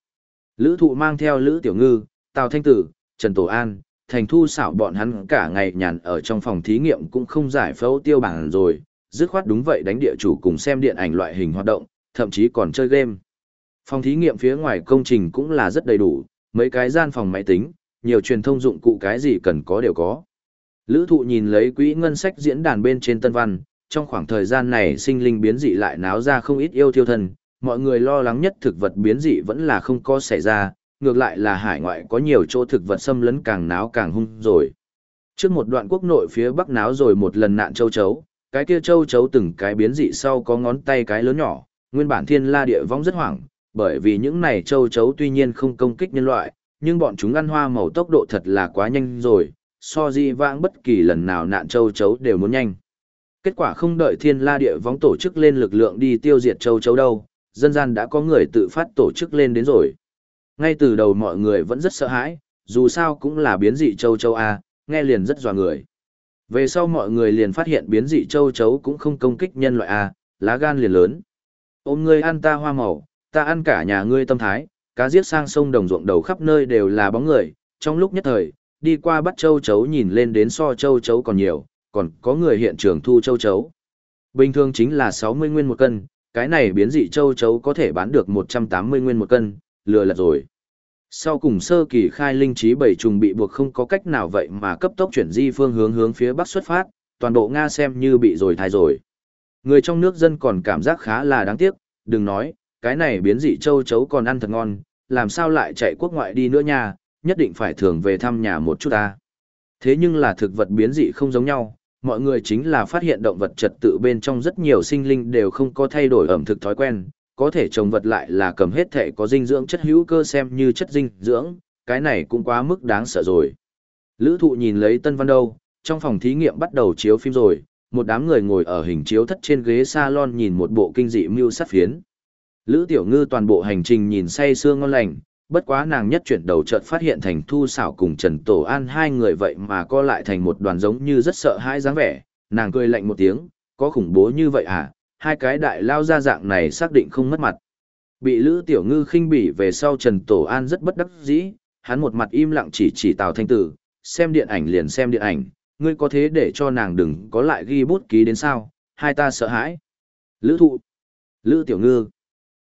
Lữ thụ mang theo Lữ Tiểu Ngư, Tào Thanh Tử, Trần Tổ An, Thành Thu xảo bọn hắn cả ngày nhàn ở trong phòng thí nghiệm cũng không giải phẫu tiêu bản rồi, dứt khoát đúng vậy đánh địa chủ cùng xem điện ảnh loại hình hoạt động, thậm chí còn chơi game. Phòng thí nghiệm phía ngoài công trình cũng là rất đầy đủ, mấy cái gian phòng máy tính, nhiều truyền thông dụng cụ cái gì cần có đều có. Lữ thụ nhìn lấy quỹ ngân sách diễn đàn bên trên tân văn, trong khoảng thời gian này sinh linh biến dị lại náo ra không ít yêu thiêu thân, mọi người lo lắng nhất thực vật biến dị vẫn là không có xảy ra, ngược lại là hải ngoại có nhiều chỗ thực vật xâm lấn càng náo càng hung rồi. Trước một đoạn quốc nội phía bắc náo rồi một lần nạn châu chấu, cái kia châu chấu từng cái biến dị sau có ngón tay cái lớn nhỏ, nguyên bản thiên la địa vong rất hoảng, bởi vì những này châu chấu tuy nhiên không công kích nhân loại, nhưng bọn chúng ăn hoa màu tốc độ thật là quá nhanh rồi, so di vãng bất kỳ lần nào nạn châu chấu đều muốn nhanh. Kết quả không đợi thiên la địa vong tổ chức lên lực lượng đi tiêu diệt châu chấu đâu, dân gian đã có người tự phát tổ chức lên đến rồi. Ngay từ đầu mọi người vẫn rất sợ hãi, dù sao cũng là biến dị châu châu A, nghe liền rất dọa người. Về sau mọi người liền phát hiện biến dị châu chấu cũng không công kích nhân loại A, lá gan liền lớn. Ôm ngươi ăn ta hoa màu, ta ăn cả nhà ngươi tâm thái, cá giết sang sông đồng ruộng đầu khắp nơi đều là bóng người, trong lúc nhất thời, đi qua bắt châu chấu nhìn lên đến so châu chấu còn nhiều, còn có người hiện trường thu châu chấu. Bình thường chính là 60 nguyên một cân, cái này biến dị châu chấu có thể bán được 180 nguyên một cân, lừa lật rồi. Sau cùng sơ kỳ khai linh trí bảy trùng bị buộc không có cách nào vậy mà cấp tốc chuyển di phương hướng hướng phía bắc xuất phát, toàn bộ Nga xem như bị rồi thai rồi. Người trong nước dân còn cảm giác khá là đáng tiếc, đừng nói, cái này biến dị châu chấu còn ăn thật ngon, làm sao lại chạy quốc ngoại đi nữa nha, nhất định phải thường về thăm nhà một chút ta. Thế nhưng là thực vật biến dị không giống nhau, mọi người chính là phát hiện động vật trật tự bên trong rất nhiều sinh linh đều không có thay đổi ẩm thực thói quen, có thể trồng vật lại là cầm hết thể có dinh dưỡng chất hữu cơ xem như chất dinh dưỡng, cái này cũng quá mức đáng sợ rồi. Lữ thụ nhìn lấy Tân Văn đâu, trong phòng thí nghiệm bắt đầu chiếu phim rồi, một đám người ngồi ở hình chiếu thất trên ghế salon nhìn một bộ kinh dị mưu sát phiến. Lữ Tiểu Ngư toàn bộ hành trình nhìn say sương ngon lành, bất quá nàng nhất chuyển đầu chợt phát hiện thành thu xảo cùng Trần Tổ An hai người vậy mà co lại thành một đoàn giống như rất sợ hãi dáng vẻ, nàng cười lạnh một tiếng, có khủng bố như vậy à, hai cái đại lao ra dạng này xác định không mất mặt. Bị Lữ Tiểu Ngư khinh bỉ về sau Trần Tổ An rất bất đắc dĩ, hắn một mặt im lặng chỉ chỉ Tào Thanh Tử, xem điện ảnh liền xem điện ảnh, ngươi có thế để cho nàng đừng có lại ghi bút ký đến sao, hai ta sợ hãi. Lữ Thụ, Lữ Tiểu Ngư,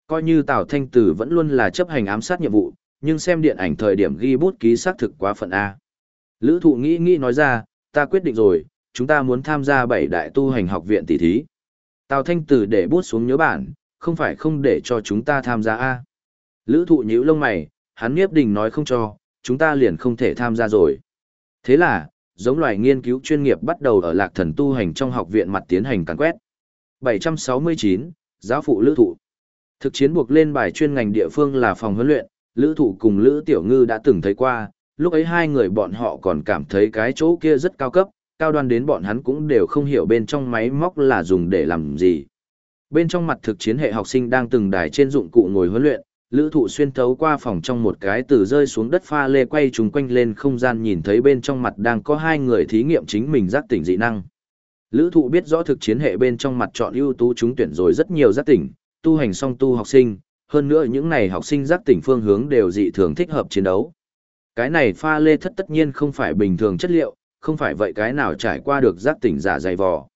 coi như Tào Thanh Tử vẫn luôn là chấp hành ám sát nhiệm vụ, nhưng xem điện ảnh thời điểm ghi bút ký xác thực quá phận A. Lữ Thụ nghĩ nghĩ nói ra, ta quyết định rồi, chúng ta muốn tham gia bảy đại tu hành học viện tỷ thí. Tào Thanh Tử để bút xuống nhớ bản, không phải không để cho chúng ta tham gia A. Lữ thụ nhíu lông mày, hắn nghiếp đình nói không cho, chúng ta liền không thể tham gia rồi. Thế là, giống loài nghiên cứu chuyên nghiệp bắt đầu ở lạc thần tu hành trong học viện mặt tiến hành càn quét. 769, giáo phụ lữ thụ. Thực chiến buộc lên bài chuyên ngành địa phương là phòng huấn luyện, lữ thụ cùng lữ tiểu ngư đã từng thấy qua, lúc ấy hai người bọn họ còn cảm thấy cái chỗ kia rất cao cấp, cao đoan đến bọn hắn cũng đều không hiểu bên trong máy móc là dùng để làm gì. Bên trong mặt thực chiến hệ học sinh đang từng đài trên dụng cụ ngồi huấn luyện, lữ thụ xuyên thấu qua phòng trong một cái từ rơi xuống đất pha lê quay trùng quanh lên không gian nhìn thấy bên trong mặt đang có hai người thí nghiệm chính mình giác tỉnh dị năng. Lữ thụ biết rõ thực chiến hệ bên trong mặt chọn ưu tú chúng tuyển rồi rất nhiều giác tỉnh, tu hành song tu học sinh, hơn nữa những này học sinh giác tỉnh phương hướng đều dị thường thích hợp chiến đấu. Cái này pha lê thất tất nhiên không phải bình thường chất liệu, không phải vậy cái nào trải qua được giác tỉnh giả dày vò.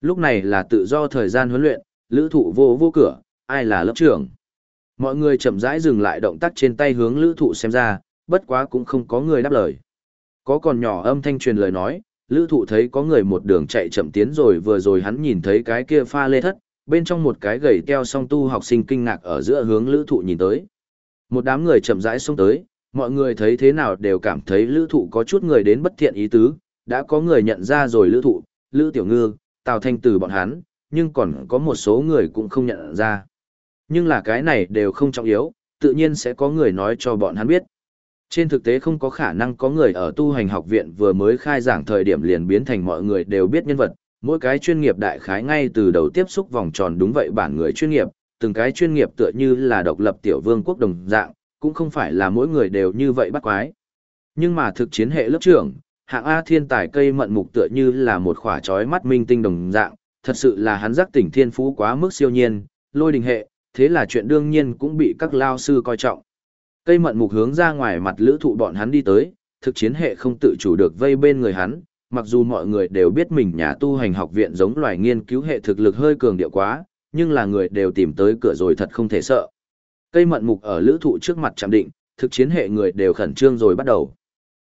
Lúc này là tự do thời gian huấn luyện, lữ thụ vô vô cửa, ai là lớp trưởng. Mọi người chậm rãi dừng lại động tác trên tay hướng lữ thụ xem ra, bất quá cũng không có người đáp lời. Có còn nhỏ âm thanh truyền lời nói, lữ thụ thấy có người một đường chạy chậm tiến rồi vừa rồi hắn nhìn thấy cái kia pha lê thất, bên trong một cái gầy teo song tu học sinh kinh ngạc ở giữa hướng lữ thụ nhìn tới. Một đám người chậm rãi xông tới, mọi người thấy thế nào đều cảm thấy lữ thụ có chút người đến bất thiện ý tứ, đã có người nhận ra rồi lữ thụ, lữ tiểu ngư, tào thanh từ bọn hắn, nhưng còn có một số người cũng không nhận ra. Nhưng là cái này đều không trọng yếu, tự nhiên sẽ có người nói cho bọn hắn biết. Trên thực tế không có khả năng có người ở tu hành học viện vừa mới khai giảng thời điểm liền biến thành mọi người đều biết nhân vật, mỗi cái chuyên nghiệp đại khái ngay từ đầu tiếp xúc vòng tròn đúng vậy bản người chuyên nghiệp, từng cái chuyên nghiệp tựa như là độc lập tiểu vương quốc đồng dạng, cũng không phải là mỗi người đều như vậy bắt quái. Nhưng mà thực chiến hệ lớp trưởng, hạng A thiên tài cây mận mục tựa như là một khỏa trói mắt minh tinh đồng dạng, thật sự là hắn giác tỉnh thiên phú quá mức siêu nhiên, lôi đình hệ, thế là chuyện đương nhiên cũng bị các lao sư coi trọng. Cây mận mục hướng ra ngoài mặt lữ thụ bọn hắn đi tới, thực chiến hệ không tự chủ được vây bên người hắn, mặc dù mọi người đều biết mình nhà tu hành học viện giống loài nghiên cứu hệ thực lực hơi cường điệu quá, nhưng là người đều tìm tới cửa rồi thật không thể sợ. Cây mận mục ở lữ thụ trước mặt chạm định, thực chiến hệ người đều khẩn trương rồi bắt đầu.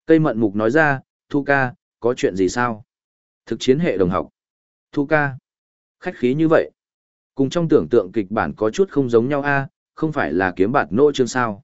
Cây mận mục nói ra, Thu ca, có chuyện gì sao? Thực chiến hệ đồng học. Thu ca. Khách khí như vậy. Cùng trong tưởng tượng kịch bản có chút không giống nhau a không phải là kiếm bạt nô chương sao.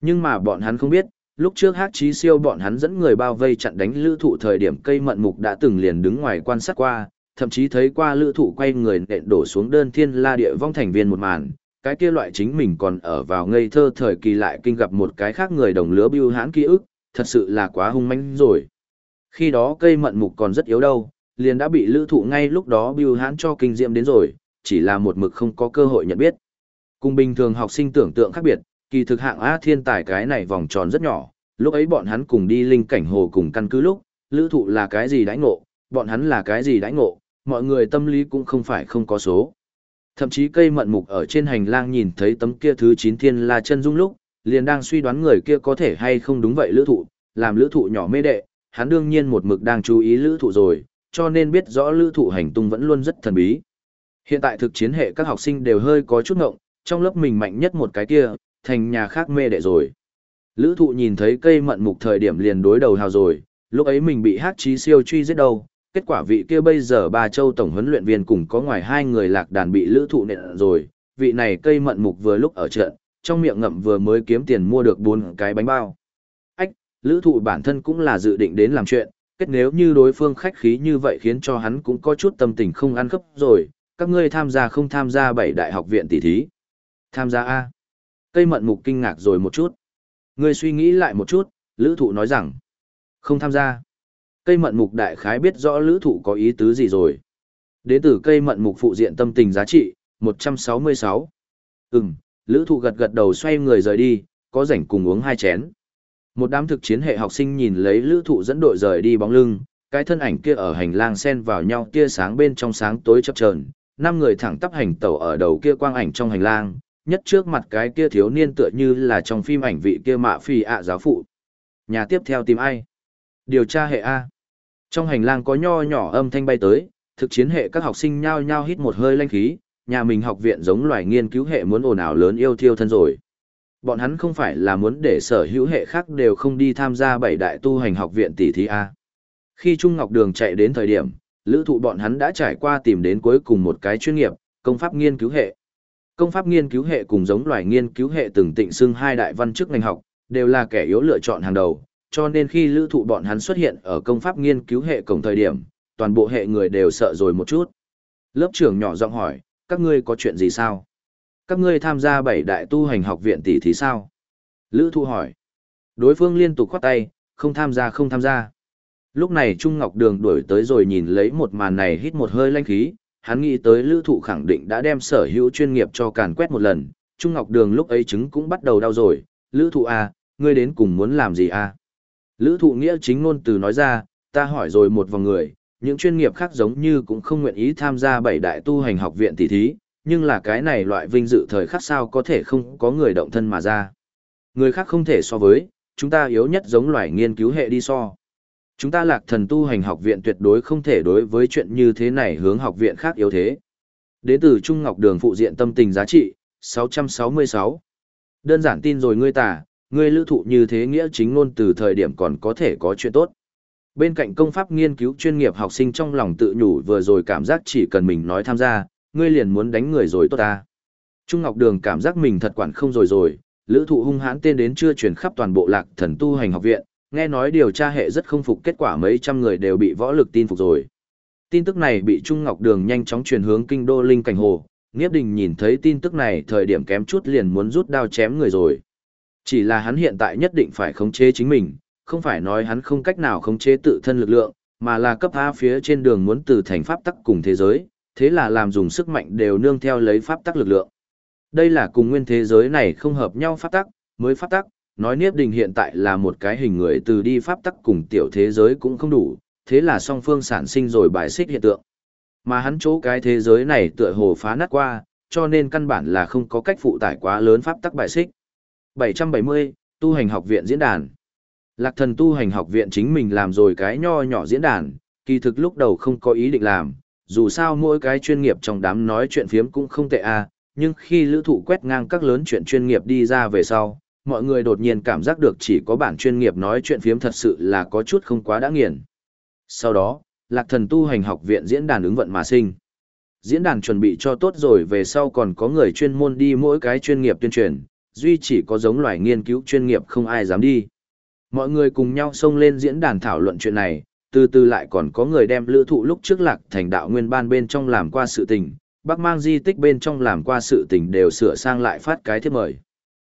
Nhưng mà bọn hắn không biết, lúc trước hát chí siêu bọn hắn dẫn người bao vây chặn đánh lữ thụ thời điểm cây mận mục đã từng liền đứng ngoài quan sát qua, thậm chí thấy qua lữ thụ quay người nện đổ xuống đơn thiên la địa vong thành viên một màn, cái kia loại chính mình còn ở vào ngây thơ thời kỳ lại kinh gặp một cái khác người đồng lứa bưu hãn ký ức, thật sự là quá hung manh rồi. Khi đó cây mận mục còn rất yếu đâu, liền đã bị lữ thụ ngay lúc đó bưu hãn cho kinh diệm đến rồi, chỉ là một mực không có cơ hội nhận biết. Cùng bình thường học sinh tưởng tượng khác biệt, kỳ thực hạng A thiên tài cái này vòng tròn rất nhỏ, lúc ấy bọn hắn cùng đi linh cảnh hồ cùng căn cứ lúc, lữ thụ là cái gì đãi ngộ, bọn hắn là cái gì đãi ngộ, mọi người tâm lý cũng không phải không có số. Thậm chí cây mận mục ở trên hành lang nhìn thấy tấm kia thứ 9 thiên la chân dung lúc, liền đang suy đoán người kia có thể hay không đúng vậy lữ thụ, làm lữ thụ nhỏ mê đệ, hắn đương nhiên một mực đang chú ý lữ thụ rồi, cho nên biết rõ lữ thụ hành tung vẫn luôn rất thần bí. Hiện tại thực chiến hệ các học sinh đều hơi có chút ngộng, trong lớp mình mạnh nhất một cái kia, thành nhà khác mê đệ rồi. Lữ thụ nhìn thấy cây mận mục thời điểm liền đối đầu hào rồi, lúc ấy mình bị hát trí siêu truy giết đầu kết quả vị kia bây giờ ba châu tổng huấn luyện viên cùng có ngoài hai người lạc đàn bị lữ thụ nện rồi, vị này cây mận mục vừa lúc ở trận, trong miệng ngậm vừa mới kiếm tiền mua được bốn cái bánh bao. Ách, lữ thụ bản thân cũng là dự định đến làm chuyện, kết nếu như đối phương khách khí như vậy khiến cho hắn cũng có chút tâm tình không ăn khớp rồi, các ngươi tham gia không tham gia bảy đại học viện tỷ thí. Tham gia A. Cây mận mục kinh ngạc rồi một chút. Ngươi suy nghĩ lại một chút, lữ thụ nói rằng, không tham gia. Cây mận mục đại khái biết rõ lữ thụ có ý tứ gì rồi. Đến từ cây mận mục phụ diện tâm tình giá trị, 166. Ừm, lữ thụ gật gật đầu xoay người rời đi, có rảnh cùng uống hai chén. Một đám thực chiến hệ học sinh nhìn lấy lữ thụ dẫn đội rời đi bóng lưng, cái thân ảnh kia ở hành lang xen vào nhau tia sáng bên trong sáng tối chập chờn năm người thẳng tắp hành tẩu ở đầu kia quang ảnh trong hành lang, nhất trước mặt cái kia thiếu niên tựa như là trong phim ảnh vị kia mạ phi ạ giáo phụ. Nhà tiếp theo tìm ai? Điều tra hệ A. Trong hành lang có nho nhỏ âm thanh bay tới, thực chiến hệ các học sinh nhao nhao hít một hơi lanh khí, nhà mình học viện giống loài nghiên cứu hệ muốn ồn ào lớn yêu thiêu thân rồi. Bọn hắn không phải là muốn để sở hữu hệ khác đều không đi tham gia bảy đại tu hành học viện tỷ thí A. Khi Trung Ngọc Đường chạy đến thời điểm, lữ thụ bọn hắn đã trải qua tìm đến cuối cùng một cái chuyên nghiệp, công pháp nghiên cứu hệ. Công pháp nghiên cứu hệ cùng giống loài nghiên cứu hệ từng tịnh xưng hai đại văn chức ngành học, đều là kẻ yếu lựa chọn hàng đầu, cho nên khi lữ thụ bọn hắn xuất hiện ở công pháp nghiên cứu hệ cổng thời điểm, toàn bộ hệ người đều sợ rồi một chút. Lớp trưởng nhỏ giọng hỏi, các ngươi có chuyện gì sao? Các ngươi tham gia bảy đại tu hành học viện tỷ thí sao? Lữ thụ hỏi. Đối phương liên tục khoát tay, không tham gia không tham gia. Lúc này Trung Ngọc Đường đuổi tới rồi nhìn lấy một màn này hít một hơi lanh khí, hắn nghĩ tới lữ thụ khẳng định đã đem sở hữu chuyên nghiệp cho càn quét một lần, Trung Ngọc Đường lúc ấy chứng cũng bắt đầu đau rồi, lữ thụ à, ngươi đến cùng muốn làm gì à? Lữ thụ nghĩa chính ngôn từ nói ra, ta hỏi rồi một vòng người, những chuyên nghiệp khác giống như cũng không nguyện ý tham gia bảy đại tu hành học viện tỷ thí, nhưng là cái này loại vinh dự thời khắc sao có thể không có người động thân mà ra. Người khác không thể so với, chúng ta yếu nhất giống loài nghiên cứu hệ đi so. Chúng ta lạc thần tu hành học viện tuyệt đối không thể đối với chuyện như thế này hướng học viện khác yếu thế. Đến từ Trung Ngọc Đường phụ diện tâm tình giá trị, 666. Đơn giản tin rồi ngươi tả, ngươi lữ thụ như thế nghĩa chính ngôn từ thời điểm còn có thể có chuyện tốt. Bên cạnh công pháp nghiên cứu chuyên nghiệp học sinh trong lòng tự nhủ vừa rồi cảm giác chỉ cần mình nói tham gia, ngươi liền muốn đánh người rồi tốt ta. Trung Ngọc Đường cảm giác mình thật quản không rồi rồi, lữ thụ hung hãn tên đến chưa truyền khắp toàn bộ lạc thần tu hành học viện, nghe nói điều tra hệ rất không phục kết quả mấy trăm người đều bị võ lực tin phục rồi. Tin tức này bị Trung Ngọc Đường nhanh chóng truyền hướng kinh đô Linh Cảnh Hồ, Nghiếp Đình nhìn thấy tin tức này thời điểm kém chút liền muốn rút đao chém người rồi. Chỉ là hắn hiện tại nhất định phải khống chế chính mình, không phải nói hắn không cách nào khống chế tự thân lực lượng, mà là cấp A phía trên đường muốn từ thành pháp tắc cùng thế giới, thế là làm dùng sức mạnh đều nương theo lấy pháp tắc lực lượng. Đây là cùng nguyên thế giới này không hợp nhau pháp tắc, mới pháp tắc, nói Niếp Đình hiện tại là một cái hình người từ đi pháp tắc cùng tiểu thế giới cũng không đủ, thế là song phương sản sinh rồi bài xích hiện tượng. Mà hắn chỗ cái thế giới này tựa hồ phá nát qua, cho nên căn bản là không có cách phụ tải quá lớn pháp tắc bài xích. 770, tu hành học viện diễn đàn. Lạc thần tu hành học viện chính mình làm rồi cái nho nhỏ diễn đàn, kỳ thực lúc đầu không có ý định làm, dù sao mỗi cái chuyên nghiệp trong đám nói chuyện phiếm cũng không tệ à, nhưng khi lữ thụ quét ngang các lớn chuyện chuyên nghiệp đi ra về sau, mọi người đột nhiên cảm giác được chỉ có bản chuyên nghiệp nói chuyện phiếm thật sự là có chút không quá đã nghiền. Sau đó, lạc thần tu hành học viện diễn đàn ứng vận mà sinh. Diễn đàn chuẩn bị cho tốt rồi về sau còn có người chuyên môn đi mỗi cái chuyên nghiệp tuyên truyền, duy chỉ có giống loài nghiên cứu chuyên nghiệp không ai dám đi. Mọi người cùng nhau xông lên diễn đàn thảo luận chuyện này, từ từ lại còn có người đem lữ thụ lúc trước lạc thành đạo nguyên ban bên trong làm qua sự tình, bác mang di tích bên trong làm qua sự tình đều sửa sang lại phát cái thiết mời.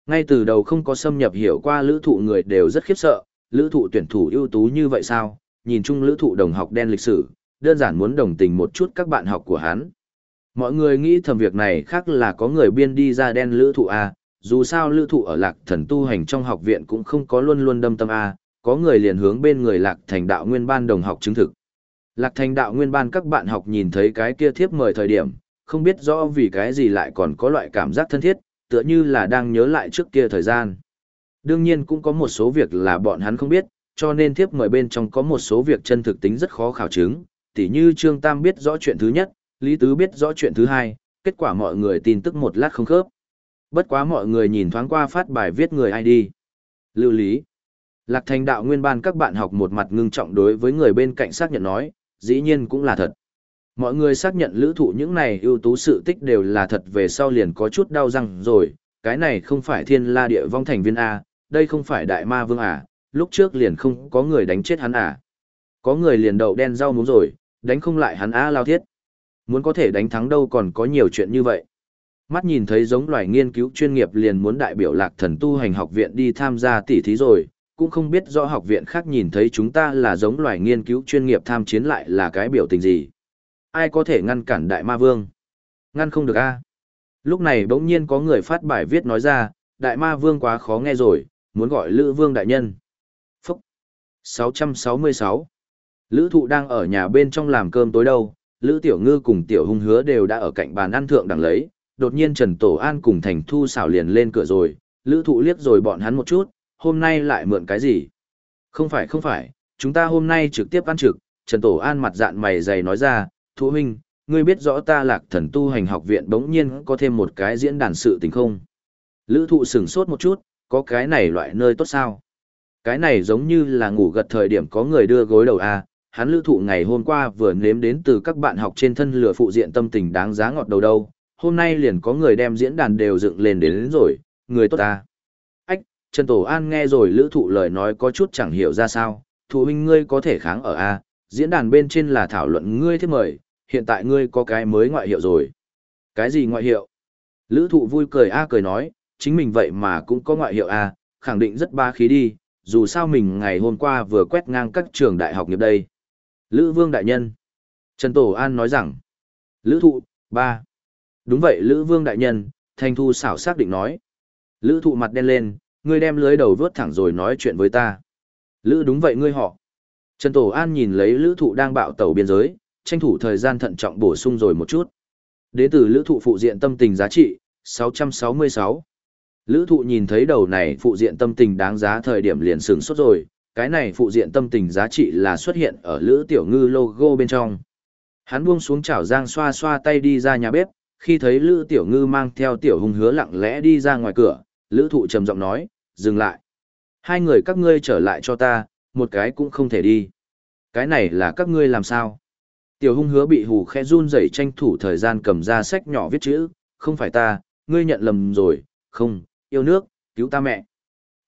Ngay từ đầu không có xâm nhập hiểu qua lữ thụ người đều rất khiếp sợ, lữ thụ tuyển thủ ưu tú như vậy sao, nhìn chung lữ thụ đồng học đen lịch sử, đơn giản muốn đồng tình một chút các bạn học của hắn. Mọi người nghĩ thầm việc này khác là có người biên đi ra đen lữ thụ A, dù sao lữ thụ ở lạc thần tu hành trong học viện cũng không có luôn luôn đâm tâm A, có người liền hướng bên người lạc thành đạo nguyên ban đồng học chứng thực. Lạc thành đạo nguyên ban các bạn học nhìn thấy cái kia thiếp mời thời điểm, không biết rõ vì cái gì lại còn có loại cảm giác thân thiết, tựa như là đang nhớ lại trước kia thời gian. Đương nhiên cũng có một số việc là bọn hắn không biết, cho nên thiếp mời bên trong có một số việc chân thực tính rất khó khảo chứng, tỉ như Trương Tam biết rõ chuyện thứ nhất, Lý Tứ biết rõ chuyện thứ hai, kết quả mọi người tin tức một lát không khớp. Bất quá mọi người nhìn thoáng qua phát bài viết người ID. Lưu Lý. Lạc thành đạo nguyên ban các bạn học một mặt ngưng trọng đối với người bên cạnh xác nhận nói, dĩ nhiên cũng là thật. Mọi người xác nhận lữ thụ những này ưu tú sự tích đều là thật về sau liền có chút đau răng rồi, cái này không phải thiên la địa vong thành viên A, đây không phải đại ma vương à, lúc trước liền không có người đánh chết hắn à. Có người liền đậu đen rau muống rồi, đánh không lại hắn A lao thiết. Muốn có thể đánh thắng đâu còn có nhiều chuyện như vậy. Mắt nhìn thấy giống loài nghiên cứu chuyên nghiệp liền muốn đại biểu lạc thần tu hành học viện đi tham gia tỉ thí rồi, cũng không biết rõ học viện khác nhìn thấy chúng ta là giống loài nghiên cứu chuyên nghiệp tham chiến lại là cái biểu tình gì. Ai có thể ngăn cản đại ma vương? Ngăn không được a Lúc này bỗng nhiên có người phát bài viết nói ra, đại ma vương quá khó nghe rồi, muốn gọi Lữ Vương đại nhân. Phúc. 666. Lữ thụ đang ở nhà bên trong làm cơm tối đâu, Lữ Tiểu Ngư cùng Tiểu Hung hứa đều đã ở cạnh bàn ăn thượng đằng lấy, đột nhiên Trần Tổ An cùng Thành Thu xảo liền lên cửa rồi, Lữ thụ liếc rồi bọn hắn một chút, hôm nay lại mượn cái gì? Không phải không phải, chúng ta hôm nay trực tiếp ăn trực, Trần Tổ An mặt dạn mày dày nói ra, Thụ huynh, ngươi biết rõ ta lạc thần tu hành học viện bỗng nhiên có thêm một cái diễn đàn sự tình không? Lữ thụ sửng sốt một chút, có cái này loại nơi tốt sao? Cái này giống như là ngủ gật thời điểm có người đưa gối đầu à, hắn lữ thụ ngày hôm qua vừa nếm đến từ các bạn học trên thân lửa phụ diện tâm tình đáng giá ngọt đầu đâu, hôm nay liền có người đem diễn đàn đều dựng lên đến, đến rồi, người tốt ta. Ách, Trần Tổ An nghe rồi lữ thụ lời nói có chút chẳng hiểu ra sao, thụ huynh ngươi có thể kháng ở A, diễn đàn bên trên là thảo luận ngươi thiết mời, hiện tại ngươi có cái mới ngoại hiệu rồi. Cái gì ngoại hiệu? Lữ thụ vui cười A cười nói, chính mình vậy mà cũng có ngoại hiệu A, khẳng định rất ba khí đi, dù sao mình ngày hôm qua vừa quét ngang các trường đại học nghiệp đây. Lữ Vương Đại Nhân. Trần Tổ An nói rằng, Lữ Thụ, ba. Đúng vậy Lữ Vương Đại Nhân, Thanh Thu xảo xác định nói. Lữ Thụ mặt đen lên, ngươi đem lưới đầu vớt thẳng rồi nói chuyện với ta. Lữ đúng vậy ngươi họ. Trần Tổ An nhìn lấy Lữ Thụ đang bạo tàu biên giới, tranh thủ thời gian thận trọng bổ sung rồi một chút. Đế tử Lữ Thụ phụ diện tâm tình giá trị, 666. Lữ thụ nhìn thấy đầu này phụ diện tâm tình đáng giá thời điểm liền sửng sốt rồi, cái này phụ diện tâm tình giá trị là xuất hiện ở Lữ Tiểu Ngư logo bên trong. Hắn buông xuống chảo giang xoa xoa tay đi ra nhà bếp, khi thấy Lữ Tiểu Ngư mang theo Tiểu Hùng hứa lặng lẽ đi ra ngoài cửa, Lữ thụ trầm giọng nói, dừng lại. Hai người các ngươi trở lại cho ta, một cái cũng không thể đi. Cái này là các ngươi làm sao? Tiểu hung hứa bị hù khẽ run rẩy tranh thủ thời gian cầm ra sách nhỏ viết chữ, không phải ta, ngươi nhận lầm rồi, không, yêu nước, cứu ta mẹ.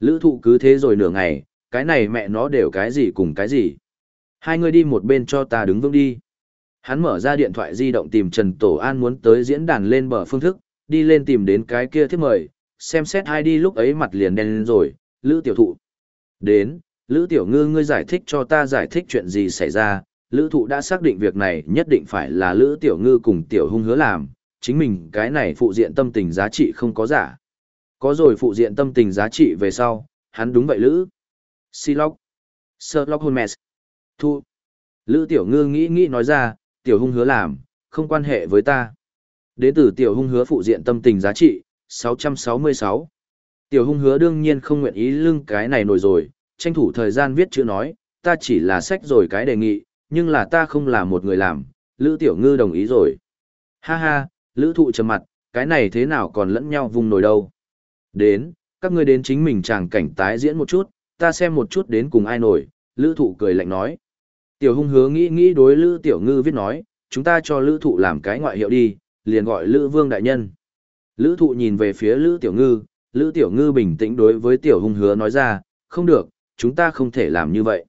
Lữ thụ cứ thế rồi nửa ngày, cái này mẹ nó đều cái gì cùng cái gì. Hai người đi một bên cho ta đứng vững đi. Hắn mở ra điện thoại di động tìm Trần Tổ An muốn tới diễn đàn lên bờ phương thức, đi lên tìm đến cái kia thiết mời, xem xét hai đi lúc ấy mặt liền đen lên rồi, Lữ tiểu thụ. Đến, Lữ tiểu ngư ngươi giải thích cho ta giải thích chuyện gì xảy ra, Lữ thụ đã xác định việc này nhất định phải là Lữ tiểu ngư cùng tiểu hung hứa làm, chính mình cái này phụ diện tâm tình giá trị không có giả. Có rồi phụ diện tâm tình giá trị về sau, hắn đúng vậy Lữ. Silog. Sherlock Holmes. Thu. Lữ tiểu ngư nghĩ nghĩ nói ra, tiểu hung hứa làm, không quan hệ với ta. Đến từ tiểu hung hứa phụ diện tâm tình giá trị, 666. Tiểu hung hứa đương nhiên không nguyện ý lưng cái này nổi rồi, tranh thủ thời gian viết chữ nói, ta chỉ là sách rồi cái đề nghị, nhưng là ta không là một người làm, Lữ Tiểu Ngư đồng ý rồi. Ha ha, Lữ Thụ trầm mặt, cái này thế nào còn lẫn nhau vùng nổi đâu. Đến, các ngươi đến chính mình chàng cảnh tái diễn một chút, ta xem một chút đến cùng ai nổi, Lữ Thụ cười lạnh nói. Tiểu hung hứa nghĩ nghĩ đối Lữ Tiểu Ngư viết nói, chúng ta cho Lữ Thụ làm cái ngoại hiệu đi, liền gọi Lữ Vương Đại Nhân. Lữ Thụ nhìn về phía Lữ Tiểu Ngư, Lữ Tiểu Ngư bình tĩnh đối với Tiểu hung hứa nói ra, không được, chúng ta không thể làm như vậy.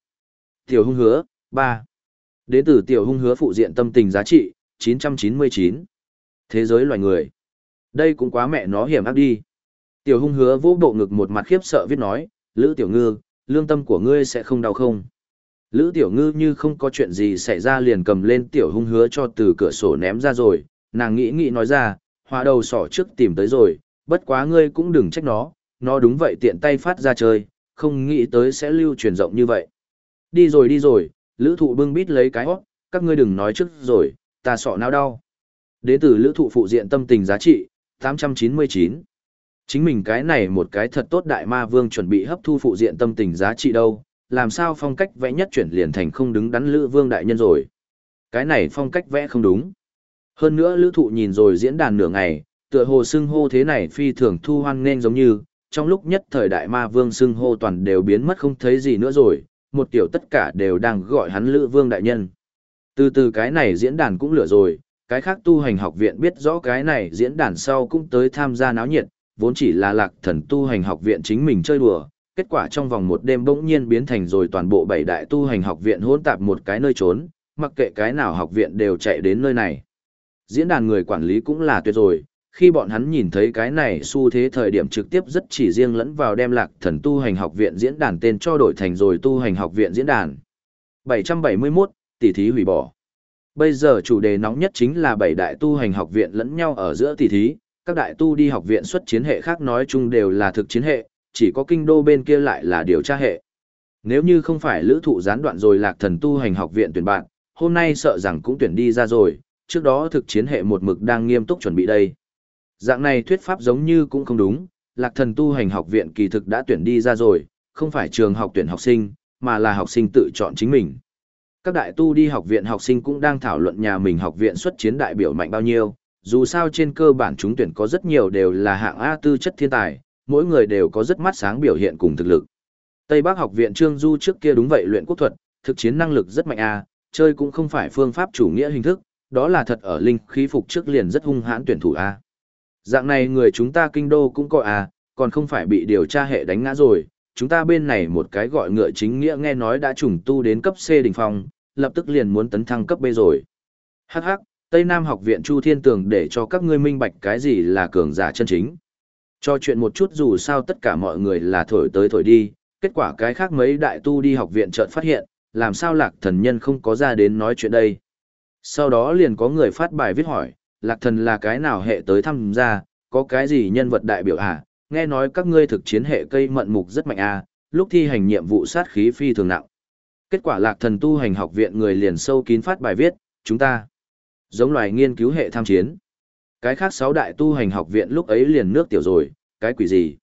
Tiểu hung hứa, 3. Đến từ Tiểu hung hứa phụ diện tâm tình giá trị, 999. Thế giới loài người. Đây cũng quá mẹ nó hiểm ác đi. Tiểu hung hứa vô bộ ngực một mặt khiếp sợ viết nói, Lữ Tiểu Ngư, lương tâm của ngươi sẽ không đau không? Lữ Tiểu Ngư như không có chuyện gì xảy ra liền cầm lên Tiểu hung hứa cho từ cửa sổ ném ra rồi, nàng nghĩ nghĩ nói ra, hòa đầu sỏ trước tìm tới rồi, Bất quá ngươi cũng đừng trách nó, nó đúng vậy tiện tay phát ra chơi, không nghĩ tới sẽ lưu truyền rộng như vậy. Đi rồi đi rồi, lữ thụ bưng bít lấy cái hót, các ngươi đừng nói trước rồi, ta sọ não đau. Đế tử lữ thụ phụ diện tâm tình giá trị, 899. Chính mình cái này một cái thật tốt đại ma vương chuẩn bị hấp thu phụ diện tâm tình giá trị đâu, làm sao phong cách vẽ nhất chuyển liền thành không đứng đắn lữ vương đại nhân rồi. Cái này phong cách vẽ không đúng. Hơn nữa lữ thụ nhìn rồi diễn đàn nửa ngày, tựa hồ xưng hô thế này phi thường thu hoan nên giống như, trong lúc nhất thời đại ma vương xưng hô toàn đều biến mất không thấy gì nữa rồi, một tiểu tất cả đều đang gọi hắn lữ vương đại nhân. Từ từ cái này diễn đàn cũng lửa rồi, cái khác tu hành học viện biết rõ cái này diễn đàn sau cũng tới tham gia náo nhiệt, vốn chỉ là lạc thần tu hành học viện chính mình chơi đùa, kết quả trong vòng một đêm bỗng nhiên biến thành rồi toàn bộ bảy đại tu hành học viện hỗn tạp một cái nơi trốn, mặc kệ cái nào học viện đều chạy đến nơi này. Diễn đàn người quản lý cũng là tuyệt rồi, khi bọn hắn nhìn thấy cái này xu thế thời điểm trực tiếp rất chỉ riêng lẫn vào đem lạc thần tu hành học viện diễn đàn tên cho đổi thành rồi tu hành học viện diễn đàn. 771, tỷ thí hủy bỏ. Bây giờ chủ đề nóng nhất chính là bảy đại tu hành học viện lẫn nhau ở giữa tỷ thí, các đại tu đi học viện xuất chiến hệ khác nói chung đều là thực chiến hệ, chỉ có kinh đô bên kia lại là điều tra hệ. Nếu như không phải lữ thụ gián đoạn rồi lạc thần tu hành học viện tuyển bạn, hôm nay sợ rằng cũng tuyển đi ra rồi, trước đó thực chiến hệ một mực đang nghiêm túc chuẩn bị đây. Dạng này thuyết pháp giống như cũng không đúng, lạc thần tu hành học viện kỳ thực đã tuyển đi ra rồi, không phải trường học tuyển học sinh, mà là học sinh tự chọn chính mình. Các đại tu đi học viện học sinh cũng đang thảo luận nhà mình học viện xuất chiến đại biểu mạnh bao nhiêu, dù sao trên cơ bản chúng tuyển có rất nhiều đều là hạng A tư chất thiên tài, mỗi người đều có rất mắt sáng biểu hiện cùng thực lực. Tây Bắc học viện Trương Du trước kia đúng vậy luyện quốc thuật, thực chiến năng lực rất mạnh A, chơi cũng không phải phương pháp chủ nghĩa hình thức, đó là thật ở linh khí phục trước liền rất hung hãn tuyển thủ A. Dạng này người chúng ta kinh đô cũng có A, còn không phải bị điều tra hệ đánh ngã rồi, chúng ta bên này một cái gọi ngựa chính nghĩa nghe nói đã trùng tu đến cấp C đỉnh phong, lập tức liền muốn tấn thăng cấp B rồi. Hắc hắc, Tây Nam học viện Chu Thiên Tường để cho các ngươi minh bạch cái gì là cường giả chân chính. Cho chuyện một chút dù sao tất cả mọi người là thổi tới thổi đi, kết quả cái khác mấy đại tu đi học viện chợt phát hiện, làm sao lạc thần nhân không có ra đến nói chuyện đây. Sau đó liền có người phát bài viết hỏi, lạc thần là cái nào hệ tới thăm ra, có cái gì nhân vật đại biểu à, nghe nói các ngươi thực chiến hệ cây mận mục rất mạnh à, lúc thi hành nhiệm vụ sát khí phi thường nặng. Kết quả lạc thần tu hành học viện người liền sâu kín phát bài viết, chúng ta giống loài nghiên cứu hệ tham chiến. Cái khác sáu đại tu hành học viện lúc ấy liền nước tiểu rồi, cái quỷ gì?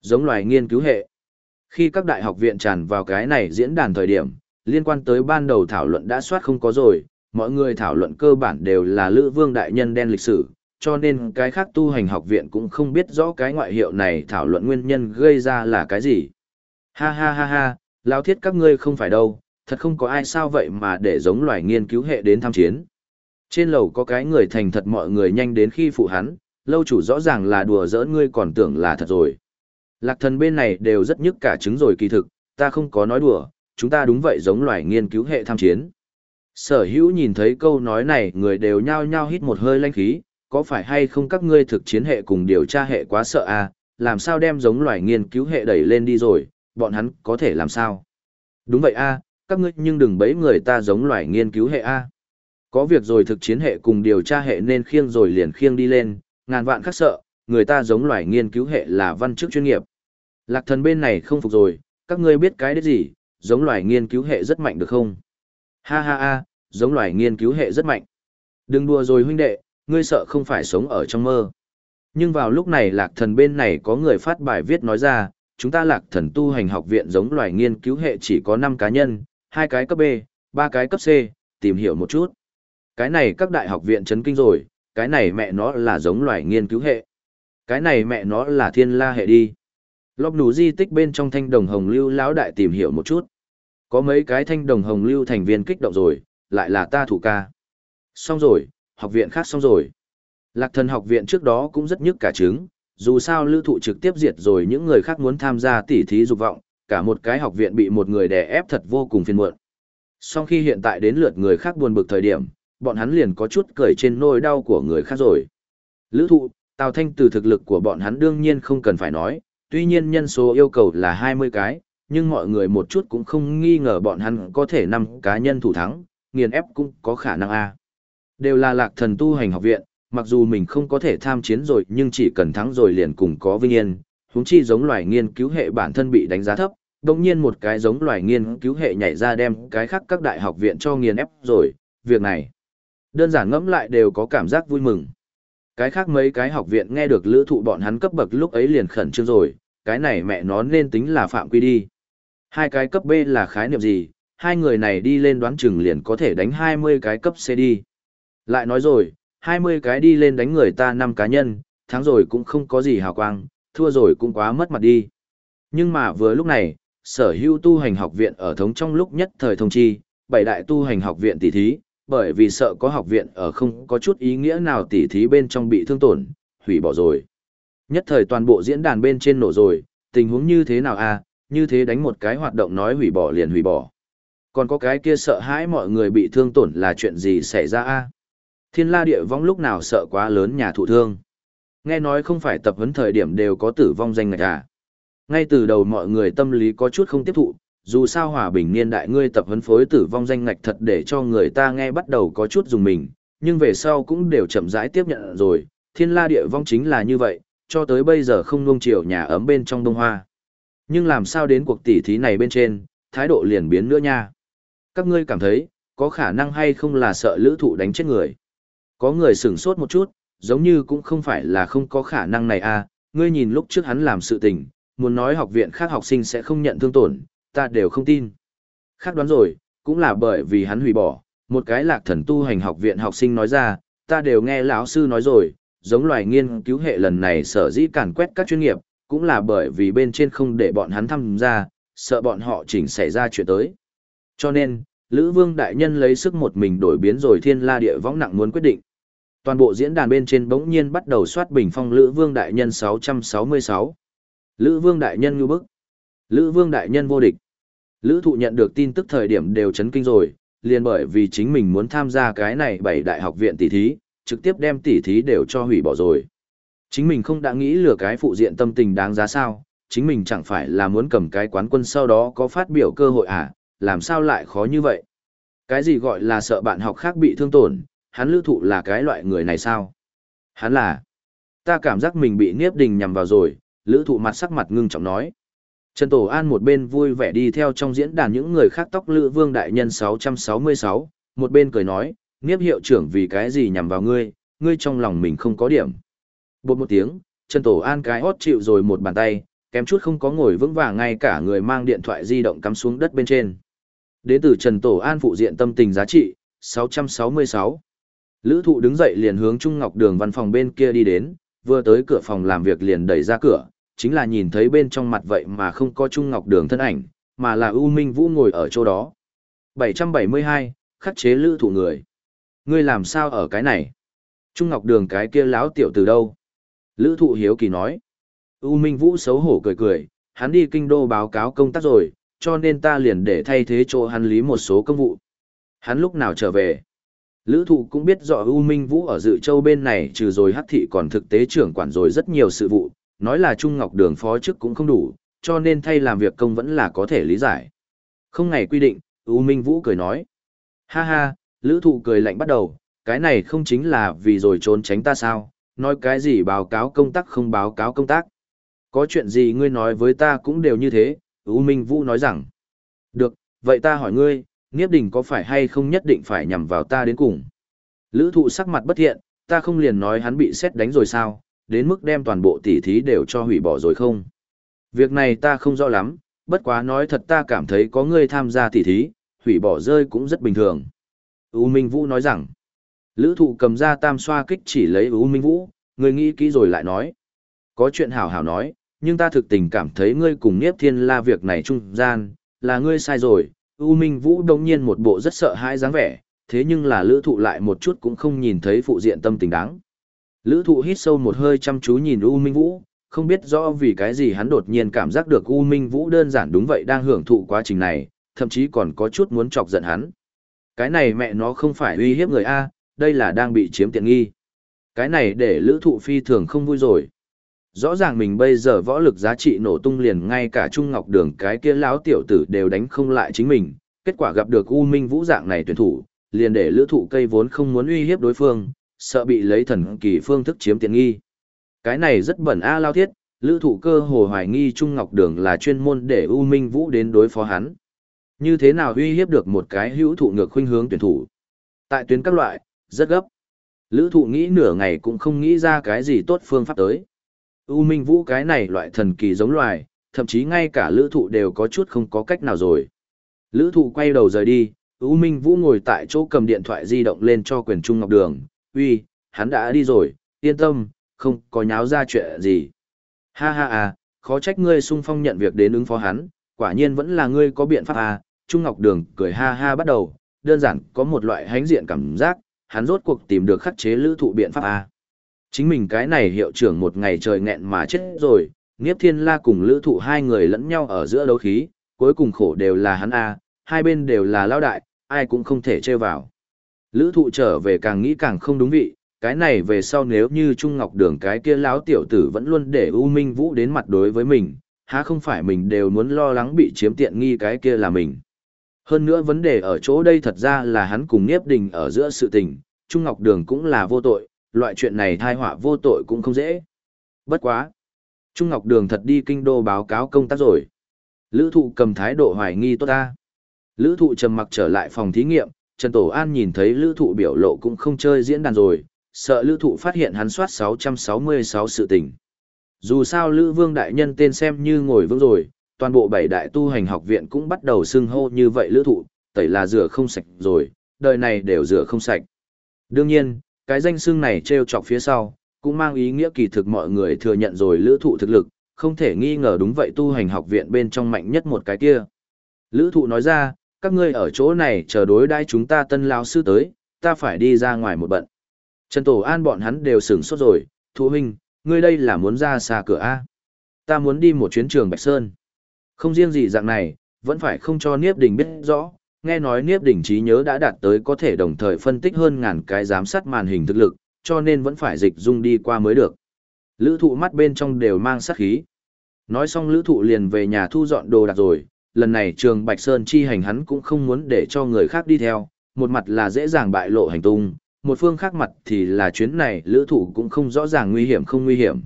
Giống loài nghiên cứu hệ. Khi các đại học viện tràn vào cái này diễn đàn thời điểm, liên quan tới ban đầu thảo luận đã soát không có rồi, mọi người thảo luận cơ bản đều là Lữ Vương đại nhân đen lịch sử, cho nên cái khác tu hành học viện cũng không biết rõ cái ngoại hiệu này thảo luận nguyên nhân gây ra là cái gì. Ha ha ha ha, lao thiết các ngươi không phải đâu, thật không có ai sao vậy mà để giống loài nghiên cứu hệ đến tham chiến. Trên lầu có cái người thành thật mọi người nhanh đến khi phụ hắn, lâu chủ rõ ràng là đùa giỡn ngươi còn tưởng là thật rồi. Lạc thần bên này đều rất nhức cả trứng rồi kỳ thực, ta không có nói đùa, chúng ta đúng vậy giống loài nghiên cứu hệ tham chiến. Sở hữu nhìn thấy câu nói này người đều nhao nhao hít một hơi lanh khí, có phải hay không các ngươi thực chiến hệ cùng điều tra hệ quá sợ à, làm sao đem giống loài nghiên cứu hệ đẩy lên đi rồi, bọn hắn có thể làm sao? Đúng vậy a, à, các ngươi nhưng đừng bấy người ta giống loài nghiên cứu hệ a. À. Có việc rồi thực chiến hệ cùng điều tra hệ nên khiêng rồi liền khiêng đi lên, ngàn vạn khắc sợ, người ta giống loài nghiên cứu hệ là văn chức chuyên nghiệp. Lạc thần bên này không phục rồi, các ngươi biết cái đấy gì, giống loài nghiên cứu hệ rất mạnh được không? Ha ha ha, giống loài nghiên cứu hệ rất mạnh. Đừng đùa rồi huynh đệ, ngươi sợ không phải sống ở trong mơ. Nhưng vào lúc này lạc thần bên này có người phát bài viết nói ra, chúng ta lạc thần tu hành học viện giống loài nghiên cứu hệ chỉ có 5 cá nhân, hai cái cấp B, ba cái cấp C, tìm hiểu một chút. Cái này các đại học viện chấn kinh rồi, cái này mẹ nó là giống loài nghiên cứu hệ. Cái này mẹ nó là thiên la hệ đi. lóc nú di tích bên trong thanh đồng hồng lưu lão đại tìm hiểu một chút. Có mấy cái thanh đồng hồng lưu thành viên kích động rồi, lại là ta thủ ca. Xong rồi, học viện khác xong rồi. Lạc thần học viện trước đó cũng rất nhức cả trứng, dù sao lưu thụ trực tiếp diệt rồi những người khác muốn tham gia tỉ thí dục vọng, cả một cái học viện bị một người đè ép thật vô cùng phiền muộn. Song khi hiện tại đến lượt người khác buồn bực thời điểm, bọn hắn liền có chút cười trên nỗi đau của người khác rồi. Lữ thụ, Tào Thanh từ thực lực của bọn hắn đương nhiên không cần phải nói, tuy nhiên nhân số yêu cầu là 20 cái, nhưng mọi người một chút cũng không nghi ngờ bọn hắn có thể 5 cá nhân thủ thắng, nghiền ép cũng có khả năng A. Đều là lạc thần tu hành học viện, mặc dù mình không có thể tham chiến rồi nhưng chỉ cần thắng rồi liền cùng có vinh yên, huống chi giống loài nghiên cứu hệ bản thân bị đánh giá thấp, đồng nhiên một cái giống loài nghiên cứu hệ nhảy ra đem cái khác các đại học viện cho nghiền ép rồi, việc này. Đơn giản ngẫm lại đều có cảm giác vui mừng. Cái khác mấy cái học viện nghe được lữ thụ bọn hắn cấp bậc lúc ấy liền khẩn trương rồi, cái này mẹ nó nên tính là phạm quy đi. Hai cái cấp B là khái niệm gì, hai người này đi lên đoán chừng liền có thể đánh 20 cái cấp C đi. Lại nói rồi, 20 cái đi lên đánh người ta năm cá nhân, thắng rồi cũng không có gì hào quang, thua rồi cũng quá mất mặt đi. Nhưng mà vừa lúc này, sở hữu tu hành học viện ở thống trong lúc nhất thời thông chi, bảy đại tu hành học viện tỷ thí, bởi vì sợ có học viện ở không có chút ý nghĩa nào tỷ thí bên trong bị thương tổn, hủy bỏ rồi. Nhất thời toàn bộ diễn đàn bên trên nổ rồi, tình huống như thế nào à, như thế đánh một cái hoạt động nói hủy bỏ liền hủy bỏ. Còn có cái kia sợ hãi mọi người bị thương tổn là chuyện gì xảy ra a à? Thiên la địa vong lúc nào sợ quá lớn nhà thụ thương. Nghe nói không phải tập huấn thời điểm đều có tử vong danh ngạch à. Ngay từ đầu mọi người tâm lý có chút không tiếp thụ, dù sao hòa bình niên đại ngươi tập huấn phối tử vong danh ngạch thật để cho người ta nghe bắt đầu có chút dùng mình, nhưng về sau cũng đều chậm rãi tiếp nhận rồi, thiên la địa vong chính là như vậy, cho tới bây giờ không nuông chiều nhà ấm bên trong đông hoa. Nhưng làm sao đến cuộc tỉ thí này bên trên, thái độ liền biến nữa nha. Các ngươi cảm thấy, có khả năng hay không là sợ lữ thụ đánh chết người. Có người sửng sốt một chút, giống như cũng không phải là không có khả năng này à, ngươi nhìn lúc trước hắn làm sự tình, muốn nói học viện khác học sinh sẽ không nhận thương tổn, ta đều không tin. Khác đoán rồi, cũng là bởi vì hắn hủy bỏ, một cái lạc thần tu hành học viện học sinh nói ra, ta đều nghe lão sư nói rồi, giống loài nghiên cứu hệ lần này sở dĩ càn quét các chuyên nghiệp, cũng là bởi vì bên trên không để bọn hắn tham gia, sợ bọn họ chỉnh xảy ra chuyện tới. Cho nên, Lữ Vương Đại Nhân lấy sức một mình đổi biến rồi thiên la địa võng nặng muốn quyết định. Toàn bộ diễn đàn bên trên bỗng nhiên bắt đầu soát bình phong Lữ Vương Đại Nhân 666. Lữ Vương Đại Nhân như bức. Lữ Vương Đại Nhân vô địch. Lữ thụ nhận được tin tức thời điểm đều chấn kinh rồi, liền bởi vì chính mình muốn tham gia cái này bảy đại học viện tỷ thí, trực tiếp đem tỷ thí đều cho hủy bỏ rồi. Chính mình không đã nghĩ lừa cái phụ diện tâm tình đáng giá sao, chính mình chẳng phải là muốn cầm cái quán quân sau đó có phát biểu cơ hội à, làm sao lại khó như vậy? Cái gì gọi là sợ bạn học khác bị thương tổn, hắn lữ thụ là cái loại người này sao? Hắn là, ta cảm giác mình bị Niếp Đình nhằm vào rồi, lữ thụ mặt sắc mặt ngưng trọng nói. Trần Tổ An một bên vui vẻ đi theo trong diễn đàn những người khác tóc lữ vương đại nhân 666, một bên cười nói, Niếp hiệu trưởng vì cái gì nhằm vào ngươi, ngươi trong lòng mình không có điểm. Bột một tiếng, Trần Tổ An cái hót chịu rồi một bàn tay, kém chút không có ngồi vững vàng ngay cả người mang điện thoại di động cắm xuống đất bên trên. Đến từ Trần Tổ An phụ diện tâm tình giá trị, 666. Lữ thụ đứng dậy liền hướng Trung Ngọc Đường văn phòng bên kia đi đến, vừa tới cửa phòng làm việc liền đẩy ra cửa, chính là nhìn thấy bên trong mặt vậy mà không có Trung Ngọc Đường thân ảnh, mà là U Minh Vũ ngồi ở chỗ đó. 772, khắc chế lữ thụ người. Ngươi làm sao ở cái này? Trung Ngọc Đường cái kia láo tiểu từ đâu? Lữ thụ hiếu kỳ nói. U Minh Vũ xấu hổ cười cười, hắn đi kinh đô báo cáo công tác rồi, cho nên ta liền để thay thế chỗ hắn lý một số công vụ. Hắn lúc nào trở về? Lữ thụ cũng biết rõ U Minh Vũ ở dự châu bên này trừ rồi hắc thị còn thực tế trưởng quản rồi rất nhiều sự vụ, nói là Trung Ngọc Đường phó chức cũng không đủ, cho nên thay làm việc công vẫn là có thể lý giải. Không ngày quy định, U Minh Vũ cười nói. Ha ha, lữ thụ cười lạnh bắt đầu, cái này không chính là vì rồi trốn tránh ta sao, nói cái gì báo cáo công tác không báo cáo công tác. Có chuyện gì ngươi nói với ta cũng đều như thế, U Minh Vũ nói rằng. Được, vậy ta hỏi ngươi, Niếp Đình có phải hay không nhất định phải nhằm vào ta đến cùng? Lữ thụ sắc mặt bất thiện, ta không liền nói hắn bị xét đánh rồi sao, đến mức đem toàn bộ tỉ thí đều cho hủy bỏ rồi không? Việc này ta không rõ lắm, bất quá nói thật ta cảm thấy có người tham gia tỉ thí, hủy bỏ rơi cũng rất bình thường. U Minh Vũ nói rằng, Lữ thụ cầm ra tam xoa kích chỉ lấy U Minh Vũ, người nghĩ kỹ rồi lại nói. Có chuyện hảo hảo nói, nhưng ta thực tình cảm thấy ngươi cùng Niếp Thiên La việc này trung gian, là ngươi sai rồi. U Minh Vũ đồng nhiên một bộ rất sợ hãi dáng vẻ, thế nhưng là lữ thụ lại một chút cũng không nhìn thấy phụ diện tâm tình đáng. Lữ thụ hít sâu một hơi chăm chú nhìn U Minh Vũ, không biết rõ vì cái gì hắn đột nhiên cảm giác được U Minh Vũ đơn giản đúng vậy đang hưởng thụ quá trình này, thậm chí còn có chút muốn chọc giận hắn. Cái này mẹ nó không phải uy hiếp người A, đây là đang bị chiếm tiện nghi. Cái này để lữ thụ phi thường không vui rồi. Rõ ràng mình bây giờ võ lực giá trị nổ tung liền ngay cả Trung Ngọc Đường cái kia lão tiểu tử đều đánh không lại chính mình, kết quả gặp được U Minh Vũ dạng này tuyển thủ, liền để lữ thụ cây vốn không muốn uy hiếp đối phương, sợ bị lấy thần kỳ phương thức chiếm tiện nghi. Cái này rất bẩn a lao thiết, lữ thụ cơ hồ hoài nghi Trung Ngọc Đường là chuyên môn để U Minh Vũ đến đối phó hắn. Như thế nào uy hiếp được một cái hữu thụ ngược khuynh hướng tuyển thủ. Tại tuyến các loại, rất gấp. Lữ thụ nghĩ nửa ngày cũng không nghĩ ra cái gì tốt phương pháp tới. U Minh Vũ cái này loại thần kỳ giống loài, thậm chí ngay cả lữ thụ đều có chút không có cách nào rồi. Lữ thụ quay đầu rời đi, U Minh Vũ ngồi tại chỗ cầm điện thoại di động lên cho quyền Trung Ngọc Đường. Uy, hắn đã đi rồi, yên tâm, không có nháo ra chuyện gì. Ha ha à, khó trách ngươi sung phong nhận việc đến ứng phó hắn, quả nhiên vẫn là ngươi có biện pháp à. Trung Ngọc Đường cười ha ha bắt đầu, đơn giản có một loại hánh diện cảm giác, hắn rốt cuộc tìm được khắc chế lữ thụ biện pháp à. Chính mình cái này hiệu trưởng một ngày trời nghẹn mà chết rồi, Niếp Thiên La cùng lữ thụ hai người lẫn nhau ở giữa đấu khí, cuối cùng khổ đều là hắn à? hai bên đều là lao đại, ai cũng không thể chơi vào. Lữ thụ trở về càng nghĩ càng không đúng vị, cái này về sau nếu như Trung Ngọc Đường cái kia lão tiểu tử vẫn luôn để U Minh Vũ đến mặt đối với mình, há không phải mình đều muốn lo lắng bị chiếm tiện nghi cái kia là mình. Hơn nữa vấn đề ở chỗ đây thật ra là hắn cùng Niếp Đình ở giữa sự tình, Trung Ngọc Đường cũng là vô tội, loại chuyện này thai họa vô tội cũng không dễ. Bất quá. Trung Ngọc Đường thật đi kinh đô báo cáo công tác rồi. Lữ thụ cầm thái độ hoài nghi tốt ta. Lữ thụ trầm mặc trở lại phòng thí nghiệm, Trần Tổ An nhìn thấy lữ thụ biểu lộ cũng không chơi diễn đàn rồi, sợ lữ thụ phát hiện hắn soát 666 sự tình. Dù sao lữ vương đại nhân tên xem như ngồi vững rồi, toàn bộ bảy đại tu hành học viện cũng bắt đầu xưng hô như vậy lữ thụ, tẩy là rửa không sạch rồi, đời này đều rửa không sạch. Đương nhiên, cái danh xưng này treo chọc phía sau, cũng mang ý nghĩa kỳ thực mọi người thừa nhận rồi lữ thụ thực lực, không thể nghi ngờ đúng vậy tu hành học viện bên trong mạnh nhất một cái kia. Lữ thụ nói ra, các ngươi ở chỗ này chờ đối đãi chúng ta tân lao sư tới, ta phải đi ra ngoài một bận. Trần Tổ An bọn hắn đều sửng sốt rồi, thú huynh, ngươi đây là muốn ra xa cửa A. Ta muốn đi một chuyến trường Bạch Sơn. Không riêng gì dạng này, vẫn phải không cho Niếp Đình biết rõ, nghe nói Niếp Đình trí nhớ đã đạt tới có thể đồng thời phân tích hơn ngàn cái giám sát màn hình thực lực, cho nên vẫn phải dịch dung đi qua mới được. Lữ thụ mắt bên trong đều mang sát khí. Nói xong lữ thụ liền về nhà thu dọn đồ đạc rồi, lần này trường Bạch Sơn chi hành hắn cũng không muốn để cho người khác đi theo, một mặt là dễ dàng bại lộ hành tung, một phương khác mặt thì là chuyến này lữ thủ cũng không rõ ràng nguy hiểm không nguy hiểm.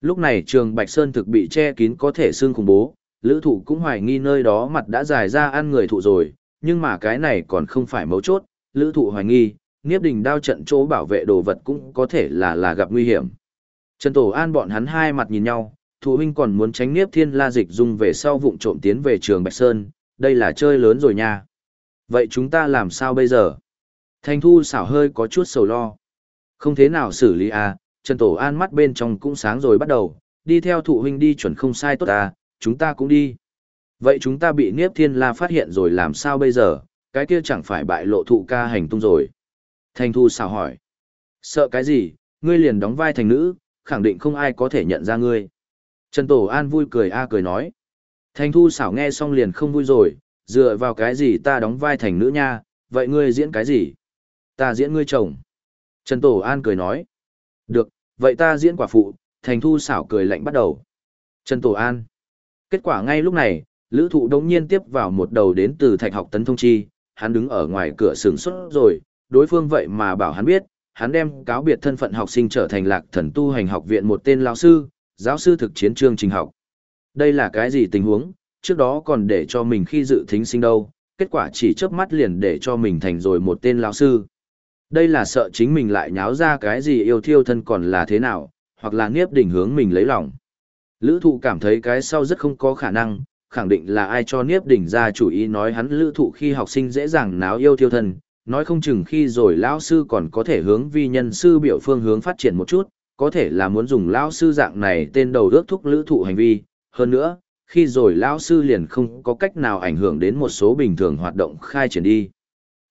Lúc này trường Bạch Sơn thực bị che kín có thể xương khủng bố, lữ thủ cũng hoài nghi nơi đó mặt đã dài ra ăn người thụ rồi, nhưng mà cái này còn không phải mấu chốt, lữ thụ hoài nghi, Niếp Đình đao trận chỗ bảo vệ đồ vật cũng có thể là là gặp nguy hiểm. Trần Tổ An bọn hắn hai mặt nhìn nhau, Thụ huynh còn muốn tránh Niếp Thiên La dịch dung về sau vụng trộm tiến về trường Bạch Sơn, đây là chơi lớn rồi nha. Vậy chúng ta làm sao bây giờ? Thanh Thu xảo hơi có chút sầu lo. Không thế nào xử lý à, Trần Tổ An mắt bên trong cũng sáng rồi bắt đầu, đi theo thụ huynh đi chuẩn không sai tốt à, chúng ta cũng đi. Vậy chúng ta bị Niếp Thiên La phát hiện rồi làm sao bây giờ, cái kia chẳng phải bại lộ thụ ca hành tung rồi. Thanh Thu xảo hỏi. Sợ cái gì, ngươi liền đóng vai thành nữ, khẳng định không ai có thể nhận ra ngươi. Trần Tổ An vui cười a cười nói. Thành Thu xảo nghe xong liền không vui rồi, dựa vào cái gì ta đóng vai thành nữ nha, vậy ngươi diễn cái gì? Ta diễn ngươi chồng. Trần Tổ An cười nói. Được, vậy ta diễn quả phụ, Thành Thu xảo cười lạnh bắt đầu. Trần Tổ An. Kết quả ngay lúc này, Lữ Thụ đống nhiên tiếp vào một đầu đến từ thạch học tấn thông chi, hắn đứng ở ngoài cửa sừng xuất rồi, đối phương vậy mà bảo hắn biết, hắn đem cáo biệt thân phận học sinh trở thành lạc thần tu hành học viện một tên lão sư, giáo sư thực chiến chương trình học. Đây là cái gì tình huống, trước đó còn để cho mình khi dự thính sinh đâu, kết quả chỉ chớp mắt liền để cho mình thành rồi một tên lão sư. Đây là sợ chính mình lại nháo ra cái gì yêu thiêu thân còn là thế nào, hoặc là niếp đỉnh hướng mình lấy lòng. Lữ thụ cảm thấy cái sau rất không có khả năng, khẳng định là ai cho niếp đỉnh ra chủ ý nói hắn lữ thụ khi học sinh dễ dàng náo yêu thiêu thân, nói không chừng khi rồi lão sư còn có thể hướng vi nhân sư biểu phương hướng phát triển một chút, có thể là muốn dùng lão sư dạng này tên đầu ước thúc lữ thụ hành vi, hơn nữa, khi rồi lão sư liền không có cách nào ảnh hưởng đến một số bình thường hoạt động khai triển đi.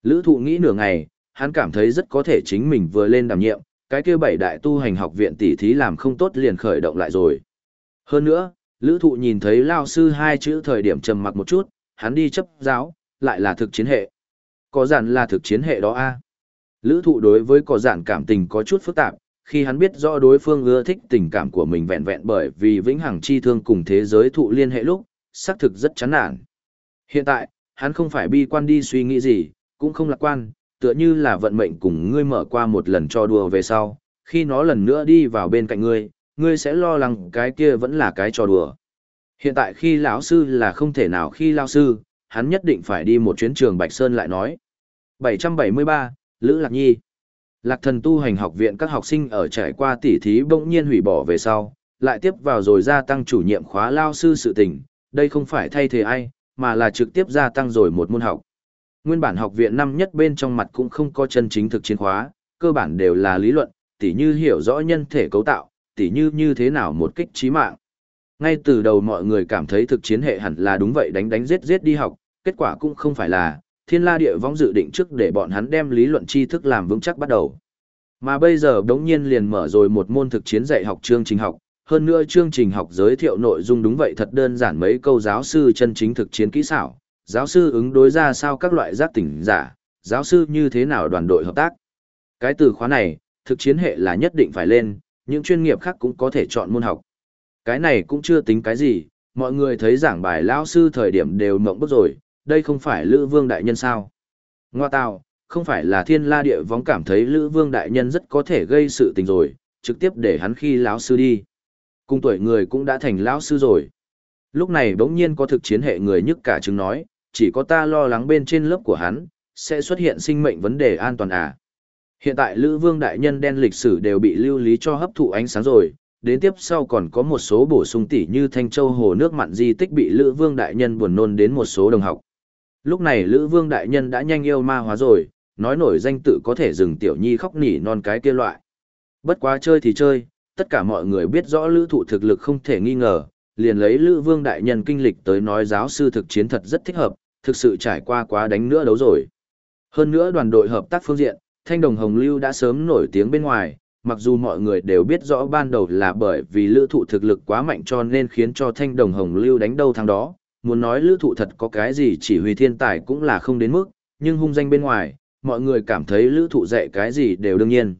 Lữ thụ nghĩ nửa ngày, hắn cảm thấy rất có thể chính mình vừa lên đảm nhiệm, cái kia bảy đại tu hành học viện tỷ thí làm không tốt liền khởi động lại rồi. Hơn nữa, lữ thụ nhìn thấy lão sư hai chữ thời điểm trầm mặc một chút, hắn đi chấp giáo, lại là thực chiến hệ. Có giản là thực chiến hệ đó a Lữ thụ đối với có giản cảm tình có chút phức tạp, khi hắn biết rõ đối phương ưa thích tình cảm của mình vẹn vẹn bởi vì vĩnh hằng chi thương cùng thế giới thụ liên hệ lúc, xác thực rất chán nản. Hiện tại, hắn không phải bi quan đi suy nghĩ gì, cũng không lạc quan, tựa như là vận mệnh cùng ngươi mở qua một lần cho đùa về sau, khi nó lần nữa đi vào bên cạnh ngươi, ngươi sẽ lo lắng cái kia vẫn là cái trò đùa. Hiện tại khi lão sư là không thể nào khi lão sư, hắn nhất định phải đi một chuyến trường Bạch Sơn lại nói. 773, Lữ Lạc Nhi Lạc thần tu hành học viện các học sinh ở trải qua tỉ thí bỗng nhiên hủy bỏ về sau, lại tiếp vào rồi gia tăng chủ nhiệm khóa lao sư sự tình, đây không phải thay thế ai, mà là trực tiếp gia tăng rồi một môn học. Nguyên bản học viện năm nhất bên trong mặt cũng không có chân chính thực chiến khóa, cơ bản đều là lý luận, tỉ như hiểu rõ nhân thể cấu tạo, tỉ như như thế nào một kích trí mạng. Ngay từ đầu mọi người cảm thấy thực chiến hệ hẳn là đúng vậy đánh đánh giết giết đi học, kết quả cũng không phải là, thiên la địa vong dự định trước để bọn hắn đem lý luận tri thức làm vững chắc bắt đầu. Mà bây giờ đống nhiên liền mở rồi một môn thực chiến dạy học chương trình học, hơn nữa chương trình học giới thiệu nội dung đúng vậy thật đơn giản mấy câu giáo sư chân chính thực chiến kỹ xảo, giáo sư ứng đối ra sao các loại giác tỉnh giả, giáo sư như thế nào đoàn đội hợp tác. Cái từ khóa này, thực chiến hệ là nhất định phải lên, những chuyên nghiệp khác cũng có thể chọn môn học. Cái này cũng chưa tính cái gì, mọi người thấy giảng bài lão sư thời điểm đều mộng bức rồi, đây không phải Lữ Vương Đại Nhân sao. Ngoa tạo, không phải là thiên la địa vóng cảm thấy Lữ Vương Đại Nhân rất có thể gây sự tình rồi, trực tiếp để hắn khi lão sư đi. Cùng tuổi người cũng đã thành lão sư rồi. Lúc này bỗng nhiên có thực chiến hệ người nhức cả chứng nói, chỉ có ta lo lắng bên trên lớp của hắn, sẽ xuất hiện sinh mệnh vấn đề an toàn à. Hiện tại Lữ Vương Đại Nhân đen lịch sử đều bị lưu lý cho hấp thụ ánh sáng rồi, đến tiếp sau còn có một số bổ sung tỉ như Thanh Châu Hồ nước mặn di tích bị Lữ Vương Đại Nhân buồn nôn đến một số đồng học. Lúc này Lữ Vương Đại Nhân đã nhanh yêu ma hóa rồi, nói nổi danh tự có thể dừng tiểu nhi khóc nỉ non cái kia loại. Bất quá chơi thì chơi, tất cả mọi người biết rõ Lữ thụ thực lực không thể nghi ngờ, liền lấy Lữ Vương Đại Nhân kinh lịch tới nói giáo sư thực chiến thật rất thích hợp, thực sự trải qua quá đánh nữa đấu rồi. Hơn nữa đoàn đội hợp tác phương diện, Thanh Đồng Hồng Lưu đã sớm nổi tiếng bên ngoài, mặc dù mọi người đều biết rõ ban đầu là bởi vì lữ thụ thực lực quá mạnh cho nên khiến cho Thanh Đồng Hồng Lưu đánh đâu thắng đó, muốn nói lữ thụ thật có cái gì chỉ huy thiên tài cũng là không đến mức, nhưng hung danh bên ngoài, mọi người cảm thấy lữ thụ dạy cái gì đều đương nhiên.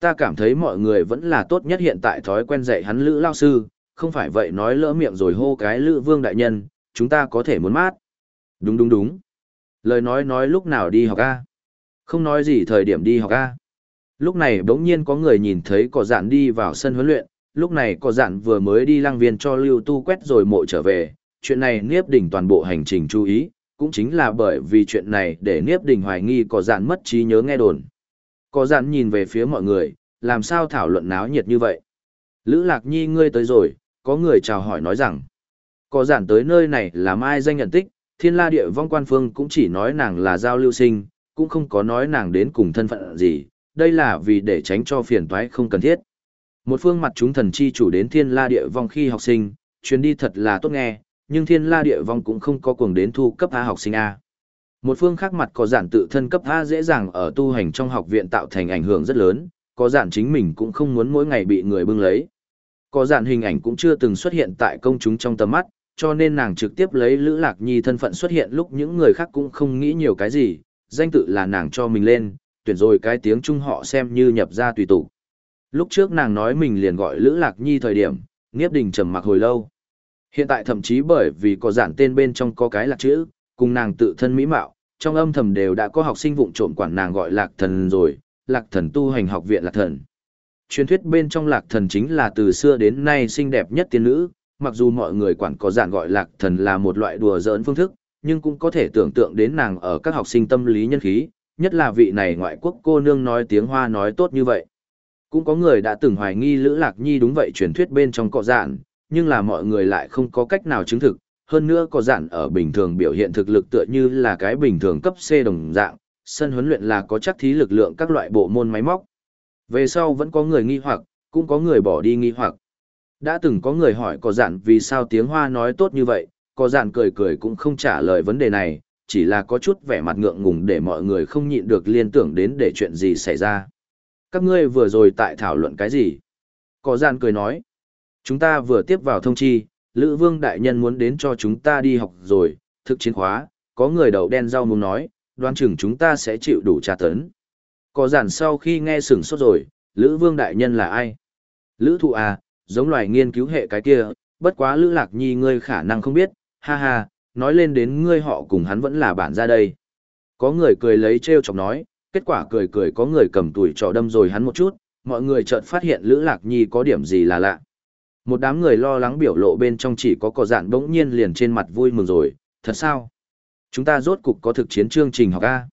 Ta cảm thấy mọi người vẫn là tốt nhất hiện tại thói quen dạy hắn lữ lao sư, không phải vậy nói lỡ miệng rồi hô cái lữ vương đại nhân, chúng ta có thể muốn mát. Đúng đúng đúng. Lời nói nói lúc nào đi học A. Không nói gì thời điểm đi học A. Lúc này bỗng nhiên có người nhìn thấy cỏ dạn đi vào sân huấn luyện, lúc này cỏ dạn vừa mới đi lang viên cho lưu tu quét rồi mộ trở về, chuyện này Niếp Đình toàn bộ hành trình chú ý, cũng chính là bởi vì chuyện này để Niếp Đình hoài nghi có dạn mất trí nhớ nghe đồn. Có dạn nhìn về phía mọi người, làm sao thảo luận náo nhiệt như vậy? Lữ Lạc Nhi ngươi tới rồi, có người chào hỏi nói rằng, có dạn tới nơi này là mai danh nhận tích, thiên la địa vong quan phương cũng chỉ nói nàng là giao lưu sinh, cũng không có nói nàng đến cùng thân phận gì, đây là vì để tránh cho phiền toái không cần thiết. Một phương mặt chúng thần chi chủ đến thiên la địa vong khi học sinh, chuyến đi thật là tốt nghe, nhưng thiên la địa vong cũng không có cuồng đến thu cấp A học sinh A. Một phương khác mặt có giản tự thân cấp A dễ dàng ở tu hành trong học viện tạo thành ảnh hưởng rất lớn, có giản chính mình cũng không muốn mỗi ngày bị người bưng lấy. Có giản hình ảnh cũng chưa từng xuất hiện tại công chúng trong tầm mắt, cho nên nàng trực tiếp lấy Lữ Lạc Nhi thân phận xuất hiện lúc những người khác cũng không nghĩ nhiều cái gì, danh tự là nàng cho mình lên, tuyển rồi cái tiếng Trung họ xem như nhập ra tùy tụ. Lúc trước nàng nói mình liền gọi Lữ Lạc Nhi thời điểm, Niếp Đình trầm mặc hồi lâu. Hiện tại thậm chí bởi vì có giản tên bên trong có cái lạc chữ, cùng nàng tự thân mỹ mạo, trong âm thầm đều đã có học sinh vụng trộm quản nàng gọi lạc thần rồi, lạc thần tu hành học viện lạc thần. Truyền thuyết bên trong lạc thần chính là từ xưa đến nay xinh đẹp nhất tiên nữ, mặc dù mọi người quản có giản gọi lạc thần là một loại đùa giỡn phương thức, nhưng cũng có thể tưởng tượng đến nàng ở các học sinh tâm lý nhân khí, nhất là vị này ngoại quốc cô nương nói tiếng hoa nói tốt như vậy. Cũng có người đã từng hoài nghi Lữ Lạc Nhi đúng vậy truyền thuyết bên trong cọ giản, nhưng là mọi người lại không có cách nào chứng thực, hơn nữa có dạn ở bình thường biểu hiện thực lực tựa như là cái bình thường cấp C đồng dạng, sân huấn luyện là có chắc thí lực lượng các loại bộ môn máy móc. Về sau vẫn có người nghi hoặc, cũng có người bỏ đi nghi hoặc. Đã từng có người hỏi có dạn vì sao tiếng Hoa nói tốt như vậy, có dạn cười cười cũng không trả lời vấn đề này, chỉ là có chút vẻ mặt ngượng ngùng để mọi người không nhịn được liên tưởng đến để chuyện gì xảy ra. Các ngươi vừa rồi tại thảo luận cái gì? Có dạn cười nói. Chúng ta vừa tiếp vào thông chi, Lữ Vương Đại Nhân muốn đến cho chúng ta đi học rồi, thực chiến khóa, có người đầu đen rau muốn nói, đoán chừng chúng ta sẽ chịu đủ tra tấn. Có giản sau khi nghe sửng sốt rồi, Lữ Vương Đại Nhân là ai? Lữ thụ à, giống loài nghiên cứu hệ cái kia, bất quá Lữ Lạc Nhi ngươi khả năng không biết, ha ha, nói lên đến ngươi họ cùng hắn vẫn là bản ra đây. Có người cười lấy trêu chọc nói, kết quả cười cười có người cầm tuổi trọ đâm rồi hắn một chút, mọi người chợt phát hiện Lữ Lạc Nhi có điểm gì là lạ. Một đám người lo lắng biểu lộ bên trong chỉ có cỏ dạn bỗng nhiên liền trên mặt vui mừng rồi, thật sao? Chúng ta rốt cục có thực chiến chương trình học A.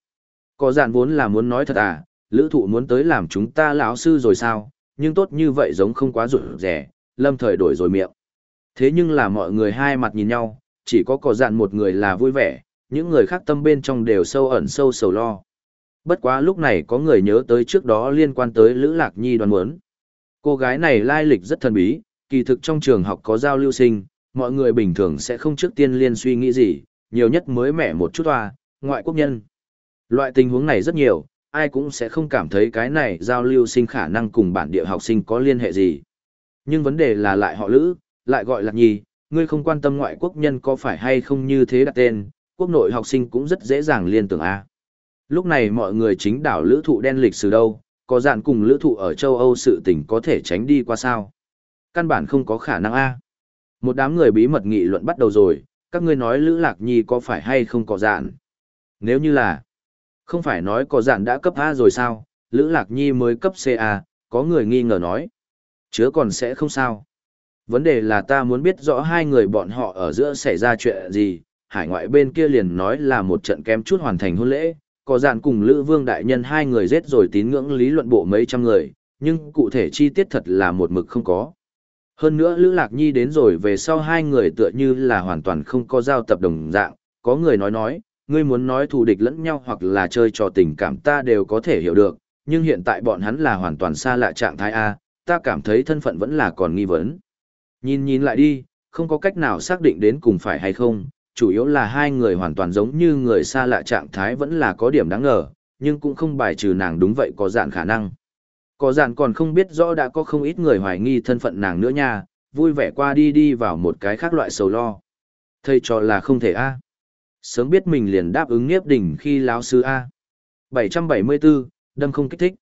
Cỏ dạn vốn là muốn nói thật à, lữ thụ muốn tới làm chúng ta lão sư rồi sao, nhưng tốt như vậy giống không quá rủi rẻ, lâm thời đổi rồi miệng. Thế nhưng là mọi người hai mặt nhìn nhau, chỉ có cỏ dạn một người là vui vẻ, những người khác tâm bên trong đều sâu ẩn sâu sầu lo. Bất quá lúc này có người nhớ tới trước đó liên quan tới Lữ Lạc Nhi đoàn muốn. Cô gái này lai lịch rất thần bí, kỳ thực trong trường học có giao lưu sinh, mọi người bình thường sẽ không trước tiên liên suy nghĩ gì, nhiều nhất mới mẻ một chút hoa, ngoại quốc nhân. Loại tình huống này rất nhiều, ai cũng sẽ không cảm thấy cái này giao lưu sinh khả năng cùng bản địa học sinh có liên hệ gì. Nhưng vấn đề là lại họ Lữ, lại gọi Lạc nhì, ngươi không quan tâm ngoại quốc nhân có phải hay không như thế đặt tên, quốc nội học sinh cũng rất dễ dàng liên tưởng A. Lúc này mọi người chính đảo lữ thụ đen lịch sử đâu, có dạn cùng lữ thụ ở châu Âu sự tình có thể tránh đi qua sao. Căn bản không có khả năng A. Một đám người bí mật nghị luận bắt đầu rồi, các ngươi nói lữ lạc nhi có phải hay không có dạn. Nếu như là, không phải nói có dạn đã cấp A rồi sao, lữ lạc nhi mới cấp c a có người nghi ngờ nói. Chứa còn sẽ không sao. Vấn đề là ta muốn biết rõ hai người bọn họ ở giữa xảy ra chuyện gì, hải ngoại bên kia liền nói là một trận kém chút hoàn thành hôn lễ, có dạn cùng Lữ Vương Đại Nhân hai người giết rồi tín ngưỡng lý luận bộ mấy trăm người, nhưng cụ thể chi tiết thật là một mực không có. Hơn nữa Lữ Lạc Nhi đến rồi về sau hai người tựa như là hoàn toàn không có giao tập đồng dạng, có người nói nói, ngươi muốn nói thù địch lẫn nhau hoặc là chơi trò tình cảm ta đều có thể hiểu được, nhưng hiện tại bọn hắn là hoàn toàn xa lạ trạng thái A, ta cảm thấy thân phận vẫn là còn nghi vấn. Nhìn nhìn lại đi, không có cách nào xác định đến cùng phải hay không, chủ yếu là hai người hoàn toàn giống như người xa lạ trạng thái vẫn là có điểm đáng ngờ, nhưng cũng không bài trừ nàng đúng vậy có dạng khả năng. Có dạn còn không biết rõ đã có không ít người hoài nghi thân phận nàng nữa nha, vui vẻ qua đi đi vào một cái khác loại sầu lo. Thầy cho là không thể a. Sớm biết mình liền đáp ứng nghiếp đỉnh khi láo sư a. 774, đâm không kích thích.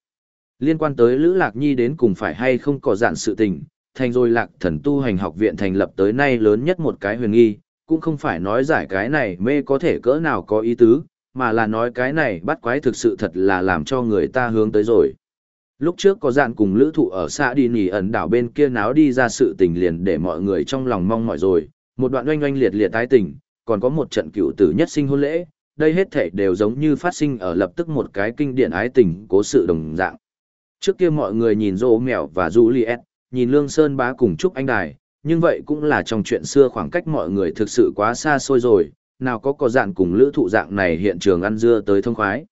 Liên quan tới Lữ Lạc Nhi đến cùng phải hay không có dạn sự tình, thành rồi Lạc Thần Tu Hành Học Viện thành lập tới nay lớn nhất một cái huyền nghi, cũng không phải nói giải cái này mê có thể cỡ nào có ý tứ, mà là nói cái này bắt quái thực sự thật là làm cho người ta hướng tới rồi. Lúc trước có dạn cùng lữ thụ ở xã đi nỉ ẩn đảo bên kia náo đi ra sự tình liền để mọi người trong lòng mong mỏi rồi, một đoạn oanh oanh liệt liệt tái tình, còn có một trận cựu tử nhất sinh hôn lễ, đây hết thể đều giống như phát sinh ở lập tức một cái kinh điển ái tình cố sự đồng dạng. Trước kia mọi người nhìn rô mèo và Juliet, nhìn Lương Sơn bá cùng Trúc Anh Đài, nhưng vậy cũng là trong chuyện xưa khoảng cách mọi người thực sự quá xa xôi rồi, nào có có dạng cùng lữ thụ dạng này hiện trường ăn dưa tới thông khoái.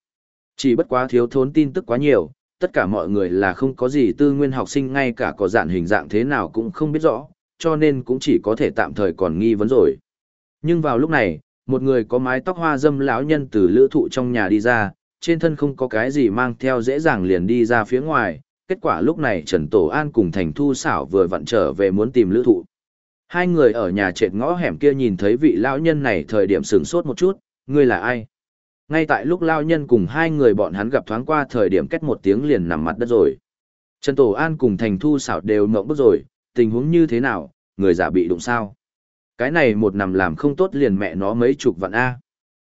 Chỉ bất quá thiếu thốn tin tức quá nhiều, tất cả mọi người là không có gì tư nguyên học sinh ngay cả có dạng hình dạng thế nào cũng không biết rõ, cho nên cũng chỉ có thể tạm thời còn nghi vấn rồi. Nhưng vào lúc này, một người có mái tóc hoa dâm lão nhân từ lữ thụ trong nhà đi ra, trên thân không có cái gì mang theo dễ dàng liền đi ra phía ngoài, kết quả lúc này Trần Tổ An cùng Thành Thu xảo vừa vặn trở về muốn tìm lữ thụ. Hai người ở nhà trệt ngõ hẻm kia nhìn thấy vị lão nhân này thời điểm sửng sốt một chút, ngươi là ai? Ngay tại lúc lão nhân cùng hai người bọn hắn gặp thoáng qua thời điểm kết một tiếng liền nằm mặt đất rồi. Trần Tổ An cùng Thành Thu xảo đều mộng bức rồi, tình huống như thế nào, người giả bị đụng sao? Cái này một nằm làm không tốt liền mẹ nó mấy chục vạn A.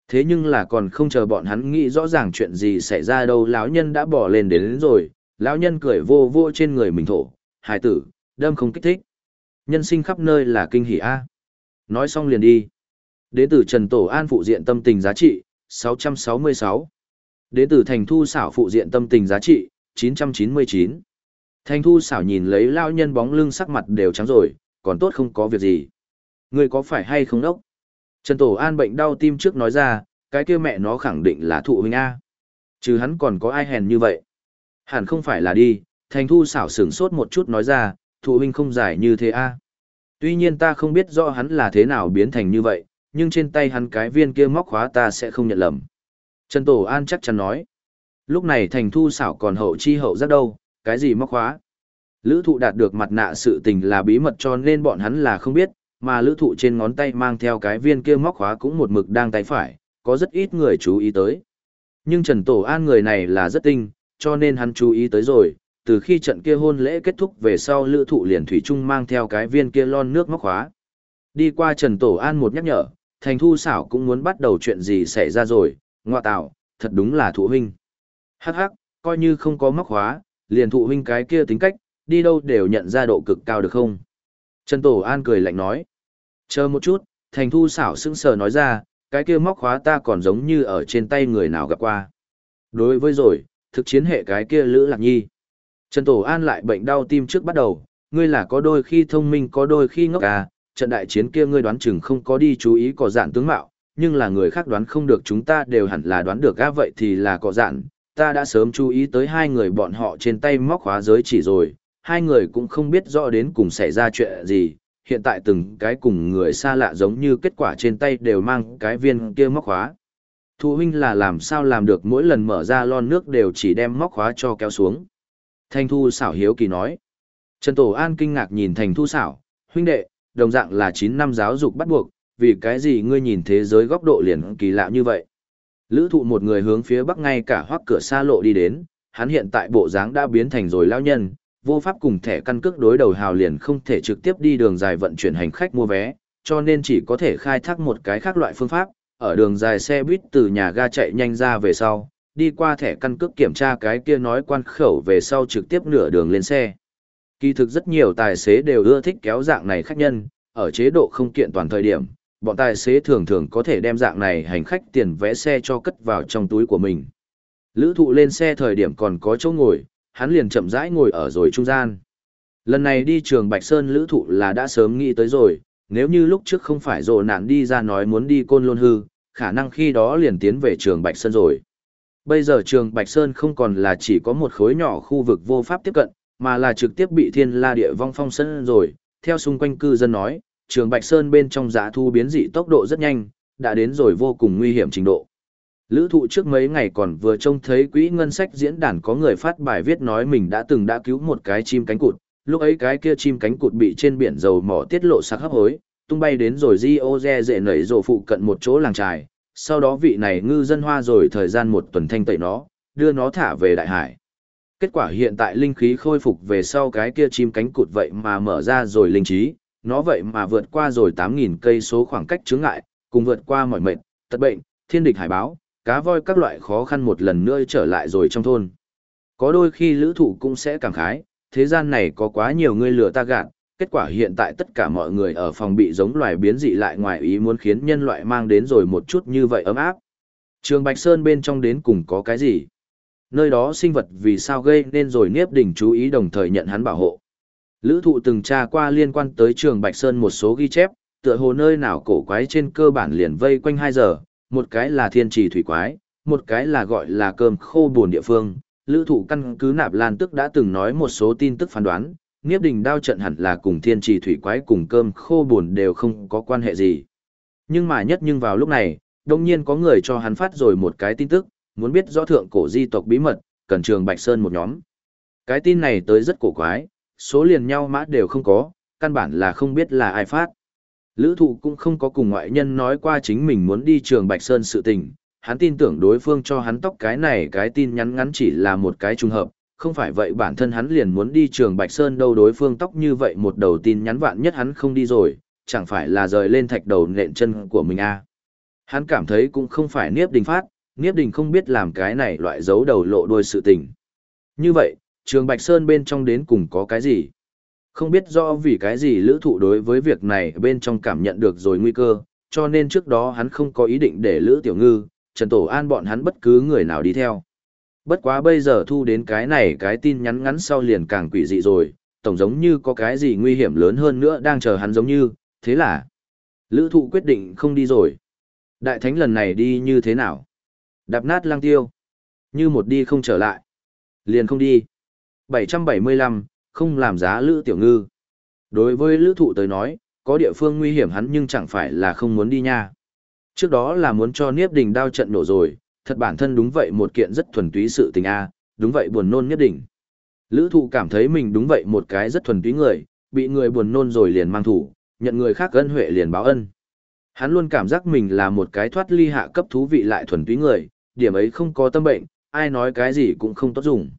Thế nhưng là còn không chờ bọn hắn nghĩ rõ ràng chuyện gì xảy ra đâu lão nhân đã bỏ lên đến, đến rồi, lão nhân cười vô vô trên người mình thổ, hài tử, đâm không kích thích. Nhân sinh khắp nơi là kinh hỉ A. Nói xong liền đi. Đến từ Trần Tổ An phụ diện tâm tình giá trị, 666. Đến từ Thành Thu xảo phụ diện tâm tình giá trị, 999. Thành Thu xảo nhìn lấy lão nhân bóng lưng sắc mặt đều trắng rồi, còn tốt không có việc gì. Người có phải hay không đốc? Trần Tổ An bệnh đau tim trước nói ra, cái kia mẹ nó khẳng định là thụ huynh A. Chứ hắn còn có ai hèn như vậy. Hẳn không phải là đi, thành thu xảo sửng sốt một chút nói ra, thụ huynh không giải như thế a. Tuy nhiên ta không biết rõ hắn là thế nào biến thành như vậy, nhưng trên tay hắn cái viên kia móc khóa ta sẽ không nhận lầm. Trần Tổ An chắc chắn nói. Lúc này thành thu xảo còn hậu chi hậu rất đâu, cái gì móc khóa. Lữ thụ đạt được mặt nạ sự tình là bí mật cho nên bọn hắn là không biết, mà lữ thụ trên ngón tay mang theo cái viên kia móc khóa cũng một mực đang tay phải, có rất ít người chú ý tới. Nhưng Trần Tổ An người này là rất tinh, cho nên hắn chú ý tới rồi, từ khi trận kia hôn lễ kết thúc về sau lữ thụ liền thủy trung mang theo cái viên kia lon nước móc khóa. Đi qua Trần Tổ An một nhắc nhở, thành thu xảo cũng muốn bắt đầu chuyện gì xảy ra rồi, ngọa tạo, thật đúng là thụ huynh. Hắc hắc, coi như không có móc khóa, liền thụ huynh cái kia tính cách, đi đâu đều nhận ra độ cực cao được không? Trần Tổ An cười lạnh nói. Chờ một chút, Thành Thu xảo sững sờ nói ra, cái kia móc khóa ta còn giống như ở trên tay người nào gặp qua. Đối với rồi, thực chiến hệ cái kia Lữ Lạc Nhi. Trần Tổ An lại bệnh đau tim trước bắt đầu, ngươi là có đôi khi thông minh có đôi khi ngốc à, trận đại chiến kia ngươi đoán chừng không có đi chú ý có dạn tướng mạo, nhưng là người khác đoán không được chúng ta đều hẳn là đoán được gã vậy thì là có dạn, ta đã sớm chú ý tới hai người bọn họ trên tay móc khóa giới chỉ rồi, hai người cũng không biết rõ đến cùng xảy ra chuyện gì, hiện tại từng cái cùng người xa lạ giống như kết quả trên tay đều mang cái viên kia móc khóa. Thu huynh là làm sao làm được mỗi lần mở ra lon nước đều chỉ đem móc khóa cho kéo xuống. Thanh Thu xảo hiếu kỳ nói. Trần Tổ An kinh ngạc nhìn Thành Thu xảo, huynh đệ, đồng dạng là 9 năm giáo dục bắt buộc, vì cái gì ngươi nhìn thế giới góc độ liền kỳ lạ như vậy. Lữ thụ một người hướng phía bắc ngay cả hoác cửa xa lộ đi đến, hắn hiện tại bộ dáng đã biến thành rồi lao nhân, vô pháp cùng thẻ căn cước đối đầu hào liền không thể trực tiếp đi đường dài vận chuyển hành khách mua vé, cho nên chỉ có thể khai thác một cái khác loại phương pháp, ở đường dài xe buýt từ nhà ga chạy nhanh ra về sau, đi qua thẻ căn cước kiểm tra cái kia nói quan khẩu về sau trực tiếp nửa đường lên xe. Kỳ thực rất nhiều tài xế đều ưa thích kéo dạng này khách nhân, ở chế độ không kiện toàn thời điểm, bọn tài xế thường thường có thể đem dạng này hành khách tiền vé xe cho cất vào trong túi của mình. Lữ thụ lên xe thời điểm còn có chỗ ngồi, hắn liền chậm rãi ngồi ở rồi trung gian. Lần này đi trường Bạch Sơn lữ thụ là đã sớm nghĩ tới rồi, nếu như lúc trước không phải rồ nạn đi ra nói muốn đi côn lôn hư, khả năng khi đó liền tiến về trường Bạch Sơn rồi. Bây giờ trường Bạch Sơn không còn là chỉ có một khối nhỏ khu vực vô pháp tiếp cận, mà là trực tiếp bị thiên la địa vong phong sân rồi, theo xung quanh cư dân nói, trường Bạch Sơn bên trong giá thu biến dị tốc độ rất nhanh, đã đến rồi vô cùng nguy hiểm trình độ. Lữ thụ trước mấy ngày còn vừa trông thấy quỹ ngân sách diễn đàn có người phát bài viết nói mình đã từng đã cứu một cái chim cánh cụt, lúc ấy cái kia chim cánh cụt bị trên biển dầu mỏ tiết lộ sạc hấp hối, tung bay đến rồi di ô re dệ nảy rổ phụ cận một chỗ làng trài, sau đó vị này ngư dân hoa rồi thời gian một tuần thanh tẩy nó, đưa nó thả về đại hải. Kết quả hiện tại linh khí khôi phục về sau cái kia chim cánh cụt vậy mà mở ra rồi linh trí, nó vậy mà vượt qua rồi 8.000 cây số khoảng cách chướng ngại, cùng vượt qua mọi mệnh, tật bệnh, thiên địch hải báo, cá voi các loại khó khăn một lần nữa trở lại rồi trong thôn. Có đôi khi lữ thụ cũng sẽ cảm khái, thế gian này có quá nhiều người lừa ta gạt, kết quả hiện tại tất cả mọi người ở phòng bị giống loài biến dị lại ngoài ý muốn khiến nhân loại mang đến rồi một chút như vậy ấm áp. Trường Bạch Sơn bên trong đến cùng có cái gì? Nơi đó sinh vật vì sao gây nên rồi Niếp Đỉnh chú ý đồng thời nhận hắn bảo hộ. Lữ thụ từng tra qua liên quan tới trường Bạch Sơn một số ghi chép, tựa hồ nơi nào cổ quái trên cơ bản liền vây quanh 2 giờ, một cái là thiên trì thủy quái, một cái là gọi là cơm khô buồn địa phương. Lữ thụ căn cứ nạp lan tức đã từng nói một số tin tức phán đoán, Niếp đình đao trận hẳn là cùng thiên trì thủy quái cùng cơm khô buồn đều không có quan hệ gì. Nhưng mà nhất nhưng vào lúc này, đồng nhiên có người cho hắn phát rồi một cái tin tức, muốn biết rõ thượng cổ di tộc bí mật, cần trường Bạch Sơn một nhóm. Cái tin này tới rất cổ quái, số liền nhau mã đều không có, căn bản là không biết là ai phát. Lữ thụ cũng không có cùng ngoại nhân nói qua chính mình muốn đi trường Bạch Sơn sự tình, hắn tin tưởng đối phương cho hắn tóc cái này cái tin nhắn ngắn chỉ là một cái trùng hợp, không phải vậy bản thân hắn liền muốn đi trường Bạch Sơn đâu đối phương tóc như vậy một đầu tin nhắn vạn nhất hắn không đi rồi, chẳng phải là rời lên thạch đầu nện chân của mình à. Hắn cảm thấy cũng không phải Niếp Đình phát, Niếp Đình không biết làm cái này loại giấu đầu lộ đuôi sự tình. Như vậy, trường Bạch Sơn bên trong đến cùng có cái gì? Không biết rõ vì cái gì lữ thụ đối với việc này bên trong cảm nhận được rồi nguy cơ, cho nên trước đó hắn không có ý định để lữ tiểu ngư, Trần Tổ An bọn hắn bất cứ người nào đi theo. Bất quá bây giờ thu đến cái này cái tin nhắn ngắn sau liền càng quỷ dị rồi, tổng giống như có cái gì nguy hiểm lớn hơn nữa đang chờ hắn giống như, thế là lữ thụ quyết định không đi rồi. Đại thánh lần này đi như thế nào? Đạp nát lang tiêu. Như một đi không trở lại. Liền không đi. 775, không làm giá lữ tiểu ngư. Đối với lữ thụ tới nói, có địa phương nguy hiểm hắn nhưng chẳng phải là không muốn đi nha. Trước đó là muốn cho Niếp Đình đao trận nổ rồi, thật bản thân đúng vậy một kiện rất thuần túy sự tình a, đúng vậy buồn nôn Niếp Đình. Lữ thụ cảm thấy mình đúng vậy một cái rất thuần túy người, bị người buồn nôn rồi liền mang thủ, nhận người khác ân huệ liền báo ân. Hắn luôn cảm giác mình là một cái thoát ly hạ cấp thú vị lại thuần túy người, điểm ấy không có tâm bệnh, ai nói cái gì cũng không tốt dùng.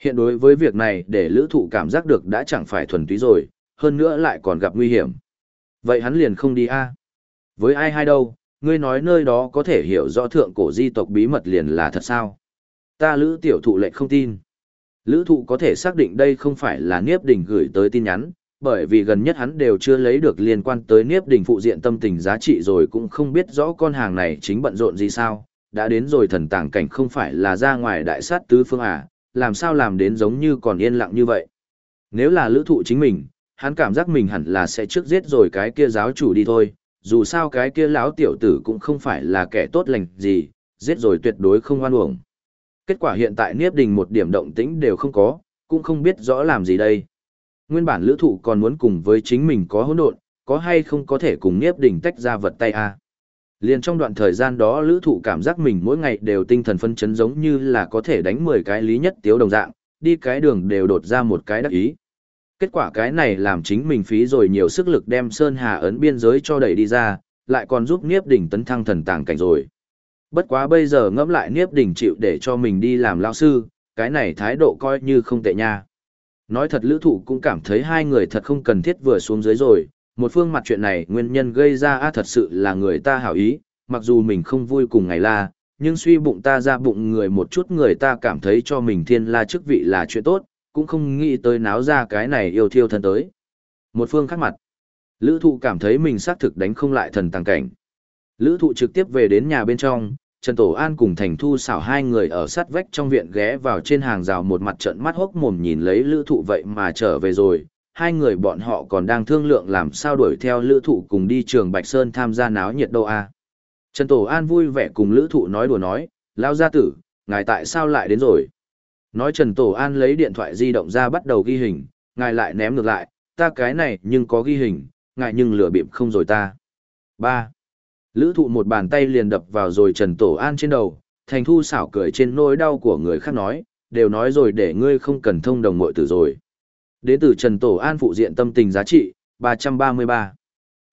Hiện đối với việc này để lữ thụ cảm giác được đã chẳng phải thuần túy rồi, hơn nữa lại còn gặp nguy hiểm. Vậy hắn liền không đi a Với ai hay đâu, ngươi nói nơi đó có thể hiểu rõ thượng cổ di tộc bí mật liền là thật sao? Ta lữ tiểu thụ lệnh không tin. Lữ thụ có thể xác định đây không phải là Niếp Đình gửi tới tin nhắn, bởi vì gần nhất hắn đều chưa lấy được liên quan tới Niếp Đình phụ diện tâm tình giá trị rồi cũng không biết rõ con hàng này chính bận rộn gì sao, đã đến rồi thần tàng cảnh không phải là ra ngoài đại sát tứ phương à, làm sao làm đến giống như còn yên lặng như vậy. Nếu là lữ thụ chính mình, hắn cảm giác mình hẳn là sẽ trước giết rồi cái kia giáo chủ đi thôi, dù sao cái kia lão tiểu tử cũng không phải là kẻ tốt lành gì, giết rồi tuyệt đối không oan uổng. Kết quả hiện tại Niếp Đình một điểm động tĩnh đều không có, cũng không biết rõ làm gì đây. Nguyên bản lữ thụ còn muốn cùng với chính mình có hỗn độn, có hay không có thể cùng Niếp Đình tách ra vật tay a Liền trong đoạn thời gian đó lữ thụ cảm giác mình mỗi ngày đều tinh thần phân chấn giống như là có thể đánh 10 cái lý nhất tiếu đồng dạng, đi cái đường đều đột ra một cái đắc ý. Kết quả cái này làm chính mình phí rồi nhiều sức lực đem Sơn Hà ấn biên giới cho đẩy đi ra, lại còn giúp Niếp Đỉnh tấn thăng thần tàng cảnh rồi. Bất quá bây giờ ngẫm lại Niếp Đỉnh chịu để cho mình đi làm lao sư, cái này thái độ coi như không tệ nha. Nói thật lữ thụ cũng cảm thấy hai người thật không cần thiết vừa xuống dưới rồi, một phương mặt chuyện này nguyên nhân gây ra a thật sự là người ta hảo ý, mặc dù mình không vui cùng ngày la, nhưng suy bụng ta ra bụng người một chút người ta cảm thấy cho mình thiên la chức vị là chuyện tốt, cũng không nghĩ tới náo ra cái này yêu thiêu thân tới. Một phương khác mặt, lữ thụ cảm thấy mình xác thực đánh không lại thần tàng cảnh. Lữ thụ trực tiếp về đến nhà bên trong, Trần Tổ An cùng Thành Thu xảo hai người ở sát vách trong viện ghé vào trên hàng rào một mặt trận mắt hốc mồm nhìn lấy lữ thụ vậy mà trở về rồi. Hai người bọn họ còn đang thương lượng làm sao đuổi theo lữ thụ cùng đi trường Bạch Sơn tham gia náo nhiệt đâu a Trần Tổ An vui vẻ cùng lữ thụ nói đùa nói, lao gia tử, ngài tại sao lại đến rồi? Nói Trần Tổ An lấy điện thoại di động ra bắt đầu ghi hình, ngài lại ném ngược lại, ta cái này nhưng có ghi hình, ngài nhưng lửa bịp không rồi ta. 3. Lữ thụ một bàn tay liền đập vào rồi Trần Tổ An trên đầu, thành thu xảo cười trên nỗi đau của người khác nói, đều nói rồi để ngươi không cần thông đồng mội tử rồi. Đến từ Trần Tổ An phụ diện tâm tình giá trị, 333.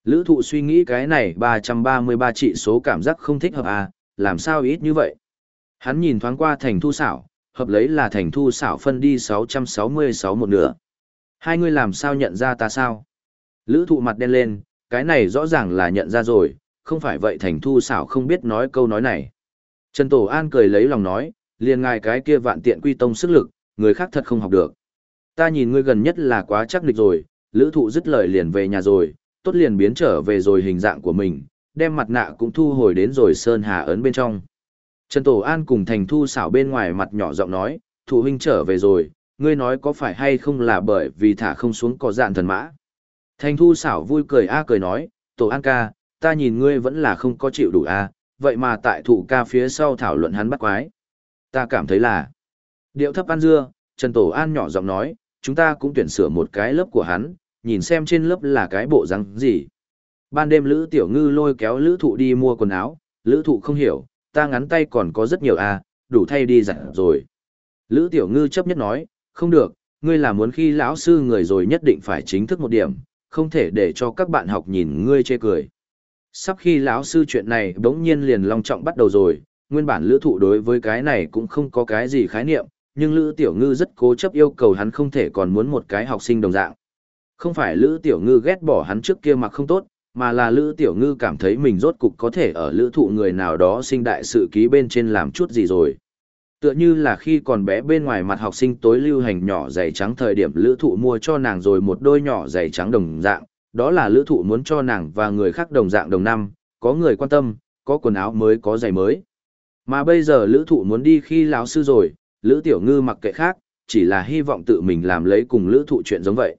Lữ thụ suy nghĩ cái này 333 trị số cảm giác không thích hợp à, làm sao ít như vậy. Hắn nhìn thoáng qua thành thu xảo, hợp lấy là thành thu xảo phân đi 666 một nửa. Hai người làm sao nhận ra ta sao? Lữ thụ mặt đen lên, cái này rõ ràng là nhận ra rồi, không phải vậy thành thu xảo không biết nói câu nói này. Trần Tổ An cười lấy lòng nói, liền ngài cái kia vạn tiện quy tông sức lực, người khác thật không học được. Ta nhìn ngươi gần nhất là quá chắc địch rồi, lữ thụ dứt lời liền về nhà rồi, tốt liền biến trở về rồi hình dạng của mình, đem mặt nạ cũng thu hồi đến rồi Sơn Hà ấn bên trong. Trần Tổ An cùng Thành Thu xảo bên ngoài mặt nhỏ giọng nói, thụ huynh trở về rồi, ngươi nói có phải hay không là bởi vì thả không xuống có dạn thần mã. Thành Thu xảo vui cười a cười nói, Tổ An ca, ta nhìn ngươi vẫn là không có chịu đủ a vậy mà tại thụ ca phía sau thảo luận hắn bắt quái. Ta cảm thấy là, điệu thấp ăn dưa, Trần Tổ An nhỏ giọng nói, chúng ta cũng tuyển sửa một cái lớp của hắn, nhìn xem trên lớp là cái bộ răng gì. Ban đêm Lữ Tiểu Ngư lôi kéo Lữ Thụ đi mua quần áo, Lữ Thụ không hiểu, ta ngắn tay còn có rất nhiều à, đủ thay đi dặn rồi. Lữ Tiểu Ngư chấp nhất nói, không được, ngươi là muốn khi lão sư người rồi nhất định phải chính thức một điểm, không thể để cho các bạn học nhìn ngươi chê cười. Sắp khi lão sư chuyện này bỗng nhiên liền long trọng bắt đầu rồi, nguyên bản lữ thụ đối với cái này cũng không có cái gì khái niệm, nhưng lữ tiểu ngư rất cố chấp yêu cầu hắn không thể còn muốn một cái học sinh đồng dạng. Không phải lữ tiểu ngư ghét bỏ hắn trước kia mặc không tốt, mà là Lữ Tiểu Ngư cảm thấy mình rốt cục có thể ở lữ thụ người nào đó sinh đại sự ký bên trên làm chút gì rồi. Tựa như là khi còn bé bên ngoài mặt học sinh tối lưu hành nhỏ giày trắng thời điểm lữ thụ mua cho nàng rồi một đôi nhỏ giày trắng đồng dạng, đó là lữ thụ muốn cho nàng và người khác đồng dạng đồng năm, có người quan tâm, có quần áo mới có giày mới. Mà bây giờ lữ thụ muốn đi khi lão sư rồi, lữ tiểu ngư mặc kệ khác, chỉ là hy vọng tự mình làm lấy cùng lữ thụ chuyện giống vậy.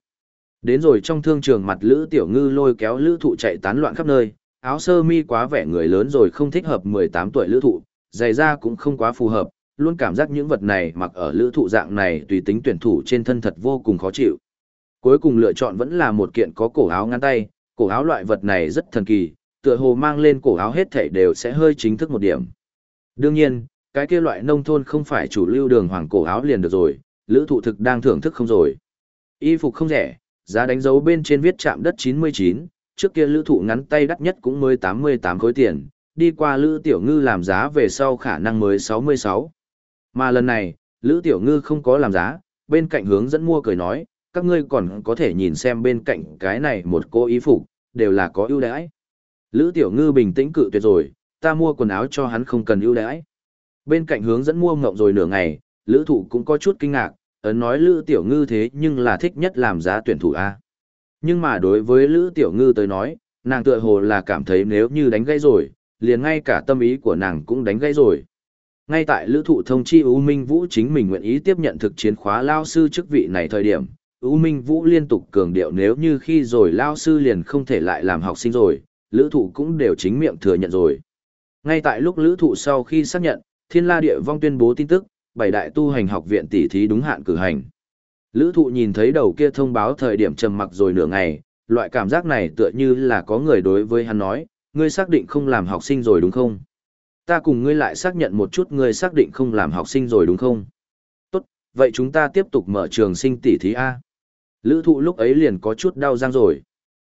Đến rồi trong thương trường mặt Lữ Tiểu Ngư lôi kéo Lữ Thụ chạy tán loạn khắp nơi, áo sơ mi quá vẻ người lớn rồi không thích hợp 18 tuổi Lữ Thụ, giày da cũng không quá phù hợp, luôn cảm giác những vật này mặc ở Lữ Thụ dạng này tùy tính tuyển thủ trên thân thật vô cùng khó chịu. Cuối cùng lựa chọn vẫn là một kiện có cổ áo ngắn tay, cổ áo loại vật này rất thần kỳ, tựa hồ mang lên cổ áo hết thảy đều sẽ hơi chính thức một điểm. Đương nhiên, cái kia loại nông thôn không phải chủ lưu đường hoàng cổ áo liền được rồi, Lữ Thụ thực đang thưởng thức không rồi. Y phục không rẻ, giá đánh dấu bên trên viết chạm đất 99, trước kia lữ thụ ngắn tay đắt nhất cũng mới 88 khối tiền, đi qua lữ tiểu ngư làm giá về sau khả năng mới 66. Mà lần này, lữ tiểu ngư không có làm giá, bên cạnh hướng dẫn mua cười nói, các ngươi còn có thể nhìn xem bên cạnh cái này một cô y phục, đều là có ưu đãi. Lữ tiểu ngư bình tĩnh cự tuyệt rồi, ta mua quần áo cho hắn không cần ưu đãi. Bên cạnh hướng dẫn mua ngộng rồi nửa ngày, lữ thụ cũng có chút kinh ngạc, ấn nói lữ tiểu ngư thế nhưng là thích nhất làm giá tuyển thủ A. Nhưng mà đối với lữ tiểu ngư tới nói, nàng tựa hồ là cảm thấy nếu như đánh gãy rồi, liền ngay cả tâm ý của nàng cũng đánh gãy rồi. Ngay tại lữ thụ thông chi U Minh Vũ chính mình nguyện ý tiếp nhận thực chiến khóa lao sư chức vị này thời điểm, U Minh Vũ liên tục cường điệu nếu như khi rồi lao sư liền không thể lại làm học sinh rồi, lữ thụ cũng đều chính miệng thừa nhận rồi. Ngay tại lúc lữ thụ sau khi xác nhận, Thiên La Địa Vong tuyên bố tin tức, bảy đại tu hành học viện tỷ thí đúng hạn cử hành. Lữ thụ nhìn thấy đầu kia thông báo thời điểm trầm mặc rồi nửa ngày, loại cảm giác này tựa như là có người đối với hắn nói, ngươi xác định không làm học sinh rồi đúng không? Ta cùng ngươi lại xác nhận một chút ngươi xác định không làm học sinh rồi đúng không? Tốt, vậy chúng ta tiếp tục mở trường sinh tỷ thí A. Lữ thụ lúc ấy liền có chút đau răng rồi.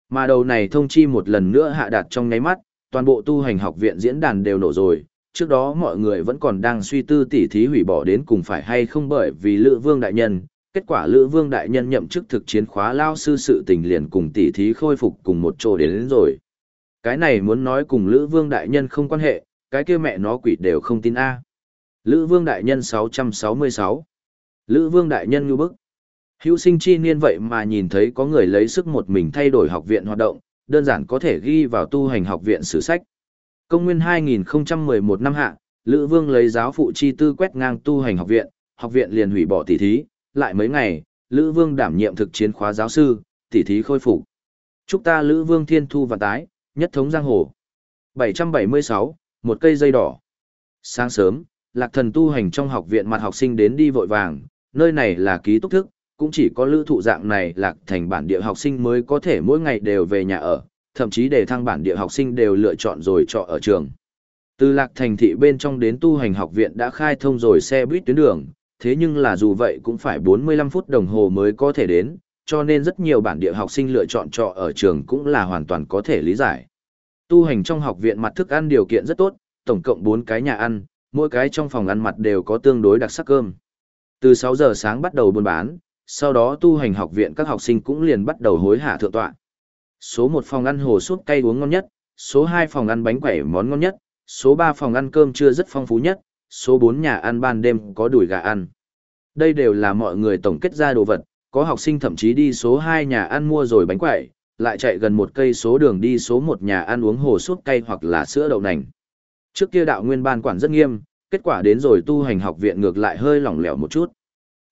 Mà đầu này thông chi một lần nữa hạ đạt trong ngáy mắt, toàn bộ tu hành học viện diễn đàn đều nổ rồi. Trước đó mọi người vẫn còn đang suy tư tỉ thí hủy bỏ đến cùng phải hay không bởi vì Lữ Vương Đại Nhân. Kết quả Lữ Vương Đại Nhân nhậm chức thực chiến khóa lao sư sự tình liền cùng tỉ thí khôi phục cùng một chỗ đến, đến rồi. Cái này muốn nói cùng Lữ Vương Đại Nhân không quan hệ, cái kia mẹ nó quỷ đều không tin A. Lữ Vương Đại Nhân 666 Lữ Vương Đại Nhân như bức Hữu sinh chi niên vậy mà nhìn thấy có người lấy sức một mình thay đổi học viện hoạt động, đơn giản có thể ghi vào tu hành học viện sử sách. Công nguyên 2011 năm hạ, Lữ Vương lấy giáo phụ chi tư quét ngang tu hành học viện, học viện liền hủy bỏ tỷ thí, lại mấy ngày, Lữ Vương đảm nhiệm thực chiến khóa giáo sư, tỷ thí khôi phục. Chúc ta Lữ Vương thiên thu và tái, nhất thống giang hồ. 776, một cây dây đỏ. Sáng sớm, Lạc Thần tu hành trong học viện mặt học sinh đến đi vội vàng, nơi này là ký túc thức, cũng chỉ có lữ thụ dạng này lạc thành bản địa học sinh mới có thể mỗi ngày đều về nhà ở, thậm chí để thăng bản địa học sinh đều lựa chọn rồi trọ ở trường. Từ lạc thành thị bên trong đến tu hành học viện đã khai thông rồi xe buýt tuyến đường, thế nhưng là dù vậy cũng phải 45 phút đồng hồ mới có thể đến, cho nên rất nhiều bản địa học sinh lựa chọn trọ ở trường cũng là hoàn toàn có thể lý giải. Tu hành trong học viện mặt thức ăn điều kiện rất tốt, tổng cộng 4 cái nhà ăn, mỗi cái trong phòng ăn mặt đều có tương đối đặc sắc cơm. Từ 6 giờ sáng bắt đầu buôn bán, sau đó tu hành học viện các học sinh cũng liền bắt đầu hối hả thượng tọa. Số 1 phòng ăn hồ súp cay uống ngon nhất, số 2 phòng ăn bánh quẩy món ngon nhất, số 3 phòng ăn cơm trưa rất phong phú nhất, số 4 nhà ăn ban đêm có đùi gà ăn. Đây đều là mọi người tổng kết ra đồ vật, có học sinh thậm chí đi số 2 nhà ăn mua rồi bánh quẩy, lại chạy gần một cây số đường đi số 1 nhà ăn uống hồ súp cay hoặc là sữa đậu nành. Trước kia đạo nguyên ban quản rất nghiêm, kết quả đến rồi tu hành học viện ngược lại hơi lỏng lẻo một chút.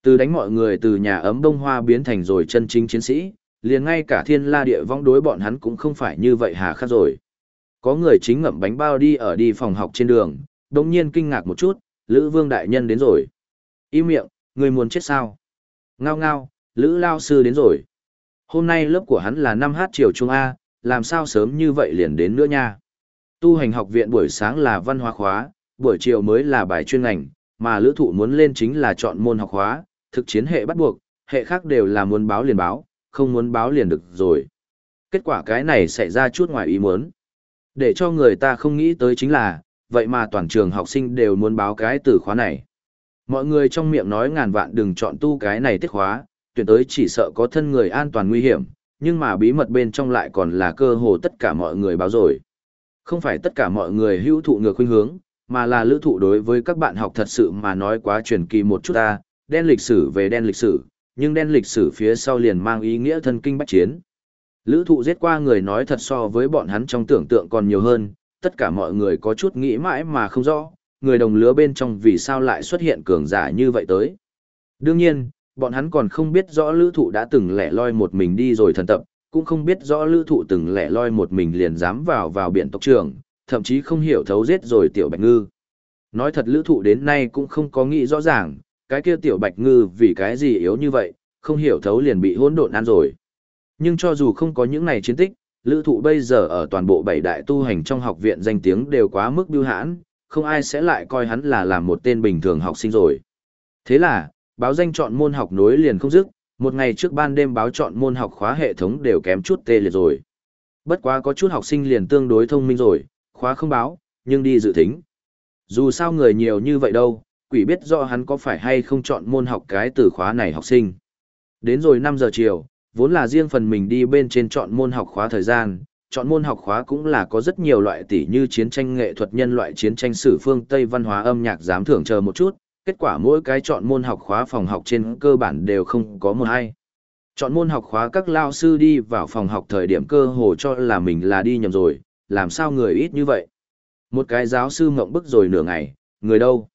Từ đánh mọi người từ nhà ấm đông hoa biến thành rồi chân chính chiến sĩ, liền ngay cả thiên la địa vong đối bọn hắn cũng không phải như vậy hà khắc rồi. Có người chính ngậm bánh bao đi ở đi phòng học trên đường, đồng nhiên kinh ngạc một chút, Lữ Vương Đại Nhân đến rồi. Im miệng, người muốn chết sao? Ngao ngao, Lữ Lao Sư đến rồi. Hôm nay lớp của hắn là 5H chiều trung A, làm sao sớm như vậy liền đến nữa nha. Tu hành học viện buổi sáng là văn hóa khóa, buổi chiều mới là bài chuyên ngành, mà lữ thụ muốn lên chính là chọn môn học khóa, thực chiến hệ bắt buộc, hệ khác đều là muốn báo liền báo, không muốn báo liền được rồi. Kết quả cái này xảy ra chút ngoài ý muốn. Để cho người ta không nghĩ tới chính là, vậy mà toàn trường học sinh đều muốn báo cái từ khóa này. Mọi người trong miệng nói ngàn vạn đừng chọn tu cái này tiết khóa, tuyển tới chỉ sợ có thân người an toàn nguy hiểm, nhưng mà bí mật bên trong lại còn là cơ hồ tất cả mọi người báo rồi. Không phải tất cả mọi người hữu thụ ngược khuynh hướng, mà là lữ thụ đối với các bạn học thật sự mà nói quá truyền kỳ một chút ta, đen lịch sử về đen lịch sử, nhưng đen lịch sử phía sau liền mang ý nghĩa thân kinh bách chiến. Lữ thụ giết qua người nói thật so với bọn hắn trong tưởng tượng còn nhiều hơn, tất cả mọi người có chút nghĩ mãi mà không rõ, người đồng lứa bên trong vì sao lại xuất hiện cường giả như vậy tới. Đương nhiên, bọn hắn còn không biết rõ lữ thụ đã từng lẻ loi một mình đi rồi thần tập, cũng không biết rõ lữ thụ từng lẻ loi một mình liền dám vào vào biển tộc trường, thậm chí không hiểu thấu giết rồi tiểu bạch ngư. Nói thật lữ thụ đến nay cũng không có nghĩ rõ ràng, cái kia tiểu bạch ngư vì cái gì yếu như vậy, không hiểu thấu liền bị hỗn độn ăn rồi. Nhưng cho dù không có những này chiến tích, lữ thụ bây giờ ở toàn bộ bảy đại tu hành trong học viện danh tiếng đều quá mức biêu hãn, không ai sẽ lại coi hắn là làm một tên bình thường học sinh rồi. Thế là, báo danh chọn môn học nối liền không dứt, một ngày trước ban đêm báo chọn môn học khóa hệ thống đều kém chút tê liệt rồi. Bất quá có chút học sinh liền tương đối thông minh rồi, khóa không báo, nhưng đi dự thính. Dù sao người nhiều như vậy đâu, quỷ biết rõ hắn có phải hay không chọn môn học cái từ khóa này học sinh. Đến rồi 5 giờ chiều, vốn là riêng phần mình đi bên trên chọn môn học khóa thời gian, chọn môn học khóa cũng là có rất nhiều loại tỷ như chiến tranh nghệ thuật nhân loại chiến tranh sử phương Tây văn hóa âm nhạc giám thưởng chờ một chút, kết quả mỗi cái chọn môn học khóa phòng học trên cơ bản đều không có một hay. Chọn môn học khóa các lao sư đi vào phòng học thời điểm cơ hồ cho là mình là đi nhầm rồi, làm sao người ít như vậy. Một cái giáo sư mộng bức rồi nửa ngày, người đâu?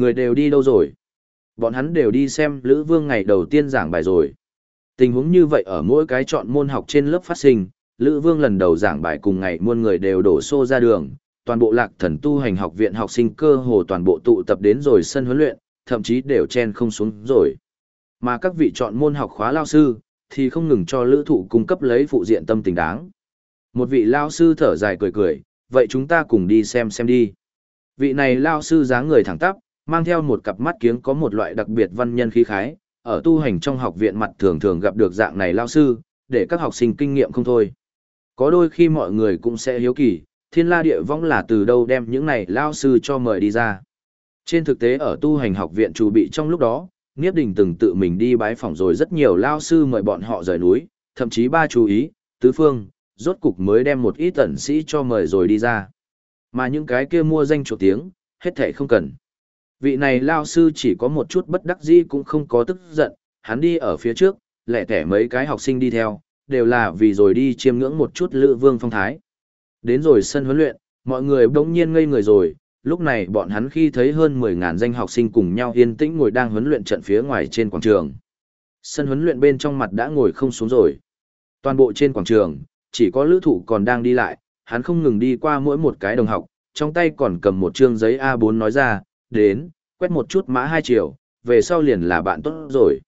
Người đều đi đâu rồi? Bọn hắn đều đi xem Lữ Vương ngày đầu tiên giảng bài rồi. Tình huống như vậy ở mỗi cái chọn môn học trên lớp phát sinh, Lữ Vương lần đầu giảng bài cùng ngày muôn người đều đổ xô ra đường, toàn bộ lạc thần tu hành học viện học sinh cơ hồ toàn bộ tụ tập đến rồi sân huấn luyện, thậm chí đều chen không xuống rồi. Mà các vị chọn môn học khóa lao sư, thì không ngừng cho lữ thụ cung cấp lấy phụ diện tâm tình đáng. Một vị lao sư thở dài cười cười, vậy chúng ta cùng đi xem xem đi. Vị này lao sư dáng người thẳng tắp, mang theo một cặp mắt kiếng có một loại đặc biệt văn nhân khí khái, ở tu hành trong học viện mặt thường thường gặp được dạng này lao sư, để các học sinh kinh nghiệm không thôi. Có đôi khi mọi người cũng sẽ hiếu kỳ, thiên la địa vong là từ đâu đem những này lao sư cho mời đi ra. Trên thực tế ở tu hành học viện chủ bị trong lúc đó, Niếp Đình từng tự mình đi bái phỏng rồi rất nhiều lao sư mời bọn họ rời núi, thậm chí ba chú ý, tứ phương, rốt cục mới đem một ít tẩn sĩ cho mời rồi đi ra. Mà những cái kia mua danh chủ tiếng, hết thể không cần. Vị này lao sư chỉ có một chút bất đắc dĩ cũng không có tức giận, hắn đi ở phía trước, lẻ tẻ mấy cái học sinh đi theo, đều là vì rồi đi chiêm ngưỡng một chút lữ vương phong thái. Đến rồi sân huấn luyện, mọi người bỗng nhiên ngây người rồi, lúc này bọn hắn khi thấy hơn 10.000 danh học sinh cùng nhau yên tĩnh ngồi đang huấn luyện trận phía ngoài trên quảng trường. Sân huấn luyện bên trong mặt đã ngồi không xuống rồi. Toàn bộ trên quảng trường, chỉ có lữ thụ còn đang đi lại, hắn không ngừng đi qua mỗi một cái đồng học, trong tay còn cầm một chương giấy A4 nói ra, đến, quét một chút mã hai chiều, về sau liền là bạn tốt rồi.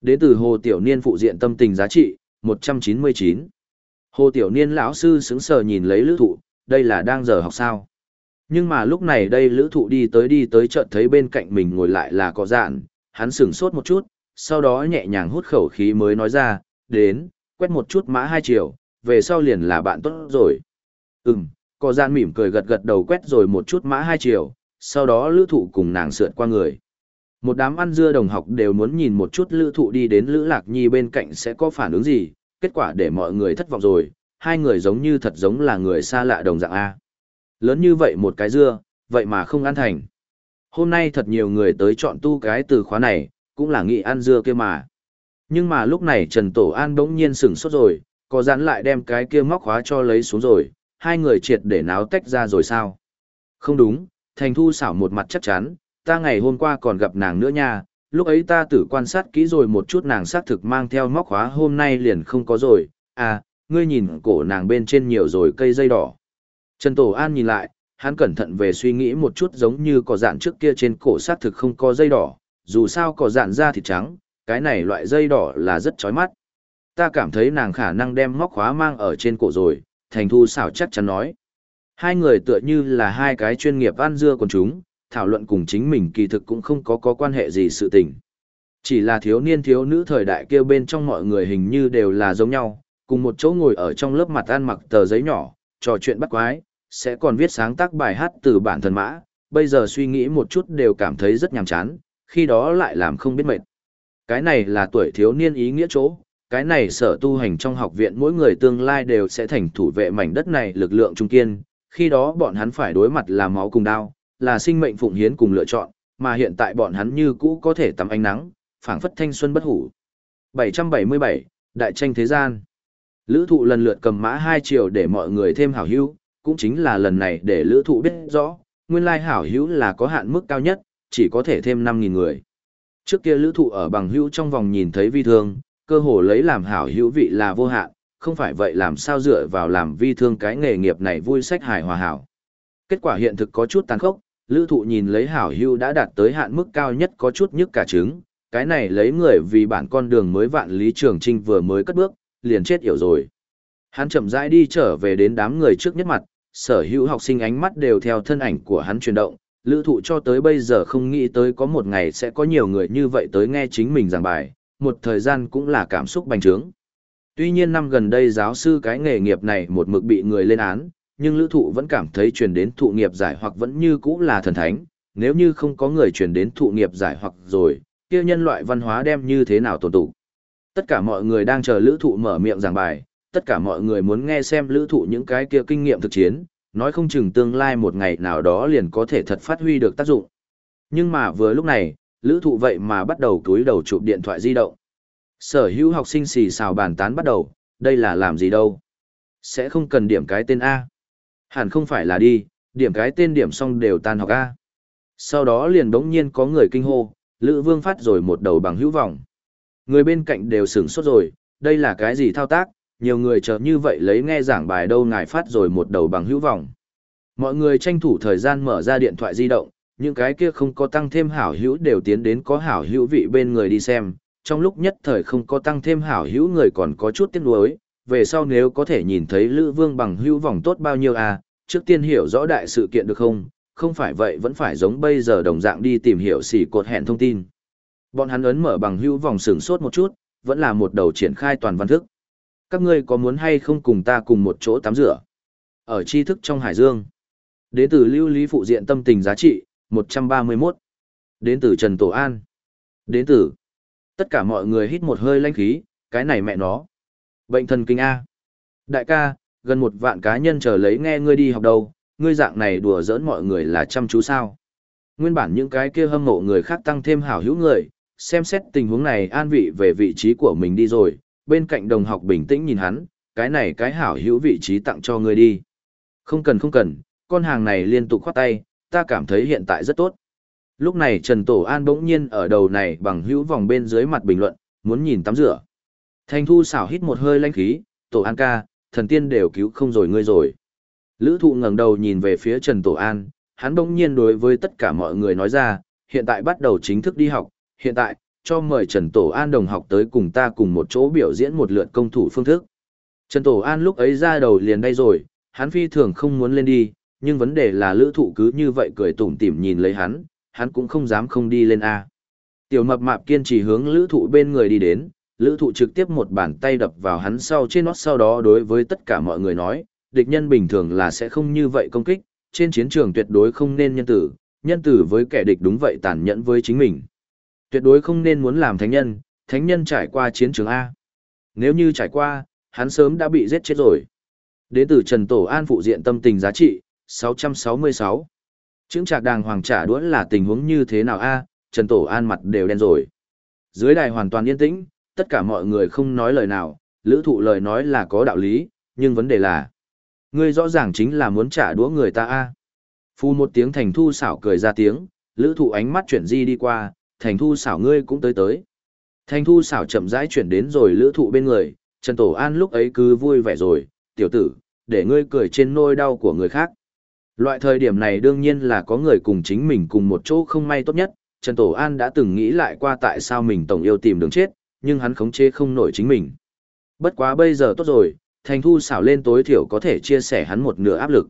Đến từ Hồ Tiểu Niên phụ diện tâm tình giá trị, 199. Hồ Tiểu Niên lão sư sững sờ nhìn lấy lữ thụ, đây là đang giờ học sao. Nhưng mà lúc này đây lữ thụ đi tới đi tới chợt thấy bên cạnh mình ngồi lại là có dạn, hắn sửng sốt một chút, sau đó nhẹ nhàng hút khẩu khí mới nói ra, đến, quét một chút mã hai chiều, về sau liền là bạn tốt rồi. Ừm, có dạn mỉm cười gật gật đầu quét rồi một chút mã hai chiều, sau đó lữ thụ cùng nàng sượt qua người. Một đám ăn dưa đồng học đều muốn nhìn một chút lữ thụ đi đến lữ lạc nhi bên cạnh sẽ có phản ứng gì, kết quả để mọi người thất vọng rồi, hai người giống như thật giống là người xa lạ đồng dạng A. Lớn như vậy một cái dưa, vậy mà không ăn thành. Hôm nay thật nhiều người tới chọn tu cái từ khóa này, cũng là nghĩ ăn dưa kia mà. Nhưng mà lúc này Trần Tổ An bỗng nhiên sửng sốt rồi, có dán lại đem cái kia móc khóa cho lấy xuống rồi, hai người triệt để náo tách ra rồi sao? Không đúng, Thành Thu xảo một mặt chắc chắn, ta ngày hôm qua còn gặp nàng nữa nha, lúc ấy ta tử quan sát kỹ rồi một chút nàng xác thực mang theo móc khóa hôm nay liền không có rồi, à, ngươi nhìn cổ nàng bên trên nhiều rồi cây dây đỏ. Trần Tổ An nhìn lại, hắn cẩn thận về suy nghĩ một chút giống như có dạn trước kia trên cổ xác thực không có dây đỏ, dù sao có dạn da thịt trắng, cái này loại dây đỏ là rất chói mắt. Ta cảm thấy nàng khả năng đem móc khóa mang ở trên cổ rồi, Thành Thu xảo chắc chắn nói. Hai người tựa như là hai cái chuyên nghiệp ăn dưa của chúng, thảo luận cùng chính mình kỳ thực cũng không có có quan hệ gì sự tình. Chỉ là thiếu niên thiếu nữ thời đại kia bên trong mọi người hình như đều là giống nhau, cùng một chỗ ngồi ở trong lớp mặt ăn mặc tờ giấy nhỏ, trò chuyện bắt quái, sẽ còn viết sáng tác bài hát từ bản thân mã, bây giờ suy nghĩ một chút đều cảm thấy rất nhàm chán, khi đó lại làm không biết mệt. Cái này là tuổi thiếu niên ý nghĩa chỗ, cái này sở tu hành trong học viện mỗi người tương lai đều sẽ thành thủ vệ mảnh đất này lực lượng trung kiên, khi đó bọn hắn phải đối mặt là máu cùng đao, là sinh mệnh phụng hiến cùng lựa chọn, mà hiện tại bọn hắn như cũ có thể tắm ánh nắng, phảng phất thanh xuân bất hủ. 777, Đại tranh thế gian. Lữ thụ lần lượt cầm mã hai triệu để mọi người thêm hảo hữu, cũng chính là lần này để lữ thụ biết rõ, nguyên lai hảo hữu là có hạn mức cao nhất, chỉ có thể thêm 5.000 người. Trước kia lữ thụ ở bằng hữu trong vòng nhìn thấy vi thương, cơ hồ lấy làm hảo hữu vị là vô hạn, không phải vậy làm sao dựa vào làm vi thương cái nghề nghiệp này vui sách hài hòa hảo. Kết quả hiện thực có chút tàn khốc, lữ thụ nhìn lấy hảo hữu đã đạt tới hạn mức cao nhất có chút nhức cả trứng, cái này lấy người vì bản con đường mới vạn lý trường trinh vừa mới cất bước, liền chết hiểu rồi. Hắn chậm rãi đi trở về đến đám người trước nhất mặt, sở hữu học sinh ánh mắt đều theo thân ảnh của hắn chuyển động, lữ thụ cho tới bây giờ không nghĩ tới có một ngày sẽ có nhiều người như vậy tới nghe chính mình giảng bài, một thời gian cũng là cảm xúc bành trướng. Tuy nhiên năm gần đây giáo sư cái nghề nghiệp này một mực bị người lên án, nhưng lữ thụ vẫn cảm thấy truyền đến thụ nghiệp giải hoặc vẫn như cũ là thần thánh, nếu như không có người truyền đến thụ nghiệp giải hoặc rồi, kia nhân loại văn hóa đem như thế nào tồn tụ. Tất cả mọi người đang chờ lữ thụ mở miệng giảng bài, tất cả mọi người muốn nghe xem lữ thụ những cái kia kinh nghiệm thực chiến, nói không chừng tương lai một ngày nào đó liền có thể thật phát huy được tác dụng. Nhưng mà vừa lúc này, lữ thụ vậy mà bắt đầu túi đầu chụp điện thoại di động. Sở hữu học sinh xì xào bàn tán bắt đầu, đây là làm gì đâu. Sẽ không cần điểm cái tên A. Hẳn không phải là đi, điểm cái tên điểm xong đều tan học A. Sau đó liền đống nhiên có người kinh hô, Lữ Vương phát rồi một đầu bằng hữu vọng. Người bên cạnh đều sửng sốt rồi, đây là cái gì thao tác, nhiều người chờ như vậy lấy nghe giảng bài đâu ngài phát rồi một đầu bằng hữu vọng. Mọi người tranh thủ thời gian mở ra điện thoại di động, những cái kia không có tăng thêm hảo hữu đều tiến đến có hảo hữu vị bên người đi xem, trong lúc nhất thời không có tăng thêm hảo hữu người còn có chút tiếc nuối, về sau nếu có thể nhìn thấy Lữ Vương bằng hữu vòng tốt bao nhiêu à, trước tiên hiểu rõ đại sự kiện được không, không phải vậy vẫn phải giống bây giờ đồng dạng đi tìm hiểu xỉ cột hẹn thông tin. Bọn hắn ấn mở bằng hữu vòng sửng sốt một chút, vẫn là một đầu triển khai toàn văn thức. Các ngươi có muốn hay không cùng ta cùng một chỗ tắm rửa? Ở tri thức trong Hải Dương. Đến từ lưu lý phụ diện tâm tình giá trị, 131. Đến từ Trần Tổ An. Đến từ. Tất cả mọi người hít một hơi lanh khí, cái này mẹ nó. Bệnh thần kinh A. Đại ca, gần một vạn cá nhân chờ lấy nghe ngươi đi học đâu, ngươi dạng này đùa giỡn mọi người là chăm chú sao. Nguyên bản những cái kia hâm mộ người khác tăng thêm hảo hữu người, xem xét tình huống này an vị về vị trí của mình đi rồi, bên cạnh đồng học bình tĩnh nhìn hắn, cái này cái hảo hữu vị trí tặng cho ngươi đi. Không cần không cần, con hàng này liên tục khoát tay, ta cảm thấy hiện tại rất tốt. Lúc này Trần Tổ An bỗng nhiên ở đầu này bằng hữu vòng bên dưới mặt bình luận, muốn nhìn tắm rửa. Thành thu xảo hít một hơi lanh khí, Tổ An ca, thần tiên đều cứu không rồi ngươi rồi. Lữ thụ ngẩng đầu nhìn về phía Trần Tổ An, hắn bỗng nhiên đối với tất cả mọi người nói ra, hiện tại bắt đầu chính thức đi học, hiện tại, cho mời Trần Tổ An đồng học tới cùng ta cùng một chỗ biểu diễn một lượt công thủ phương thức. Trần Tổ An lúc ấy ra đầu liền đây rồi, hắn phi thường không muốn lên đi, nhưng vấn đề là lữ thụ cứ như vậy cười tủm tỉm nhìn lấy hắn, hắn cũng không dám không đi lên A. Tiểu mập mạp kiên trì hướng lữ thụ bên người đi đến, lữ thụ trực tiếp một bàn tay đập vào hắn sau trên nót sau đó đối với tất cả mọi người nói, địch nhân bình thường là sẽ không như vậy công kích, trên chiến trường tuyệt đối không nên nhân tử, nhân tử với kẻ địch đúng vậy tàn nhẫn với chính mình. Tuyệt đối không nên muốn làm thánh nhân, thánh nhân trải qua chiến trường A. Nếu như trải qua, hắn sớm đã bị giết chết rồi. Đến từ Trần Tổ An phụ diện tâm tình giá trị, 666. Chứng trạc đàng hoàng trả đũa là tình huống như thế nào a Trần Tổ An mặt đều đen rồi. Dưới đài hoàn toàn yên tĩnh, tất cả mọi người không nói lời nào, lữ thụ lời nói là có đạo lý, nhưng vấn đề là Ngươi rõ ràng chính là muốn trả đũa người ta a Phu một tiếng thành thu xảo cười ra tiếng, lữ thụ ánh mắt chuyển di đi qua, thành thu xảo ngươi cũng tới tới. Thành thu xảo chậm rãi chuyển đến rồi lữ thụ bên người, Trần Tổ An lúc ấy cứ vui vẻ rồi, tiểu tử, để ngươi cười trên nôi đau của người khác. Loại thời điểm này đương nhiên là có người cùng chính mình cùng một chỗ không may tốt nhất, Trần Tổ An đã từng nghĩ lại qua tại sao mình tổng yêu tìm đường chết, nhưng hắn khống chế không nổi chính mình. Bất quá bây giờ tốt rồi, Thành Thu xảo lên tối thiểu có thể chia sẻ hắn một nửa áp lực.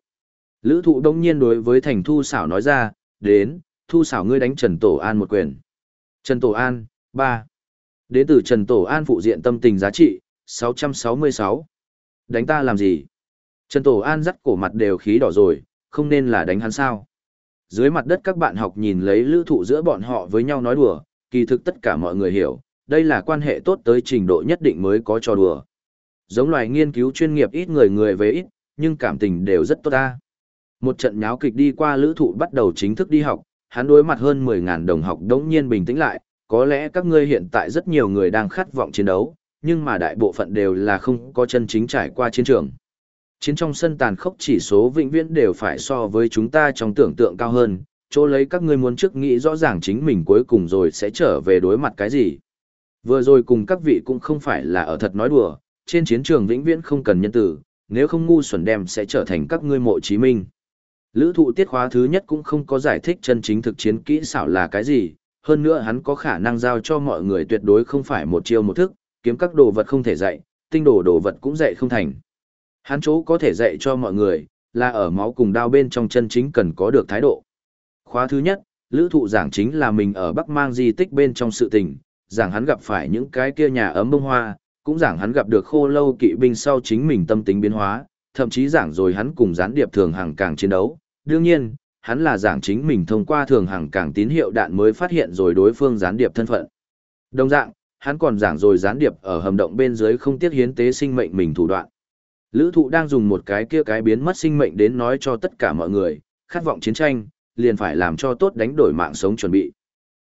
Lữ thụ đông nhiên đối với Thành Thu xảo nói ra, đến, Thu xảo ngươi đánh Trần Tổ An một quyền. Trần Tổ An, 3. Đến từ Trần Tổ An phụ diện tâm tình giá trị, 666. Đánh ta làm gì? Trần Tổ An dắt cổ mặt đều khí đỏ rồi, không nên là đánh hắn sao. Dưới mặt đất các bạn học nhìn lấy lữ thụ giữa bọn họ với nhau nói đùa, kỳ thực tất cả mọi người hiểu, đây là quan hệ tốt tới trình độ nhất định mới có trò đùa. Giống loài nghiên cứu chuyên nghiệp ít người người về ít, nhưng cảm tình đều rất tốt ta. Một trận nháo kịch đi qua lữ thụ bắt đầu chính thức đi học, hắn đối mặt hơn 10.000 đồng học đống nhiên bình tĩnh lại, có lẽ các ngươi hiện tại rất nhiều người đang khát vọng chiến đấu, nhưng mà đại bộ phận đều là không có chân chính trải qua chiến trường. Chiến trong sân tàn khốc chỉ số vĩnh viễn đều phải so với chúng ta trong tưởng tượng cao hơn, chỗ lấy các ngươi muốn trước nghĩ rõ ràng chính mình cuối cùng rồi sẽ trở về đối mặt cái gì. Vừa rồi cùng các vị cũng không phải là ở thật nói đùa, trên chiến trường vĩnh viễn không cần nhân tử, nếu không ngu xuẩn đem sẽ trở thành các ngươi mộ chí minh. Lữ thụ tiết khóa thứ nhất cũng không có giải thích chân chính thực chiến kỹ xảo là cái gì, hơn nữa hắn có khả năng giao cho mọi người tuyệt đối không phải một chiêu một thức, kiếm các đồ vật không thể dạy, tinh đồ đồ vật cũng dạy không thành. Hắn chỗ có thể dạy cho mọi người, là ở máu cùng đao bên trong chân chính cần có được thái độ. Khóa thứ nhất, lữ thụ giảng chính là mình ở Bắc mang di tích bên trong sự tình, giảng hắn gặp phải những cái kia nhà ấm bông hoa, cũng giảng hắn gặp được khô lâu kỵ binh sau chính mình tâm tính biến hóa, thậm chí giảng rồi hắn cùng gián điệp thường hàng càng chiến đấu. Đương nhiên, hắn là giảng chính mình thông qua thường hàng càng tín hiệu đạn mới phát hiện rồi đối phương gián điệp thân phận. Đồng dạng, hắn còn giảng rồi gián điệp ở hầm động bên dưới không tiếc hiến tế sinh mệnh mình thủ đoạn, Lữ thụ đang dùng một cái kia cái biến mất sinh mệnh đến nói cho tất cả mọi người, khát vọng chiến tranh, liền phải làm cho tốt đánh đổi mạng sống chuẩn bị.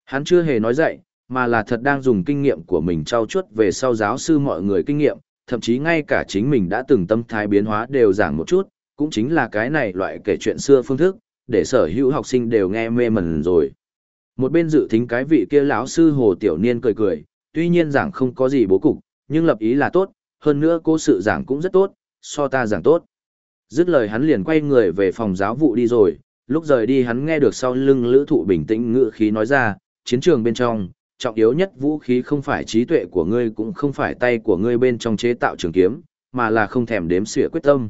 Hắn chưa hề nói dạy, mà là thật đang dùng kinh nghiệm của mình trao chuốt về sau giáo sư mọi người kinh nghiệm, thậm chí ngay cả chính mình đã từng tâm thái biến hóa đều giảng một chút, cũng chính là cái này loại kể chuyện xưa phương thức, để sở hữu học sinh đều nghe mê mẩn rồi. Một bên dự thính cái vị kia lão sư Hồ Tiểu Niên cười cười, tuy nhiên giảng không có gì bố cục, nhưng lập ý là tốt, hơn nữa cô sự giảng cũng rất tốt, so ta giảng tốt. Dứt lời hắn liền quay người về phòng giáo vụ đi rồi, lúc rời đi hắn nghe được sau lưng lữ thụ bình tĩnh ngự khí nói ra, chiến trường bên trong, trọng yếu nhất vũ khí không phải trí tuệ của ngươi cũng không phải tay của ngươi bên trong chế tạo trường kiếm, mà là không thèm đếm xỉa quyết tâm.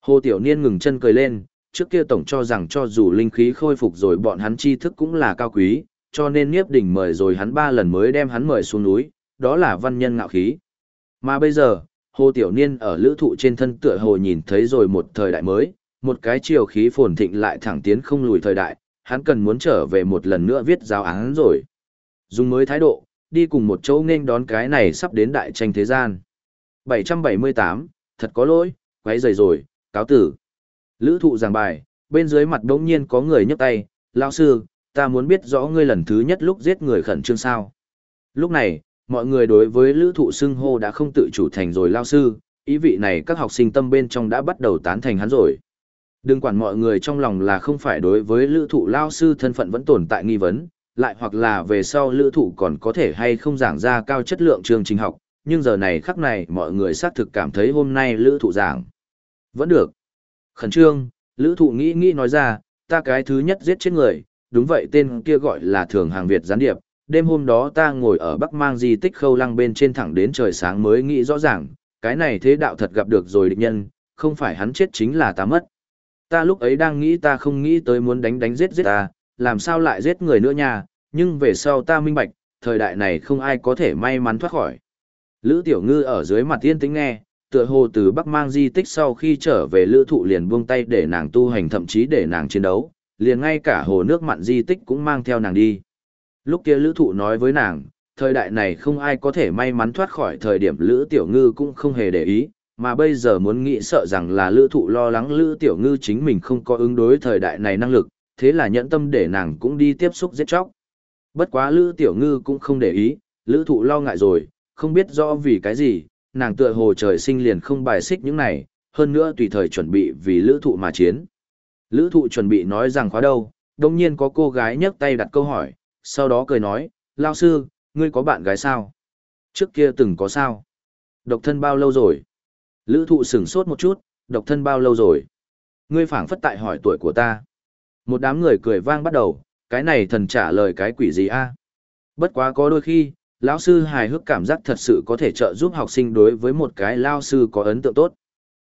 Hồ Tiểu Niên ngừng chân cười lên, trước kia tổng cho rằng cho dù linh khí khôi phục rồi bọn hắn tri thức cũng là cao quý, cho nên Niếp Đỉnh mời rồi hắn ba lần mới đem hắn mời xuống núi, đó là văn nhân ngạo khí. Mà bây giờ, Hồ Tiểu Niên ở lữ thụ trên thân tựa hồ nhìn thấy rồi một thời đại mới, một cái chiều khí phồn thịnh lại thẳng tiến không lùi thời đại, hắn cần muốn trở về một lần nữa viết giáo án rồi. Dùng mới thái độ, đi cùng một chỗ nên đón cái này sắp đến đại tranh thế gian. 778, thật có lỗi, quấy rầy rồi, cáo tử. Lữ thụ giảng bài, bên dưới mặt đống nhiên có người nhấc tay, lão sư, ta muốn biết rõ ngươi lần thứ nhất lúc giết người khẩn trương sao. Lúc này, mọi người đối với lữ thụ xưng hô đã không tự chủ thành rồi lao sư, ý vị này các học sinh tâm bên trong đã bắt đầu tán thành hắn rồi. Đừng quản mọi người trong lòng là không phải đối với lữ thụ lao sư thân phận vẫn tồn tại nghi vấn, lại hoặc là về sau lữ thụ còn có thể hay không giảng ra cao chất lượng chương trình học, nhưng giờ này khắc này mọi người xác thực cảm thấy hôm nay lữ thụ giảng. Vẫn được. Khẩn trương, lữ thụ nghĩ nghĩ nói ra, ta cái thứ nhất giết chết người, đúng vậy tên kia gọi là thường hàng Việt gián điệp. Đêm hôm đó ta ngồi ở Bắc Mang di tích khâu lăng bên trên thẳng đến trời sáng mới nghĩ rõ ràng, cái này thế đạo thật gặp được rồi địch nhân, không phải hắn chết chính là ta mất. Ta lúc ấy đang nghĩ ta không nghĩ tới muốn đánh đánh giết giết ta, làm sao lại giết người nữa nha, nhưng về sau ta minh bạch, thời đại này không ai có thể may mắn thoát khỏi. Lữ Tiểu Ngư ở dưới mặt tiên tính nghe, tựa hồ từ Bắc mang di tích sau khi trở về lữ thụ liền buông tay để nàng tu hành thậm chí để nàng chiến đấu, liền ngay cả hồ nước mặn di tích cũng mang theo nàng đi. Lúc kia lữ thụ nói với nàng, thời đại này không ai có thể may mắn thoát khỏi thời điểm lữ tiểu ngư cũng không hề để ý, mà bây giờ muốn nghĩ sợ rằng là lữ thụ lo lắng lữ tiểu ngư chính mình không có ứng đối thời đại này năng lực, thế là nhẫn tâm để nàng cũng đi tiếp xúc giết chóc. Bất quá lữ tiểu ngư cũng không để ý, lữ thụ lo ngại rồi, không biết rõ vì cái gì, nàng tựa hồ trời sinh liền không bài xích những này, hơn nữa tùy thời chuẩn bị vì lữ thụ mà chiến. Lữ thụ chuẩn bị nói rằng khóa đâu, đồng nhiên có cô gái nhấc tay đặt câu hỏi, sau đó cười nói, lao sư, ngươi có bạn gái sao? Trước kia từng có sao? Độc thân bao lâu rồi? Lữ thụ sửng sốt một chút, độc thân bao lâu rồi? Ngươi phản phất tại hỏi tuổi của ta. Một đám người cười vang bắt đầu, cái này thần trả lời cái quỷ gì a Bất quá có đôi khi, lão sư hài hước cảm giác thật sự có thể trợ giúp học sinh đối với một cái lao sư có ấn tượng tốt.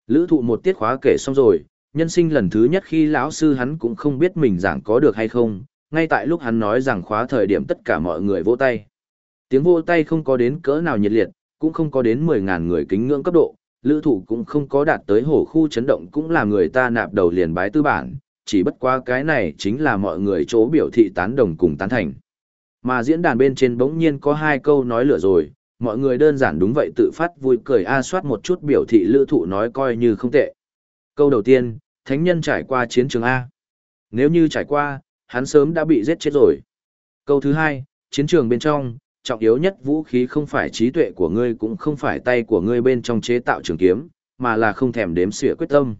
Lữ thụ một tiết khóa kể xong rồi, nhân sinh lần thứ nhất khi lão sư hắn cũng không biết mình giảng có được hay không, ngay tại lúc hắn nói rằng khóa thời điểm tất cả mọi người vỗ tay. Tiếng vỗ tay không có đến cỡ nào nhiệt liệt, cũng không có đến 10.000 người kính ngưỡng cấp độ, lữ thủ cũng không có đạt tới hổ khu chấn động cũng là người ta nạp đầu liền bái tư bản, chỉ bất qua cái này chính là mọi người chỗ biểu thị tán đồng cùng tán thành. Mà diễn đàn bên trên bỗng nhiên có hai câu nói lửa rồi, mọi người đơn giản đúng vậy tự phát vui cười a soát một chút biểu thị lữ thụ nói coi như không tệ. Câu đầu tiên, thánh nhân trải qua chiến trường A. Nếu như trải qua, hắn sớm đã bị giết chết rồi. Câu thứ hai, chiến trường bên trong, trọng yếu nhất vũ khí không phải trí tuệ của ngươi cũng không phải tay của ngươi bên trong chế tạo trường kiếm, mà là không thèm đếm xỉa quyết tâm.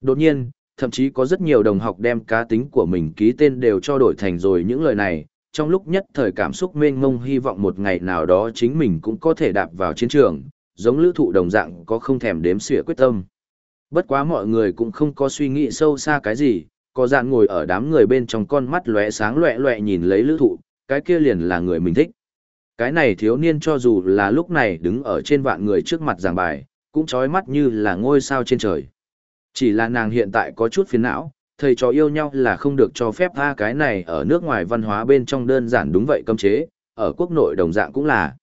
Đột nhiên, thậm chí có rất nhiều đồng học đem cá tính của mình ký tên đều cho đổi thành rồi những lời này, trong lúc nhất thời cảm xúc mênh mông hy vọng một ngày nào đó chính mình cũng có thể đạp vào chiến trường, giống lữ thụ đồng dạng có không thèm đếm xỉa quyết tâm. Bất quá mọi người cũng không có suy nghĩ sâu xa cái gì, có dạng ngồi ở đám người bên trong con mắt lóe sáng lóe lóe nhìn lấy lữ thụ, cái kia liền là người mình thích. Cái này thiếu niên cho dù là lúc này đứng ở trên vạn người trước mặt giảng bài, cũng chói mắt như là ngôi sao trên trời. Chỉ là nàng hiện tại có chút phiền não, thầy trò yêu nhau là không được cho phép tha cái này ở nước ngoài văn hóa bên trong đơn giản đúng vậy cấm chế, ở quốc nội đồng dạng cũng là.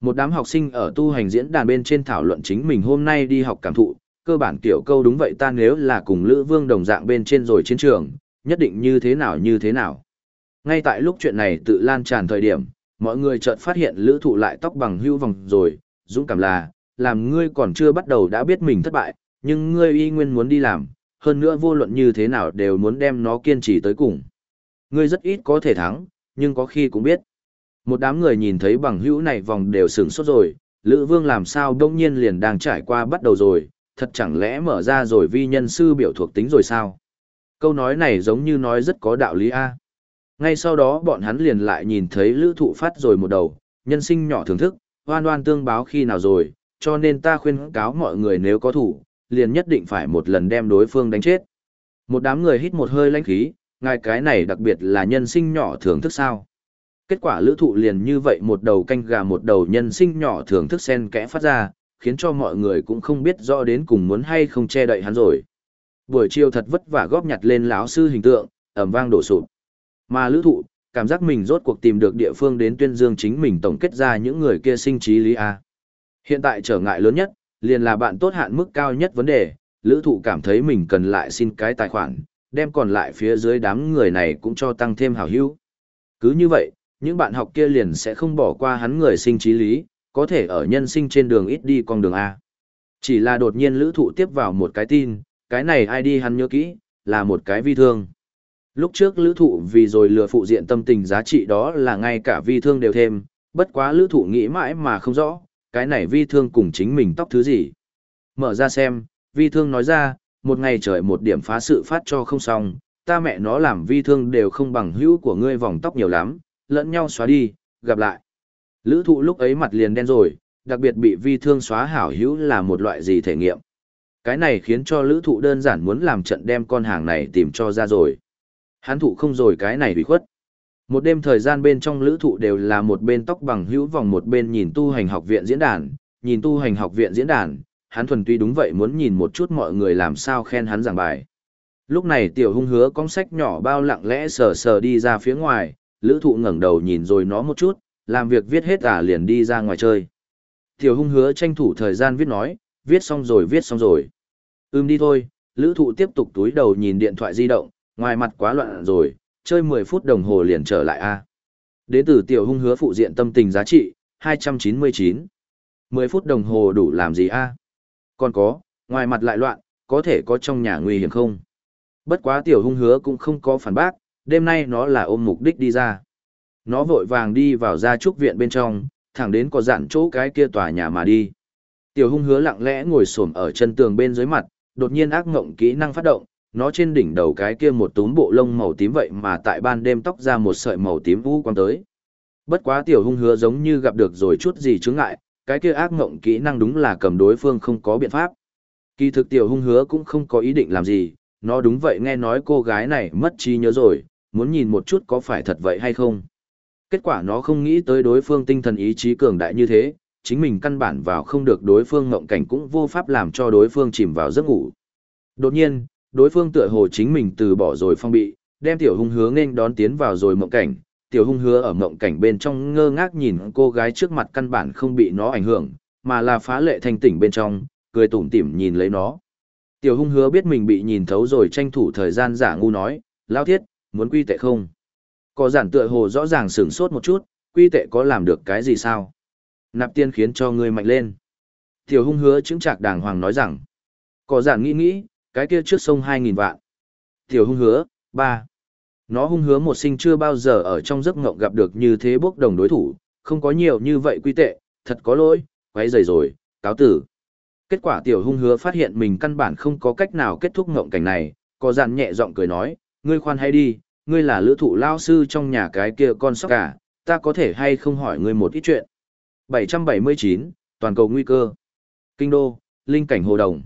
Một đám học sinh ở tu hành diễn đàn bên trên thảo luận chính mình hôm nay đi học cảm thụ, cơ bản kiểu câu đúng vậy ta nếu là cùng Lữ Vương đồng dạng bên trên rồi chiến trường, nhất định như thế nào như thế nào. Ngay tại lúc chuyện này tự lan tràn thời điểm, mọi người chợt phát hiện Lữ Thụ lại tóc bằng hưu vòng rồi, dũng cảm là, làm ngươi còn chưa bắt đầu đã biết mình thất bại, nhưng ngươi y nguyên muốn đi làm, hơn nữa vô luận như thế nào đều muốn đem nó kiên trì tới cùng. Ngươi rất ít có thể thắng, nhưng có khi cũng biết. Một đám người nhìn thấy bằng hữu này vòng đều sửng sốt rồi, Lữ Vương làm sao đông nhiên liền đang trải qua bắt đầu rồi, thật chẳng lẽ mở ra rồi vi nhân sư biểu thuộc tính rồi sao? Câu nói này giống như nói rất có đạo lý a. Ngay sau đó bọn hắn liền lại nhìn thấy lữ thụ phát rồi một đầu, nhân sinh nhỏ thưởng thức, hoan hoan tương báo khi nào rồi, cho nên ta khuyên cáo mọi người nếu có thủ, liền nhất định phải một lần đem đối phương đánh chết. Một đám người hít một hơi lãnh khí, ngài cái này đặc biệt là nhân sinh nhỏ thưởng thức sao. Kết quả lữ thụ liền như vậy một đầu canh gà một đầu nhân sinh nhỏ thưởng thức sen kẽ phát ra, khiến cho mọi người cũng không biết rõ đến cùng muốn hay không che đậy hắn rồi. Buổi chiều thật vất vả góp nhặt lên lão sư hình tượng, ầm vang đổ sụp. Mà lữ thụ, cảm giác mình rốt cuộc tìm được địa phương đến tuyên dương chính mình tổng kết ra những người kia sinh trí lý A. Hiện tại trở ngại lớn nhất, liền là bạn tốt hạn mức cao nhất vấn đề, lữ thụ cảm thấy mình cần lại xin cái tài khoản, đem còn lại phía dưới đám người này cũng cho tăng thêm hảo hữu. Cứ như vậy, những bạn học kia liền sẽ không bỏ qua hắn người sinh trí lý, có thể ở nhân sinh trên đường ít đi con đường A. Chỉ là đột nhiên lữ thụ tiếp vào một cái tin, cái này ai đi hắn nhớ kỹ, là một cái vi thương. Lúc trước lữ thụ vì rồi lừa phụ diện tâm tình giá trị đó là ngay cả vi thương đều thêm, bất quá lữ thụ nghĩ mãi mà không rõ, cái này vi thương cùng chính mình tóc thứ gì. Mở ra xem, vi thương nói ra, một ngày trời một điểm phá sự phát cho không xong, ta mẹ nó làm vi thương đều không bằng hữu của ngươi vòng tóc nhiều lắm, lẫn nhau xóa đi, gặp lại. Lữ thụ lúc ấy mặt liền đen rồi, đặc biệt bị vi thương xóa hảo hữu là một loại gì thể nghiệm. Cái này khiến cho lữ thụ đơn giản muốn làm trận đem con hàng này tìm cho ra rồi. Hán thụ không rồi cái này bị khuất. Một đêm thời gian bên trong lữ thụ đều là một bên tóc bằng hữu vòng một bên nhìn tu hành học viện diễn đàn, nhìn tu hành học viện diễn đàn, hắn thuần tuy đúng vậy muốn nhìn một chút mọi người làm sao khen hắn giảng bài. Lúc này tiểu hung hứa con sách nhỏ bao lặng lẽ sờ sờ đi ra phía ngoài, lữ thụ ngẩng đầu nhìn rồi nó một chút, làm việc viết hết à liền đi ra ngoài chơi. Tiểu hung hứa tranh thủ thời gian viết nói, viết xong rồi viết xong rồi. Ưm đi thôi, lữ thụ tiếp tục túi đầu nhìn điện thoại di động, ngoài mặt quá loạn rồi, chơi 10 phút đồng hồ liền trở lại a Đến từ tiểu hung hứa phụ diện tâm tình giá trị, 299. 10 phút đồng hồ đủ làm gì a Còn có, ngoài mặt lại loạn, có thể có trong nhà nguy hiểm không? Bất quá tiểu hung hứa cũng không có phản bác, đêm nay nó là ôm mục đích đi ra. Nó vội vàng đi vào gia trúc viện bên trong, thẳng đến có dặn chỗ cái kia tòa nhà mà đi. Tiểu hung hứa lặng lẽ ngồi xổm ở chân tường bên dưới mặt, đột nhiên ác ngộng kỹ năng phát động, nó trên đỉnh đầu cái kia một túm bộ lông màu tím vậy mà tại ban đêm tóc ra một sợi màu tím vũ quang tới. Bất quá tiểu hung hứa giống như gặp được rồi chút gì chướng ngại, cái kia ác ngộng kỹ năng đúng là cầm đối phương không có biện pháp. Kỳ thực tiểu hung hứa cũng không có ý định làm gì, nó đúng vậy nghe nói cô gái này mất trí nhớ rồi, muốn nhìn một chút có phải thật vậy hay không. Kết quả nó không nghĩ tới đối phương tinh thần ý chí cường đại như thế, chính mình căn bản vào không được đối phương ngộng cảnh cũng vô pháp làm cho đối phương chìm vào giấc ngủ. Đột nhiên, đối phương tựa hồ chính mình từ bỏ rồi phong bị, đem tiểu hung hứa nên đón tiến vào rồi mộng cảnh, tiểu hung hứa ở mộng cảnh bên trong ngơ ngác nhìn cô gái trước mặt căn bản không bị nó ảnh hưởng, mà là phá lệ thanh tỉnh bên trong, cười tủm tỉm nhìn lấy nó. Tiểu hung hứa biết mình bị nhìn thấu rồi tranh thủ thời gian giả ngu nói, lao thiết, muốn quy tệ không? Có giản tựa hồ rõ ràng sửng sốt một chút, quy tệ có làm được cái gì sao? Nạp tiên khiến cho ngươi mạnh lên. Tiểu hung hứa chứng trạc đàng hoàng nói rằng, có giản nghĩ nghĩ, cái kia trước sông 2.000 vạn. Tiểu hung hứa, ba. Nó hung hứa một sinh chưa bao giờ ở trong giấc ngộng gặp được như thế bốc đồng đối thủ, không có nhiều như vậy quy tệ, thật có lỗi, quấy rầy rồi, cáo tử. Kết quả tiểu hung hứa phát hiện mình căn bản không có cách nào kết thúc ngộng cảnh này, có dàn nhẹ giọng cười nói, ngươi khoan hay đi, ngươi là lữ thụ lao sư trong nhà cái kia con sóc cả, ta có thể hay không hỏi ngươi một ít chuyện. 779, toàn cầu nguy cơ. Kinh đô, linh cảnh hồ đồng.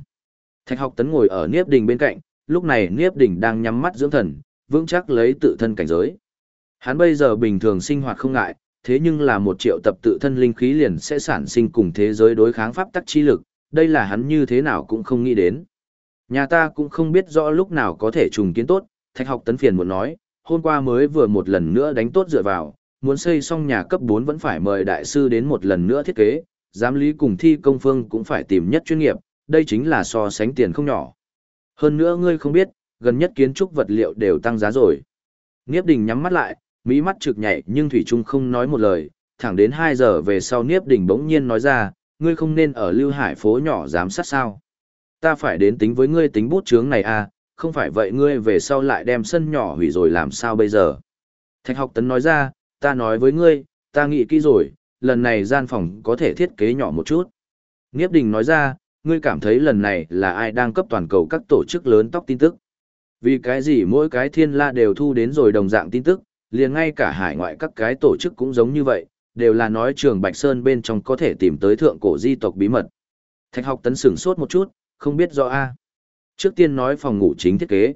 Thạch học tấn ngồi ở Niếp Đình bên cạnh, lúc này Niếp Đình đang nhắm mắt dưỡng thần, vững chắc lấy tự thân cảnh giới. Hắn bây giờ bình thường sinh hoạt không ngại, thế nhưng là một triệu tập tự thân linh khí liền sẽ sản sinh cùng thế giới đối kháng pháp tắc chi lực, đây là hắn như thế nào cũng không nghĩ đến. Nhà ta cũng không biết rõ lúc nào có thể trùng kiến tốt, Thạch học tấn phiền muốn nói, hôm qua mới vừa một lần nữa đánh tốt dựa vào, muốn xây xong nhà cấp 4 vẫn phải mời đại sư đến một lần nữa thiết kế, giám lý cùng thi công phương cũng phải tìm nhất chuyên nghiệp, đây chính là so sánh tiền không nhỏ. Hơn nữa ngươi không biết, gần nhất kiến trúc vật liệu đều tăng giá rồi. Niếp đình nhắm mắt lại, mỹ mắt trực nhảy nhưng Thủy Trung không nói một lời, thẳng đến 2 giờ về sau Niếp đình bỗng nhiên nói ra, ngươi không nên ở Lưu Hải phố nhỏ giám sát sao. Ta phải đến tính với ngươi tính bút chướng này à, không phải vậy ngươi về sau lại đem sân nhỏ hủy rồi làm sao bây giờ. Thạch học tấn nói ra, ta nói với ngươi, ta nghĩ kỹ rồi, lần này gian phòng có thể thiết kế nhỏ một chút. Niếp đình nói ra, ngươi cảm thấy lần này là ai đang cấp toàn cầu các tổ chức lớn tóc tin tức. Vì cái gì mỗi cái thiên la đều thu đến rồi đồng dạng tin tức, liền ngay cả hải ngoại các cái tổ chức cũng giống như vậy, đều là nói trường Bạch Sơn bên trong có thể tìm tới thượng cổ di tộc bí mật. Thạch học tấn sửng sốt một chút, không biết rõ a. Trước tiên nói phòng ngủ chính thiết kế.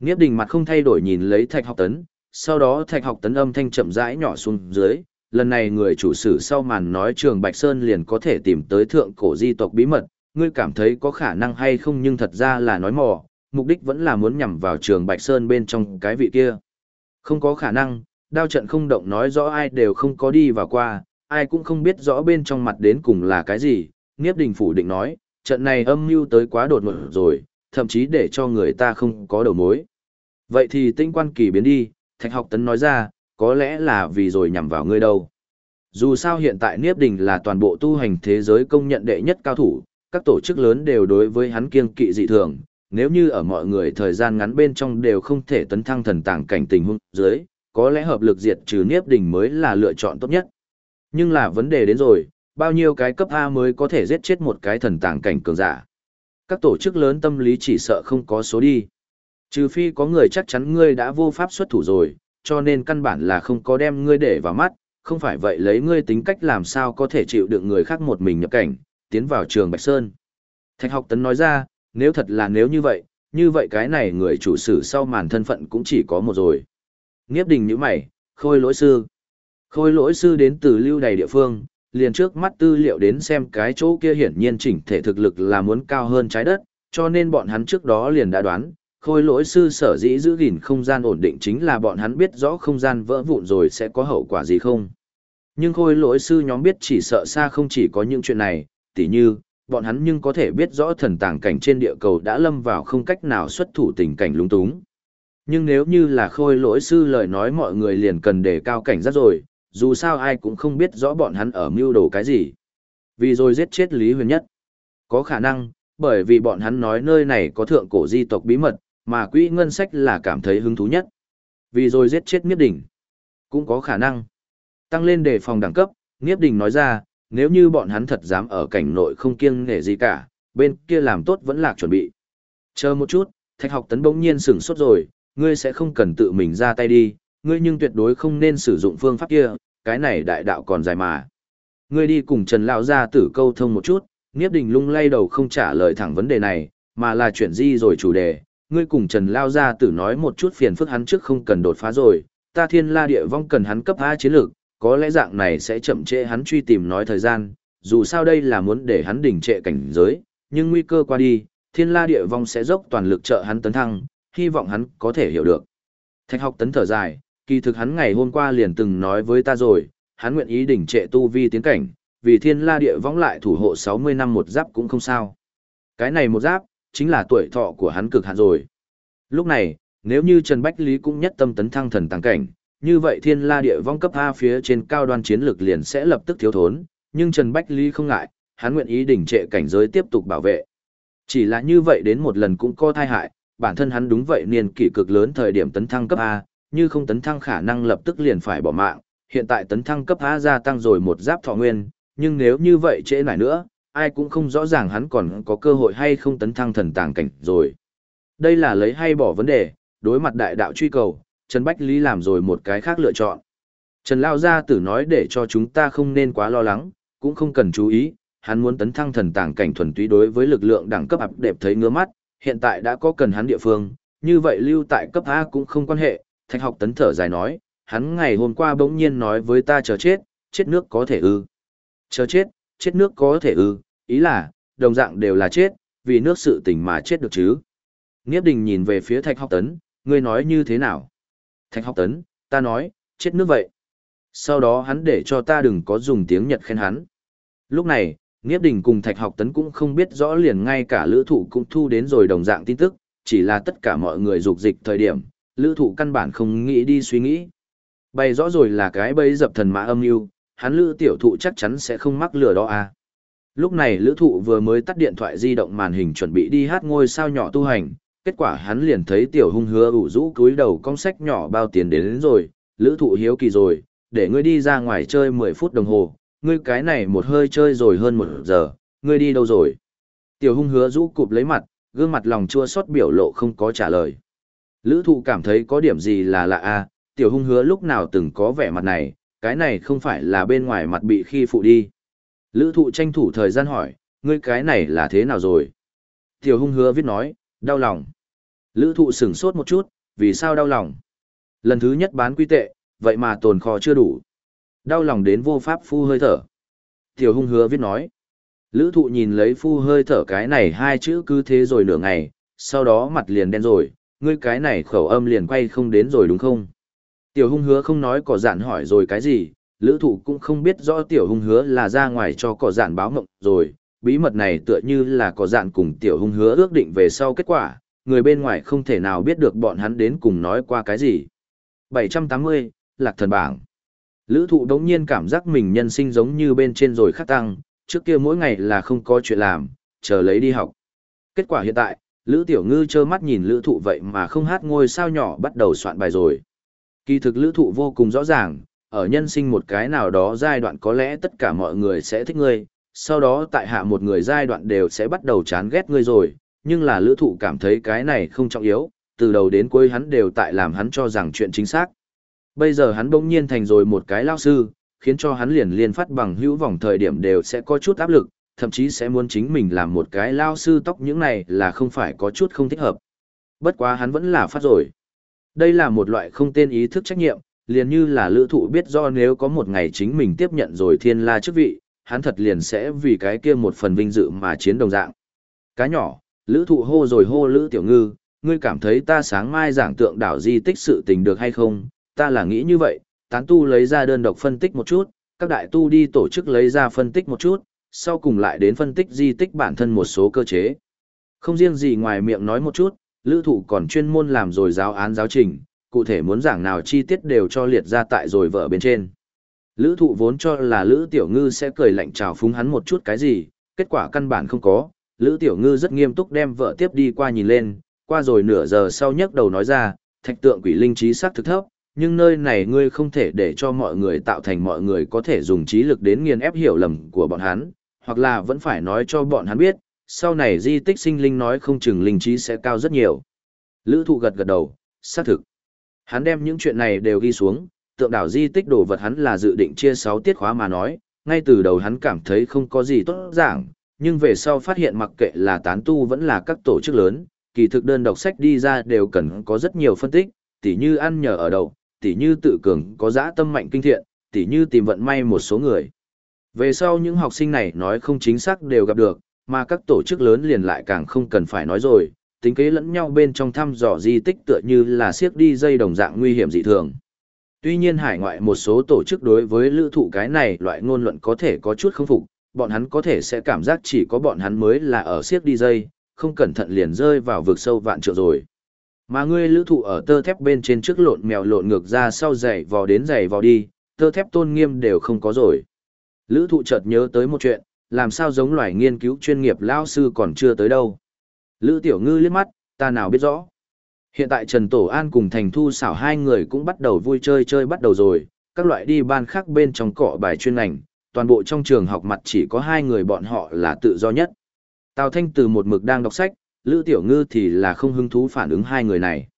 Nghiếp đình mặt không thay đổi nhìn lấy thạch học tấn, sau đó thạch học tấn âm thanh chậm rãi nhỏ xuống dưới. Lần này người chủ sử sau màn nói trường Bạch Sơn liền có thể tìm tới thượng cổ di tộc bí mật, ngươi cảm thấy có khả năng hay không nhưng thật ra là nói mò, mục đích vẫn là muốn nhằm vào trường Bạch Sơn bên trong cái vị kia. Không có khả năng, đao trận không động nói rõ ai đều không có đi vào qua, ai cũng không biết rõ bên trong mặt đến cùng là cái gì, Niếp Đình phủ định nói, trận này âm mưu tới quá đột ngột rồi, thậm chí để cho người ta không có đầu mối. Vậy thì tinh quan kỳ biến đi, Thạch Học Tấn nói ra, có lẽ là vì rồi nhằm vào ngươi đâu. Dù sao hiện tại Niếp Đình là toàn bộ tu hành thế giới công nhận đệ nhất cao thủ, các tổ chức lớn đều đối với hắn kiêng kỵ dị thường, nếu như ở mọi người thời gian ngắn bên trong đều không thể tấn thăng thần tàng cảnh tình huống dưới, có lẽ hợp lực diệt trừ Niếp Đình mới là lựa chọn tốt nhất. Nhưng là vấn đề đến rồi, bao nhiêu cái cấp A mới có thể giết chết một cái thần tàng cảnh cường giả. Các tổ chức lớn tâm lý chỉ sợ không có số đi. Trừ phi có người chắc chắn ngươi đã vô pháp xuất thủ rồi, cho nên căn bản là không có đem ngươi để vào mắt, không phải vậy lấy ngươi tính cách làm sao có thể chịu được người khác một mình nhập cảnh, tiến vào trường Bạch Sơn. Thạch học tấn nói ra, nếu thật là nếu như vậy, như vậy cái này người chủ sử sau màn thân phận cũng chỉ có một rồi. Nghiếp đình như mày, khôi lỗi sư. Khôi lỗi sư đến từ lưu đầy địa phương, liền trước mắt tư liệu đến xem cái chỗ kia hiển nhiên chỉnh thể thực lực là muốn cao hơn trái đất, cho nên bọn hắn trước đó liền đã đoán, khôi lỗi sư sở dĩ giữ gìn không gian ổn định chính là bọn hắn biết rõ không gian vỡ vụn rồi sẽ có hậu quả gì không. Nhưng khôi lỗi sư nhóm biết chỉ sợ xa không chỉ có những chuyện này, tỉ như, bọn hắn nhưng có thể biết rõ thần tàng cảnh trên địa cầu đã lâm vào không cách nào xuất thủ tình cảnh lúng túng. Nhưng nếu như là khôi lỗi sư lời nói mọi người liền cần đề cao cảnh giác rồi, dù sao ai cũng không biết rõ bọn hắn ở mưu đồ cái gì. Vì rồi giết chết Lý Huyền Nhất. Có khả năng, bởi vì bọn hắn nói nơi này có thượng cổ di tộc bí mật, mà quỹ ngân sách là cảm thấy hứng thú nhất. Vì rồi giết chết Niếp Đỉnh. Cũng có khả năng. Tăng lên đề phòng đẳng cấp, Niếp Đỉnh nói ra, nếu như bọn hắn thật dám ở cảnh nội không kiêng nể gì cả, bên kia làm tốt vẫn lạc chuẩn bị. Chờ một chút, thạch học tấn bỗng nhiên sửng sốt rồi, ngươi sẽ không cần tự mình ra tay đi, ngươi nhưng tuyệt đối không nên sử dụng phương pháp kia, cái này đại đạo còn dài mà. Ngươi đi cùng Trần Lão gia tử câu thông một chút, Niếp Đình lung lay đầu không trả lời thẳng vấn đề này, mà là chuyển di rồi chủ đề. Ngươi cùng Trần Lão gia tử nói một chút phiền phức hắn trước không cần đột phá rồi, ta thiên la địa vong cần hắn cấp A chiến lược, có lẽ dạng này sẽ chậm trễ hắn truy tìm nói thời gian, dù sao đây là muốn để hắn đỉnh trệ cảnh giới, nhưng nguy cơ qua đi, thiên la địa vong sẽ dốc toàn lực trợ hắn tấn thăng, hy vọng hắn có thể hiểu được. Thạch học tấn thở dài, kỳ thực hắn ngày hôm qua liền từng nói với ta rồi, hắn nguyện ý đỉnh trệ tu vi tiến cảnh, vì thiên la địa võng lại thủ hộ 60 năm một giáp cũng không sao. Cái này một giáp, chính là tuổi thọ của hắn cực hạn rồi. Lúc này, nếu như Trần Bách Lý cũng nhất tâm tấn thăng thần tăng cảnh, như vậy thiên la địa vong cấp A phía trên cao đoan chiến lực liền sẽ lập tức thiếu thốn, nhưng Trần Bách Lý không ngại, hắn nguyện ý đỉnh trệ cảnh giới tiếp tục bảo vệ. Chỉ là như vậy đến một lần cũng có thai hại, bản thân hắn đúng vậy niên kỷ cực lớn thời điểm tấn thăng cấp A, như không tấn thăng khả năng lập tức liền phải bỏ mạng, hiện tại tấn thăng cấp A gia tăng rồi một giáp thọ nguyên, nhưng nếu như vậy trễ lại nữa, ai cũng không rõ ràng hắn còn có cơ hội hay không tấn thăng thần tàng cảnh rồi. Đây là lấy hay bỏ vấn đề, đối mặt đại đạo truy cầu, Trần Bách Lý làm rồi một cái khác lựa chọn. Trần Lao Gia Tử nói để cho chúng ta không nên quá lo lắng, cũng không cần chú ý, hắn muốn tấn thăng thần tàng cảnh thuần túy đối với lực lượng đẳng cấp ập đẹp thấy ngứa mắt, hiện tại đã có cần hắn địa phương, như vậy lưu tại cấp A cũng không quan hệ, thạch học tấn thở dài nói, hắn ngày hôm qua bỗng nhiên nói với ta chờ chết, chết nước có thể ư. Chờ chết, chết nước có thể ư, ý là, đồng dạng đều là chết, vì nước sự tình mà chết được chứ. Nghiếp đình nhìn về phía thạch học tấn, ngươi nói như thế nào? Thạch học tấn, ta nói, chết nước vậy. Sau đó hắn để cho ta đừng có dùng tiếng Nhật khen hắn. Lúc này, Nghiếp đình cùng thạch học tấn cũng không biết rõ liền ngay cả lữ thụ cũng thu đến rồi đồng dạng tin tức, chỉ là tất cả mọi người dục dịch thời điểm, lữ thụ căn bản không nghĩ đi suy nghĩ. Bày rõ rồi là cái bấy dập thần mã âm yêu, hắn lữ tiểu thụ chắc chắn sẽ không mắc lừa đó à. Lúc này lữ thụ vừa mới tắt điện thoại di động màn hình chuẩn bị đi hát ngôi sao nhỏ tu hành, kết quả hắn liền thấy tiểu hung hứa ủ rũ cúi đầu con sách nhỏ bao tiền đến, đến rồi, lữ thụ hiếu kỳ rồi, để ngươi đi ra ngoài chơi 10 phút đồng hồ, ngươi cái này một hơi chơi rồi hơn một giờ, ngươi đi đâu rồi? Tiểu hung hứa rũ cụp lấy mặt, gương mặt lòng chua xót biểu lộ không có trả lời. Lữ thụ cảm thấy có điểm gì là lạ a à, tiểu hung hứa lúc nào từng có vẻ mặt này, cái này không phải là bên ngoài mặt bị khi phụ đi. Lữ thụ tranh thủ thời gian hỏi, ngươi cái này là thế nào rồi? Tiểu hung hứa viết nói, đau lòng. Lữ thụ sửng sốt một chút, vì sao đau lòng? Lần thứ nhất bán quy tệ, vậy mà tồn kho chưa đủ. Đau lòng đến vô pháp phu hơi thở. Tiểu hung hứa viết nói. Lữ thụ nhìn lấy phu hơi thở cái này hai chữ cứ thế rồi nửa ngày, sau đó mặt liền đen rồi, ngươi cái này khẩu âm liền quay không đến rồi đúng không? Tiểu hung hứa không nói cỏ giản hỏi rồi cái gì, lữ thụ cũng không biết rõ tiểu hung hứa là ra ngoài cho cỏ giản báo mộng rồi, bí mật này tựa như là cỏ giản cùng tiểu hung hứa ước định về sau kết quả, người bên ngoài không thể nào biết được bọn hắn đến cùng nói qua cái gì. 780, Lạc Thần Bảng Lữ thụ đống nhiên cảm giác mình nhân sinh giống như bên trên rồi khắc tăng, trước kia mỗi ngày là không có chuyện làm, chờ lấy đi học. Kết quả hiện tại, Lữ Tiểu Ngư trơ mắt nhìn Lữ thụ vậy mà không hát ngôi sao nhỏ bắt đầu soạn bài rồi. Kỳ thực Lữ thụ vô cùng rõ ràng, ở nhân sinh một cái nào đó giai đoạn có lẽ tất cả mọi người sẽ thích ngươi, sau đó tại hạ một người giai đoạn đều sẽ bắt đầu chán ghét ngươi rồi, nhưng là Lữ thụ cảm thấy cái này không trọng yếu, từ đầu đến cuối hắn đều tại làm hắn cho rằng chuyện chính xác. Bây giờ hắn bỗng nhiên thành rồi một cái lao sư, khiến cho hắn liền liên phát bằng hữu vòng thời điểm đều sẽ có chút áp lực, thậm chí sẽ muốn chính mình làm một cái lao sư tóc những này là không phải có chút không thích hợp. Bất quá hắn vẫn là phát rồi. Đây là một loại không tên ý thức trách nhiệm, liền như là lữ thụ biết do nếu có một ngày chính mình tiếp nhận rồi thiên la chức vị, hắn thật liền sẽ vì cái kia một phần vinh dự mà chiến đồng dạng. Cá nhỏ, lữ thụ hô rồi hô lữ tiểu ngư, ngươi cảm thấy ta sáng mai giảng tượng đảo di tích sự tình được hay không, ta là nghĩ như vậy, tán tu lấy ra đơn độc phân tích một chút, các đại tu đi tổ chức lấy ra phân tích một chút, sau cùng lại đến phân tích di tích bản thân một số cơ chế. Không riêng gì ngoài miệng nói một chút, lữ thụ còn chuyên môn làm rồi giáo án giáo trình, cụ thể muốn giảng nào chi tiết đều cho liệt ra tại rồi vợ bên trên. Lữ thụ vốn cho là Lữ Tiểu Ngư sẽ cười lạnh chào phúng hắn một chút cái gì, kết quả căn bản không có. Lữ Tiểu Ngư rất nghiêm túc đem vợ tiếp đi qua nhìn lên, qua rồi nửa giờ sau nhấc đầu nói ra, thạch tượng quỷ linh trí sắc thực thấp, nhưng nơi này ngươi không thể để cho mọi người tạo thành mọi người có thể dùng trí lực đến nghiền ép hiểu lầm của bọn hắn, hoặc là vẫn phải nói cho bọn hắn biết, sau này di tích sinh linh nói không chừng linh trí sẽ cao rất nhiều. Lữ thụ gật gật đầu, xác thực. Hắn đem những chuyện này đều ghi xuống, tượng đảo di tích đồ vật hắn là dự định chia 6 tiết khóa mà nói, ngay từ đầu hắn cảm thấy không có gì tốt giảng, nhưng về sau phát hiện mặc kệ là tán tu vẫn là các tổ chức lớn, kỳ thực đơn đọc sách đi ra đều cần có rất nhiều phân tích, tỉ như ăn nhờ ở đầu, tỉ như tự cường có dã tâm mạnh kinh thiện, tỉ như tìm vận may một số người. Về sau những học sinh này nói không chính xác đều gặp được, mà các tổ chức lớn liền lại càng không cần phải nói rồi, tính kế lẫn nhau bên trong thăm dò di tích tựa như là siếc đi dây đồng dạng nguy hiểm dị thường. Tuy nhiên hải ngoại một số tổ chức đối với lữ thụ cái này loại ngôn luận có thể có chút không phục, bọn hắn có thể sẽ cảm giác chỉ có bọn hắn mới là ở siếc đi dây, không cẩn thận liền rơi vào vực sâu vạn trượng rồi. Mà ngươi lữ thụ ở tơ thép bên trên trước lộn mèo lộn ngược ra sau giày vò đến giày vò đi, tơ thép tôn nghiêm đều không có rồi. Lữ thụ chợt nhớ tới một chuyện, làm sao giống loài nghiên cứu chuyên nghiệp lao sư còn chưa tới đâu. Lữ tiểu ngư liếc mắt, ta nào biết rõ. Hiện tại Trần Tổ An cùng Thành Thu xảo hai người cũng bắt đầu vui chơi chơi bắt đầu rồi, các loại đi ban khác bên trong cỏ bài chuyên ngành, toàn bộ trong trường học mặt chỉ có hai người bọn họ là tự do nhất. Tào Thanh từ một mực đang đọc sách, Lữ Tiểu Ngư thì là không hứng thú phản ứng hai người này.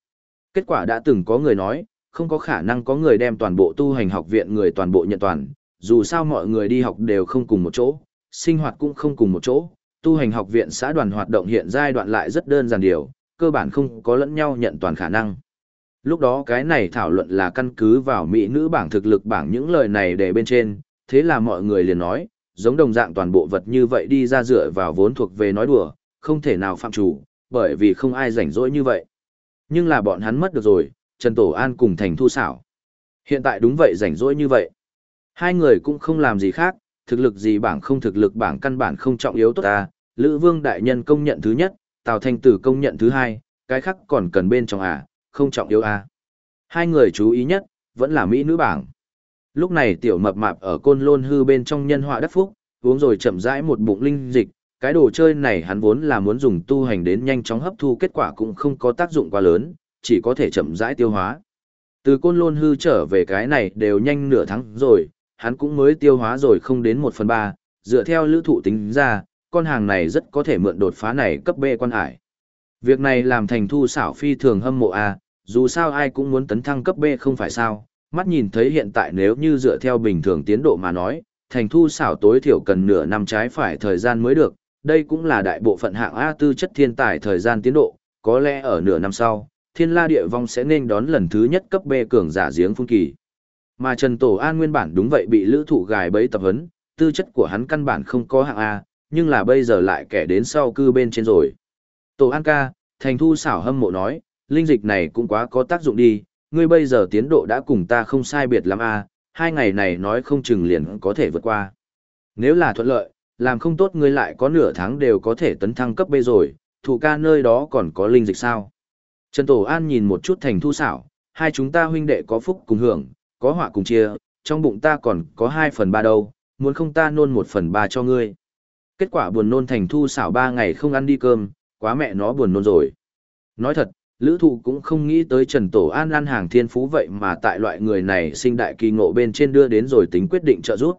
Kết quả đã từng có người nói, không có khả năng có người đem toàn bộ tu hành học viện người toàn bộ nhận toàn, dù sao mọi người đi học đều không cùng một chỗ, sinh hoạt cũng không cùng một chỗ, tu hành học viện xã đoàn hoạt động hiện giai đoạn lại rất đơn giản điều, cơ bản không có lẫn nhau nhận toàn khả năng. Lúc đó cái này thảo luận là căn cứ vào mỹ nữ bảng thực lực bảng những lời này để bên trên, thế là mọi người liền nói, giống đồng dạng toàn bộ vật như vậy đi ra dựa vào vốn thuộc về nói đùa, không thể nào phạm chủ, bởi vì không ai rảnh rỗi như vậy. Nhưng là bọn hắn mất được rồi, Trần Tổ An cùng Thành Thu xảo. Hiện tại đúng vậy rảnh rỗi như vậy. Hai người cũng không làm gì khác, thực lực gì bảng không thực lực bảng căn bản không trọng yếu tốt ta, Lữ Vương Đại Nhân công nhận thứ nhất, Tào Thanh Tử công nhận thứ hai, cái khác còn cần bên trong à, không trọng yếu à. Hai người chú ý nhất, vẫn là Mỹ nữ bảng. Lúc này tiểu mập mạp ở côn lôn hư bên trong nhân họa đất phúc, uống rồi chậm rãi một bụng linh dịch, cái đồ chơi này hắn vốn là muốn dùng tu hành đến nhanh chóng hấp thu kết quả cũng không có tác dụng quá lớn, chỉ có thể chậm rãi tiêu hóa. Từ côn lôn hư trở về cái này đều nhanh nửa tháng rồi, hắn cũng mới tiêu hóa rồi không đến một phần ba, dựa theo lữ thụ tính ra, con hàng này rất có thể mượn đột phá này cấp B quan hải. Việc này làm thành thu xảo phi thường hâm mộ A, dù sao ai cũng muốn tấn thăng cấp B không phải sao, mắt nhìn thấy hiện tại nếu như dựa theo bình thường tiến độ mà nói, thành thu xảo tối thiểu cần nửa năm trái phải thời gian mới được, đây cũng là đại bộ phận hạng A tư chất thiên tài thời gian tiến độ, có lẽ ở nửa năm sau, thiên la địa vong sẽ nên đón lần thứ nhất cấp B cường giả giếng phun kỳ. Mà Trần Tổ An nguyên bản đúng vậy bị lữ thụ gài bấy tập huấn, tư chất của hắn căn bản không có hạng A, nhưng là bây giờ lại kẻ đến sau cư bên trên rồi. Tổ An ca, thành thu xảo hâm mộ nói, linh dịch này cũng quá có tác dụng đi, ngươi bây giờ tiến độ đã cùng ta không sai biệt lắm A, hai ngày này nói không chừng liền có thể vượt qua. Nếu là thuận lợi, làm không tốt ngươi lại có nửa tháng đều có thể tấn thăng cấp B rồi, thủ ca nơi đó còn có linh dịch sao. Trần Tổ An nhìn một chút thành thu xảo, hai chúng ta huynh đệ có phúc cùng hưởng, có họa cùng chia, trong bụng ta còn có hai phần ba đâu, muốn không ta nôn một phần ba cho ngươi. Kết quả buồn nôn thành thu xảo ba ngày không ăn đi cơm, quá mẹ nó buồn nôn rồi. Nói thật, lữ thụ cũng không nghĩ tới Trần Tổ An ăn hàng thiên phú vậy mà tại loại người này sinh đại kỳ ngộ bên trên đưa đến rồi tính quyết định trợ giúp.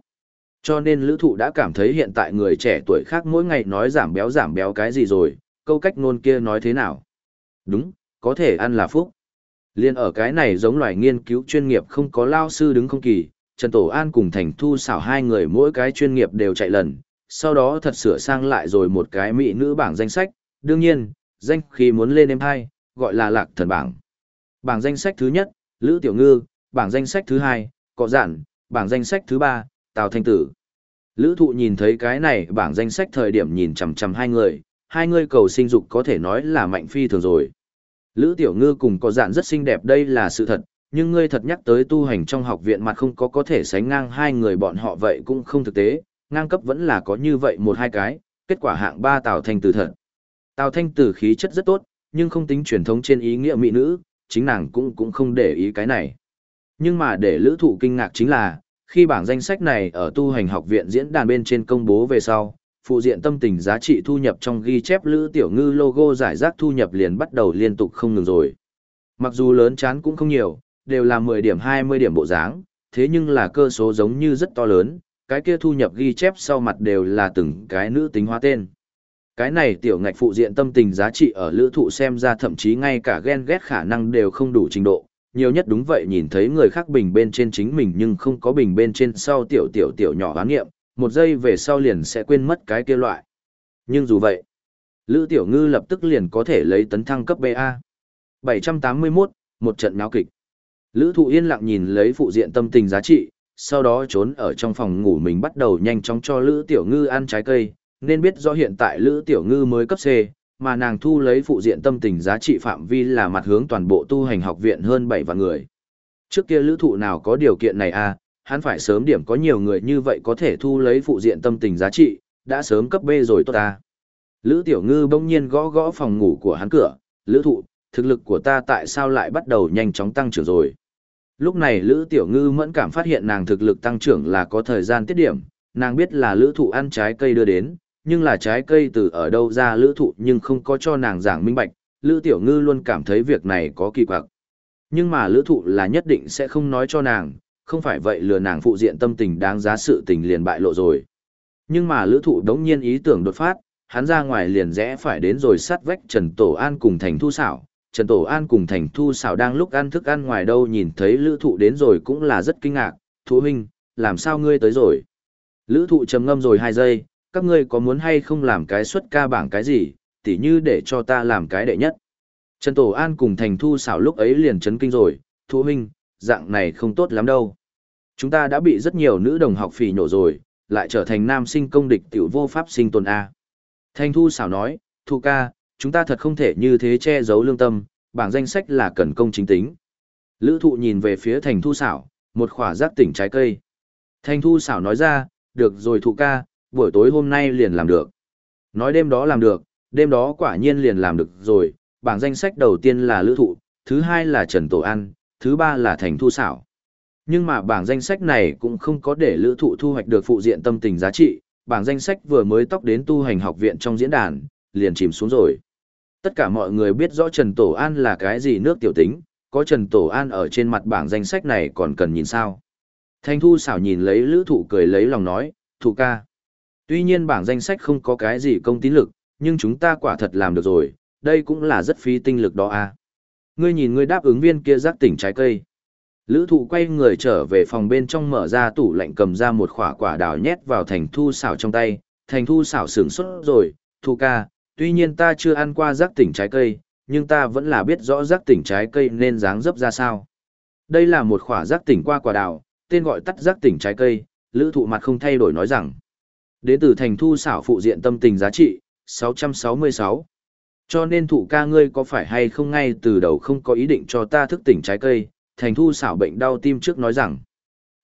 Cho nên lữ thụ đã cảm thấy hiện tại người trẻ tuổi khác mỗi ngày nói giảm béo giảm béo cái gì rồi, câu cách nôn kia nói thế nào. Đúng, có thể ăn là phúc. Liên ở cái này giống loài nghiên cứu chuyên nghiệp không có lao sư đứng không kỳ, Trần Tổ An cùng Thành Thu xảo hai người mỗi cái chuyên nghiệp đều chạy lần, sau đó thật sửa sang lại rồi một cái mỹ nữ bảng danh sách, đương nhiên, danh khi muốn lên em hai, gọi là lạc thần bảng. Bảng danh sách thứ nhất, Lữ Tiểu Ngư, bảng danh sách thứ hai, Cọ Giản, bảng danh sách thứ ba, Tào Thanh Tử. Lữ thụ nhìn thấy cái này bảng danh sách thời điểm nhìn chầm chầm hai người, hai người cầu sinh dục có thể nói là mạnh phi thường rồi. Lữ Tiểu Ngư cùng có dạn rất xinh đẹp đây là sự thật, nhưng ngươi thật nhắc tới tu hành trong học viện mặt không có có thể sánh ngang hai người bọn họ vậy cũng không thực tế, ngang cấp vẫn là có như vậy một hai cái, kết quả hạng ba Tào Thanh Tử thật. Tào Thanh Tử khí chất rất tốt, nhưng không tính truyền thống trên ý nghĩa mỹ nữ, chính nàng cũng cũng không để ý cái này. Nhưng mà để lữ thụ kinh ngạc chính là, khi bảng danh sách này ở tu hành học viện diễn đàn bên trên công bố về sau, phụ diện tâm tình giá trị thu nhập trong ghi chép lữ tiểu ngư logo giải rác thu nhập liền bắt đầu liên tục không ngừng rồi. Mặc dù lớn chán cũng không nhiều, đều là 10 điểm 20 điểm bộ dáng, thế nhưng là cơ số giống như rất to lớn, cái kia thu nhập ghi chép sau mặt đều là từng cái nữ tính hóa tên. Cái này tiểu ngạch phụ diện tâm tình giá trị ở lữ thụ xem ra thậm chí ngay cả ghen ghét khả năng đều không đủ trình độ, nhiều nhất đúng vậy nhìn thấy người khác bình bên trên chính mình nhưng không có bình bên trên sau tiểu tiểu tiểu nhỏ hoán nghiệm, một giây về sau liền sẽ quên mất cái kia loại. Nhưng dù vậy, Lữ Tiểu Ngư lập tức liền có thể lấy tấn thăng cấp BA. 781, một trận náo kịch. Lữ Thụ yên lặng nhìn lấy phụ diện tâm tình giá trị, sau đó trốn ở trong phòng ngủ mình bắt đầu nhanh chóng cho Lữ Tiểu Ngư ăn trái cây, nên biết do hiện tại Lữ Tiểu Ngư mới cấp C, mà nàng thu lấy phụ diện tâm tình giá trị phạm vi là mặt hướng toàn bộ tu hành học viện hơn 7 vạn người. Trước kia lữ thụ nào có điều kiện này à, hắn phải sớm điểm có nhiều người như vậy có thể thu lấy phụ diện tâm tình giá trị, đã sớm cấp B rồi tốt ta. Lữ Tiểu Ngư bỗng nhiên gõ gõ phòng ngủ của hắn cửa, lữ thụ, thực lực của ta tại sao lại bắt đầu nhanh chóng tăng trưởng rồi. Lúc này Lữ Tiểu Ngư mẫn cảm phát hiện nàng thực lực tăng trưởng là có thời gian tiết điểm, nàng biết là lữ thụ ăn trái cây đưa đến, nhưng là trái cây từ ở đâu ra lữ thụ nhưng không có cho nàng giảng minh bạch, lữ tiểu ngư luôn cảm thấy việc này có kỳ quặc. Nhưng mà lữ thụ là nhất định sẽ không nói cho nàng, không phải vậy lừa nàng phụ diện tâm tình đáng giá sự tình liền bại lộ rồi. Nhưng mà lữ thụ đống nhiên ý tưởng đột phát, hắn ra ngoài liền rẽ phải đến rồi sát vách Trần Tổ An cùng Thành Thu Xảo. Trần Tổ An cùng Thành Thu Xảo đang lúc ăn thức ăn ngoài đâu nhìn thấy lữ thụ đến rồi cũng là rất kinh ngạc, thú huynh, làm sao ngươi tới rồi? Lữ thụ trầm ngâm rồi 2 giây, các ngươi có muốn hay không làm cái xuất ca bảng cái gì, tỉ như để cho ta làm cái đệ nhất. Trần Tổ An cùng Thành Thu xảo lúc ấy liền chấn kinh rồi, thú huynh, dạng này không tốt lắm đâu. Chúng ta đã bị rất nhiều nữ đồng học phỉ nhổ rồi, lại trở thành nam sinh công địch tiểu vô pháp sinh tồn A. Thanh Thu xảo nói, Thu ca, chúng ta thật không thể như thế che giấu lương tâm, bảng danh sách là cần công chính tính. Lữ thụ nhìn về phía Thành Thu xảo, một khỏa giác tỉnh trái cây. Thành Thu xảo nói ra, được rồi Thụ ca, buổi tối hôm nay liền làm được. Nói đêm đó làm được, đêm đó quả nhiên liền làm được rồi, bảng danh sách đầu tiên là Lữ Thụ, thứ hai là Trần Tổ An, thứ ba là Thành Thu Xảo. Nhưng mà bảng danh sách này cũng không có để Lữ Thụ thu hoạch được phụ diện tâm tình giá trị, bảng danh sách vừa mới tóc đến tu hành học viện trong diễn đàn, liền chìm xuống rồi. Tất cả mọi người biết rõ Trần Tổ An là cái gì nước tiểu tính, có Trần Tổ An ở trên mặt bảng danh sách này còn cần nhìn sao. Thanh Thu xảo nhìn lấy lữ thụ cười lấy lòng nói, thụ ca. Tuy nhiên bảng danh sách không có cái gì công tín lực, nhưng chúng ta quả thật làm được rồi, đây cũng là rất phí tinh lực đó à. Ngươi nhìn ngươi đáp ứng viên kia giác tỉnh trái cây. Lữ thụ quay người trở về phòng bên trong mở ra tủ lạnh cầm ra một khỏa quả đào nhét vào thành thu xảo trong tay. Thành thu xảo sướng xuất rồi, thu ca, tuy nhiên ta chưa ăn qua rắc tỉnh trái cây, nhưng ta vẫn là biết rõ rắc tỉnh trái cây nên dáng dấp ra sao. Đây là một khỏa rắc tỉnh qua quả đào, tên gọi tắt rắc tỉnh trái cây, lữ thụ mặt không thay đổi nói rằng. Đến từ thành thu xảo phụ diện tâm tình giá trị, 666. Cho nên thụ ca ngươi có phải hay không ngay từ đầu không có ý định cho ta thức tỉnh trái cây, thành thu xảo bệnh đau tim trước nói rằng.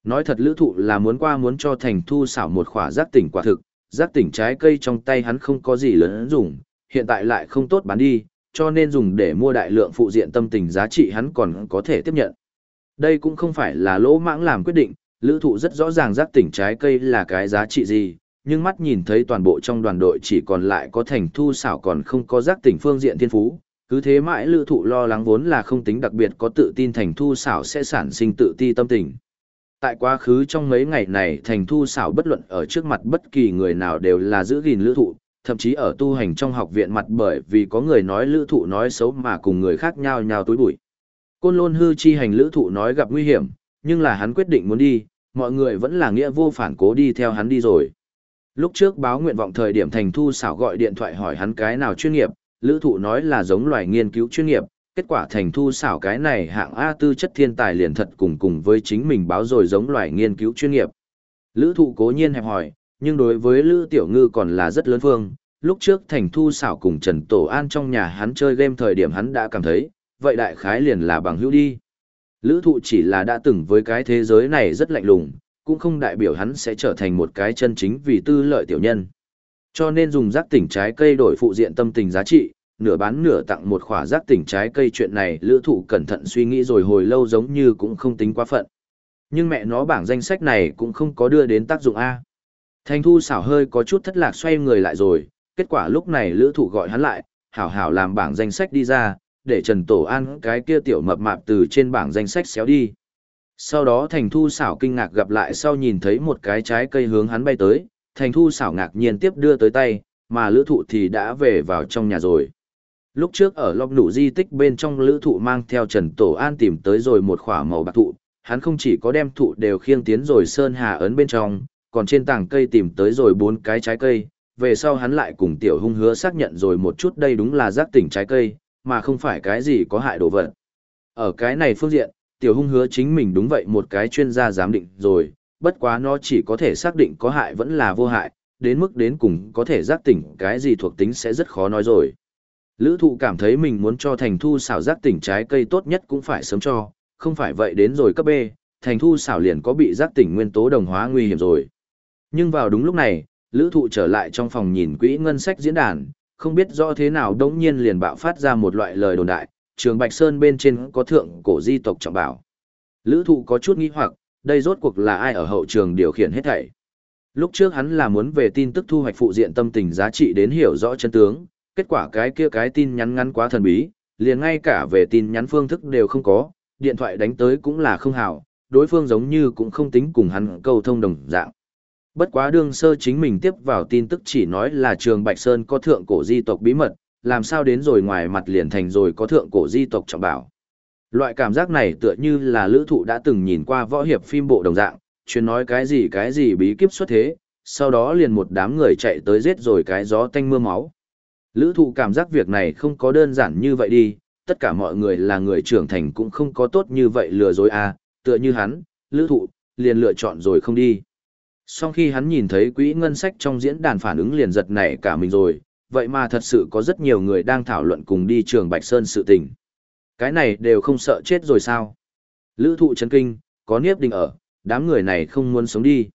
Nói thật lữ thụ là muốn qua muốn cho thành thu xảo một khỏa giác tỉnh quả thực, giác tỉnh trái cây trong tay hắn không có gì lớn dùng, hiện tại lại không tốt bán đi, cho nên dùng để mua đại lượng phụ diện tâm tình giá trị hắn còn có thể tiếp nhận. Đây cũng không phải là lỗ mãng làm quyết định, lữ thụ rất rõ ràng giác tỉnh trái cây là cái giá trị gì, nhưng mắt nhìn thấy toàn bộ trong đoàn đội chỉ còn lại có thành thu xảo còn không có giác tỉnh phương diện thiên phú. Cứ thế mãi lữ thụ lo lắng vốn là không tính đặc biệt có tự tin thành thu xảo sẽ sản sinh tự ti tâm tình. Tại quá khứ trong mấy ngày này thành thu xảo bất luận ở trước mặt bất kỳ người nào đều là giữ gìn lữ thụ, thậm chí ở tu hành trong học viện mặt bởi vì có người nói lữ thụ nói xấu mà cùng người khác nhau nhau túi bụi. Côn lôn hư chi hành lữ thụ nói gặp nguy hiểm, nhưng là hắn quyết định muốn đi, mọi người vẫn là nghĩa vô phản cố đi theo hắn đi rồi. Lúc trước báo nguyện vọng thời điểm thành thu xảo gọi điện thoại hỏi hắn cái nào chuyên nghiệp, lữ thụ nói là giống loài nghiên cứu chuyên nghiệp, kết quả thành thu xảo cái này hạng A tư chất thiên tài liền thật cùng cùng với chính mình báo rồi giống loài nghiên cứu chuyên nghiệp. Lữ thụ cố nhiên hẹp hỏi, nhưng đối với lữ tiểu ngư còn là rất lớn phương, lúc trước thành thu xảo cùng Trần Tổ An trong nhà hắn chơi game thời điểm hắn đã cảm thấy, vậy đại khái liền là bằng hữu đi. Lữ thụ chỉ là đã từng với cái thế giới này rất lạnh lùng, cũng không đại biểu hắn sẽ trở thành một cái chân chính vì tư lợi tiểu nhân. Cho nên dùng giác tỉnh trái cây đổi phụ diện tâm tình giá trị, nửa bán nửa tặng một khỏa giác tỉnh trái cây chuyện này lữ thụ cẩn thận suy nghĩ rồi hồi lâu giống như cũng không tính quá phận. Nhưng mẹ nó bảng danh sách này cũng không có đưa đến tác dụng A. Thanh thu xảo hơi có chút thất lạc xoay người lại rồi, kết quả lúc này lữ thụ gọi hắn lại, hảo hảo làm bảng danh sách đi ra, để Trần Tổ An cái kia tiểu mập mạp từ trên bảng danh sách xéo đi. Sau đó Thành Thu xảo kinh ngạc gặp lại sau nhìn thấy một cái trái cây hướng hắn bay tới, Thành Thu xảo ngạc nhiên tiếp đưa tới tay, mà lữ thụ thì đã về vào trong nhà rồi. Lúc trước ở lọc nụ di tích bên trong lữ thụ mang theo Trần Tổ An tìm tới rồi một khỏa màu bạc thụ, hắn không chỉ có đem thụ đều khiêng tiến rồi sơn hà ấn bên trong, còn trên tảng cây tìm tới rồi bốn cái trái cây, về sau hắn lại cùng tiểu hung hứa xác nhận rồi một chút đây đúng là giác tỉnh trái cây, mà không phải cái gì có hại đồ vật. Ở cái này phương diện, tiểu hung hứa chính mình đúng vậy một cái chuyên gia giám định rồi, bất quá nó chỉ có thể xác định có hại vẫn là vô hại, đến mức đến cùng có thể giác tỉnh cái gì thuộc tính sẽ rất khó nói rồi. Lữ thụ cảm thấy mình muốn cho thành thu xảo giác tỉnh trái cây tốt nhất cũng phải sớm cho, không phải vậy đến rồi cấp B, thành thu xảo liền có bị giác tỉnh nguyên tố đồng hóa nguy hiểm rồi. Nhưng vào đúng lúc này, lữ thụ trở lại trong phòng nhìn quỹ ngân sách diễn đàn, không biết rõ thế nào đống nhiên liền bạo phát ra một loại lời đồn đại, trường Bạch Sơn bên trên có thượng cổ di tộc trọng bảo. Lữ thụ có chút nghi hoặc, đây rốt cuộc là ai ở hậu trường điều khiển hết thảy. Lúc trước hắn là muốn về tin tức thu hoạch phụ diện tâm tình giá trị đến hiểu rõ chân tướng, kết quả cái kia cái tin nhắn ngắn quá thần bí, liền ngay cả về tin nhắn phương thức đều không có, điện thoại đánh tới cũng là không hảo, đối phương giống như cũng không tính cùng hắn câu thông đồng dạng. Bất quá đương sơ chính mình tiếp vào tin tức chỉ nói là trường Bạch Sơn có thượng cổ di tộc bí mật, làm sao đến rồi ngoài mặt liền thành rồi có thượng cổ di tộc trọng bảo. Loại cảm giác này tựa như là lữ thụ đã từng nhìn qua võ hiệp phim bộ đồng dạng, chuyên nói cái gì cái gì bí kíp xuất thế, sau đó liền một đám người chạy tới giết rồi cái gió tanh mưa máu. Lữ thụ cảm giác việc này không có đơn giản như vậy đi, tất cả mọi người là người trưởng thành cũng không có tốt như vậy lừa dối à, tựa như hắn, lữ thụ, liền lựa chọn rồi không đi. Sau khi hắn nhìn thấy quỹ ngân sách trong diễn đàn phản ứng liền giật nảy cả mình rồi, vậy mà thật sự có rất nhiều người đang thảo luận cùng đi trường Bạch Sơn sự tình. Cái này đều không sợ chết rồi sao? Lữ thụ chấn kinh, có niếp đình ở, đám người này không muốn sống đi.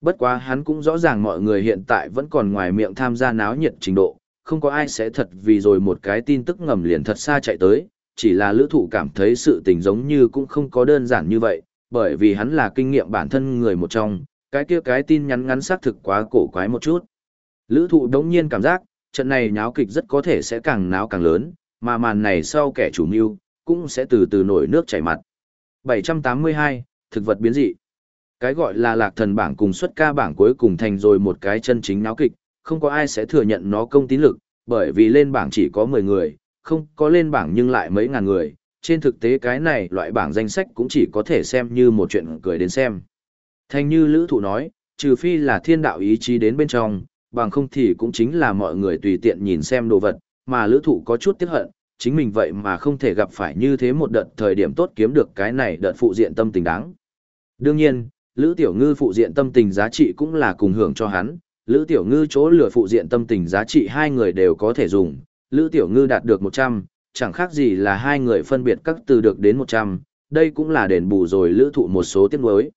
Bất quá hắn cũng rõ ràng mọi người hiện tại vẫn còn ngoài miệng tham gia náo nhiệt trình độ, không có ai sẽ thật vì rồi một cái tin tức ngầm liền thật xa chạy tới, chỉ là lữ thụ cảm thấy sự tình giống như cũng không có đơn giản như vậy, bởi vì hắn là kinh nghiệm bản thân người một trong, cái kia cái tin nhắn ngắn xác thực quá cổ quái một chút. Lữ thụ đống nhiên cảm giác, trận này nháo kịch rất có thể sẽ càng náo càng lớn, mà màn này sau kẻ chủ mưu cũng sẽ từ từ nổi nước chảy mặt. 782, thực vật biến dị. Cái gọi là lạc thần bảng cùng xuất ca bảng cuối cùng thành rồi một cái chân chính náo kịch, không có ai sẽ thừa nhận nó công tín lực, bởi vì lên bảng chỉ có 10 người, không có lên bảng nhưng lại mấy ngàn người. Trên thực tế cái này loại bảng danh sách cũng chỉ có thể xem như một chuyện cười đến xem. Thành như Lữ Thụ nói, trừ phi là thiên đạo ý chí đến bên trong, bằng không thì cũng chính là mọi người tùy tiện nhìn xem đồ vật, mà Lữ Thụ có chút tiếc hận, chính mình vậy mà không thể gặp phải như thế một đợt thời điểm tốt kiếm được cái này đợt phụ diện tâm tình đáng. Đương nhiên, Lữ Tiểu Ngư phụ diện tâm tình giá trị cũng là cùng hưởng cho hắn, Lữ Tiểu Ngư chỗ lửa phụ diện tâm tình giá trị hai người đều có thể dùng, Lữ Tiểu Ngư đạt được 100, chẳng khác gì là hai người phân biệt các từ được đến 100, đây cũng là đền bù rồi Lữ Thụ một số tiết nuối.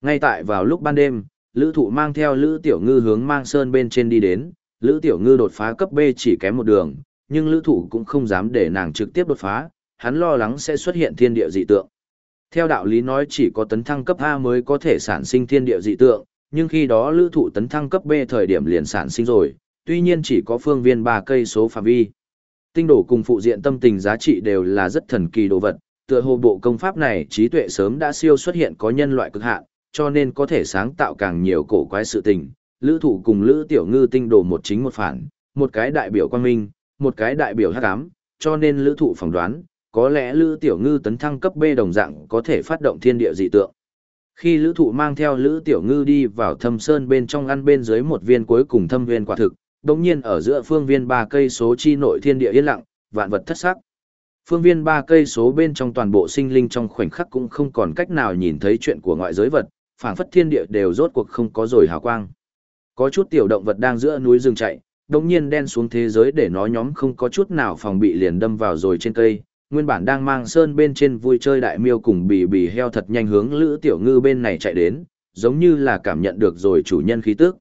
Ngay tại vào lúc ban đêm, Lữ Thụ mang theo Lữ Tiểu Ngư hướng mang sơn bên trên đi đến, Lữ Tiểu Ngư đột phá cấp B chỉ kém một đường, nhưng Lữ Thụ cũng không dám để nàng trực tiếp đột phá, hắn lo lắng sẽ xuất hiện thiên địa dị tượng. Theo đạo lý nói chỉ có tấn thăng cấp A mới có thể sản sinh thiên địa dị tượng, nhưng khi đó lữ thụ tấn thăng cấp B thời điểm liền sản sinh rồi, tuy nhiên chỉ có phương viên 3 cây số phạm vi. Tinh đổ cùng phụ diện tâm tình giá trị đều là rất thần kỳ đồ vật, tựa hồ bộ công pháp này trí tuệ sớm đã siêu xuất hiện có nhân loại cực hạn, cho nên có thể sáng tạo càng nhiều cổ quái sự tình. Lữ thụ cùng Lữ Tiểu Ngư tinh đổ một chính một phản, một cái đại biểu quang minh, một cái đại biểu hắc ám, cho nên Lữ thụ phỏng đoán, có lẽ Lữ Tiểu Ngư tấn thăng cấp B đồng dạng có thể phát động thiên địa dị tượng. Khi Lữ Thụ mang theo Lữ Tiểu Ngư đi vào thâm sơn bên trong ăn bên dưới một viên cuối cùng thâm viên quả thực, đồng nhiên ở giữa phương viên ba cây số chi nội thiên địa yên lặng, vạn vật thất sắc. Phương viên ba cây số bên trong toàn bộ sinh linh trong khoảnh khắc cũng không còn cách nào nhìn thấy chuyện của ngoại giới vật, phảng phất thiên địa đều rốt cuộc không có rồi hào quang. Có chút tiểu động vật đang giữa núi rừng chạy, đồng nhiên đen xuống thế giới để nó nhóm không có chút nào phòng bị liền đâm vào rồi trên cây, nguyên bản đang mang sơn bên trên vui chơi đại miêu cùng bì bì heo thật nhanh hướng lữ tiểu ngư bên này chạy đến, giống như là cảm nhận được rồi chủ nhân khí tức.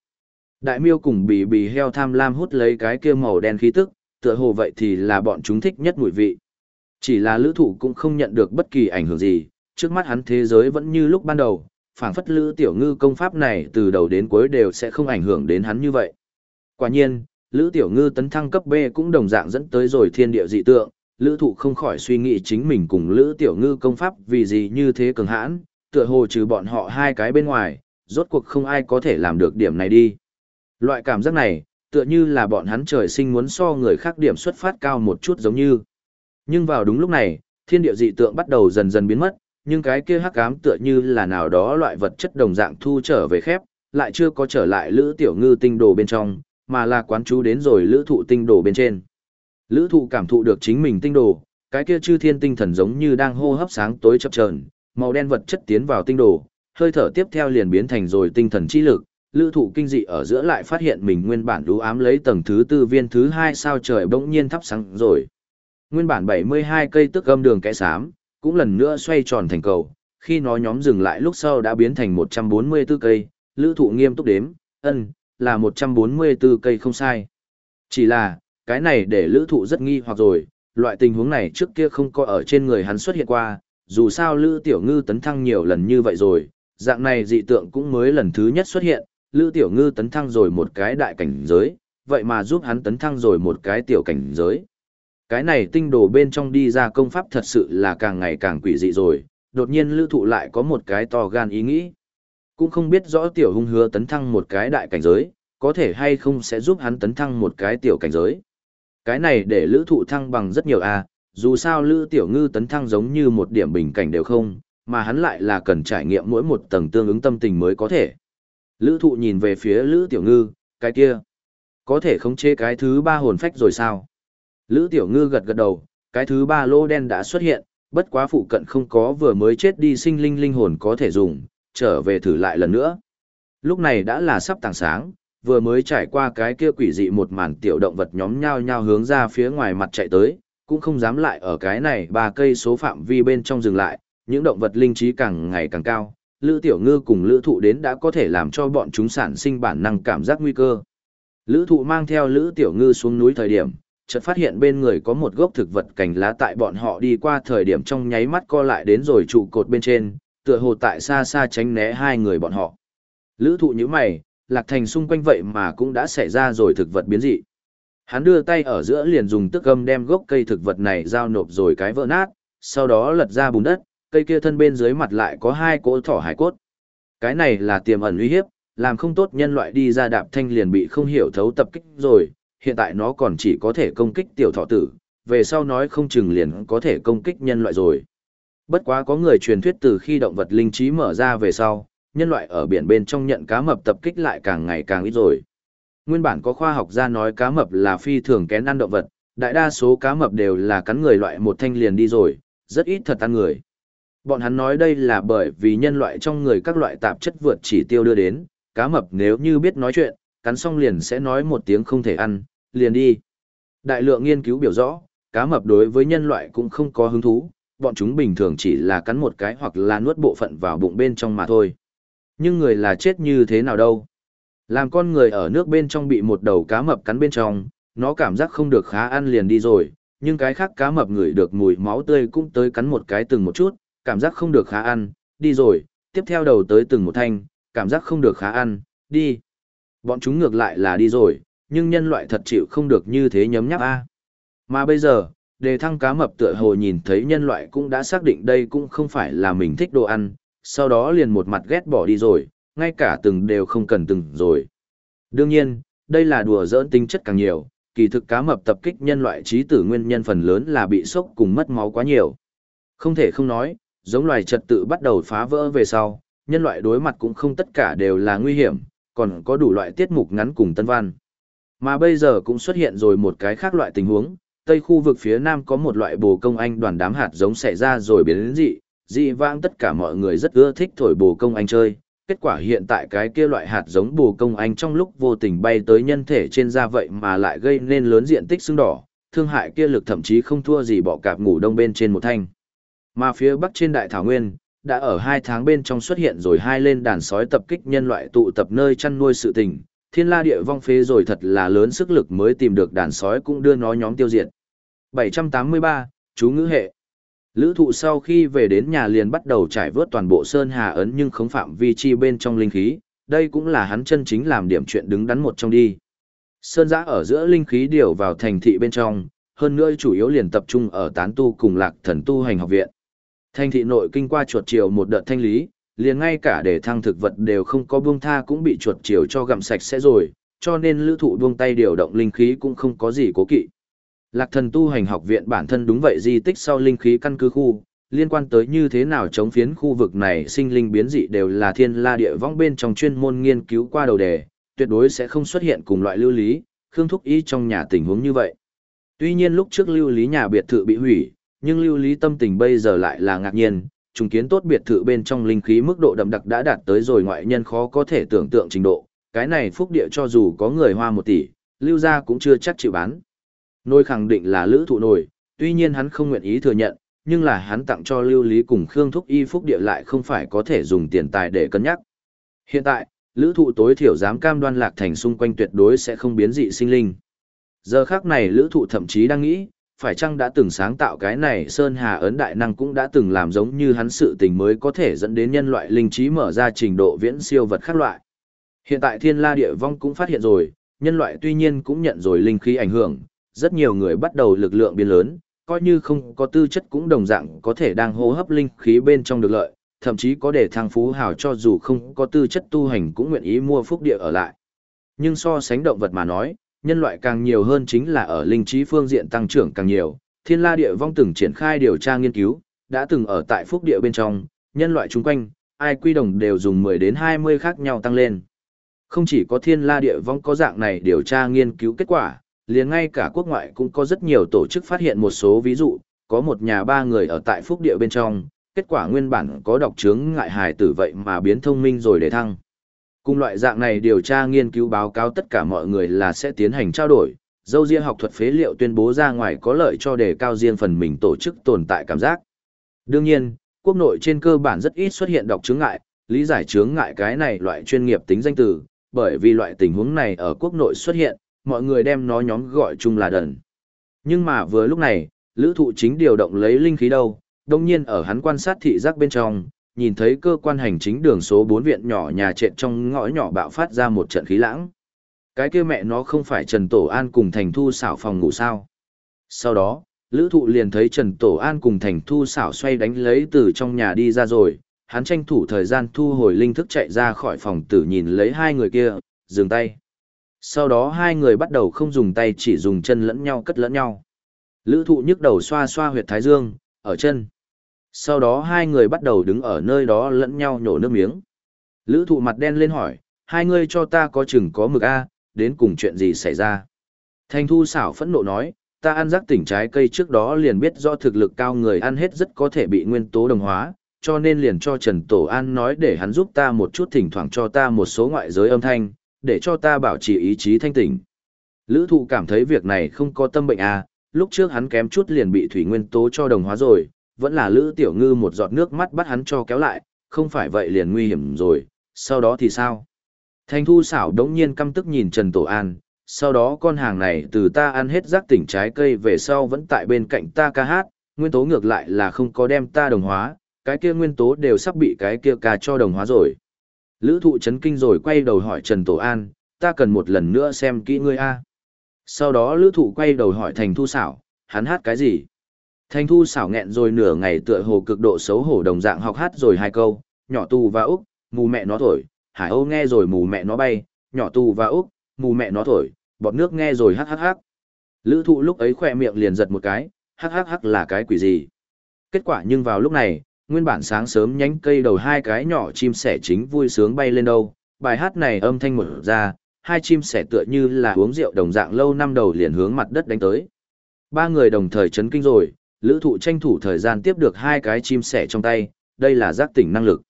Đại miêu cùng bì bì heo tham lam hút lấy cái kia màu đen khí tức, tựa hồ vậy thì là bọn chúng thích nhất mùi vị. Chỉ là lữ thụ cũng không nhận được bất kỳ ảnh hưởng gì, trước mắt hắn thế giới vẫn như lúc ban đầu, phảng phất lữ tiểu ngư công pháp này từ đầu đến cuối đều sẽ không ảnh hưởng đến hắn như vậy. Quả nhiên, lữ tiểu ngư tấn thăng cấp B cũng đồng dạng dẫn tới rồi thiên địa dị tượng, lữ thụ không khỏi suy nghĩ chính mình cùng lữ tiểu ngư công pháp vì gì như thế cường hãn, tựa hồ trừ bọn họ hai cái bên ngoài, rốt cuộc không ai có thể làm được điểm này đi. Loại cảm giác này, tựa như là bọn hắn trời sinh muốn so người khác điểm xuất phát cao một chút giống như. Nhưng vào đúng lúc này, thiên địa dị tượng bắt đầu dần dần biến mất, nhưng cái kia hắc ám tựa như là nào đó loại vật chất đồng dạng thu trở về khép, lại chưa có trở lại lữ tiểu ngư tinh đồ bên trong, mà là quán chú đến rồi lữ thụ tinh đồ bên trên. Lữ thụ cảm thụ được chính mình tinh đồ, cái kia chư thiên tinh thần giống như đang hô hấp sáng tối chập chờn, màu đen vật chất tiến vào tinh đồ, hơi thở tiếp theo liền biến thành rồi tinh thần chi lực. Lữ thụ kinh dị ở giữa lại phát hiện mình nguyên bản đú ám lấy tầng thứ tư viên thứ hai sao trời bỗng nhiên thắp sáng rồi. Nguyên bản 72 cây tức âm đường kẽ xám, cũng lần nữa xoay tròn thành cầu, khi nó nhóm dừng lại lúc sau đã biến thành 144 cây, lữ thụ nghiêm túc đếm, ân, là 144 cây không sai. Chỉ là, cái này để lữ thụ rất nghi hoặc rồi, loại tình huống này trước kia không có ở trên người hắn xuất hiện qua, dù sao lữ tiểu ngư tấn thăng nhiều lần như vậy rồi, dạng này dị tượng cũng mới lần thứ nhất xuất hiện, lữ tiểu ngư tấn thăng rồi một cái đại cảnh giới, vậy mà giúp hắn tấn thăng rồi một cái tiểu cảnh giới. Cái này tinh đồ bên trong đi ra công pháp thật sự là càng ngày càng quỷ dị rồi, đột nhiên lữ thụ lại có một cái to gan ý nghĩ. Cũng không biết rõ tiểu hung hứa tấn thăng một cái đại cảnh giới, có thể hay không sẽ giúp hắn tấn thăng một cái tiểu cảnh giới. Cái này để lữ thụ thăng bằng rất nhiều a à, dù sao lữ tiểu ngư tấn thăng giống như một điểm bình cảnh đều không, mà hắn lại là cần trải nghiệm mỗi một tầng tương ứng tâm tình mới có thể. Lữ thụ nhìn về phía lữ tiểu ngư, cái kia, có thể khống chế cái thứ ba hồn phách rồi sao? Lữ tiểu ngư gật gật đầu, cái thứ ba lô đen đã xuất hiện, bất quá phụ cận không có vừa mới chết đi sinh linh linh hồn có thể dùng, trở về thử lại lần nữa. Lúc này đã là sắp tàng sáng, vừa mới trải qua cái kia quỷ dị một màn tiểu động vật nhóm nhao nhao hướng ra phía ngoài mặt chạy tới, cũng không dám lại ở cái này ba cây số phạm vi bên trong dừng lại, những động vật linh trí càng ngày càng cao, Lữ Tiểu Ngư cùng Lữ Thụ đến đã có thể làm cho bọn chúng sản sinh bản năng cảm giác nguy cơ. Lữ Thụ mang theo Lữ Tiểu Ngư xuống núi thời điểm, chợt phát hiện bên người có một gốc thực vật cành lá tại bọn họ đi qua thời điểm trong nháy mắt co lại đến rồi trụ cột bên trên, tựa hồ tại xa xa tránh né hai người bọn họ. Lữ thụ như mày, lạc thành xung quanh vậy mà cũng đã xảy ra rồi thực vật biến dị. Hắn đưa tay ở giữa liền dùng tức gâm đem gốc cây thực vật này giao nộp rồi cái vỡ nát, sau đó lật ra bùn đất, cây kia thân bên dưới mặt lại có hai cỗ thỏ hải cốt. Cái này là tiềm ẩn uy hiếp, làm không tốt nhân loại đi ra đạp thanh liền bị không hiểu thấu tập kích rồi, hiện tại nó còn chỉ có thể công kích tiểu thọ tử, về sau nói không chừng liền có thể công kích nhân loại rồi. Bất quá có người truyền thuyết từ khi động vật linh trí mở ra về sau, nhân loại ở biển bên trong nhận cá mập tập kích lại càng ngày càng ít rồi. Nguyên bản có khoa học gia nói cá mập là phi thường kén ăn động vật, đại đa số cá mập đều là cắn người loại một thanh liền đi rồi, rất ít thật ăn người. Bọn hắn nói đây là bởi vì nhân loại trong người các loại tạp chất vượt chỉ tiêu đưa đến, cá mập nếu như biết nói chuyện, cắn xong liền sẽ nói một tiếng không thể ăn, liền đi. Đại lượng nghiên cứu biểu rõ, cá mập đối với nhân loại cũng không có hứng thú, bọn chúng bình thường chỉ là cắn một cái hoặc là nuốt bộ phận vào bụng bên trong mà thôi. Nhưng người là chết như thế nào đâu? Làm con người ở nước bên trong bị một đầu cá mập cắn bên trong, nó cảm giác không được khá ăn liền đi rồi, nhưng cái khác cá mập ngửi được mùi máu tươi cũng tới cắn một cái từng một chút, cảm giác không được khá ăn, đi rồi, tiếp theo đầu tới từng một thanh, cảm giác không được khá ăn, đi. Bọn chúng ngược lại là đi rồi, nhưng nhân loại thật chịu không được như thế nhấm nháp a. Mà bây giờ, đề thăng cá mập tựa hồ nhìn thấy nhân loại cũng đã xác định đây cũng không phải là mình thích đồ ăn, sau đó liền một mặt ghét bỏ đi rồi, ngay cả từng đều không cần từng rồi. Đương nhiên, đây là đùa giỡn tính chất càng nhiều, kỳ thực cá mập tập kích nhân loại trí tử nguyên nhân phần lớn là bị sốc cùng mất máu quá nhiều. Không thể không nói, giống loài trật tự bắt đầu phá vỡ về sau, nhân loại đối mặt cũng không tất cả đều là nguy hiểm, còn có đủ loại tiết mục ngắn cùng tân văn. Mà bây giờ cũng xuất hiện rồi một cái khác loại tình huống, tây khu vực phía nam có một loại bồ công anh đoàn đám hạt giống xảy ra rồi biến đến dị, dị vãng tất cả mọi người rất ưa thích thổi bồ công anh chơi. Kết quả hiện tại cái kia loại hạt giống bồ công anh trong lúc vô tình bay tới nhân thể trên da vậy mà lại gây nên lớn diện tích sưng đỏ, thương hại kia lực thậm chí không thua gì bọ cạp ngủ đông bên trên một thanh. Mà phía bắc trên đại thảo nguyên, đã ở hai tháng bên trong xuất hiện rồi hai lên đàn sói tập kích nhân loại tụ tập nơi chăn nuôi sự tình, thiên la địa vong phế rồi thật là lớn sức lực mới tìm được đàn sói cũng đưa nó nhóm tiêu diệt. 783, chú ngữ hệ. Lữ thụ sau khi về đến nhà liền bắt đầu trải vớt toàn bộ sơn hà ấn nhưng không phạm vi chi bên trong linh khí, đây cũng là hắn chân chính làm điểm chuyện đứng đắn một trong đi. Sơn giã ở giữa linh khí điều vào thành thị bên trong, hơn nữa chủ yếu liền tập trung ở tán tu cùng lạc thần tu hành học viện. Thành thị nội kinh qua chuột chiều một đợt thanh lý, liền ngay cả để thăng thực vật đều không có buông tha cũng bị chuột chiều cho gặm sạch sẽ rồi, cho nên lữ thụ buông tay điều động linh khí cũng không có gì cố kỵ. Lạc thần tu hành học viện bản thân đúng vậy di tích sau linh khí căn cứ khu, liên quan tới như thế nào chống phiến khu vực này sinh linh biến dị đều là thiên la địa vong bên trong chuyên môn nghiên cứu qua đầu đề, tuyệt đối sẽ không xuất hiện cùng loại lưu lý, khương thúc ý trong nhà tình huống như vậy. Tuy nhiên lúc trước lưu lý nhà biệt thự bị hủy, nhưng lưu lý tâm tình bây giờ lại là ngạc nhiên, trùng kiến tốt biệt thự bên trong linh khí mức độ đậm đặc đã đạt tới rồi ngoại nhân khó có thể tưởng tượng trình độ, cái này phúc địa cho dù có người hoa một tỷ, lưu gia cũng chưa chắc chịu bán. Nôi khẳng định là lữ thụ nổi, tuy nhiên hắn không nguyện ý thừa nhận, nhưng là hắn tặng cho lưu lý cùng Khương Thúc Y phúc địa lại không phải có thể dùng tiền tài để cân nhắc. Hiện tại, lữ thụ tối thiểu dám cam đoan lạc thành xung quanh tuyệt đối sẽ không biến dị sinh linh. Giờ khác này lữ thụ thậm chí đang nghĩ, phải chăng đã từng sáng tạo cái này Sơn Hà ấn đại năng cũng đã từng làm giống như hắn sự tình mới có thể dẫn đến nhân loại linh trí mở ra trình độ viễn siêu vật khác loại. Hiện tại thiên la địa vong cũng phát hiện rồi, nhân loại tuy nhiên cũng nhận rồi linh khí ảnh hưởng, rất nhiều người bắt đầu lực lượng biến lớn, coi như không có tư chất cũng đồng dạng có thể đang hô hấp linh khí bên trong được lợi, thậm chí có để thăng phú hào cho dù không có tư chất tu hành cũng nguyện ý mua phúc địa ở lại. Nhưng so sánh động vật mà nói, nhân loại càng nhiều hơn chính là ở linh trí phương diện tăng trưởng càng nhiều. Thiên la địa vong từng triển khai điều tra nghiên cứu, đã từng ở tại phúc địa bên trong, nhân loại chung quanh, ai quy đồng đều dùng 10 đến 20 khác nhau tăng lên. Không chỉ có thiên la địa vong có dạng này điều tra nghiên cứu kết quả, liền ngay cả quốc ngoại cũng có rất nhiều tổ chức phát hiện một số ví dụ, có một nhà ba người ở tại phúc địa bên trong, kết quả nguyên bản có độc chứng ngại hài tử vậy mà biến thông minh rồi để thăng. Cùng loại dạng này điều tra nghiên cứu báo cáo tất cả mọi người là sẽ tiến hành trao đổi, dâu riêng học thuật phế liệu tuyên bố ra ngoài có lợi cho đề cao riêng phần mình tổ chức tồn tại cảm giác. Đương nhiên, quốc nội trên cơ bản rất ít xuất hiện độc chứng ngại, lý giải chứng ngại cái này loại chuyên nghiệp tính danh từ, bởi vì loại tình huống này ở quốc nội xuất hiện, mọi người đem nó nhóm gọi chung là đần. Nhưng mà vừa lúc này, lữ thụ chính điều động lấy linh khí đâu, đồng nhiên ở hắn quan sát thị giác bên trong, nhìn thấy cơ quan hành chính đường số 4 viện nhỏ nhà trệt trong ngõ nhỏ bạo phát ra một trận khí lãng. Cái kia mẹ nó không phải Trần Tổ An cùng Thành Thu xảo phòng ngủ sao. Sau đó, Lữ Thụ liền thấy Trần Tổ An cùng Thành Thu xảo xoay đánh lấy từ trong nhà đi ra rồi, hắn tranh thủ thời gian thu hồi linh thức chạy ra khỏi phòng tử nhìn lấy hai người kia, dừng tay. Sau đó hai người bắt đầu không dùng tay chỉ dùng chân lẫn nhau cất lẫn nhau. Lữ thụ nhức đầu xoa xoa huyệt thái dương, ở chân. Sau đó hai người bắt đầu đứng ở nơi đó lẫn nhau nhổ nước miếng. Lữ thụ mặt đen lên hỏi, hai người cho ta có chừng có mực A, đến cùng chuyện gì xảy ra. Thanh thu xảo phẫn nộ nói, ta ăn rắc tỉnh trái cây trước đó liền biết do thực lực cao người ăn hết rất có thể bị nguyên tố đồng hóa, cho nên liền cho Trần Tổ An nói để hắn giúp ta một chút thỉnh thoảng cho ta một số ngoại giới âm thanh, để cho ta bảo trì ý chí thanh tỉnh. Lữ thụ cảm thấy việc này không có tâm bệnh à, lúc trước hắn kém chút liền bị thủy nguyên tố cho đồng hóa rồi, vẫn là Lữ Tiểu Ngư một giọt nước mắt bắt hắn cho kéo lại, không phải vậy liền nguy hiểm rồi, sau đó thì sao? Thanh thu xảo đống nhiên căm tức nhìn Trần Tổ An, sau đó con hàng này từ ta ăn hết rác tỉnh trái cây về sau vẫn tại bên cạnh ta ca hát, nguyên tố ngược lại là không có đem ta đồng hóa, cái kia nguyên tố đều sắp bị cái kia ca cho đồng hóa rồi. Lữ thụ chấn kinh rồi quay đầu hỏi Trần Tổ An, ta cần một lần nữa xem kỹ ngươi a Sau đó lữ thụ quay đầu hỏi Thành Thu Xảo, hắn hát cái gì? Thành Thu Xảo nghẹn rồi nửa ngày tựa hồ cực độ xấu hổ đồng dạng học hát rồi hai câu, nhỏ tù và Úc, mù mẹ nó thổi, Hải Âu nghe rồi mù mẹ nó bay, nhỏ tù và Úc, mù mẹ nó thổi, bọt nước nghe rồi hát hát hát. Lữ thụ lúc ấy khỏe miệng liền giật một cái, hát hát hát là cái quỷ gì? Kết quả nhưng vào lúc này, nguyên bản sáng sớm nhánh cây đầu hai cái nhỏ chim sẻ chính vui sướng bay lên đâu, bài hát này âm thanh mở ra, hai chim sẻ tựa như là uống rượu đồng dạng lâu năm đầu liền hướng mặt đất đánh tới. Ba người đồng thời chấn kinh rồi, lữ thụ tranh thủ thời gian tiếp được hai cái chim sẻ trong tay, đây là giác tỉnh năng lực.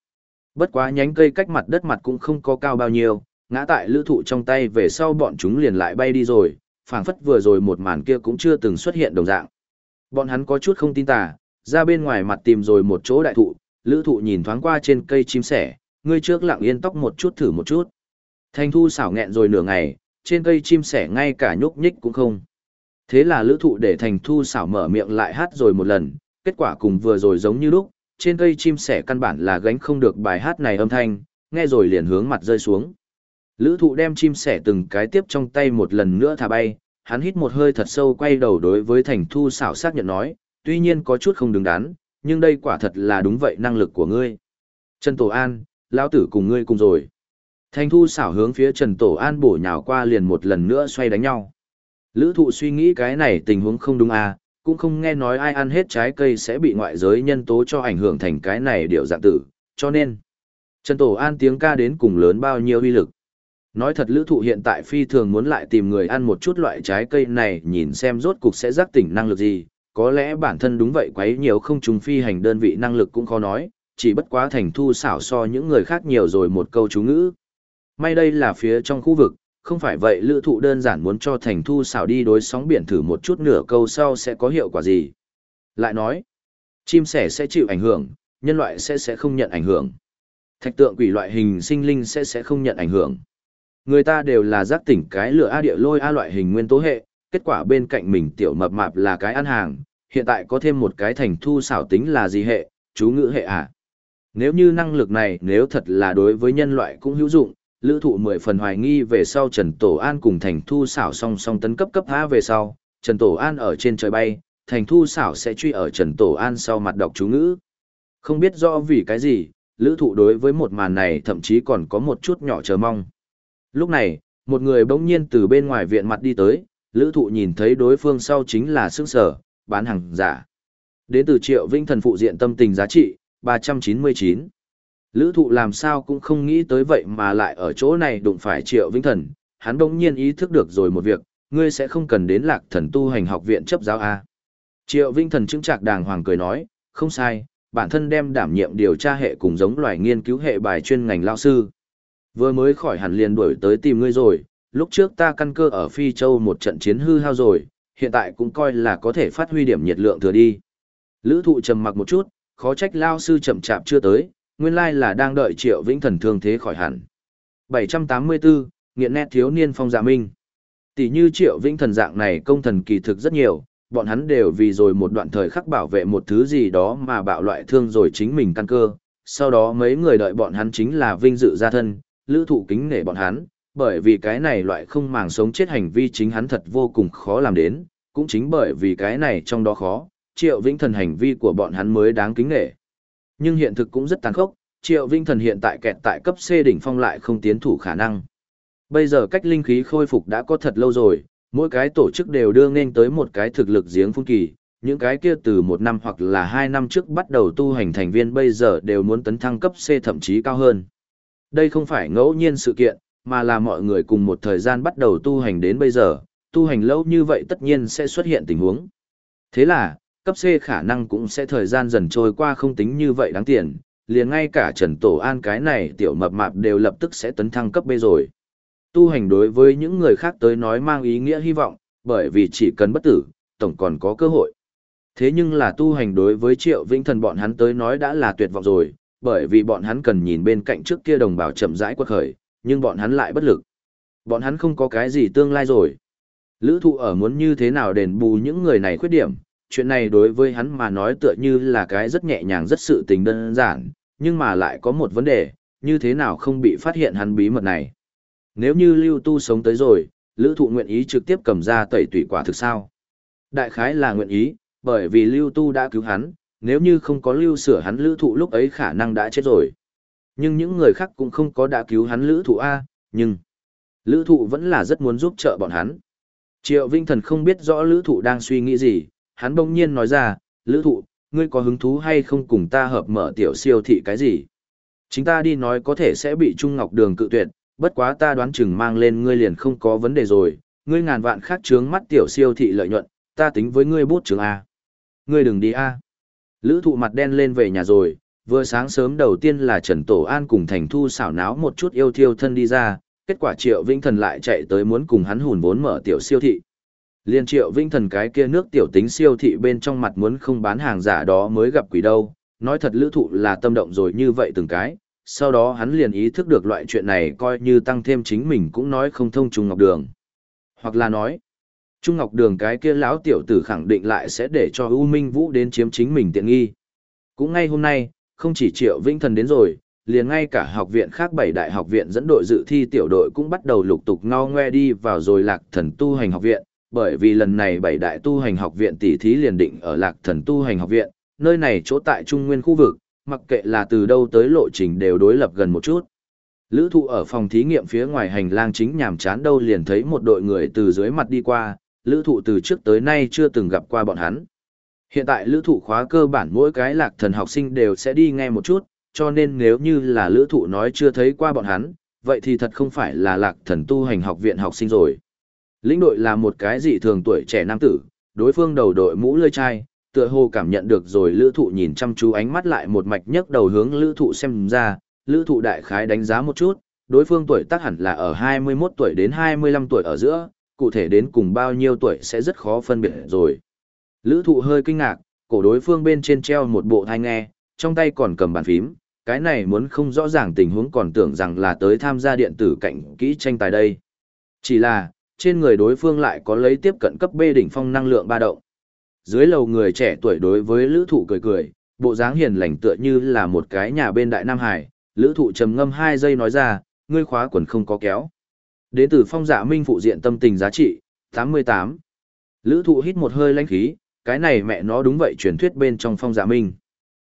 Bất quá nhánh cây cách mặt đất mặt cũng không có cao bao nhiêu, ngã tại lữ thụ trong tay về sau bọn chúng liền lại bay đi rồi, phảng phất vừa rồi một màn kia cũng chưa từng xuất hiện đồng dạng. Bọn hắn có chút không tin tà, ra bên ngoài mặt tìm rồi một chỗ đại thụ, lữ thụ nhìn thoáng qua trên cây chim sẻ, ngươi trước lặng yên tóc một chút thử một chút. Thanh thu xảo nghẹn rồi nửa ngày, trên cây chim sẻ ngay cả nhúc nhích cũng không. Thế là lữ thụ để thành thu xảo mở miệng lại hát rồi một lần, kết quả cùng vừa rồi giống như lúc, trên cây chim sẻ căn bản là gánh không được bài hát này âm thanh, nghe rồi liền hướng mặt rơi xuống. Lữ thụ đem chim sẻ từng cái tiếp trong tay một lần nữa thả bay, hắn hít một hơi thật sâu quay đầu đối với thành thu xảo xác nhận nói, tuy nhiên có chút không đứng đắn, nhưng đây quả thật là đúng vậy năng lực của ngươi. Trần Tổ An, lão tử cùng ngươi cùng rồi. Thanh thu xảo hướng phía Trần Tổ An bổ nhào qua liền một lần nữa xoay đánh nhau. Lữ thụ suy nghĩ cái này tình huống không đúng à, cũng không nghe nói ai ăn hết trái cây sẽ bị ngoại giới nhân tố cho ảnh hưởng thành cái này điều dạng tử, cho nên. Trần Tổ An tiếng ca đến cùng lớn bao nhiêu uy lực. Nói thật lữ thụ hiện tại phi thường muốn lại tìm người ăn một chút loại trái cây này nhìn xem rốt cục sẽ giác tỉnh năng lực gì, có lẽ bản thân đúng vậy quấy nhiều không trùng phi hành đơn vị năng lực cũng khó nói, chỉ bất quá thành thu xảo so những người khác nhiều rồi một câu chú ngữ. May đây là phía trong khu vực, không phải vậy lữ thụ đơn giản muốn cho thành thu xảo đi đối sóng biển thử một chút nửa câu sau sẽ có hiệu quả gì. Lại nói, chim sẻ sẽ chịu ảnh hưởng, nhân loại sẽ sẽ không nhận ảnh hưởng. Thạch tượng quỷ loại hình sinh linh sẽ sẽ không nhận ảnh hưởng. Người ta đều là giác tỉnh cái lửa A địa lôi A loại hình nguyên tố hệ, kết quả bên cạnh mình tiểu mập mạp là cái ăn hàng, hiện tại có thêm một cái thành thu xảo tính là gì hệ, chú ngữ hệ à. Nếu như năng lực này nếu thật là đối với nhân loại cũng hữu dụng, lữ thụ mười phần hoài nghi về sau Trần Tổ An cùng thành thu xảo song song tấn cấp cấp A về sau, Trần Tổ An ở trên trời bay, thành thu xảo sẽ truy ở Trần Tổ An sau mặt đọc chú ngữ. Không biết rõ vì cái gì, lữ thụ đối với một màn này thậm chí còn có một chút nhỏ chờ mong. Lúc này, một người bỗng nhiên từ bên ngoài viện mặt đi tới, lữ thụ nhìn thấy đối phương sau chính là sức sở, bán hàng giả. Đến từ triệu vinh thần phụ diện tâm tình giá trị, 399. Lữ thụ làm sao cũng không nghĩ tới vậy mà lại ở chỗ này đụng phải triệu vinh thần, hắn đông nhiên ý thức được rồi một việc, ngươi sẽ không cần đến lạc thần tu hành học viện chấp giáo A. Triệu vinh thần chứng trạc đàng hoàng cười nói, không sai, bản thân đem đảm nhiệm điều tra hệ cùng giống loài nghiên cứu hệ bài chuyên ngành lao sư. Vừa mới khỏi hẳn liền đuổi tới tìm ngươi rồi, lúc trước ta căn cơ ở Phi Châu một trận chiến hư hao rồi, hiện tại cũng coi là có thể phát huy điểm nhiệt lượng thừa đi. Lữ thụ trầm mặc một chút, khó trách lao sư chậm chạp chưa tới, nguyên lai là đang đợi triệu vĩnh thần thương thế khỏi hẳn. 784, nghiện nét thiếu niên phong dạ minh. Tỷ như triệu vĩnh thần dạng này công thần kỳ thực rất nhiều, bọn hắn đều vì rồi một đoạn thời khắc bảo vệ một thứ gì đó mà bạo loại thương rồi chính mình căn cơ, sau đó mấy người đợi bọn hắn chính là vinh dự gia thân, lữ thụ kính nể bọn hắn, bởi vì cái này loại không màng sống chết hành vi chính hắn thật vô cùng khó làm đến, cũng chính bởi vì cái này trong đó khó, triệu vĩnh thần hành vi của bọn hắn mới đáng kính nể. Nhưng hiện thực cũng rất tàn khốc, triệu vĩnh thần hiện tại kẹt tại cấp C đỉnh phong lại không tiến thủ khả năng. Bây giờ cách linh khí khôi phục đã có thật lâu rồi, mỗi cái tổ chức đều đưa nên tới một cái thực lực giếng phun kỳ, những cái kia từ một năm hoặc là hai năm trước bắt đầu tu hành thành viên bây giờ đều muốn tấn thăng cấp C thậm chí cao hơn. Đây không phải ngẫu nhiên sự kiện, mà là mọi người cùng một thời gian bắt đầu tu hành đến bây giờ, tu hành lâu như vậy tất nhiên sẽ xuất hiện tình huống. Thế là, cấp C khả năng cũng sẽ thời gian dần trôi qua không tính như vậy đáng tiền, liền ngay cả Trần Tổ An cái này tiểu mập mạp đều lập tức sẽ tấn thăng cấp B rồi. Tu hành đối với những người khác tới nói mang ý nghĩa hy vọng, bởi vì chỉ cần bất tử, tổng còn có cơ hội. Thế nhưng là tu hành đối với triệu vĩnh thần bọn hắn tới nói đã là tuyệt vọng rồi, bởi vì bọn hắn cần nhìn bên cạnh trước kia đồng bào chậm rãi quật khởi, nhưng bọn hắn lại bất lực. Bọn hắn không có cái gì tương lai rồi. Lữ thụ ở muốn như thế nào đền bù những người này khuyết điểm, chuyện này đối với hắn mà nói tựa như là cái rất nhẹ nhàng rất sự tình đơn giản, nhưng mà lại có một vấn đề, như thế nào không bị phát hiện hắn bí mật này. Nếu như lưu tu sống tới rồi, lữ thụ nguyện ý trực tiếp cầm ra tẩy tủy quả thực sao? Đại khái là nguyện ý, bởi vì lưu tu đã cứu hắn, nếu như không có lưu sửa hắn lữ thụ lúc ấy khả năng đã chết rồi. Nhưng những người khác cũng không có đã cứu hắn lữ thụ A, nhưng lữ thụ vẫn là rất muốn giúp trợ bọn hắn. Triệu Vinh Thần không biết rõ lữ thụ đang suy nghĩ gì, hắn bỗng nhiên nói ra, lữ thụ, ngươi có hứng thú hay không cùng ta hợp mở tiểu siêu thị cái gì? Chính ta đi nói có thể sẽ bị Trung Ngọc Đường cự tuyệt, bất quá ta đoán chừng mang lên ngươi liền không có vấn đề rồi, ngươi ngàn vạn khác chướng mắt tiểu siêu thị lợi nhuận, ta tính với ngươi bút trường A. Ngươi đừng đi A. Lữ thụ mặt đen lên về nhà rồi, vừa sáng sớm đầu tiên là Trần Tổ An cùng Thành Thu xảo náo một chút yêu thiêu thân đi ra, kết quả Triệu Vĩnh Thần lại chạy tới muốn cùng hắn hùn vốn mở tiểu siêu thị. Liên Triệu Vĩnh Thần cái kia nước tiểu tính siêu thị bên trong mặt muốn không bán hàng giả đó mới gặp quỷ đâu, nói thật lữ thụ là tâm động rồi như vậy từng cái, sau đó hắn liền ý thức được loại chuyện này coi như tăng thêm chính mình cũng nói không thông Trung Ngọc Đường. Hoặc là nói, Trung Ngọc Đường cái kia lão tiểu tử khẳng định lại sẽ để cho U Minh Vũ đến chiếm chính mình tiện nghi. Cũng ngay hôm nay, không chỉ Triệu Vĩnh Thần đến rồi, liền ngay cả học viện khác bảy đại học viện dẫn đội dự thi tiểu đội cũng bắt đầu lục tục ngao ngoe đi vào rồi lạc thần tu hành học viện, bởi vì lần này bảy đại tu hành học viện tỷ thí liền định ở lạc thần tu hành học viện, nơi này chỗ tại trung nguyên khu vực, mặc kệ là từ đâu tới lộ trình đều đối lập gần một chút. Lữ thụ ở phòng thí nghiệm phía ngoài hành lang chính nhàm chán đâu liền thấy một đội người từ dưới mặt đi qua, lữ thụ từ trước tới nay chưa từng gặp qua bọn hắn. Hiện tại lữ thụ khóa cơ bản mỗi cái lạc thần học sinh đều sẽ đi nghe một chút, cho nên nếu như là lữ thụ nói chưa thấy qua bọn hắn, vậy thì thật không phải là lạc thần tu hành học viện học sinh rồi. Lĩnh đội là một cái dị thường tuổi trẻ nam tử, đối phương đầu đội mũ lơi chai, tựa hồ cảm nhận được rồi lữ thụ nhìn chăm chú ánh mắt lại một mạch nhấc đầu hướng lữ thụ xem ra, lữ thụ đại khái đánh giá một chút, đối phương tuổi tác hẳn là ở 21 tuổi đến 25 tuổi ở giữa, cụ thể đến cùng bao nhiêu tuổi sẽ rất khó phân biệt rồi. Lữ thụ hơi kinh ngạc, cổ đối phương bên trên treo một bộ thai nghe, trong tay còn cầm bàn phím, cái này muốn không rõ ràng tình huống còn tưởng rằng là tới tham gia điện tử cạnh kỹ tranh tài đây. Chỉ là, trên người đối phương lại có lấy tiếp cận cấp B đỉnh phong năng lượng ba động. Dưới lầu người trẻ tuổi đối với lữ thụ cười cười, bộ dáng hiền lành tựa như là một cái nhà bên đại Nam Hải, lữ thụ trầm ngâm 2 giây nói ra, ngươi khóa quần không có kéo. Đến từ phong giả minh phụ diện tâm tình giá trị, 88. Lữ thụ hít một hơi lãnh khí, cái này mẹ nó đúng vậy truyền thuyết bên trong phong dạ minh.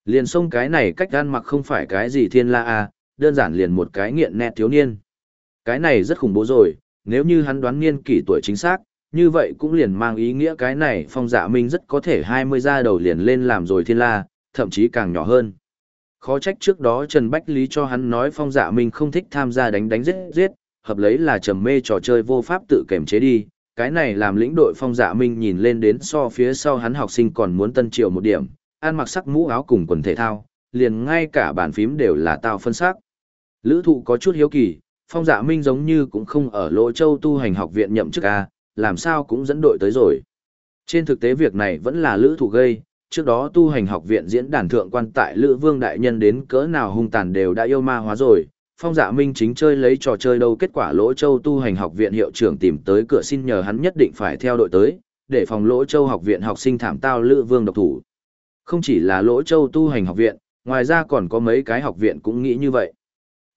Liền xông cái này cách gan mặc không phải cái gì thiên la a đơn giản liền một cái nghiện nét thiếu niên. Cái này rất khủng bố rồi, nếu như hắn đoán niên kỷ tuổi chính xác, như vậy cũng liền mang ý nghĩa cái này phong dạ minh rất có thể 20 ra đầu liền lên làm rồi thiên la, thậm chí càng nhỏ hơn. Khó trách trước đó Trần Bách Lý cho hắn nói phong dạ minh không thích tham gia đánh đánh giết giết, hợp lấy là trầm mê trò chơi vô pháp tự kềm chế đi, cái này làm lĩnh đội phong dạ minh nhìn lên đến so phía sau hắn học sinh còn muốn tân triều một điểm, ăn mặc sắc mũ áo cùng quần thể thao, liền ngay cả bàn phím đều là tao phân sắc. Lữ thụ có chút hiếu kỳ, phong dạ minh giống như cũng không ở lỗ châu tu hành học viện nhậm chức A, làm sao cũng dẫn đội tới rồi. Trên thực tế việc này vẫn là lữ thụ gây, trước đó tu hành học viện diễn đàn thượng quan tại lữ vương đại nhân đến cỡ nào hung tàn đều đã yêu ma hóa rồi. Phong dạ minh chính chơi lấy trò chơi đâu kết quả lỗ châu tu hành học viện hiệu trưởng tìm tới cửa xin nhờ hắn nhất định phải theo đội tới, để phòng lỗ châu học viện học sinh thảm tao lữ vương độc thủ. Không chỉ là lỗ châu tu hành học viện, Ngoài ra còn có mấy cái học viện cũng nghĩ như vậy.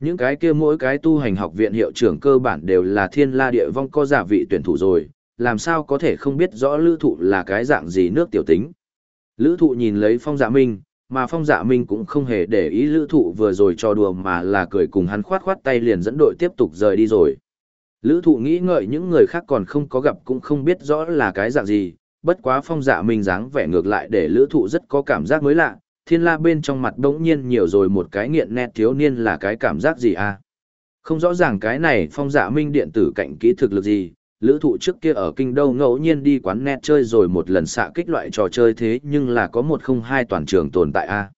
Những cái kia mỗi cái tu hành học viện hiệu trưởng cơ bản đều là thiên la địa vong có giả vị tuyển thủ rồi, làm sao có thể không biết rõ lữ thụ là cái dạng gì nước tiểu tính. Lữ thụ nhìn lấy phong dạ minh, mà phong dạ minh cũng không hề để ý lữ thụ vừa rồi cho đùa mà là cười cùng hắn khoát khoát tay liền dẫn đội tiếp tục rời đi rồi. Lữ thụ nghĩ ngợi những người khác còn không có gặp cũng không biết rõ là cái dạng gì, bất quá phong dạ minh dáng vẻ ngược lại để lữ thụ rất có cảm giác mới lạ, thiên la bên trong mặt đống nhiên nhiều rồi một cái nghiện nét thiếu niên là cái cảm giác gì à? Không rõ ràng cái này phong dạ minh điện tử cạnh kỹ thực lực gì, lữ thụ trước kia ở kinh đô ngẫu nhiên đi quán net chơi rồi một lần xạ kích loại trò chơi thế nhưng là có một không hai toàn trường tồn tại a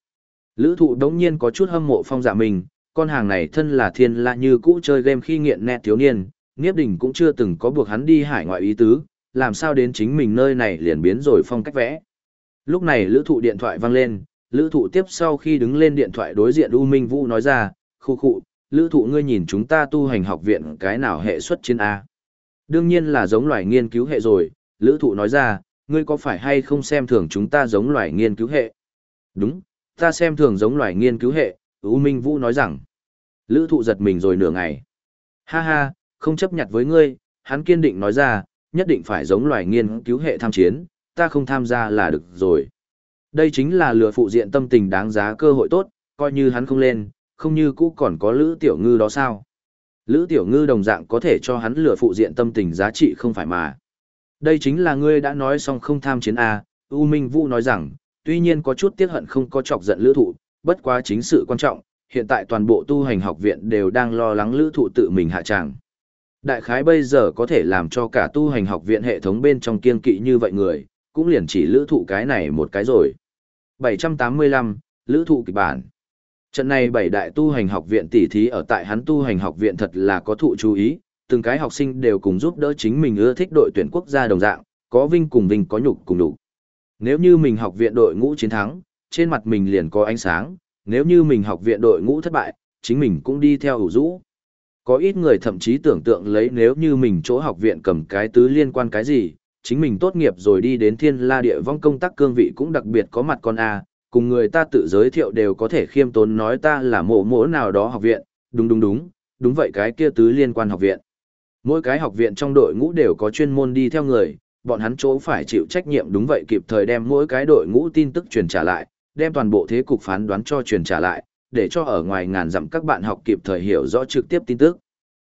Lữ thụ đống nhiên có chút hâm mộ phong dạ mình, con hàng này thân là thiên la như cũ chơi game khi nghiện net thiếu niên, Niếp Đình cũng chưa từng có buộc hắn đi hải ngoại ý tứ, làm sao đến chính mình nơi này liền biến rồi phong cách vẽ. Lúc này lữ thụ điện thoại vang lên, lữ thụ tiếp sau khi đứng lên điện thoại đối diện U Minh Vũ nói ra, khu khu, lữ thụ ngươi nhìn chúng ta tu hành học viện cái nào hệ xuất trên A. Đương nhiên là giống loài nghiên cứu hệ rồi, lữ thụ nói ra, ngươi có phải hay không xem thường chúng ta giống loài nghiên cứu hệ? Đúng, ta xem thường giống loài nghiên cứu hệ, U Minh Vũ nói rằng. Lữ thụ giật mình rồi nửa ngày. Ha ha, không chấp nhận với ngươi, hắn kiên định nói ra, nhất định phải giống loài nghiên cứu hệ tham chiến, ta không tham gia là được rồi. Đây chính là lừa phụ diện tâm tình đáng giá cơ hội tốt, coi như hắn không lên, không như cũ còn có Lữ Tiểu Ngư đó sao. Lữ Tiểu Ngư đồng dạng có thể cho hắn lừa phụ diện tâm tình giá trị không phải mà. Đây chính là ngươi đã nói xong không tham chiến A, U Minh Vũ nói rằng, tuy nhiên có chút tiếc hận không có chọc giận lữ thụ, bất quá chính sự quan trọng, hiện tại toàn bộ tu hành học viện đều đang lo lắng lữ thụ tự mình hạ tràng. Đại khái bây giờ có thể làm cho cả tu hành học viện hệ thống bên trong kiên kỵ như vậy người, cũng liền chỉ lữ thụ cái này một cái rồi. 785, lữ thụ kịch bản. Trận này bảy đại tu hành học viện tỉ thí ở tại hắn tu hành học viện thật là có thụ chú ý, từng cái học sinh đều cùng giúp đỡ chính mình ưa thích đội tuyển quốc gia đồng dạng, có vinh cùng vinh có nhục cùng đủ. Nếu như mình học viện đội ngũ chiến thắng, trên mặt mình liền có ánh sáng, nếu như mình học viện đội ngũ thất bại, chính mình cũng đi theo ủ rũ. Có ít người thậm chí tưởng tượng lấy nếu như mình chỗ học viện cầm cái tứ liên quan cái gì, chính mình tốt nghiệp rồi đi đến thiên la địa vong công tác cương vị cũng đặc biệt có mặt con A, cùng người ta tự giới thiệu đều có thể khiêm tốn nói ta là mộ mỗ nào đó học viện, đúng đúng đúng, đúng vậy cái kia tứ liên quan học viện. Mỗi cái học viện trong đội ngũ đều có chuyên môn đi theo người, bọn hắn chỗ phải chịu trách nhiệm đúng vậy kịp thời đem mỗi cái đội ngũ tin tức truyền trả lại, đem toàn bộ thế cục phán đoán cho truyền trả lại, để cho ở ngoài ngàn dặm các bạn học kịp thời hiểu rõ trực tiếp tin tức.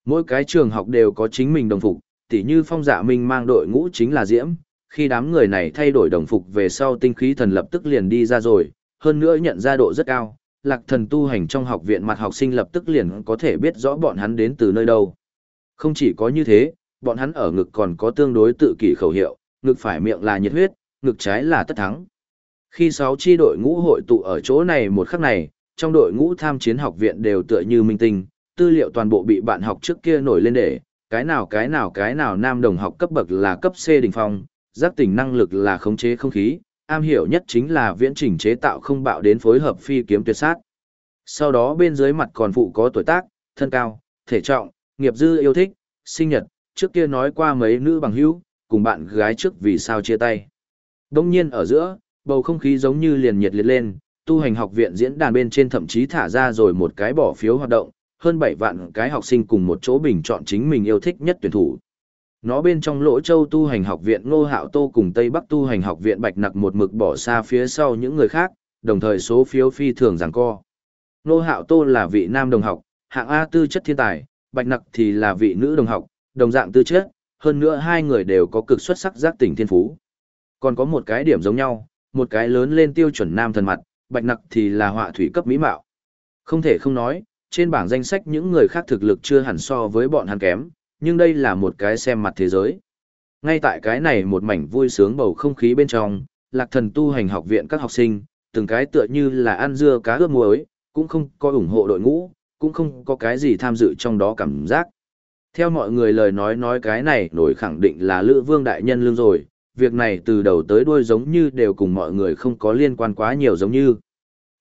Mỗi cái trường học đều có chính mình đồng phục, tỉ như phong dạ minh mang đội ngũ chính là Diễm, khi đám người này thay đổi đồng phục về sau tinh khí thần lập tức liền đi ra rồi, hơn nữa nhận ra độ rất cao, lạc thần tu hành trong học viện mặt học sinh lập tức liền có thể biết rõ bọn hắn đến từ nơi đâu. Không chỉ có như thế, bọn hắn ở ngực còn có tương đối tự kỷ khẩu hiệu, ngực phải miệng là nhiệt huyết, ngực trái là tất thắng. Khi sáu chi đội ngũ hội tụ ở chỗ này một khắc này, trong đội ngũ tham chiến học viện đều tựa như minh tinh, tư liệu toàn bộ bị bạn học trước kia nổi lên để, cái nào cái nào cái nào nam đồng học cấp bậc là cấp C đỉnh phong, giác tỉnh năng lực là khống chế không khí, am hiểu nhất chính là viễn trình chế tạo không bạo đến phối hợp phi kiếm tuyệt sát. Sau đó bên dưới mặt còn phụ có tuổi tác, thân cao, thể trọng, nghiệp dư yêu thích, sinh nhật, trước kia nói qua mấy nữ bằng hữu, cùng bạn gái trước vì sao chia tay. Đông nhiên ở giữa, bầu không khí giống như liền nhiệt liệt lên, tu hành học viện diễn đàn bên trên thậm chí thả ra rồi một cái bỏ phiếu hoạt động, hơn 7 vạn cái học sinh cùng một chỗ bình chọn chính mình yêu thích nhất tuyển thủ. Nó bên trong lỗ châu tu hành học viện Ngô Hạo Tô cùng Tây Bắc tu hành học viện Bạch Nặc một mực bỏ xa phía sau những người khác, đồng thời số phiếu phi thường giảng co. Ngô Hạo Tô là vị nam đồng học, hạng A tư chất thiên tài, Bạch Nặc thì là vị nữ đồng học, đồng dạng tư chất, hơn nữa hai người đều có cực xuất sắc giác tỉnh thiên phú. Còn có một cái điểm giống nhau, một cái lớn lên tiêu chuẩn nam thần mặt, Bạch Nặc thì là họa thủy cấp mỹ mạo. Không thể không nói, trên bảng danh sách những người khác thực lực chưa hẳn so với bọn hắn kém, nhưng đây là một cái xem mặt thế giới. Ngay tại cái này một mảnh vui sướng bầu không khí bên trong, lạc thần tu hành học viện các học sinh, từng cái tựa như là ăn dưa cá ướp muối, cũng không có ủng hộ đội ngũ, cũng không có cái gì tham dự trong đó cảm giác. Theo mọi người lời nói nói cái này nổi khẳng định là lữ vương đại nhân lương rồi, việc này từ đầu tới đuôi giống như đều cùng mọi người không có liên quan quá nhiều giống như.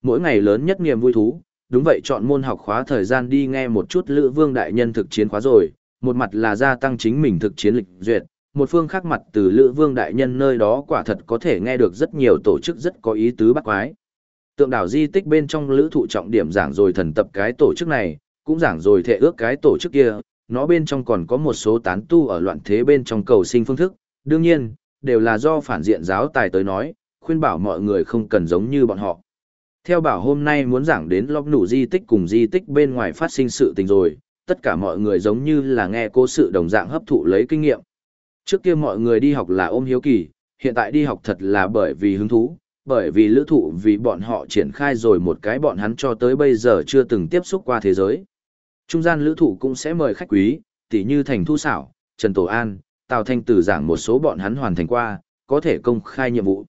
Mỗi ngày lớn nhất niềm vui thú, đúng vậy chọn môn học khóa thời gian đi nghe một chút lữ vương đại nhân thực chiến khóa rồi, một mặt là gia tăng chính mình thực chiến lịch duyệt, một phương khác mặt từ lữ vương đại nhân nơi đó quả thật có thể nghe được rất nhiều tổ chức rất có ý tứ bắt quái. Tượng đảo di tích bên trong lữ thụ trọng điểm giảng rồi thần tập cái tổ chức này, cũng giảng rồi thệ ước cái tổ chức kia, nó bên trong còn có một số tán tu ở loạn thế bên trong cầu sinh phương thức, đương nhiên, đều là do phản diện giáo tài tới nói, khuyên bảo mọi người không cần giống như bọn họ. Theo bảo hôm nay muốn giảng đến lọc nụ di tích cùng di tích bên ngoài phát sinh sự tình rồi, tất cả mọi người giống như là nghe cố sự đồng dạng hấp thụ lấy kinh nghiệm. Trước kia mọi người đi học là ôm hiếu kỳ, hiện tại đi học thật là bởi vì hứng thú, bởi vì lữ thụ vì bọn họ triển khai rồi một cái bọn hắn cho tới bây giờ chưa từng tiếp xúc qua thế giới. Trung gian lữ thụ cũng sẽ mời khách quý, tỷ như Thành Thu Xảo, Trần Tổ An, Tào Thanh Tử giảng một số bọn hắn hoàn thành qua, có thể công khai nhiệm vụ.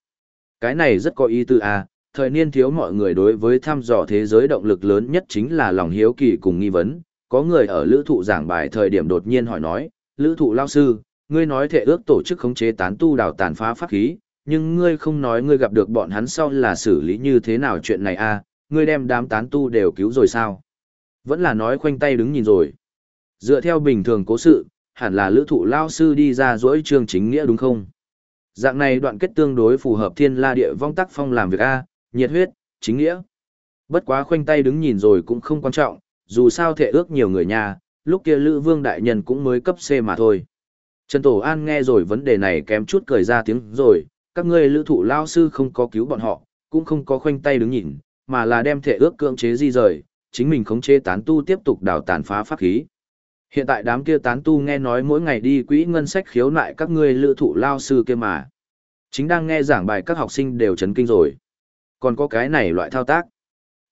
Cái này rất có ý tư à, thời niên thiếu mọi người đối với thăm dò thế giới động lực lớn nhất chính là lòng hiếu kỳ cùng nghi vấn. Có người ở lữ thụ giảng bài thời điểm đột nhiên hỏi nói, lữ thụ lao sư, ngươi nói thể ước tổ chức khống chế tán tu đào tàn phá pháp khí, nhưng ngươi không nói ngươi gặp được bọn hắn sau là xử lý như thế nào chuyện này a à, ngươi đem đám tán tu đều cứu rồi sao? Vẫn là nói khoanh tay đứng nhìn rồi. Dựa theo bình thường cố sự, hẳn là lữ thụ lao sư đi ra dỗi chương chính nghĩa đúng không? Dạng này đoạn kết tương đối phù hợp thiên la địa vong tắc phong làm việc A, nhiệt huyết, chính nghĩa. Bất quá khoanh tay đứng nhìn rồi cũng không quan trọng, dù sao thể ước nhiều người nhà, lúc kia Lữ Vương Đại Nhân cũng mới cấp C mà thôi. Trần Tổ An nghe rồi vấn đề này kém chút cười ra tiếng rồi, các ngươi lữ thụ lao sư không có cứu bọn họ, cũng không có khoanh tay đứng nhìn, mà là đem thể ước cưỡng chế di rời, chính mình khống chế tán tu tiếp tục đào tàn phá pháp khí. Hiện tại đám kia tán tu nghe nói mỗi ngày đi quỹ ngân sách khiếu nại các ngươi lữ thụ lao sư kia mà. Chính đang nghe giảng bài các học sinh đều chấn kinh rồi. Còn có cái này loại thao tác.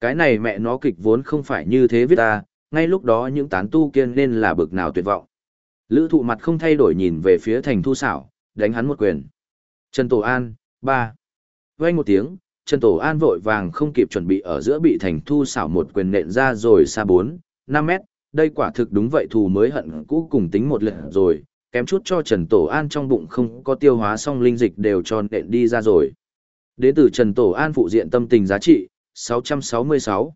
Cái này mẹ nó kịch vốn không phải như thế viết ta, ngay lúc đó những tán tu kia nên là bực nào tuyệt vọng. Lữ thụ mặt không thay đổi nhìn về phía thành thu xảo, đánh hắn một quyền. Trần Tổ An, ba. Vang một tiếng, Trần Tổ An vội vàng không kịp chuẩn bị ở giữa bị thành thu xảo một quyền nện ra rồi xa 4, 5 mét. Đây quả thực đúng vậy thù mới hận cũ cùng tính một lần rồi, kém chút cho Trần Tổ An trong bụng không có tiêu hóa xong linh dịch đều tròn nện đi ra rồi. Đến từ Trần Tổ An phụ diện tâm tình giá trị, 666.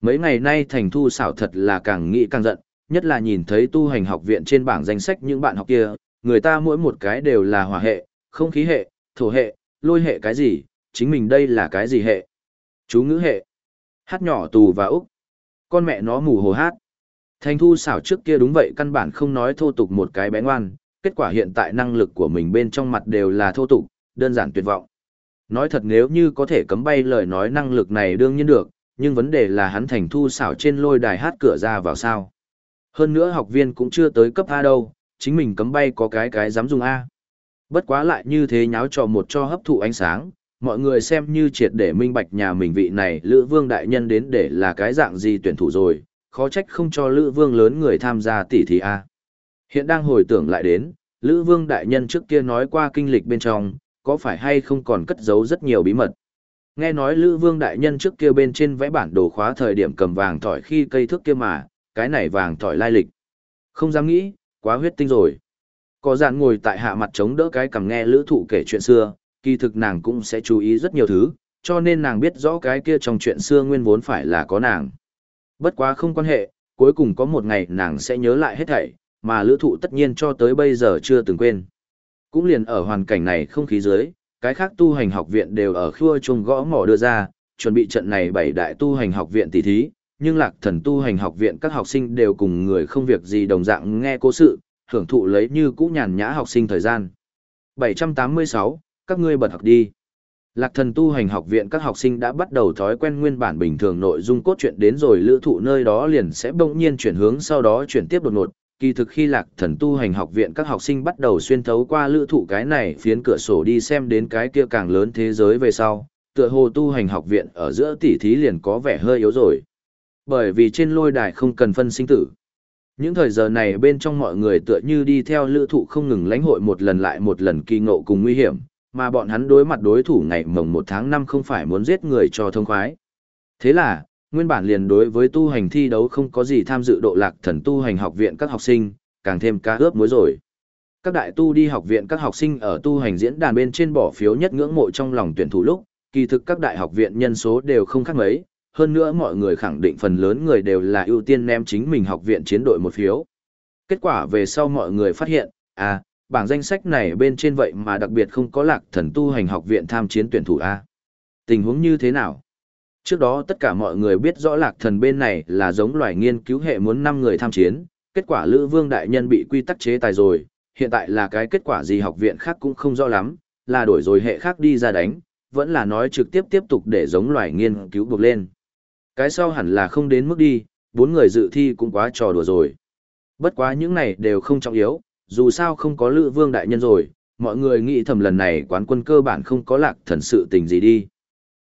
Mấy ngày nay thành thu xảo thật là càng nghĩ càng giận, nhất là nhìn thấy tu hành học viện trên bảng danh sách những bạn học kia, người ta mỗi một cái đều là hỏa hệ, không khí hệ, thổ hệ, lôi hệ cái gì, chính mình đây là cái gì hệ. Chú ngữ hệ. Hát nhỏ tù và Úc. Con mẹ nó mù hồ hát. Thành thu xảo trước kia đúng vậy căn bản không nói thô tục một cái bé ngoan, kết quả hiện tại năng lực của mình bên trong mặt đều là thô tục, đơn giản tuyệt vọng. Nói thật nếu như có thể cấm bay lời nói năng lực này đương nhiên được, nhưng vấn đề là hắn thành thu xảo trên lôi đài hát cửa ra vào sao. Hơn nữa học viên cũng chưa tới cấp A đâu, chính mình cấm bay có cái cái dám dùng A. Bất quá lại như thế nháo trò một cho hấp thụ ánh sáng, mọi người xem như triệt để minh bạch nhà mình vị này Lữ Vương đại nhân đến để là cái dạng gì tuyển thủ rồi, khó trách không cho Lữ Vương lớn người tham gia tỷ thí A. Hiện đang hồi tưởng lại đến, Lữ Vương đại nhân trước kia nói qua kinh lịch bên trong, có phải hay không còn cất giấu rất nhiều bí mật. Nghe nói Lữ Vương đại nhân trước kia bên trên vẽ bản đồ khóa thời điểm cầm vàng thỏi khi cây thước kia mà, cái này vàng thỏi lai lịch. Không dám nghĩ, quá huyết tinh rồi. Có dạn ngồi tại hạ mặt chống đỡ cái cầm nghe lữ thụ kể chuyện xưa, kỳ thực nàng cũng sẽ chú ý rất nhiều thứ, cho nên nàng biết rõ cái kia trong chuyện xưa nguyên vốn phải là có nàng. Bất quá không quan hệ, cuối cùng có một ngày nàng sẽ nhớ lại hết thảy, mà lữ thụ tất nhiên cho tới bây giờ chưa từng quên. Cũng liền ở hoàn cảnh này không khí dưới, cái khác tu hành học viện đều ở khua chuông gõ mỏ đưa ra, chuẩn bị trận này bảy đại tu hành học viện tỷ thí, nhưng lạc thần tu hành học viện các học sinh đều cùng người không việc gì đồng dạng nghe cố sự, hưởng thụ lấy như cũ nhàn nhã học sinh thời gian. 786, các ngươi bật học đi. Lạc thần tu hành học viện các học sinh đã bắt đầu thói quen nguyên bản bình thường nội dung cốt truyện đến rồi lữ thụ nơi đó liền sẽ bỗng nhiên chuyển hướng sau đó chuyển tiếp đột ngột. Kỳ thực khi lạc thần tu hành học viện các học sinh bắt đầu xuyên thấu qua lữ thụ cái này phiến cửa sổ đi xem đến cái kia càng lớn thế giới về sau, tựa hồ tu hành học viện ở giữa tỉ thí liền có vẻ hơi yếu rồi. Bởi vì trên lôi đài không cần phân sinh tử. Những thời giờ này bên trong mọi người tựa như đi theo lữ thụ không ngừng lãnh hội một lần lại một lần kỳ ngộ cùng nguy hiểm, mà bọn hắn đối mặt đối thủ ngày mồng 1 tháng 5 không phải muốn giết người cho thông khoái. Thế là, nguyên bản liền đối với tu hành thi đấu không có gì tham dự độ lạc thần tu hành học viện các học sinh, càng thêm ca ướp mối rồi. Các đại tu đi học viện các học sinh ở tu hành diễn đàn bên trên bỏ phiếu nhất ngưỡng mộ trong lòng tuyển thủ lúc, kỳ thực các đại học viện nhân số đều không khác mấy, hơn nữa mọi người khẳng định phần lớn người đều là ưu tiên ném chính mình học viện chiến đội một phiếu. Kết quả về sau mọi người phát hiện, à, bảng danh sách này bên trên vậy mà đặc biệt không có lạc thần tu hành học viện tham chiến tuyển thủ A. Tình huống như thế nào? Trước đó tất cả mọi người biết rõ lạc thần bên này là giống loài nghiên cứu hệ muốn 5 người tham chiến, kết quả Lữ Vương Đại Nhân bị quy tắc chế tài rồi, hiện tại là cái kết quả gì học viện khác cũng không rõ lắm, là đổi rồi hệ khác đi ra đánh, vẫn là nói trực tiếp tiếp tục để giống loài nghiên cứu buộc lên. Cái sau hẳn là không đến mức đi, bốn người dự thi cũng quá trò đùa rồi. Bất quá những này đều không trọng yếu, dù sao không có Lữ Vương Đại Nhân rồi, mọi người nghĩ thầm lần này quán quân cơ bản không có lạc thần sự tình gì đi.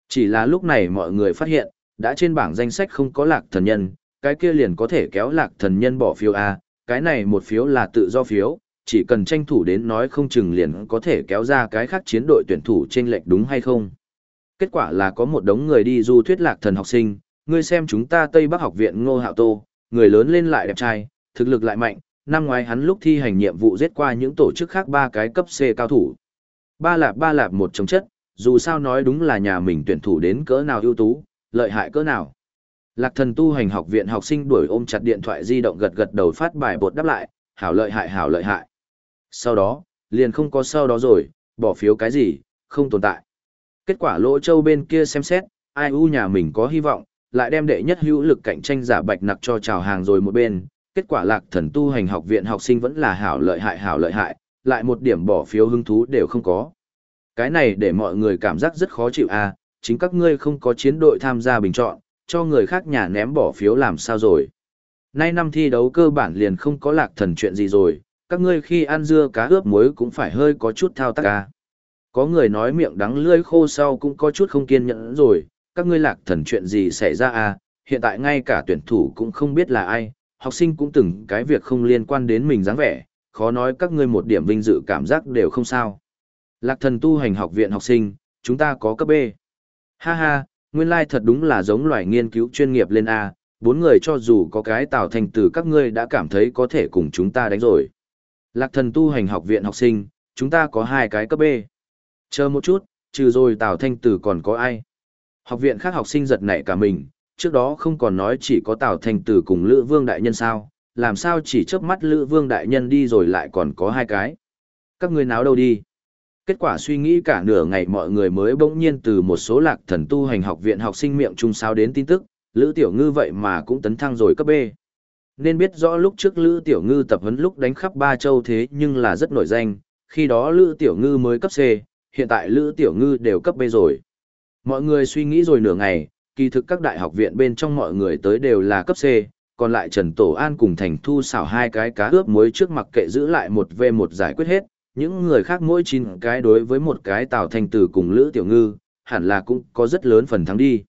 Chỉ là lúc này mọi người phát hiện, đã trên bảng danh sách không có lạc thần nhân, cái kia liền có thể kéo lạc thần nhân bỏ phiếu A, cái này một phiếu là tự do phiếu, chỉ cần tranh thủ đến nói không chừng liền có thể kéo ra cái khác chiến đội tuyển thủ trên lệch đúng hay không. Kết quả là có một đống người đi du thuyết lạc thần học sinh, ngươi xem chúng ta Tây Bắc học viện Ngô Hạo Tô, người lớn lên lại đẹp trai, thực lực lại mạnh, năm ngoái hắn lúc thi hành nhiệm vụ giết qua những tổ chức khác ba cái cấp C cao thủ. Ba lạp ba lạp một chống chất, dù sao nói đúng là nhà mình tuyển thủ đến cỡ nào ưu tú, lợi hại cỡ nào. Lạc thần tu hành học viện học sinh đuổi ôm chặt điện thoại di động gật gật đầu phát bài bột đáp lại, hảo lợi hại hảo lợi hại. Sau đó, liền không có sau đó rồi, bỏ phiếu cái gì, không tồn tại. Kết quả lỗ châu bên kia xem xét, ai u nhà mình có hy vọng, lại đem đệ nhất hữu lực cạnh tranh giả bạch nặc cho chào hàng rồi một bên. Kết quả lạc thần tu hành học viện học sinh vẫn là hảo lợi hại hảo lợi hại, lại một điểm bỏ phiếu hứng thú đều không có. Cái này để mọi người cảm giác rất khó chịu à, chính các ngươi không có chiến đội tham gia bình chọn, cho người khác nhà ném bỏ phiếu làm sao rồi. Nay năm thi đấu cơ bản liền không có lạc thần chuyện gì rồi, các ngươi khi ăn dưa cá ướp muối cũng phải hơi có chút thao tác ca. Có người nói miệng đắng lưỡi khô sau cũng có chút không kiên nhẫn rồi, các ngươi lạc thần chuyện gì xảy ra à, hiện tại ngay cả tuyển thủ cũng không biết là ai, học sinh cũng từng cái việc không liên quan đến mình dáng vẻ, khó nói các ngươi một điểm vinh dự cảm giác đều không sao. Lạc thần tu hành học viện học sinh, chúng ta có cấp B. Ha ha, nguyên lai thật đúng là giống loài nghiên cứu chuyên nghiệp lên A, bốn người cho dù có cái tạo thành từ các ngươi đã cảm thấy có thể cùng chúng ta đánh rồi. Lạc thần tu hành học viện học sinh, chúng ta có hai cái cấp B. Chờ một chút, trừ rồi Tào Thanh Tử còn có ai? Học viện khác học sinh giật nảy cả mình, trước đó không còn nói chỉ có Tào Thanh Tử cùng Lữ Vương Đại Nhân sao, làm sao chỉ chớp mắt Lữ Vương Đại Nhân đi rồi lại còn có hai cái? Các ngươi náo đâu đi? Kết quả suy nghĩ cả nửa ngày mọi người mới bỗng nhiên từ một số lạc thần tu hành học viện học sinh miệng trung sao đến tin tức, Lữ Tiểu Ngư vậy mà cũng tấn thăng rồi cấp B. Nên biết rõ lúc trước Lữ Tiểu Ngư tập huấn lúc đánh khắp ba châu thế nhưng là rất nổi danh, khi đó Lữ Tiểu Ngư mới cấp C, hiện tại Lữ Tiểu Ngư đều cấp B rồi. Mọi người suy nghĩ rồi nửa ngày, kỳ thực các đại học viện bên trong mọi người tới đều là cấp C, còn lại Trần Tổ An cùng Thành Thu xảo hai cái cá ướp muối trước mặt kệ giữ lại một v một giải quyết hết, những người khác mỗi chín cái đối với một cái Tào Thành Tử cùng Lữ Tiểu Ngư, hẳn là cũng có rất lớn phần thắng đi.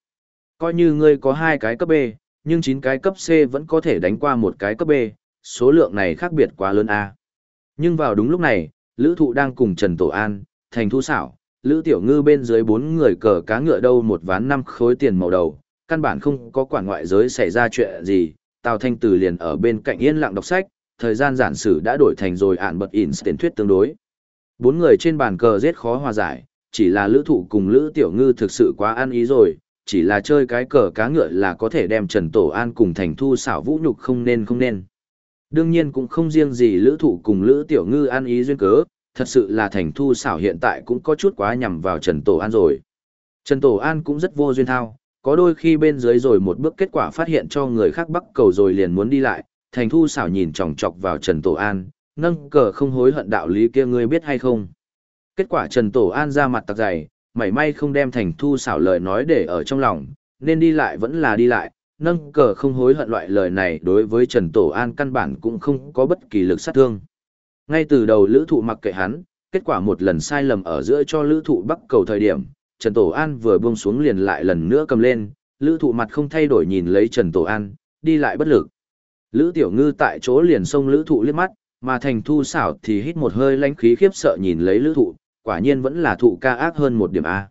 Coi như ngươi có hai cái cấp B, nhưng chín cái cấp C vẫn có thể đánh qua một cái cấp B, số lượng này khác biệt quá lớn A. Nhưng vào đúng lúc này, Lữ Thụ đang cùng Trần Tổ An, Thành Thu xảo, Lữ Tiểu Ngư bên dưới bốn người cờ cá ngựa đâu một ván năm khối tiền màu đầu, căn bản không có quản ngoại giới xảy ra chuyện gì, Tào Thanh tử liền ở bên cạnh yên lặng đọc sách, thời gian giản sử đã đổi thành rồi ản bật instant thuyết tương đối. Bốn người trên bàn cờ rất khó hòa giải, chỉ là Lữ Thụ cùng Lữ Tiểu Ngư thực sự quá ăn ý rồi, chỉ là chơi cái cờ cá ngựa là có thể đem Trần Tổ An cùng Thành Thu xảo vũ nhục không nên không nên. Đương nhiên cũng không riêng gì lữ thụ cùng lữ tiểu ngư an ý duyên cớ, thật sự là Thành Thu xảo hiện tại cũng có chút quá nhằm vào Trần Tổ An rồi. Trần Tổ An cũng rất vô duyên thao, có đôi khi bên dưới rồi một bước kết quả phát hiện cho người khác bắt cầu rồi liền muốn đi lại, Thành Thu xảo nhìn chòng chọc vào Trần Tổ An, nâng cờ không hối hận đạo lý kia ngươi biết hay không. Kết quả Trần Tổ An ra mặt tặc dày, mảy may không đem thành thu xảo lời nói để ở trong lòng, nên đi lại vẫn là đi lại, nâng cờ không hối hận loại lời này đối với Trần Tổ An căn bản cũng không có bất kỳ lực sát thương. Ngay từ đầu lữ thụ mặc kệ hắn, kết quả một lần sai lầm ở giữa cho lữ thụ bắt cầu thời điểm, Trần Tổ An vừa buông xuống liền lại lần nữa cầm lên, lữ thụ mặt không thay đổi nhìn lấy Trần Tổ An, đi lại bất lực. Lữ Tiểu Ngư tại chỗ liền xông lữ thụ liếc mắt, mà thành thu xảo thì hít một hơi lánh khí khiếp sợ nhìn lấy lữ thụ, quả nhiên vẫn là thụ ca ác hơn một điểm A.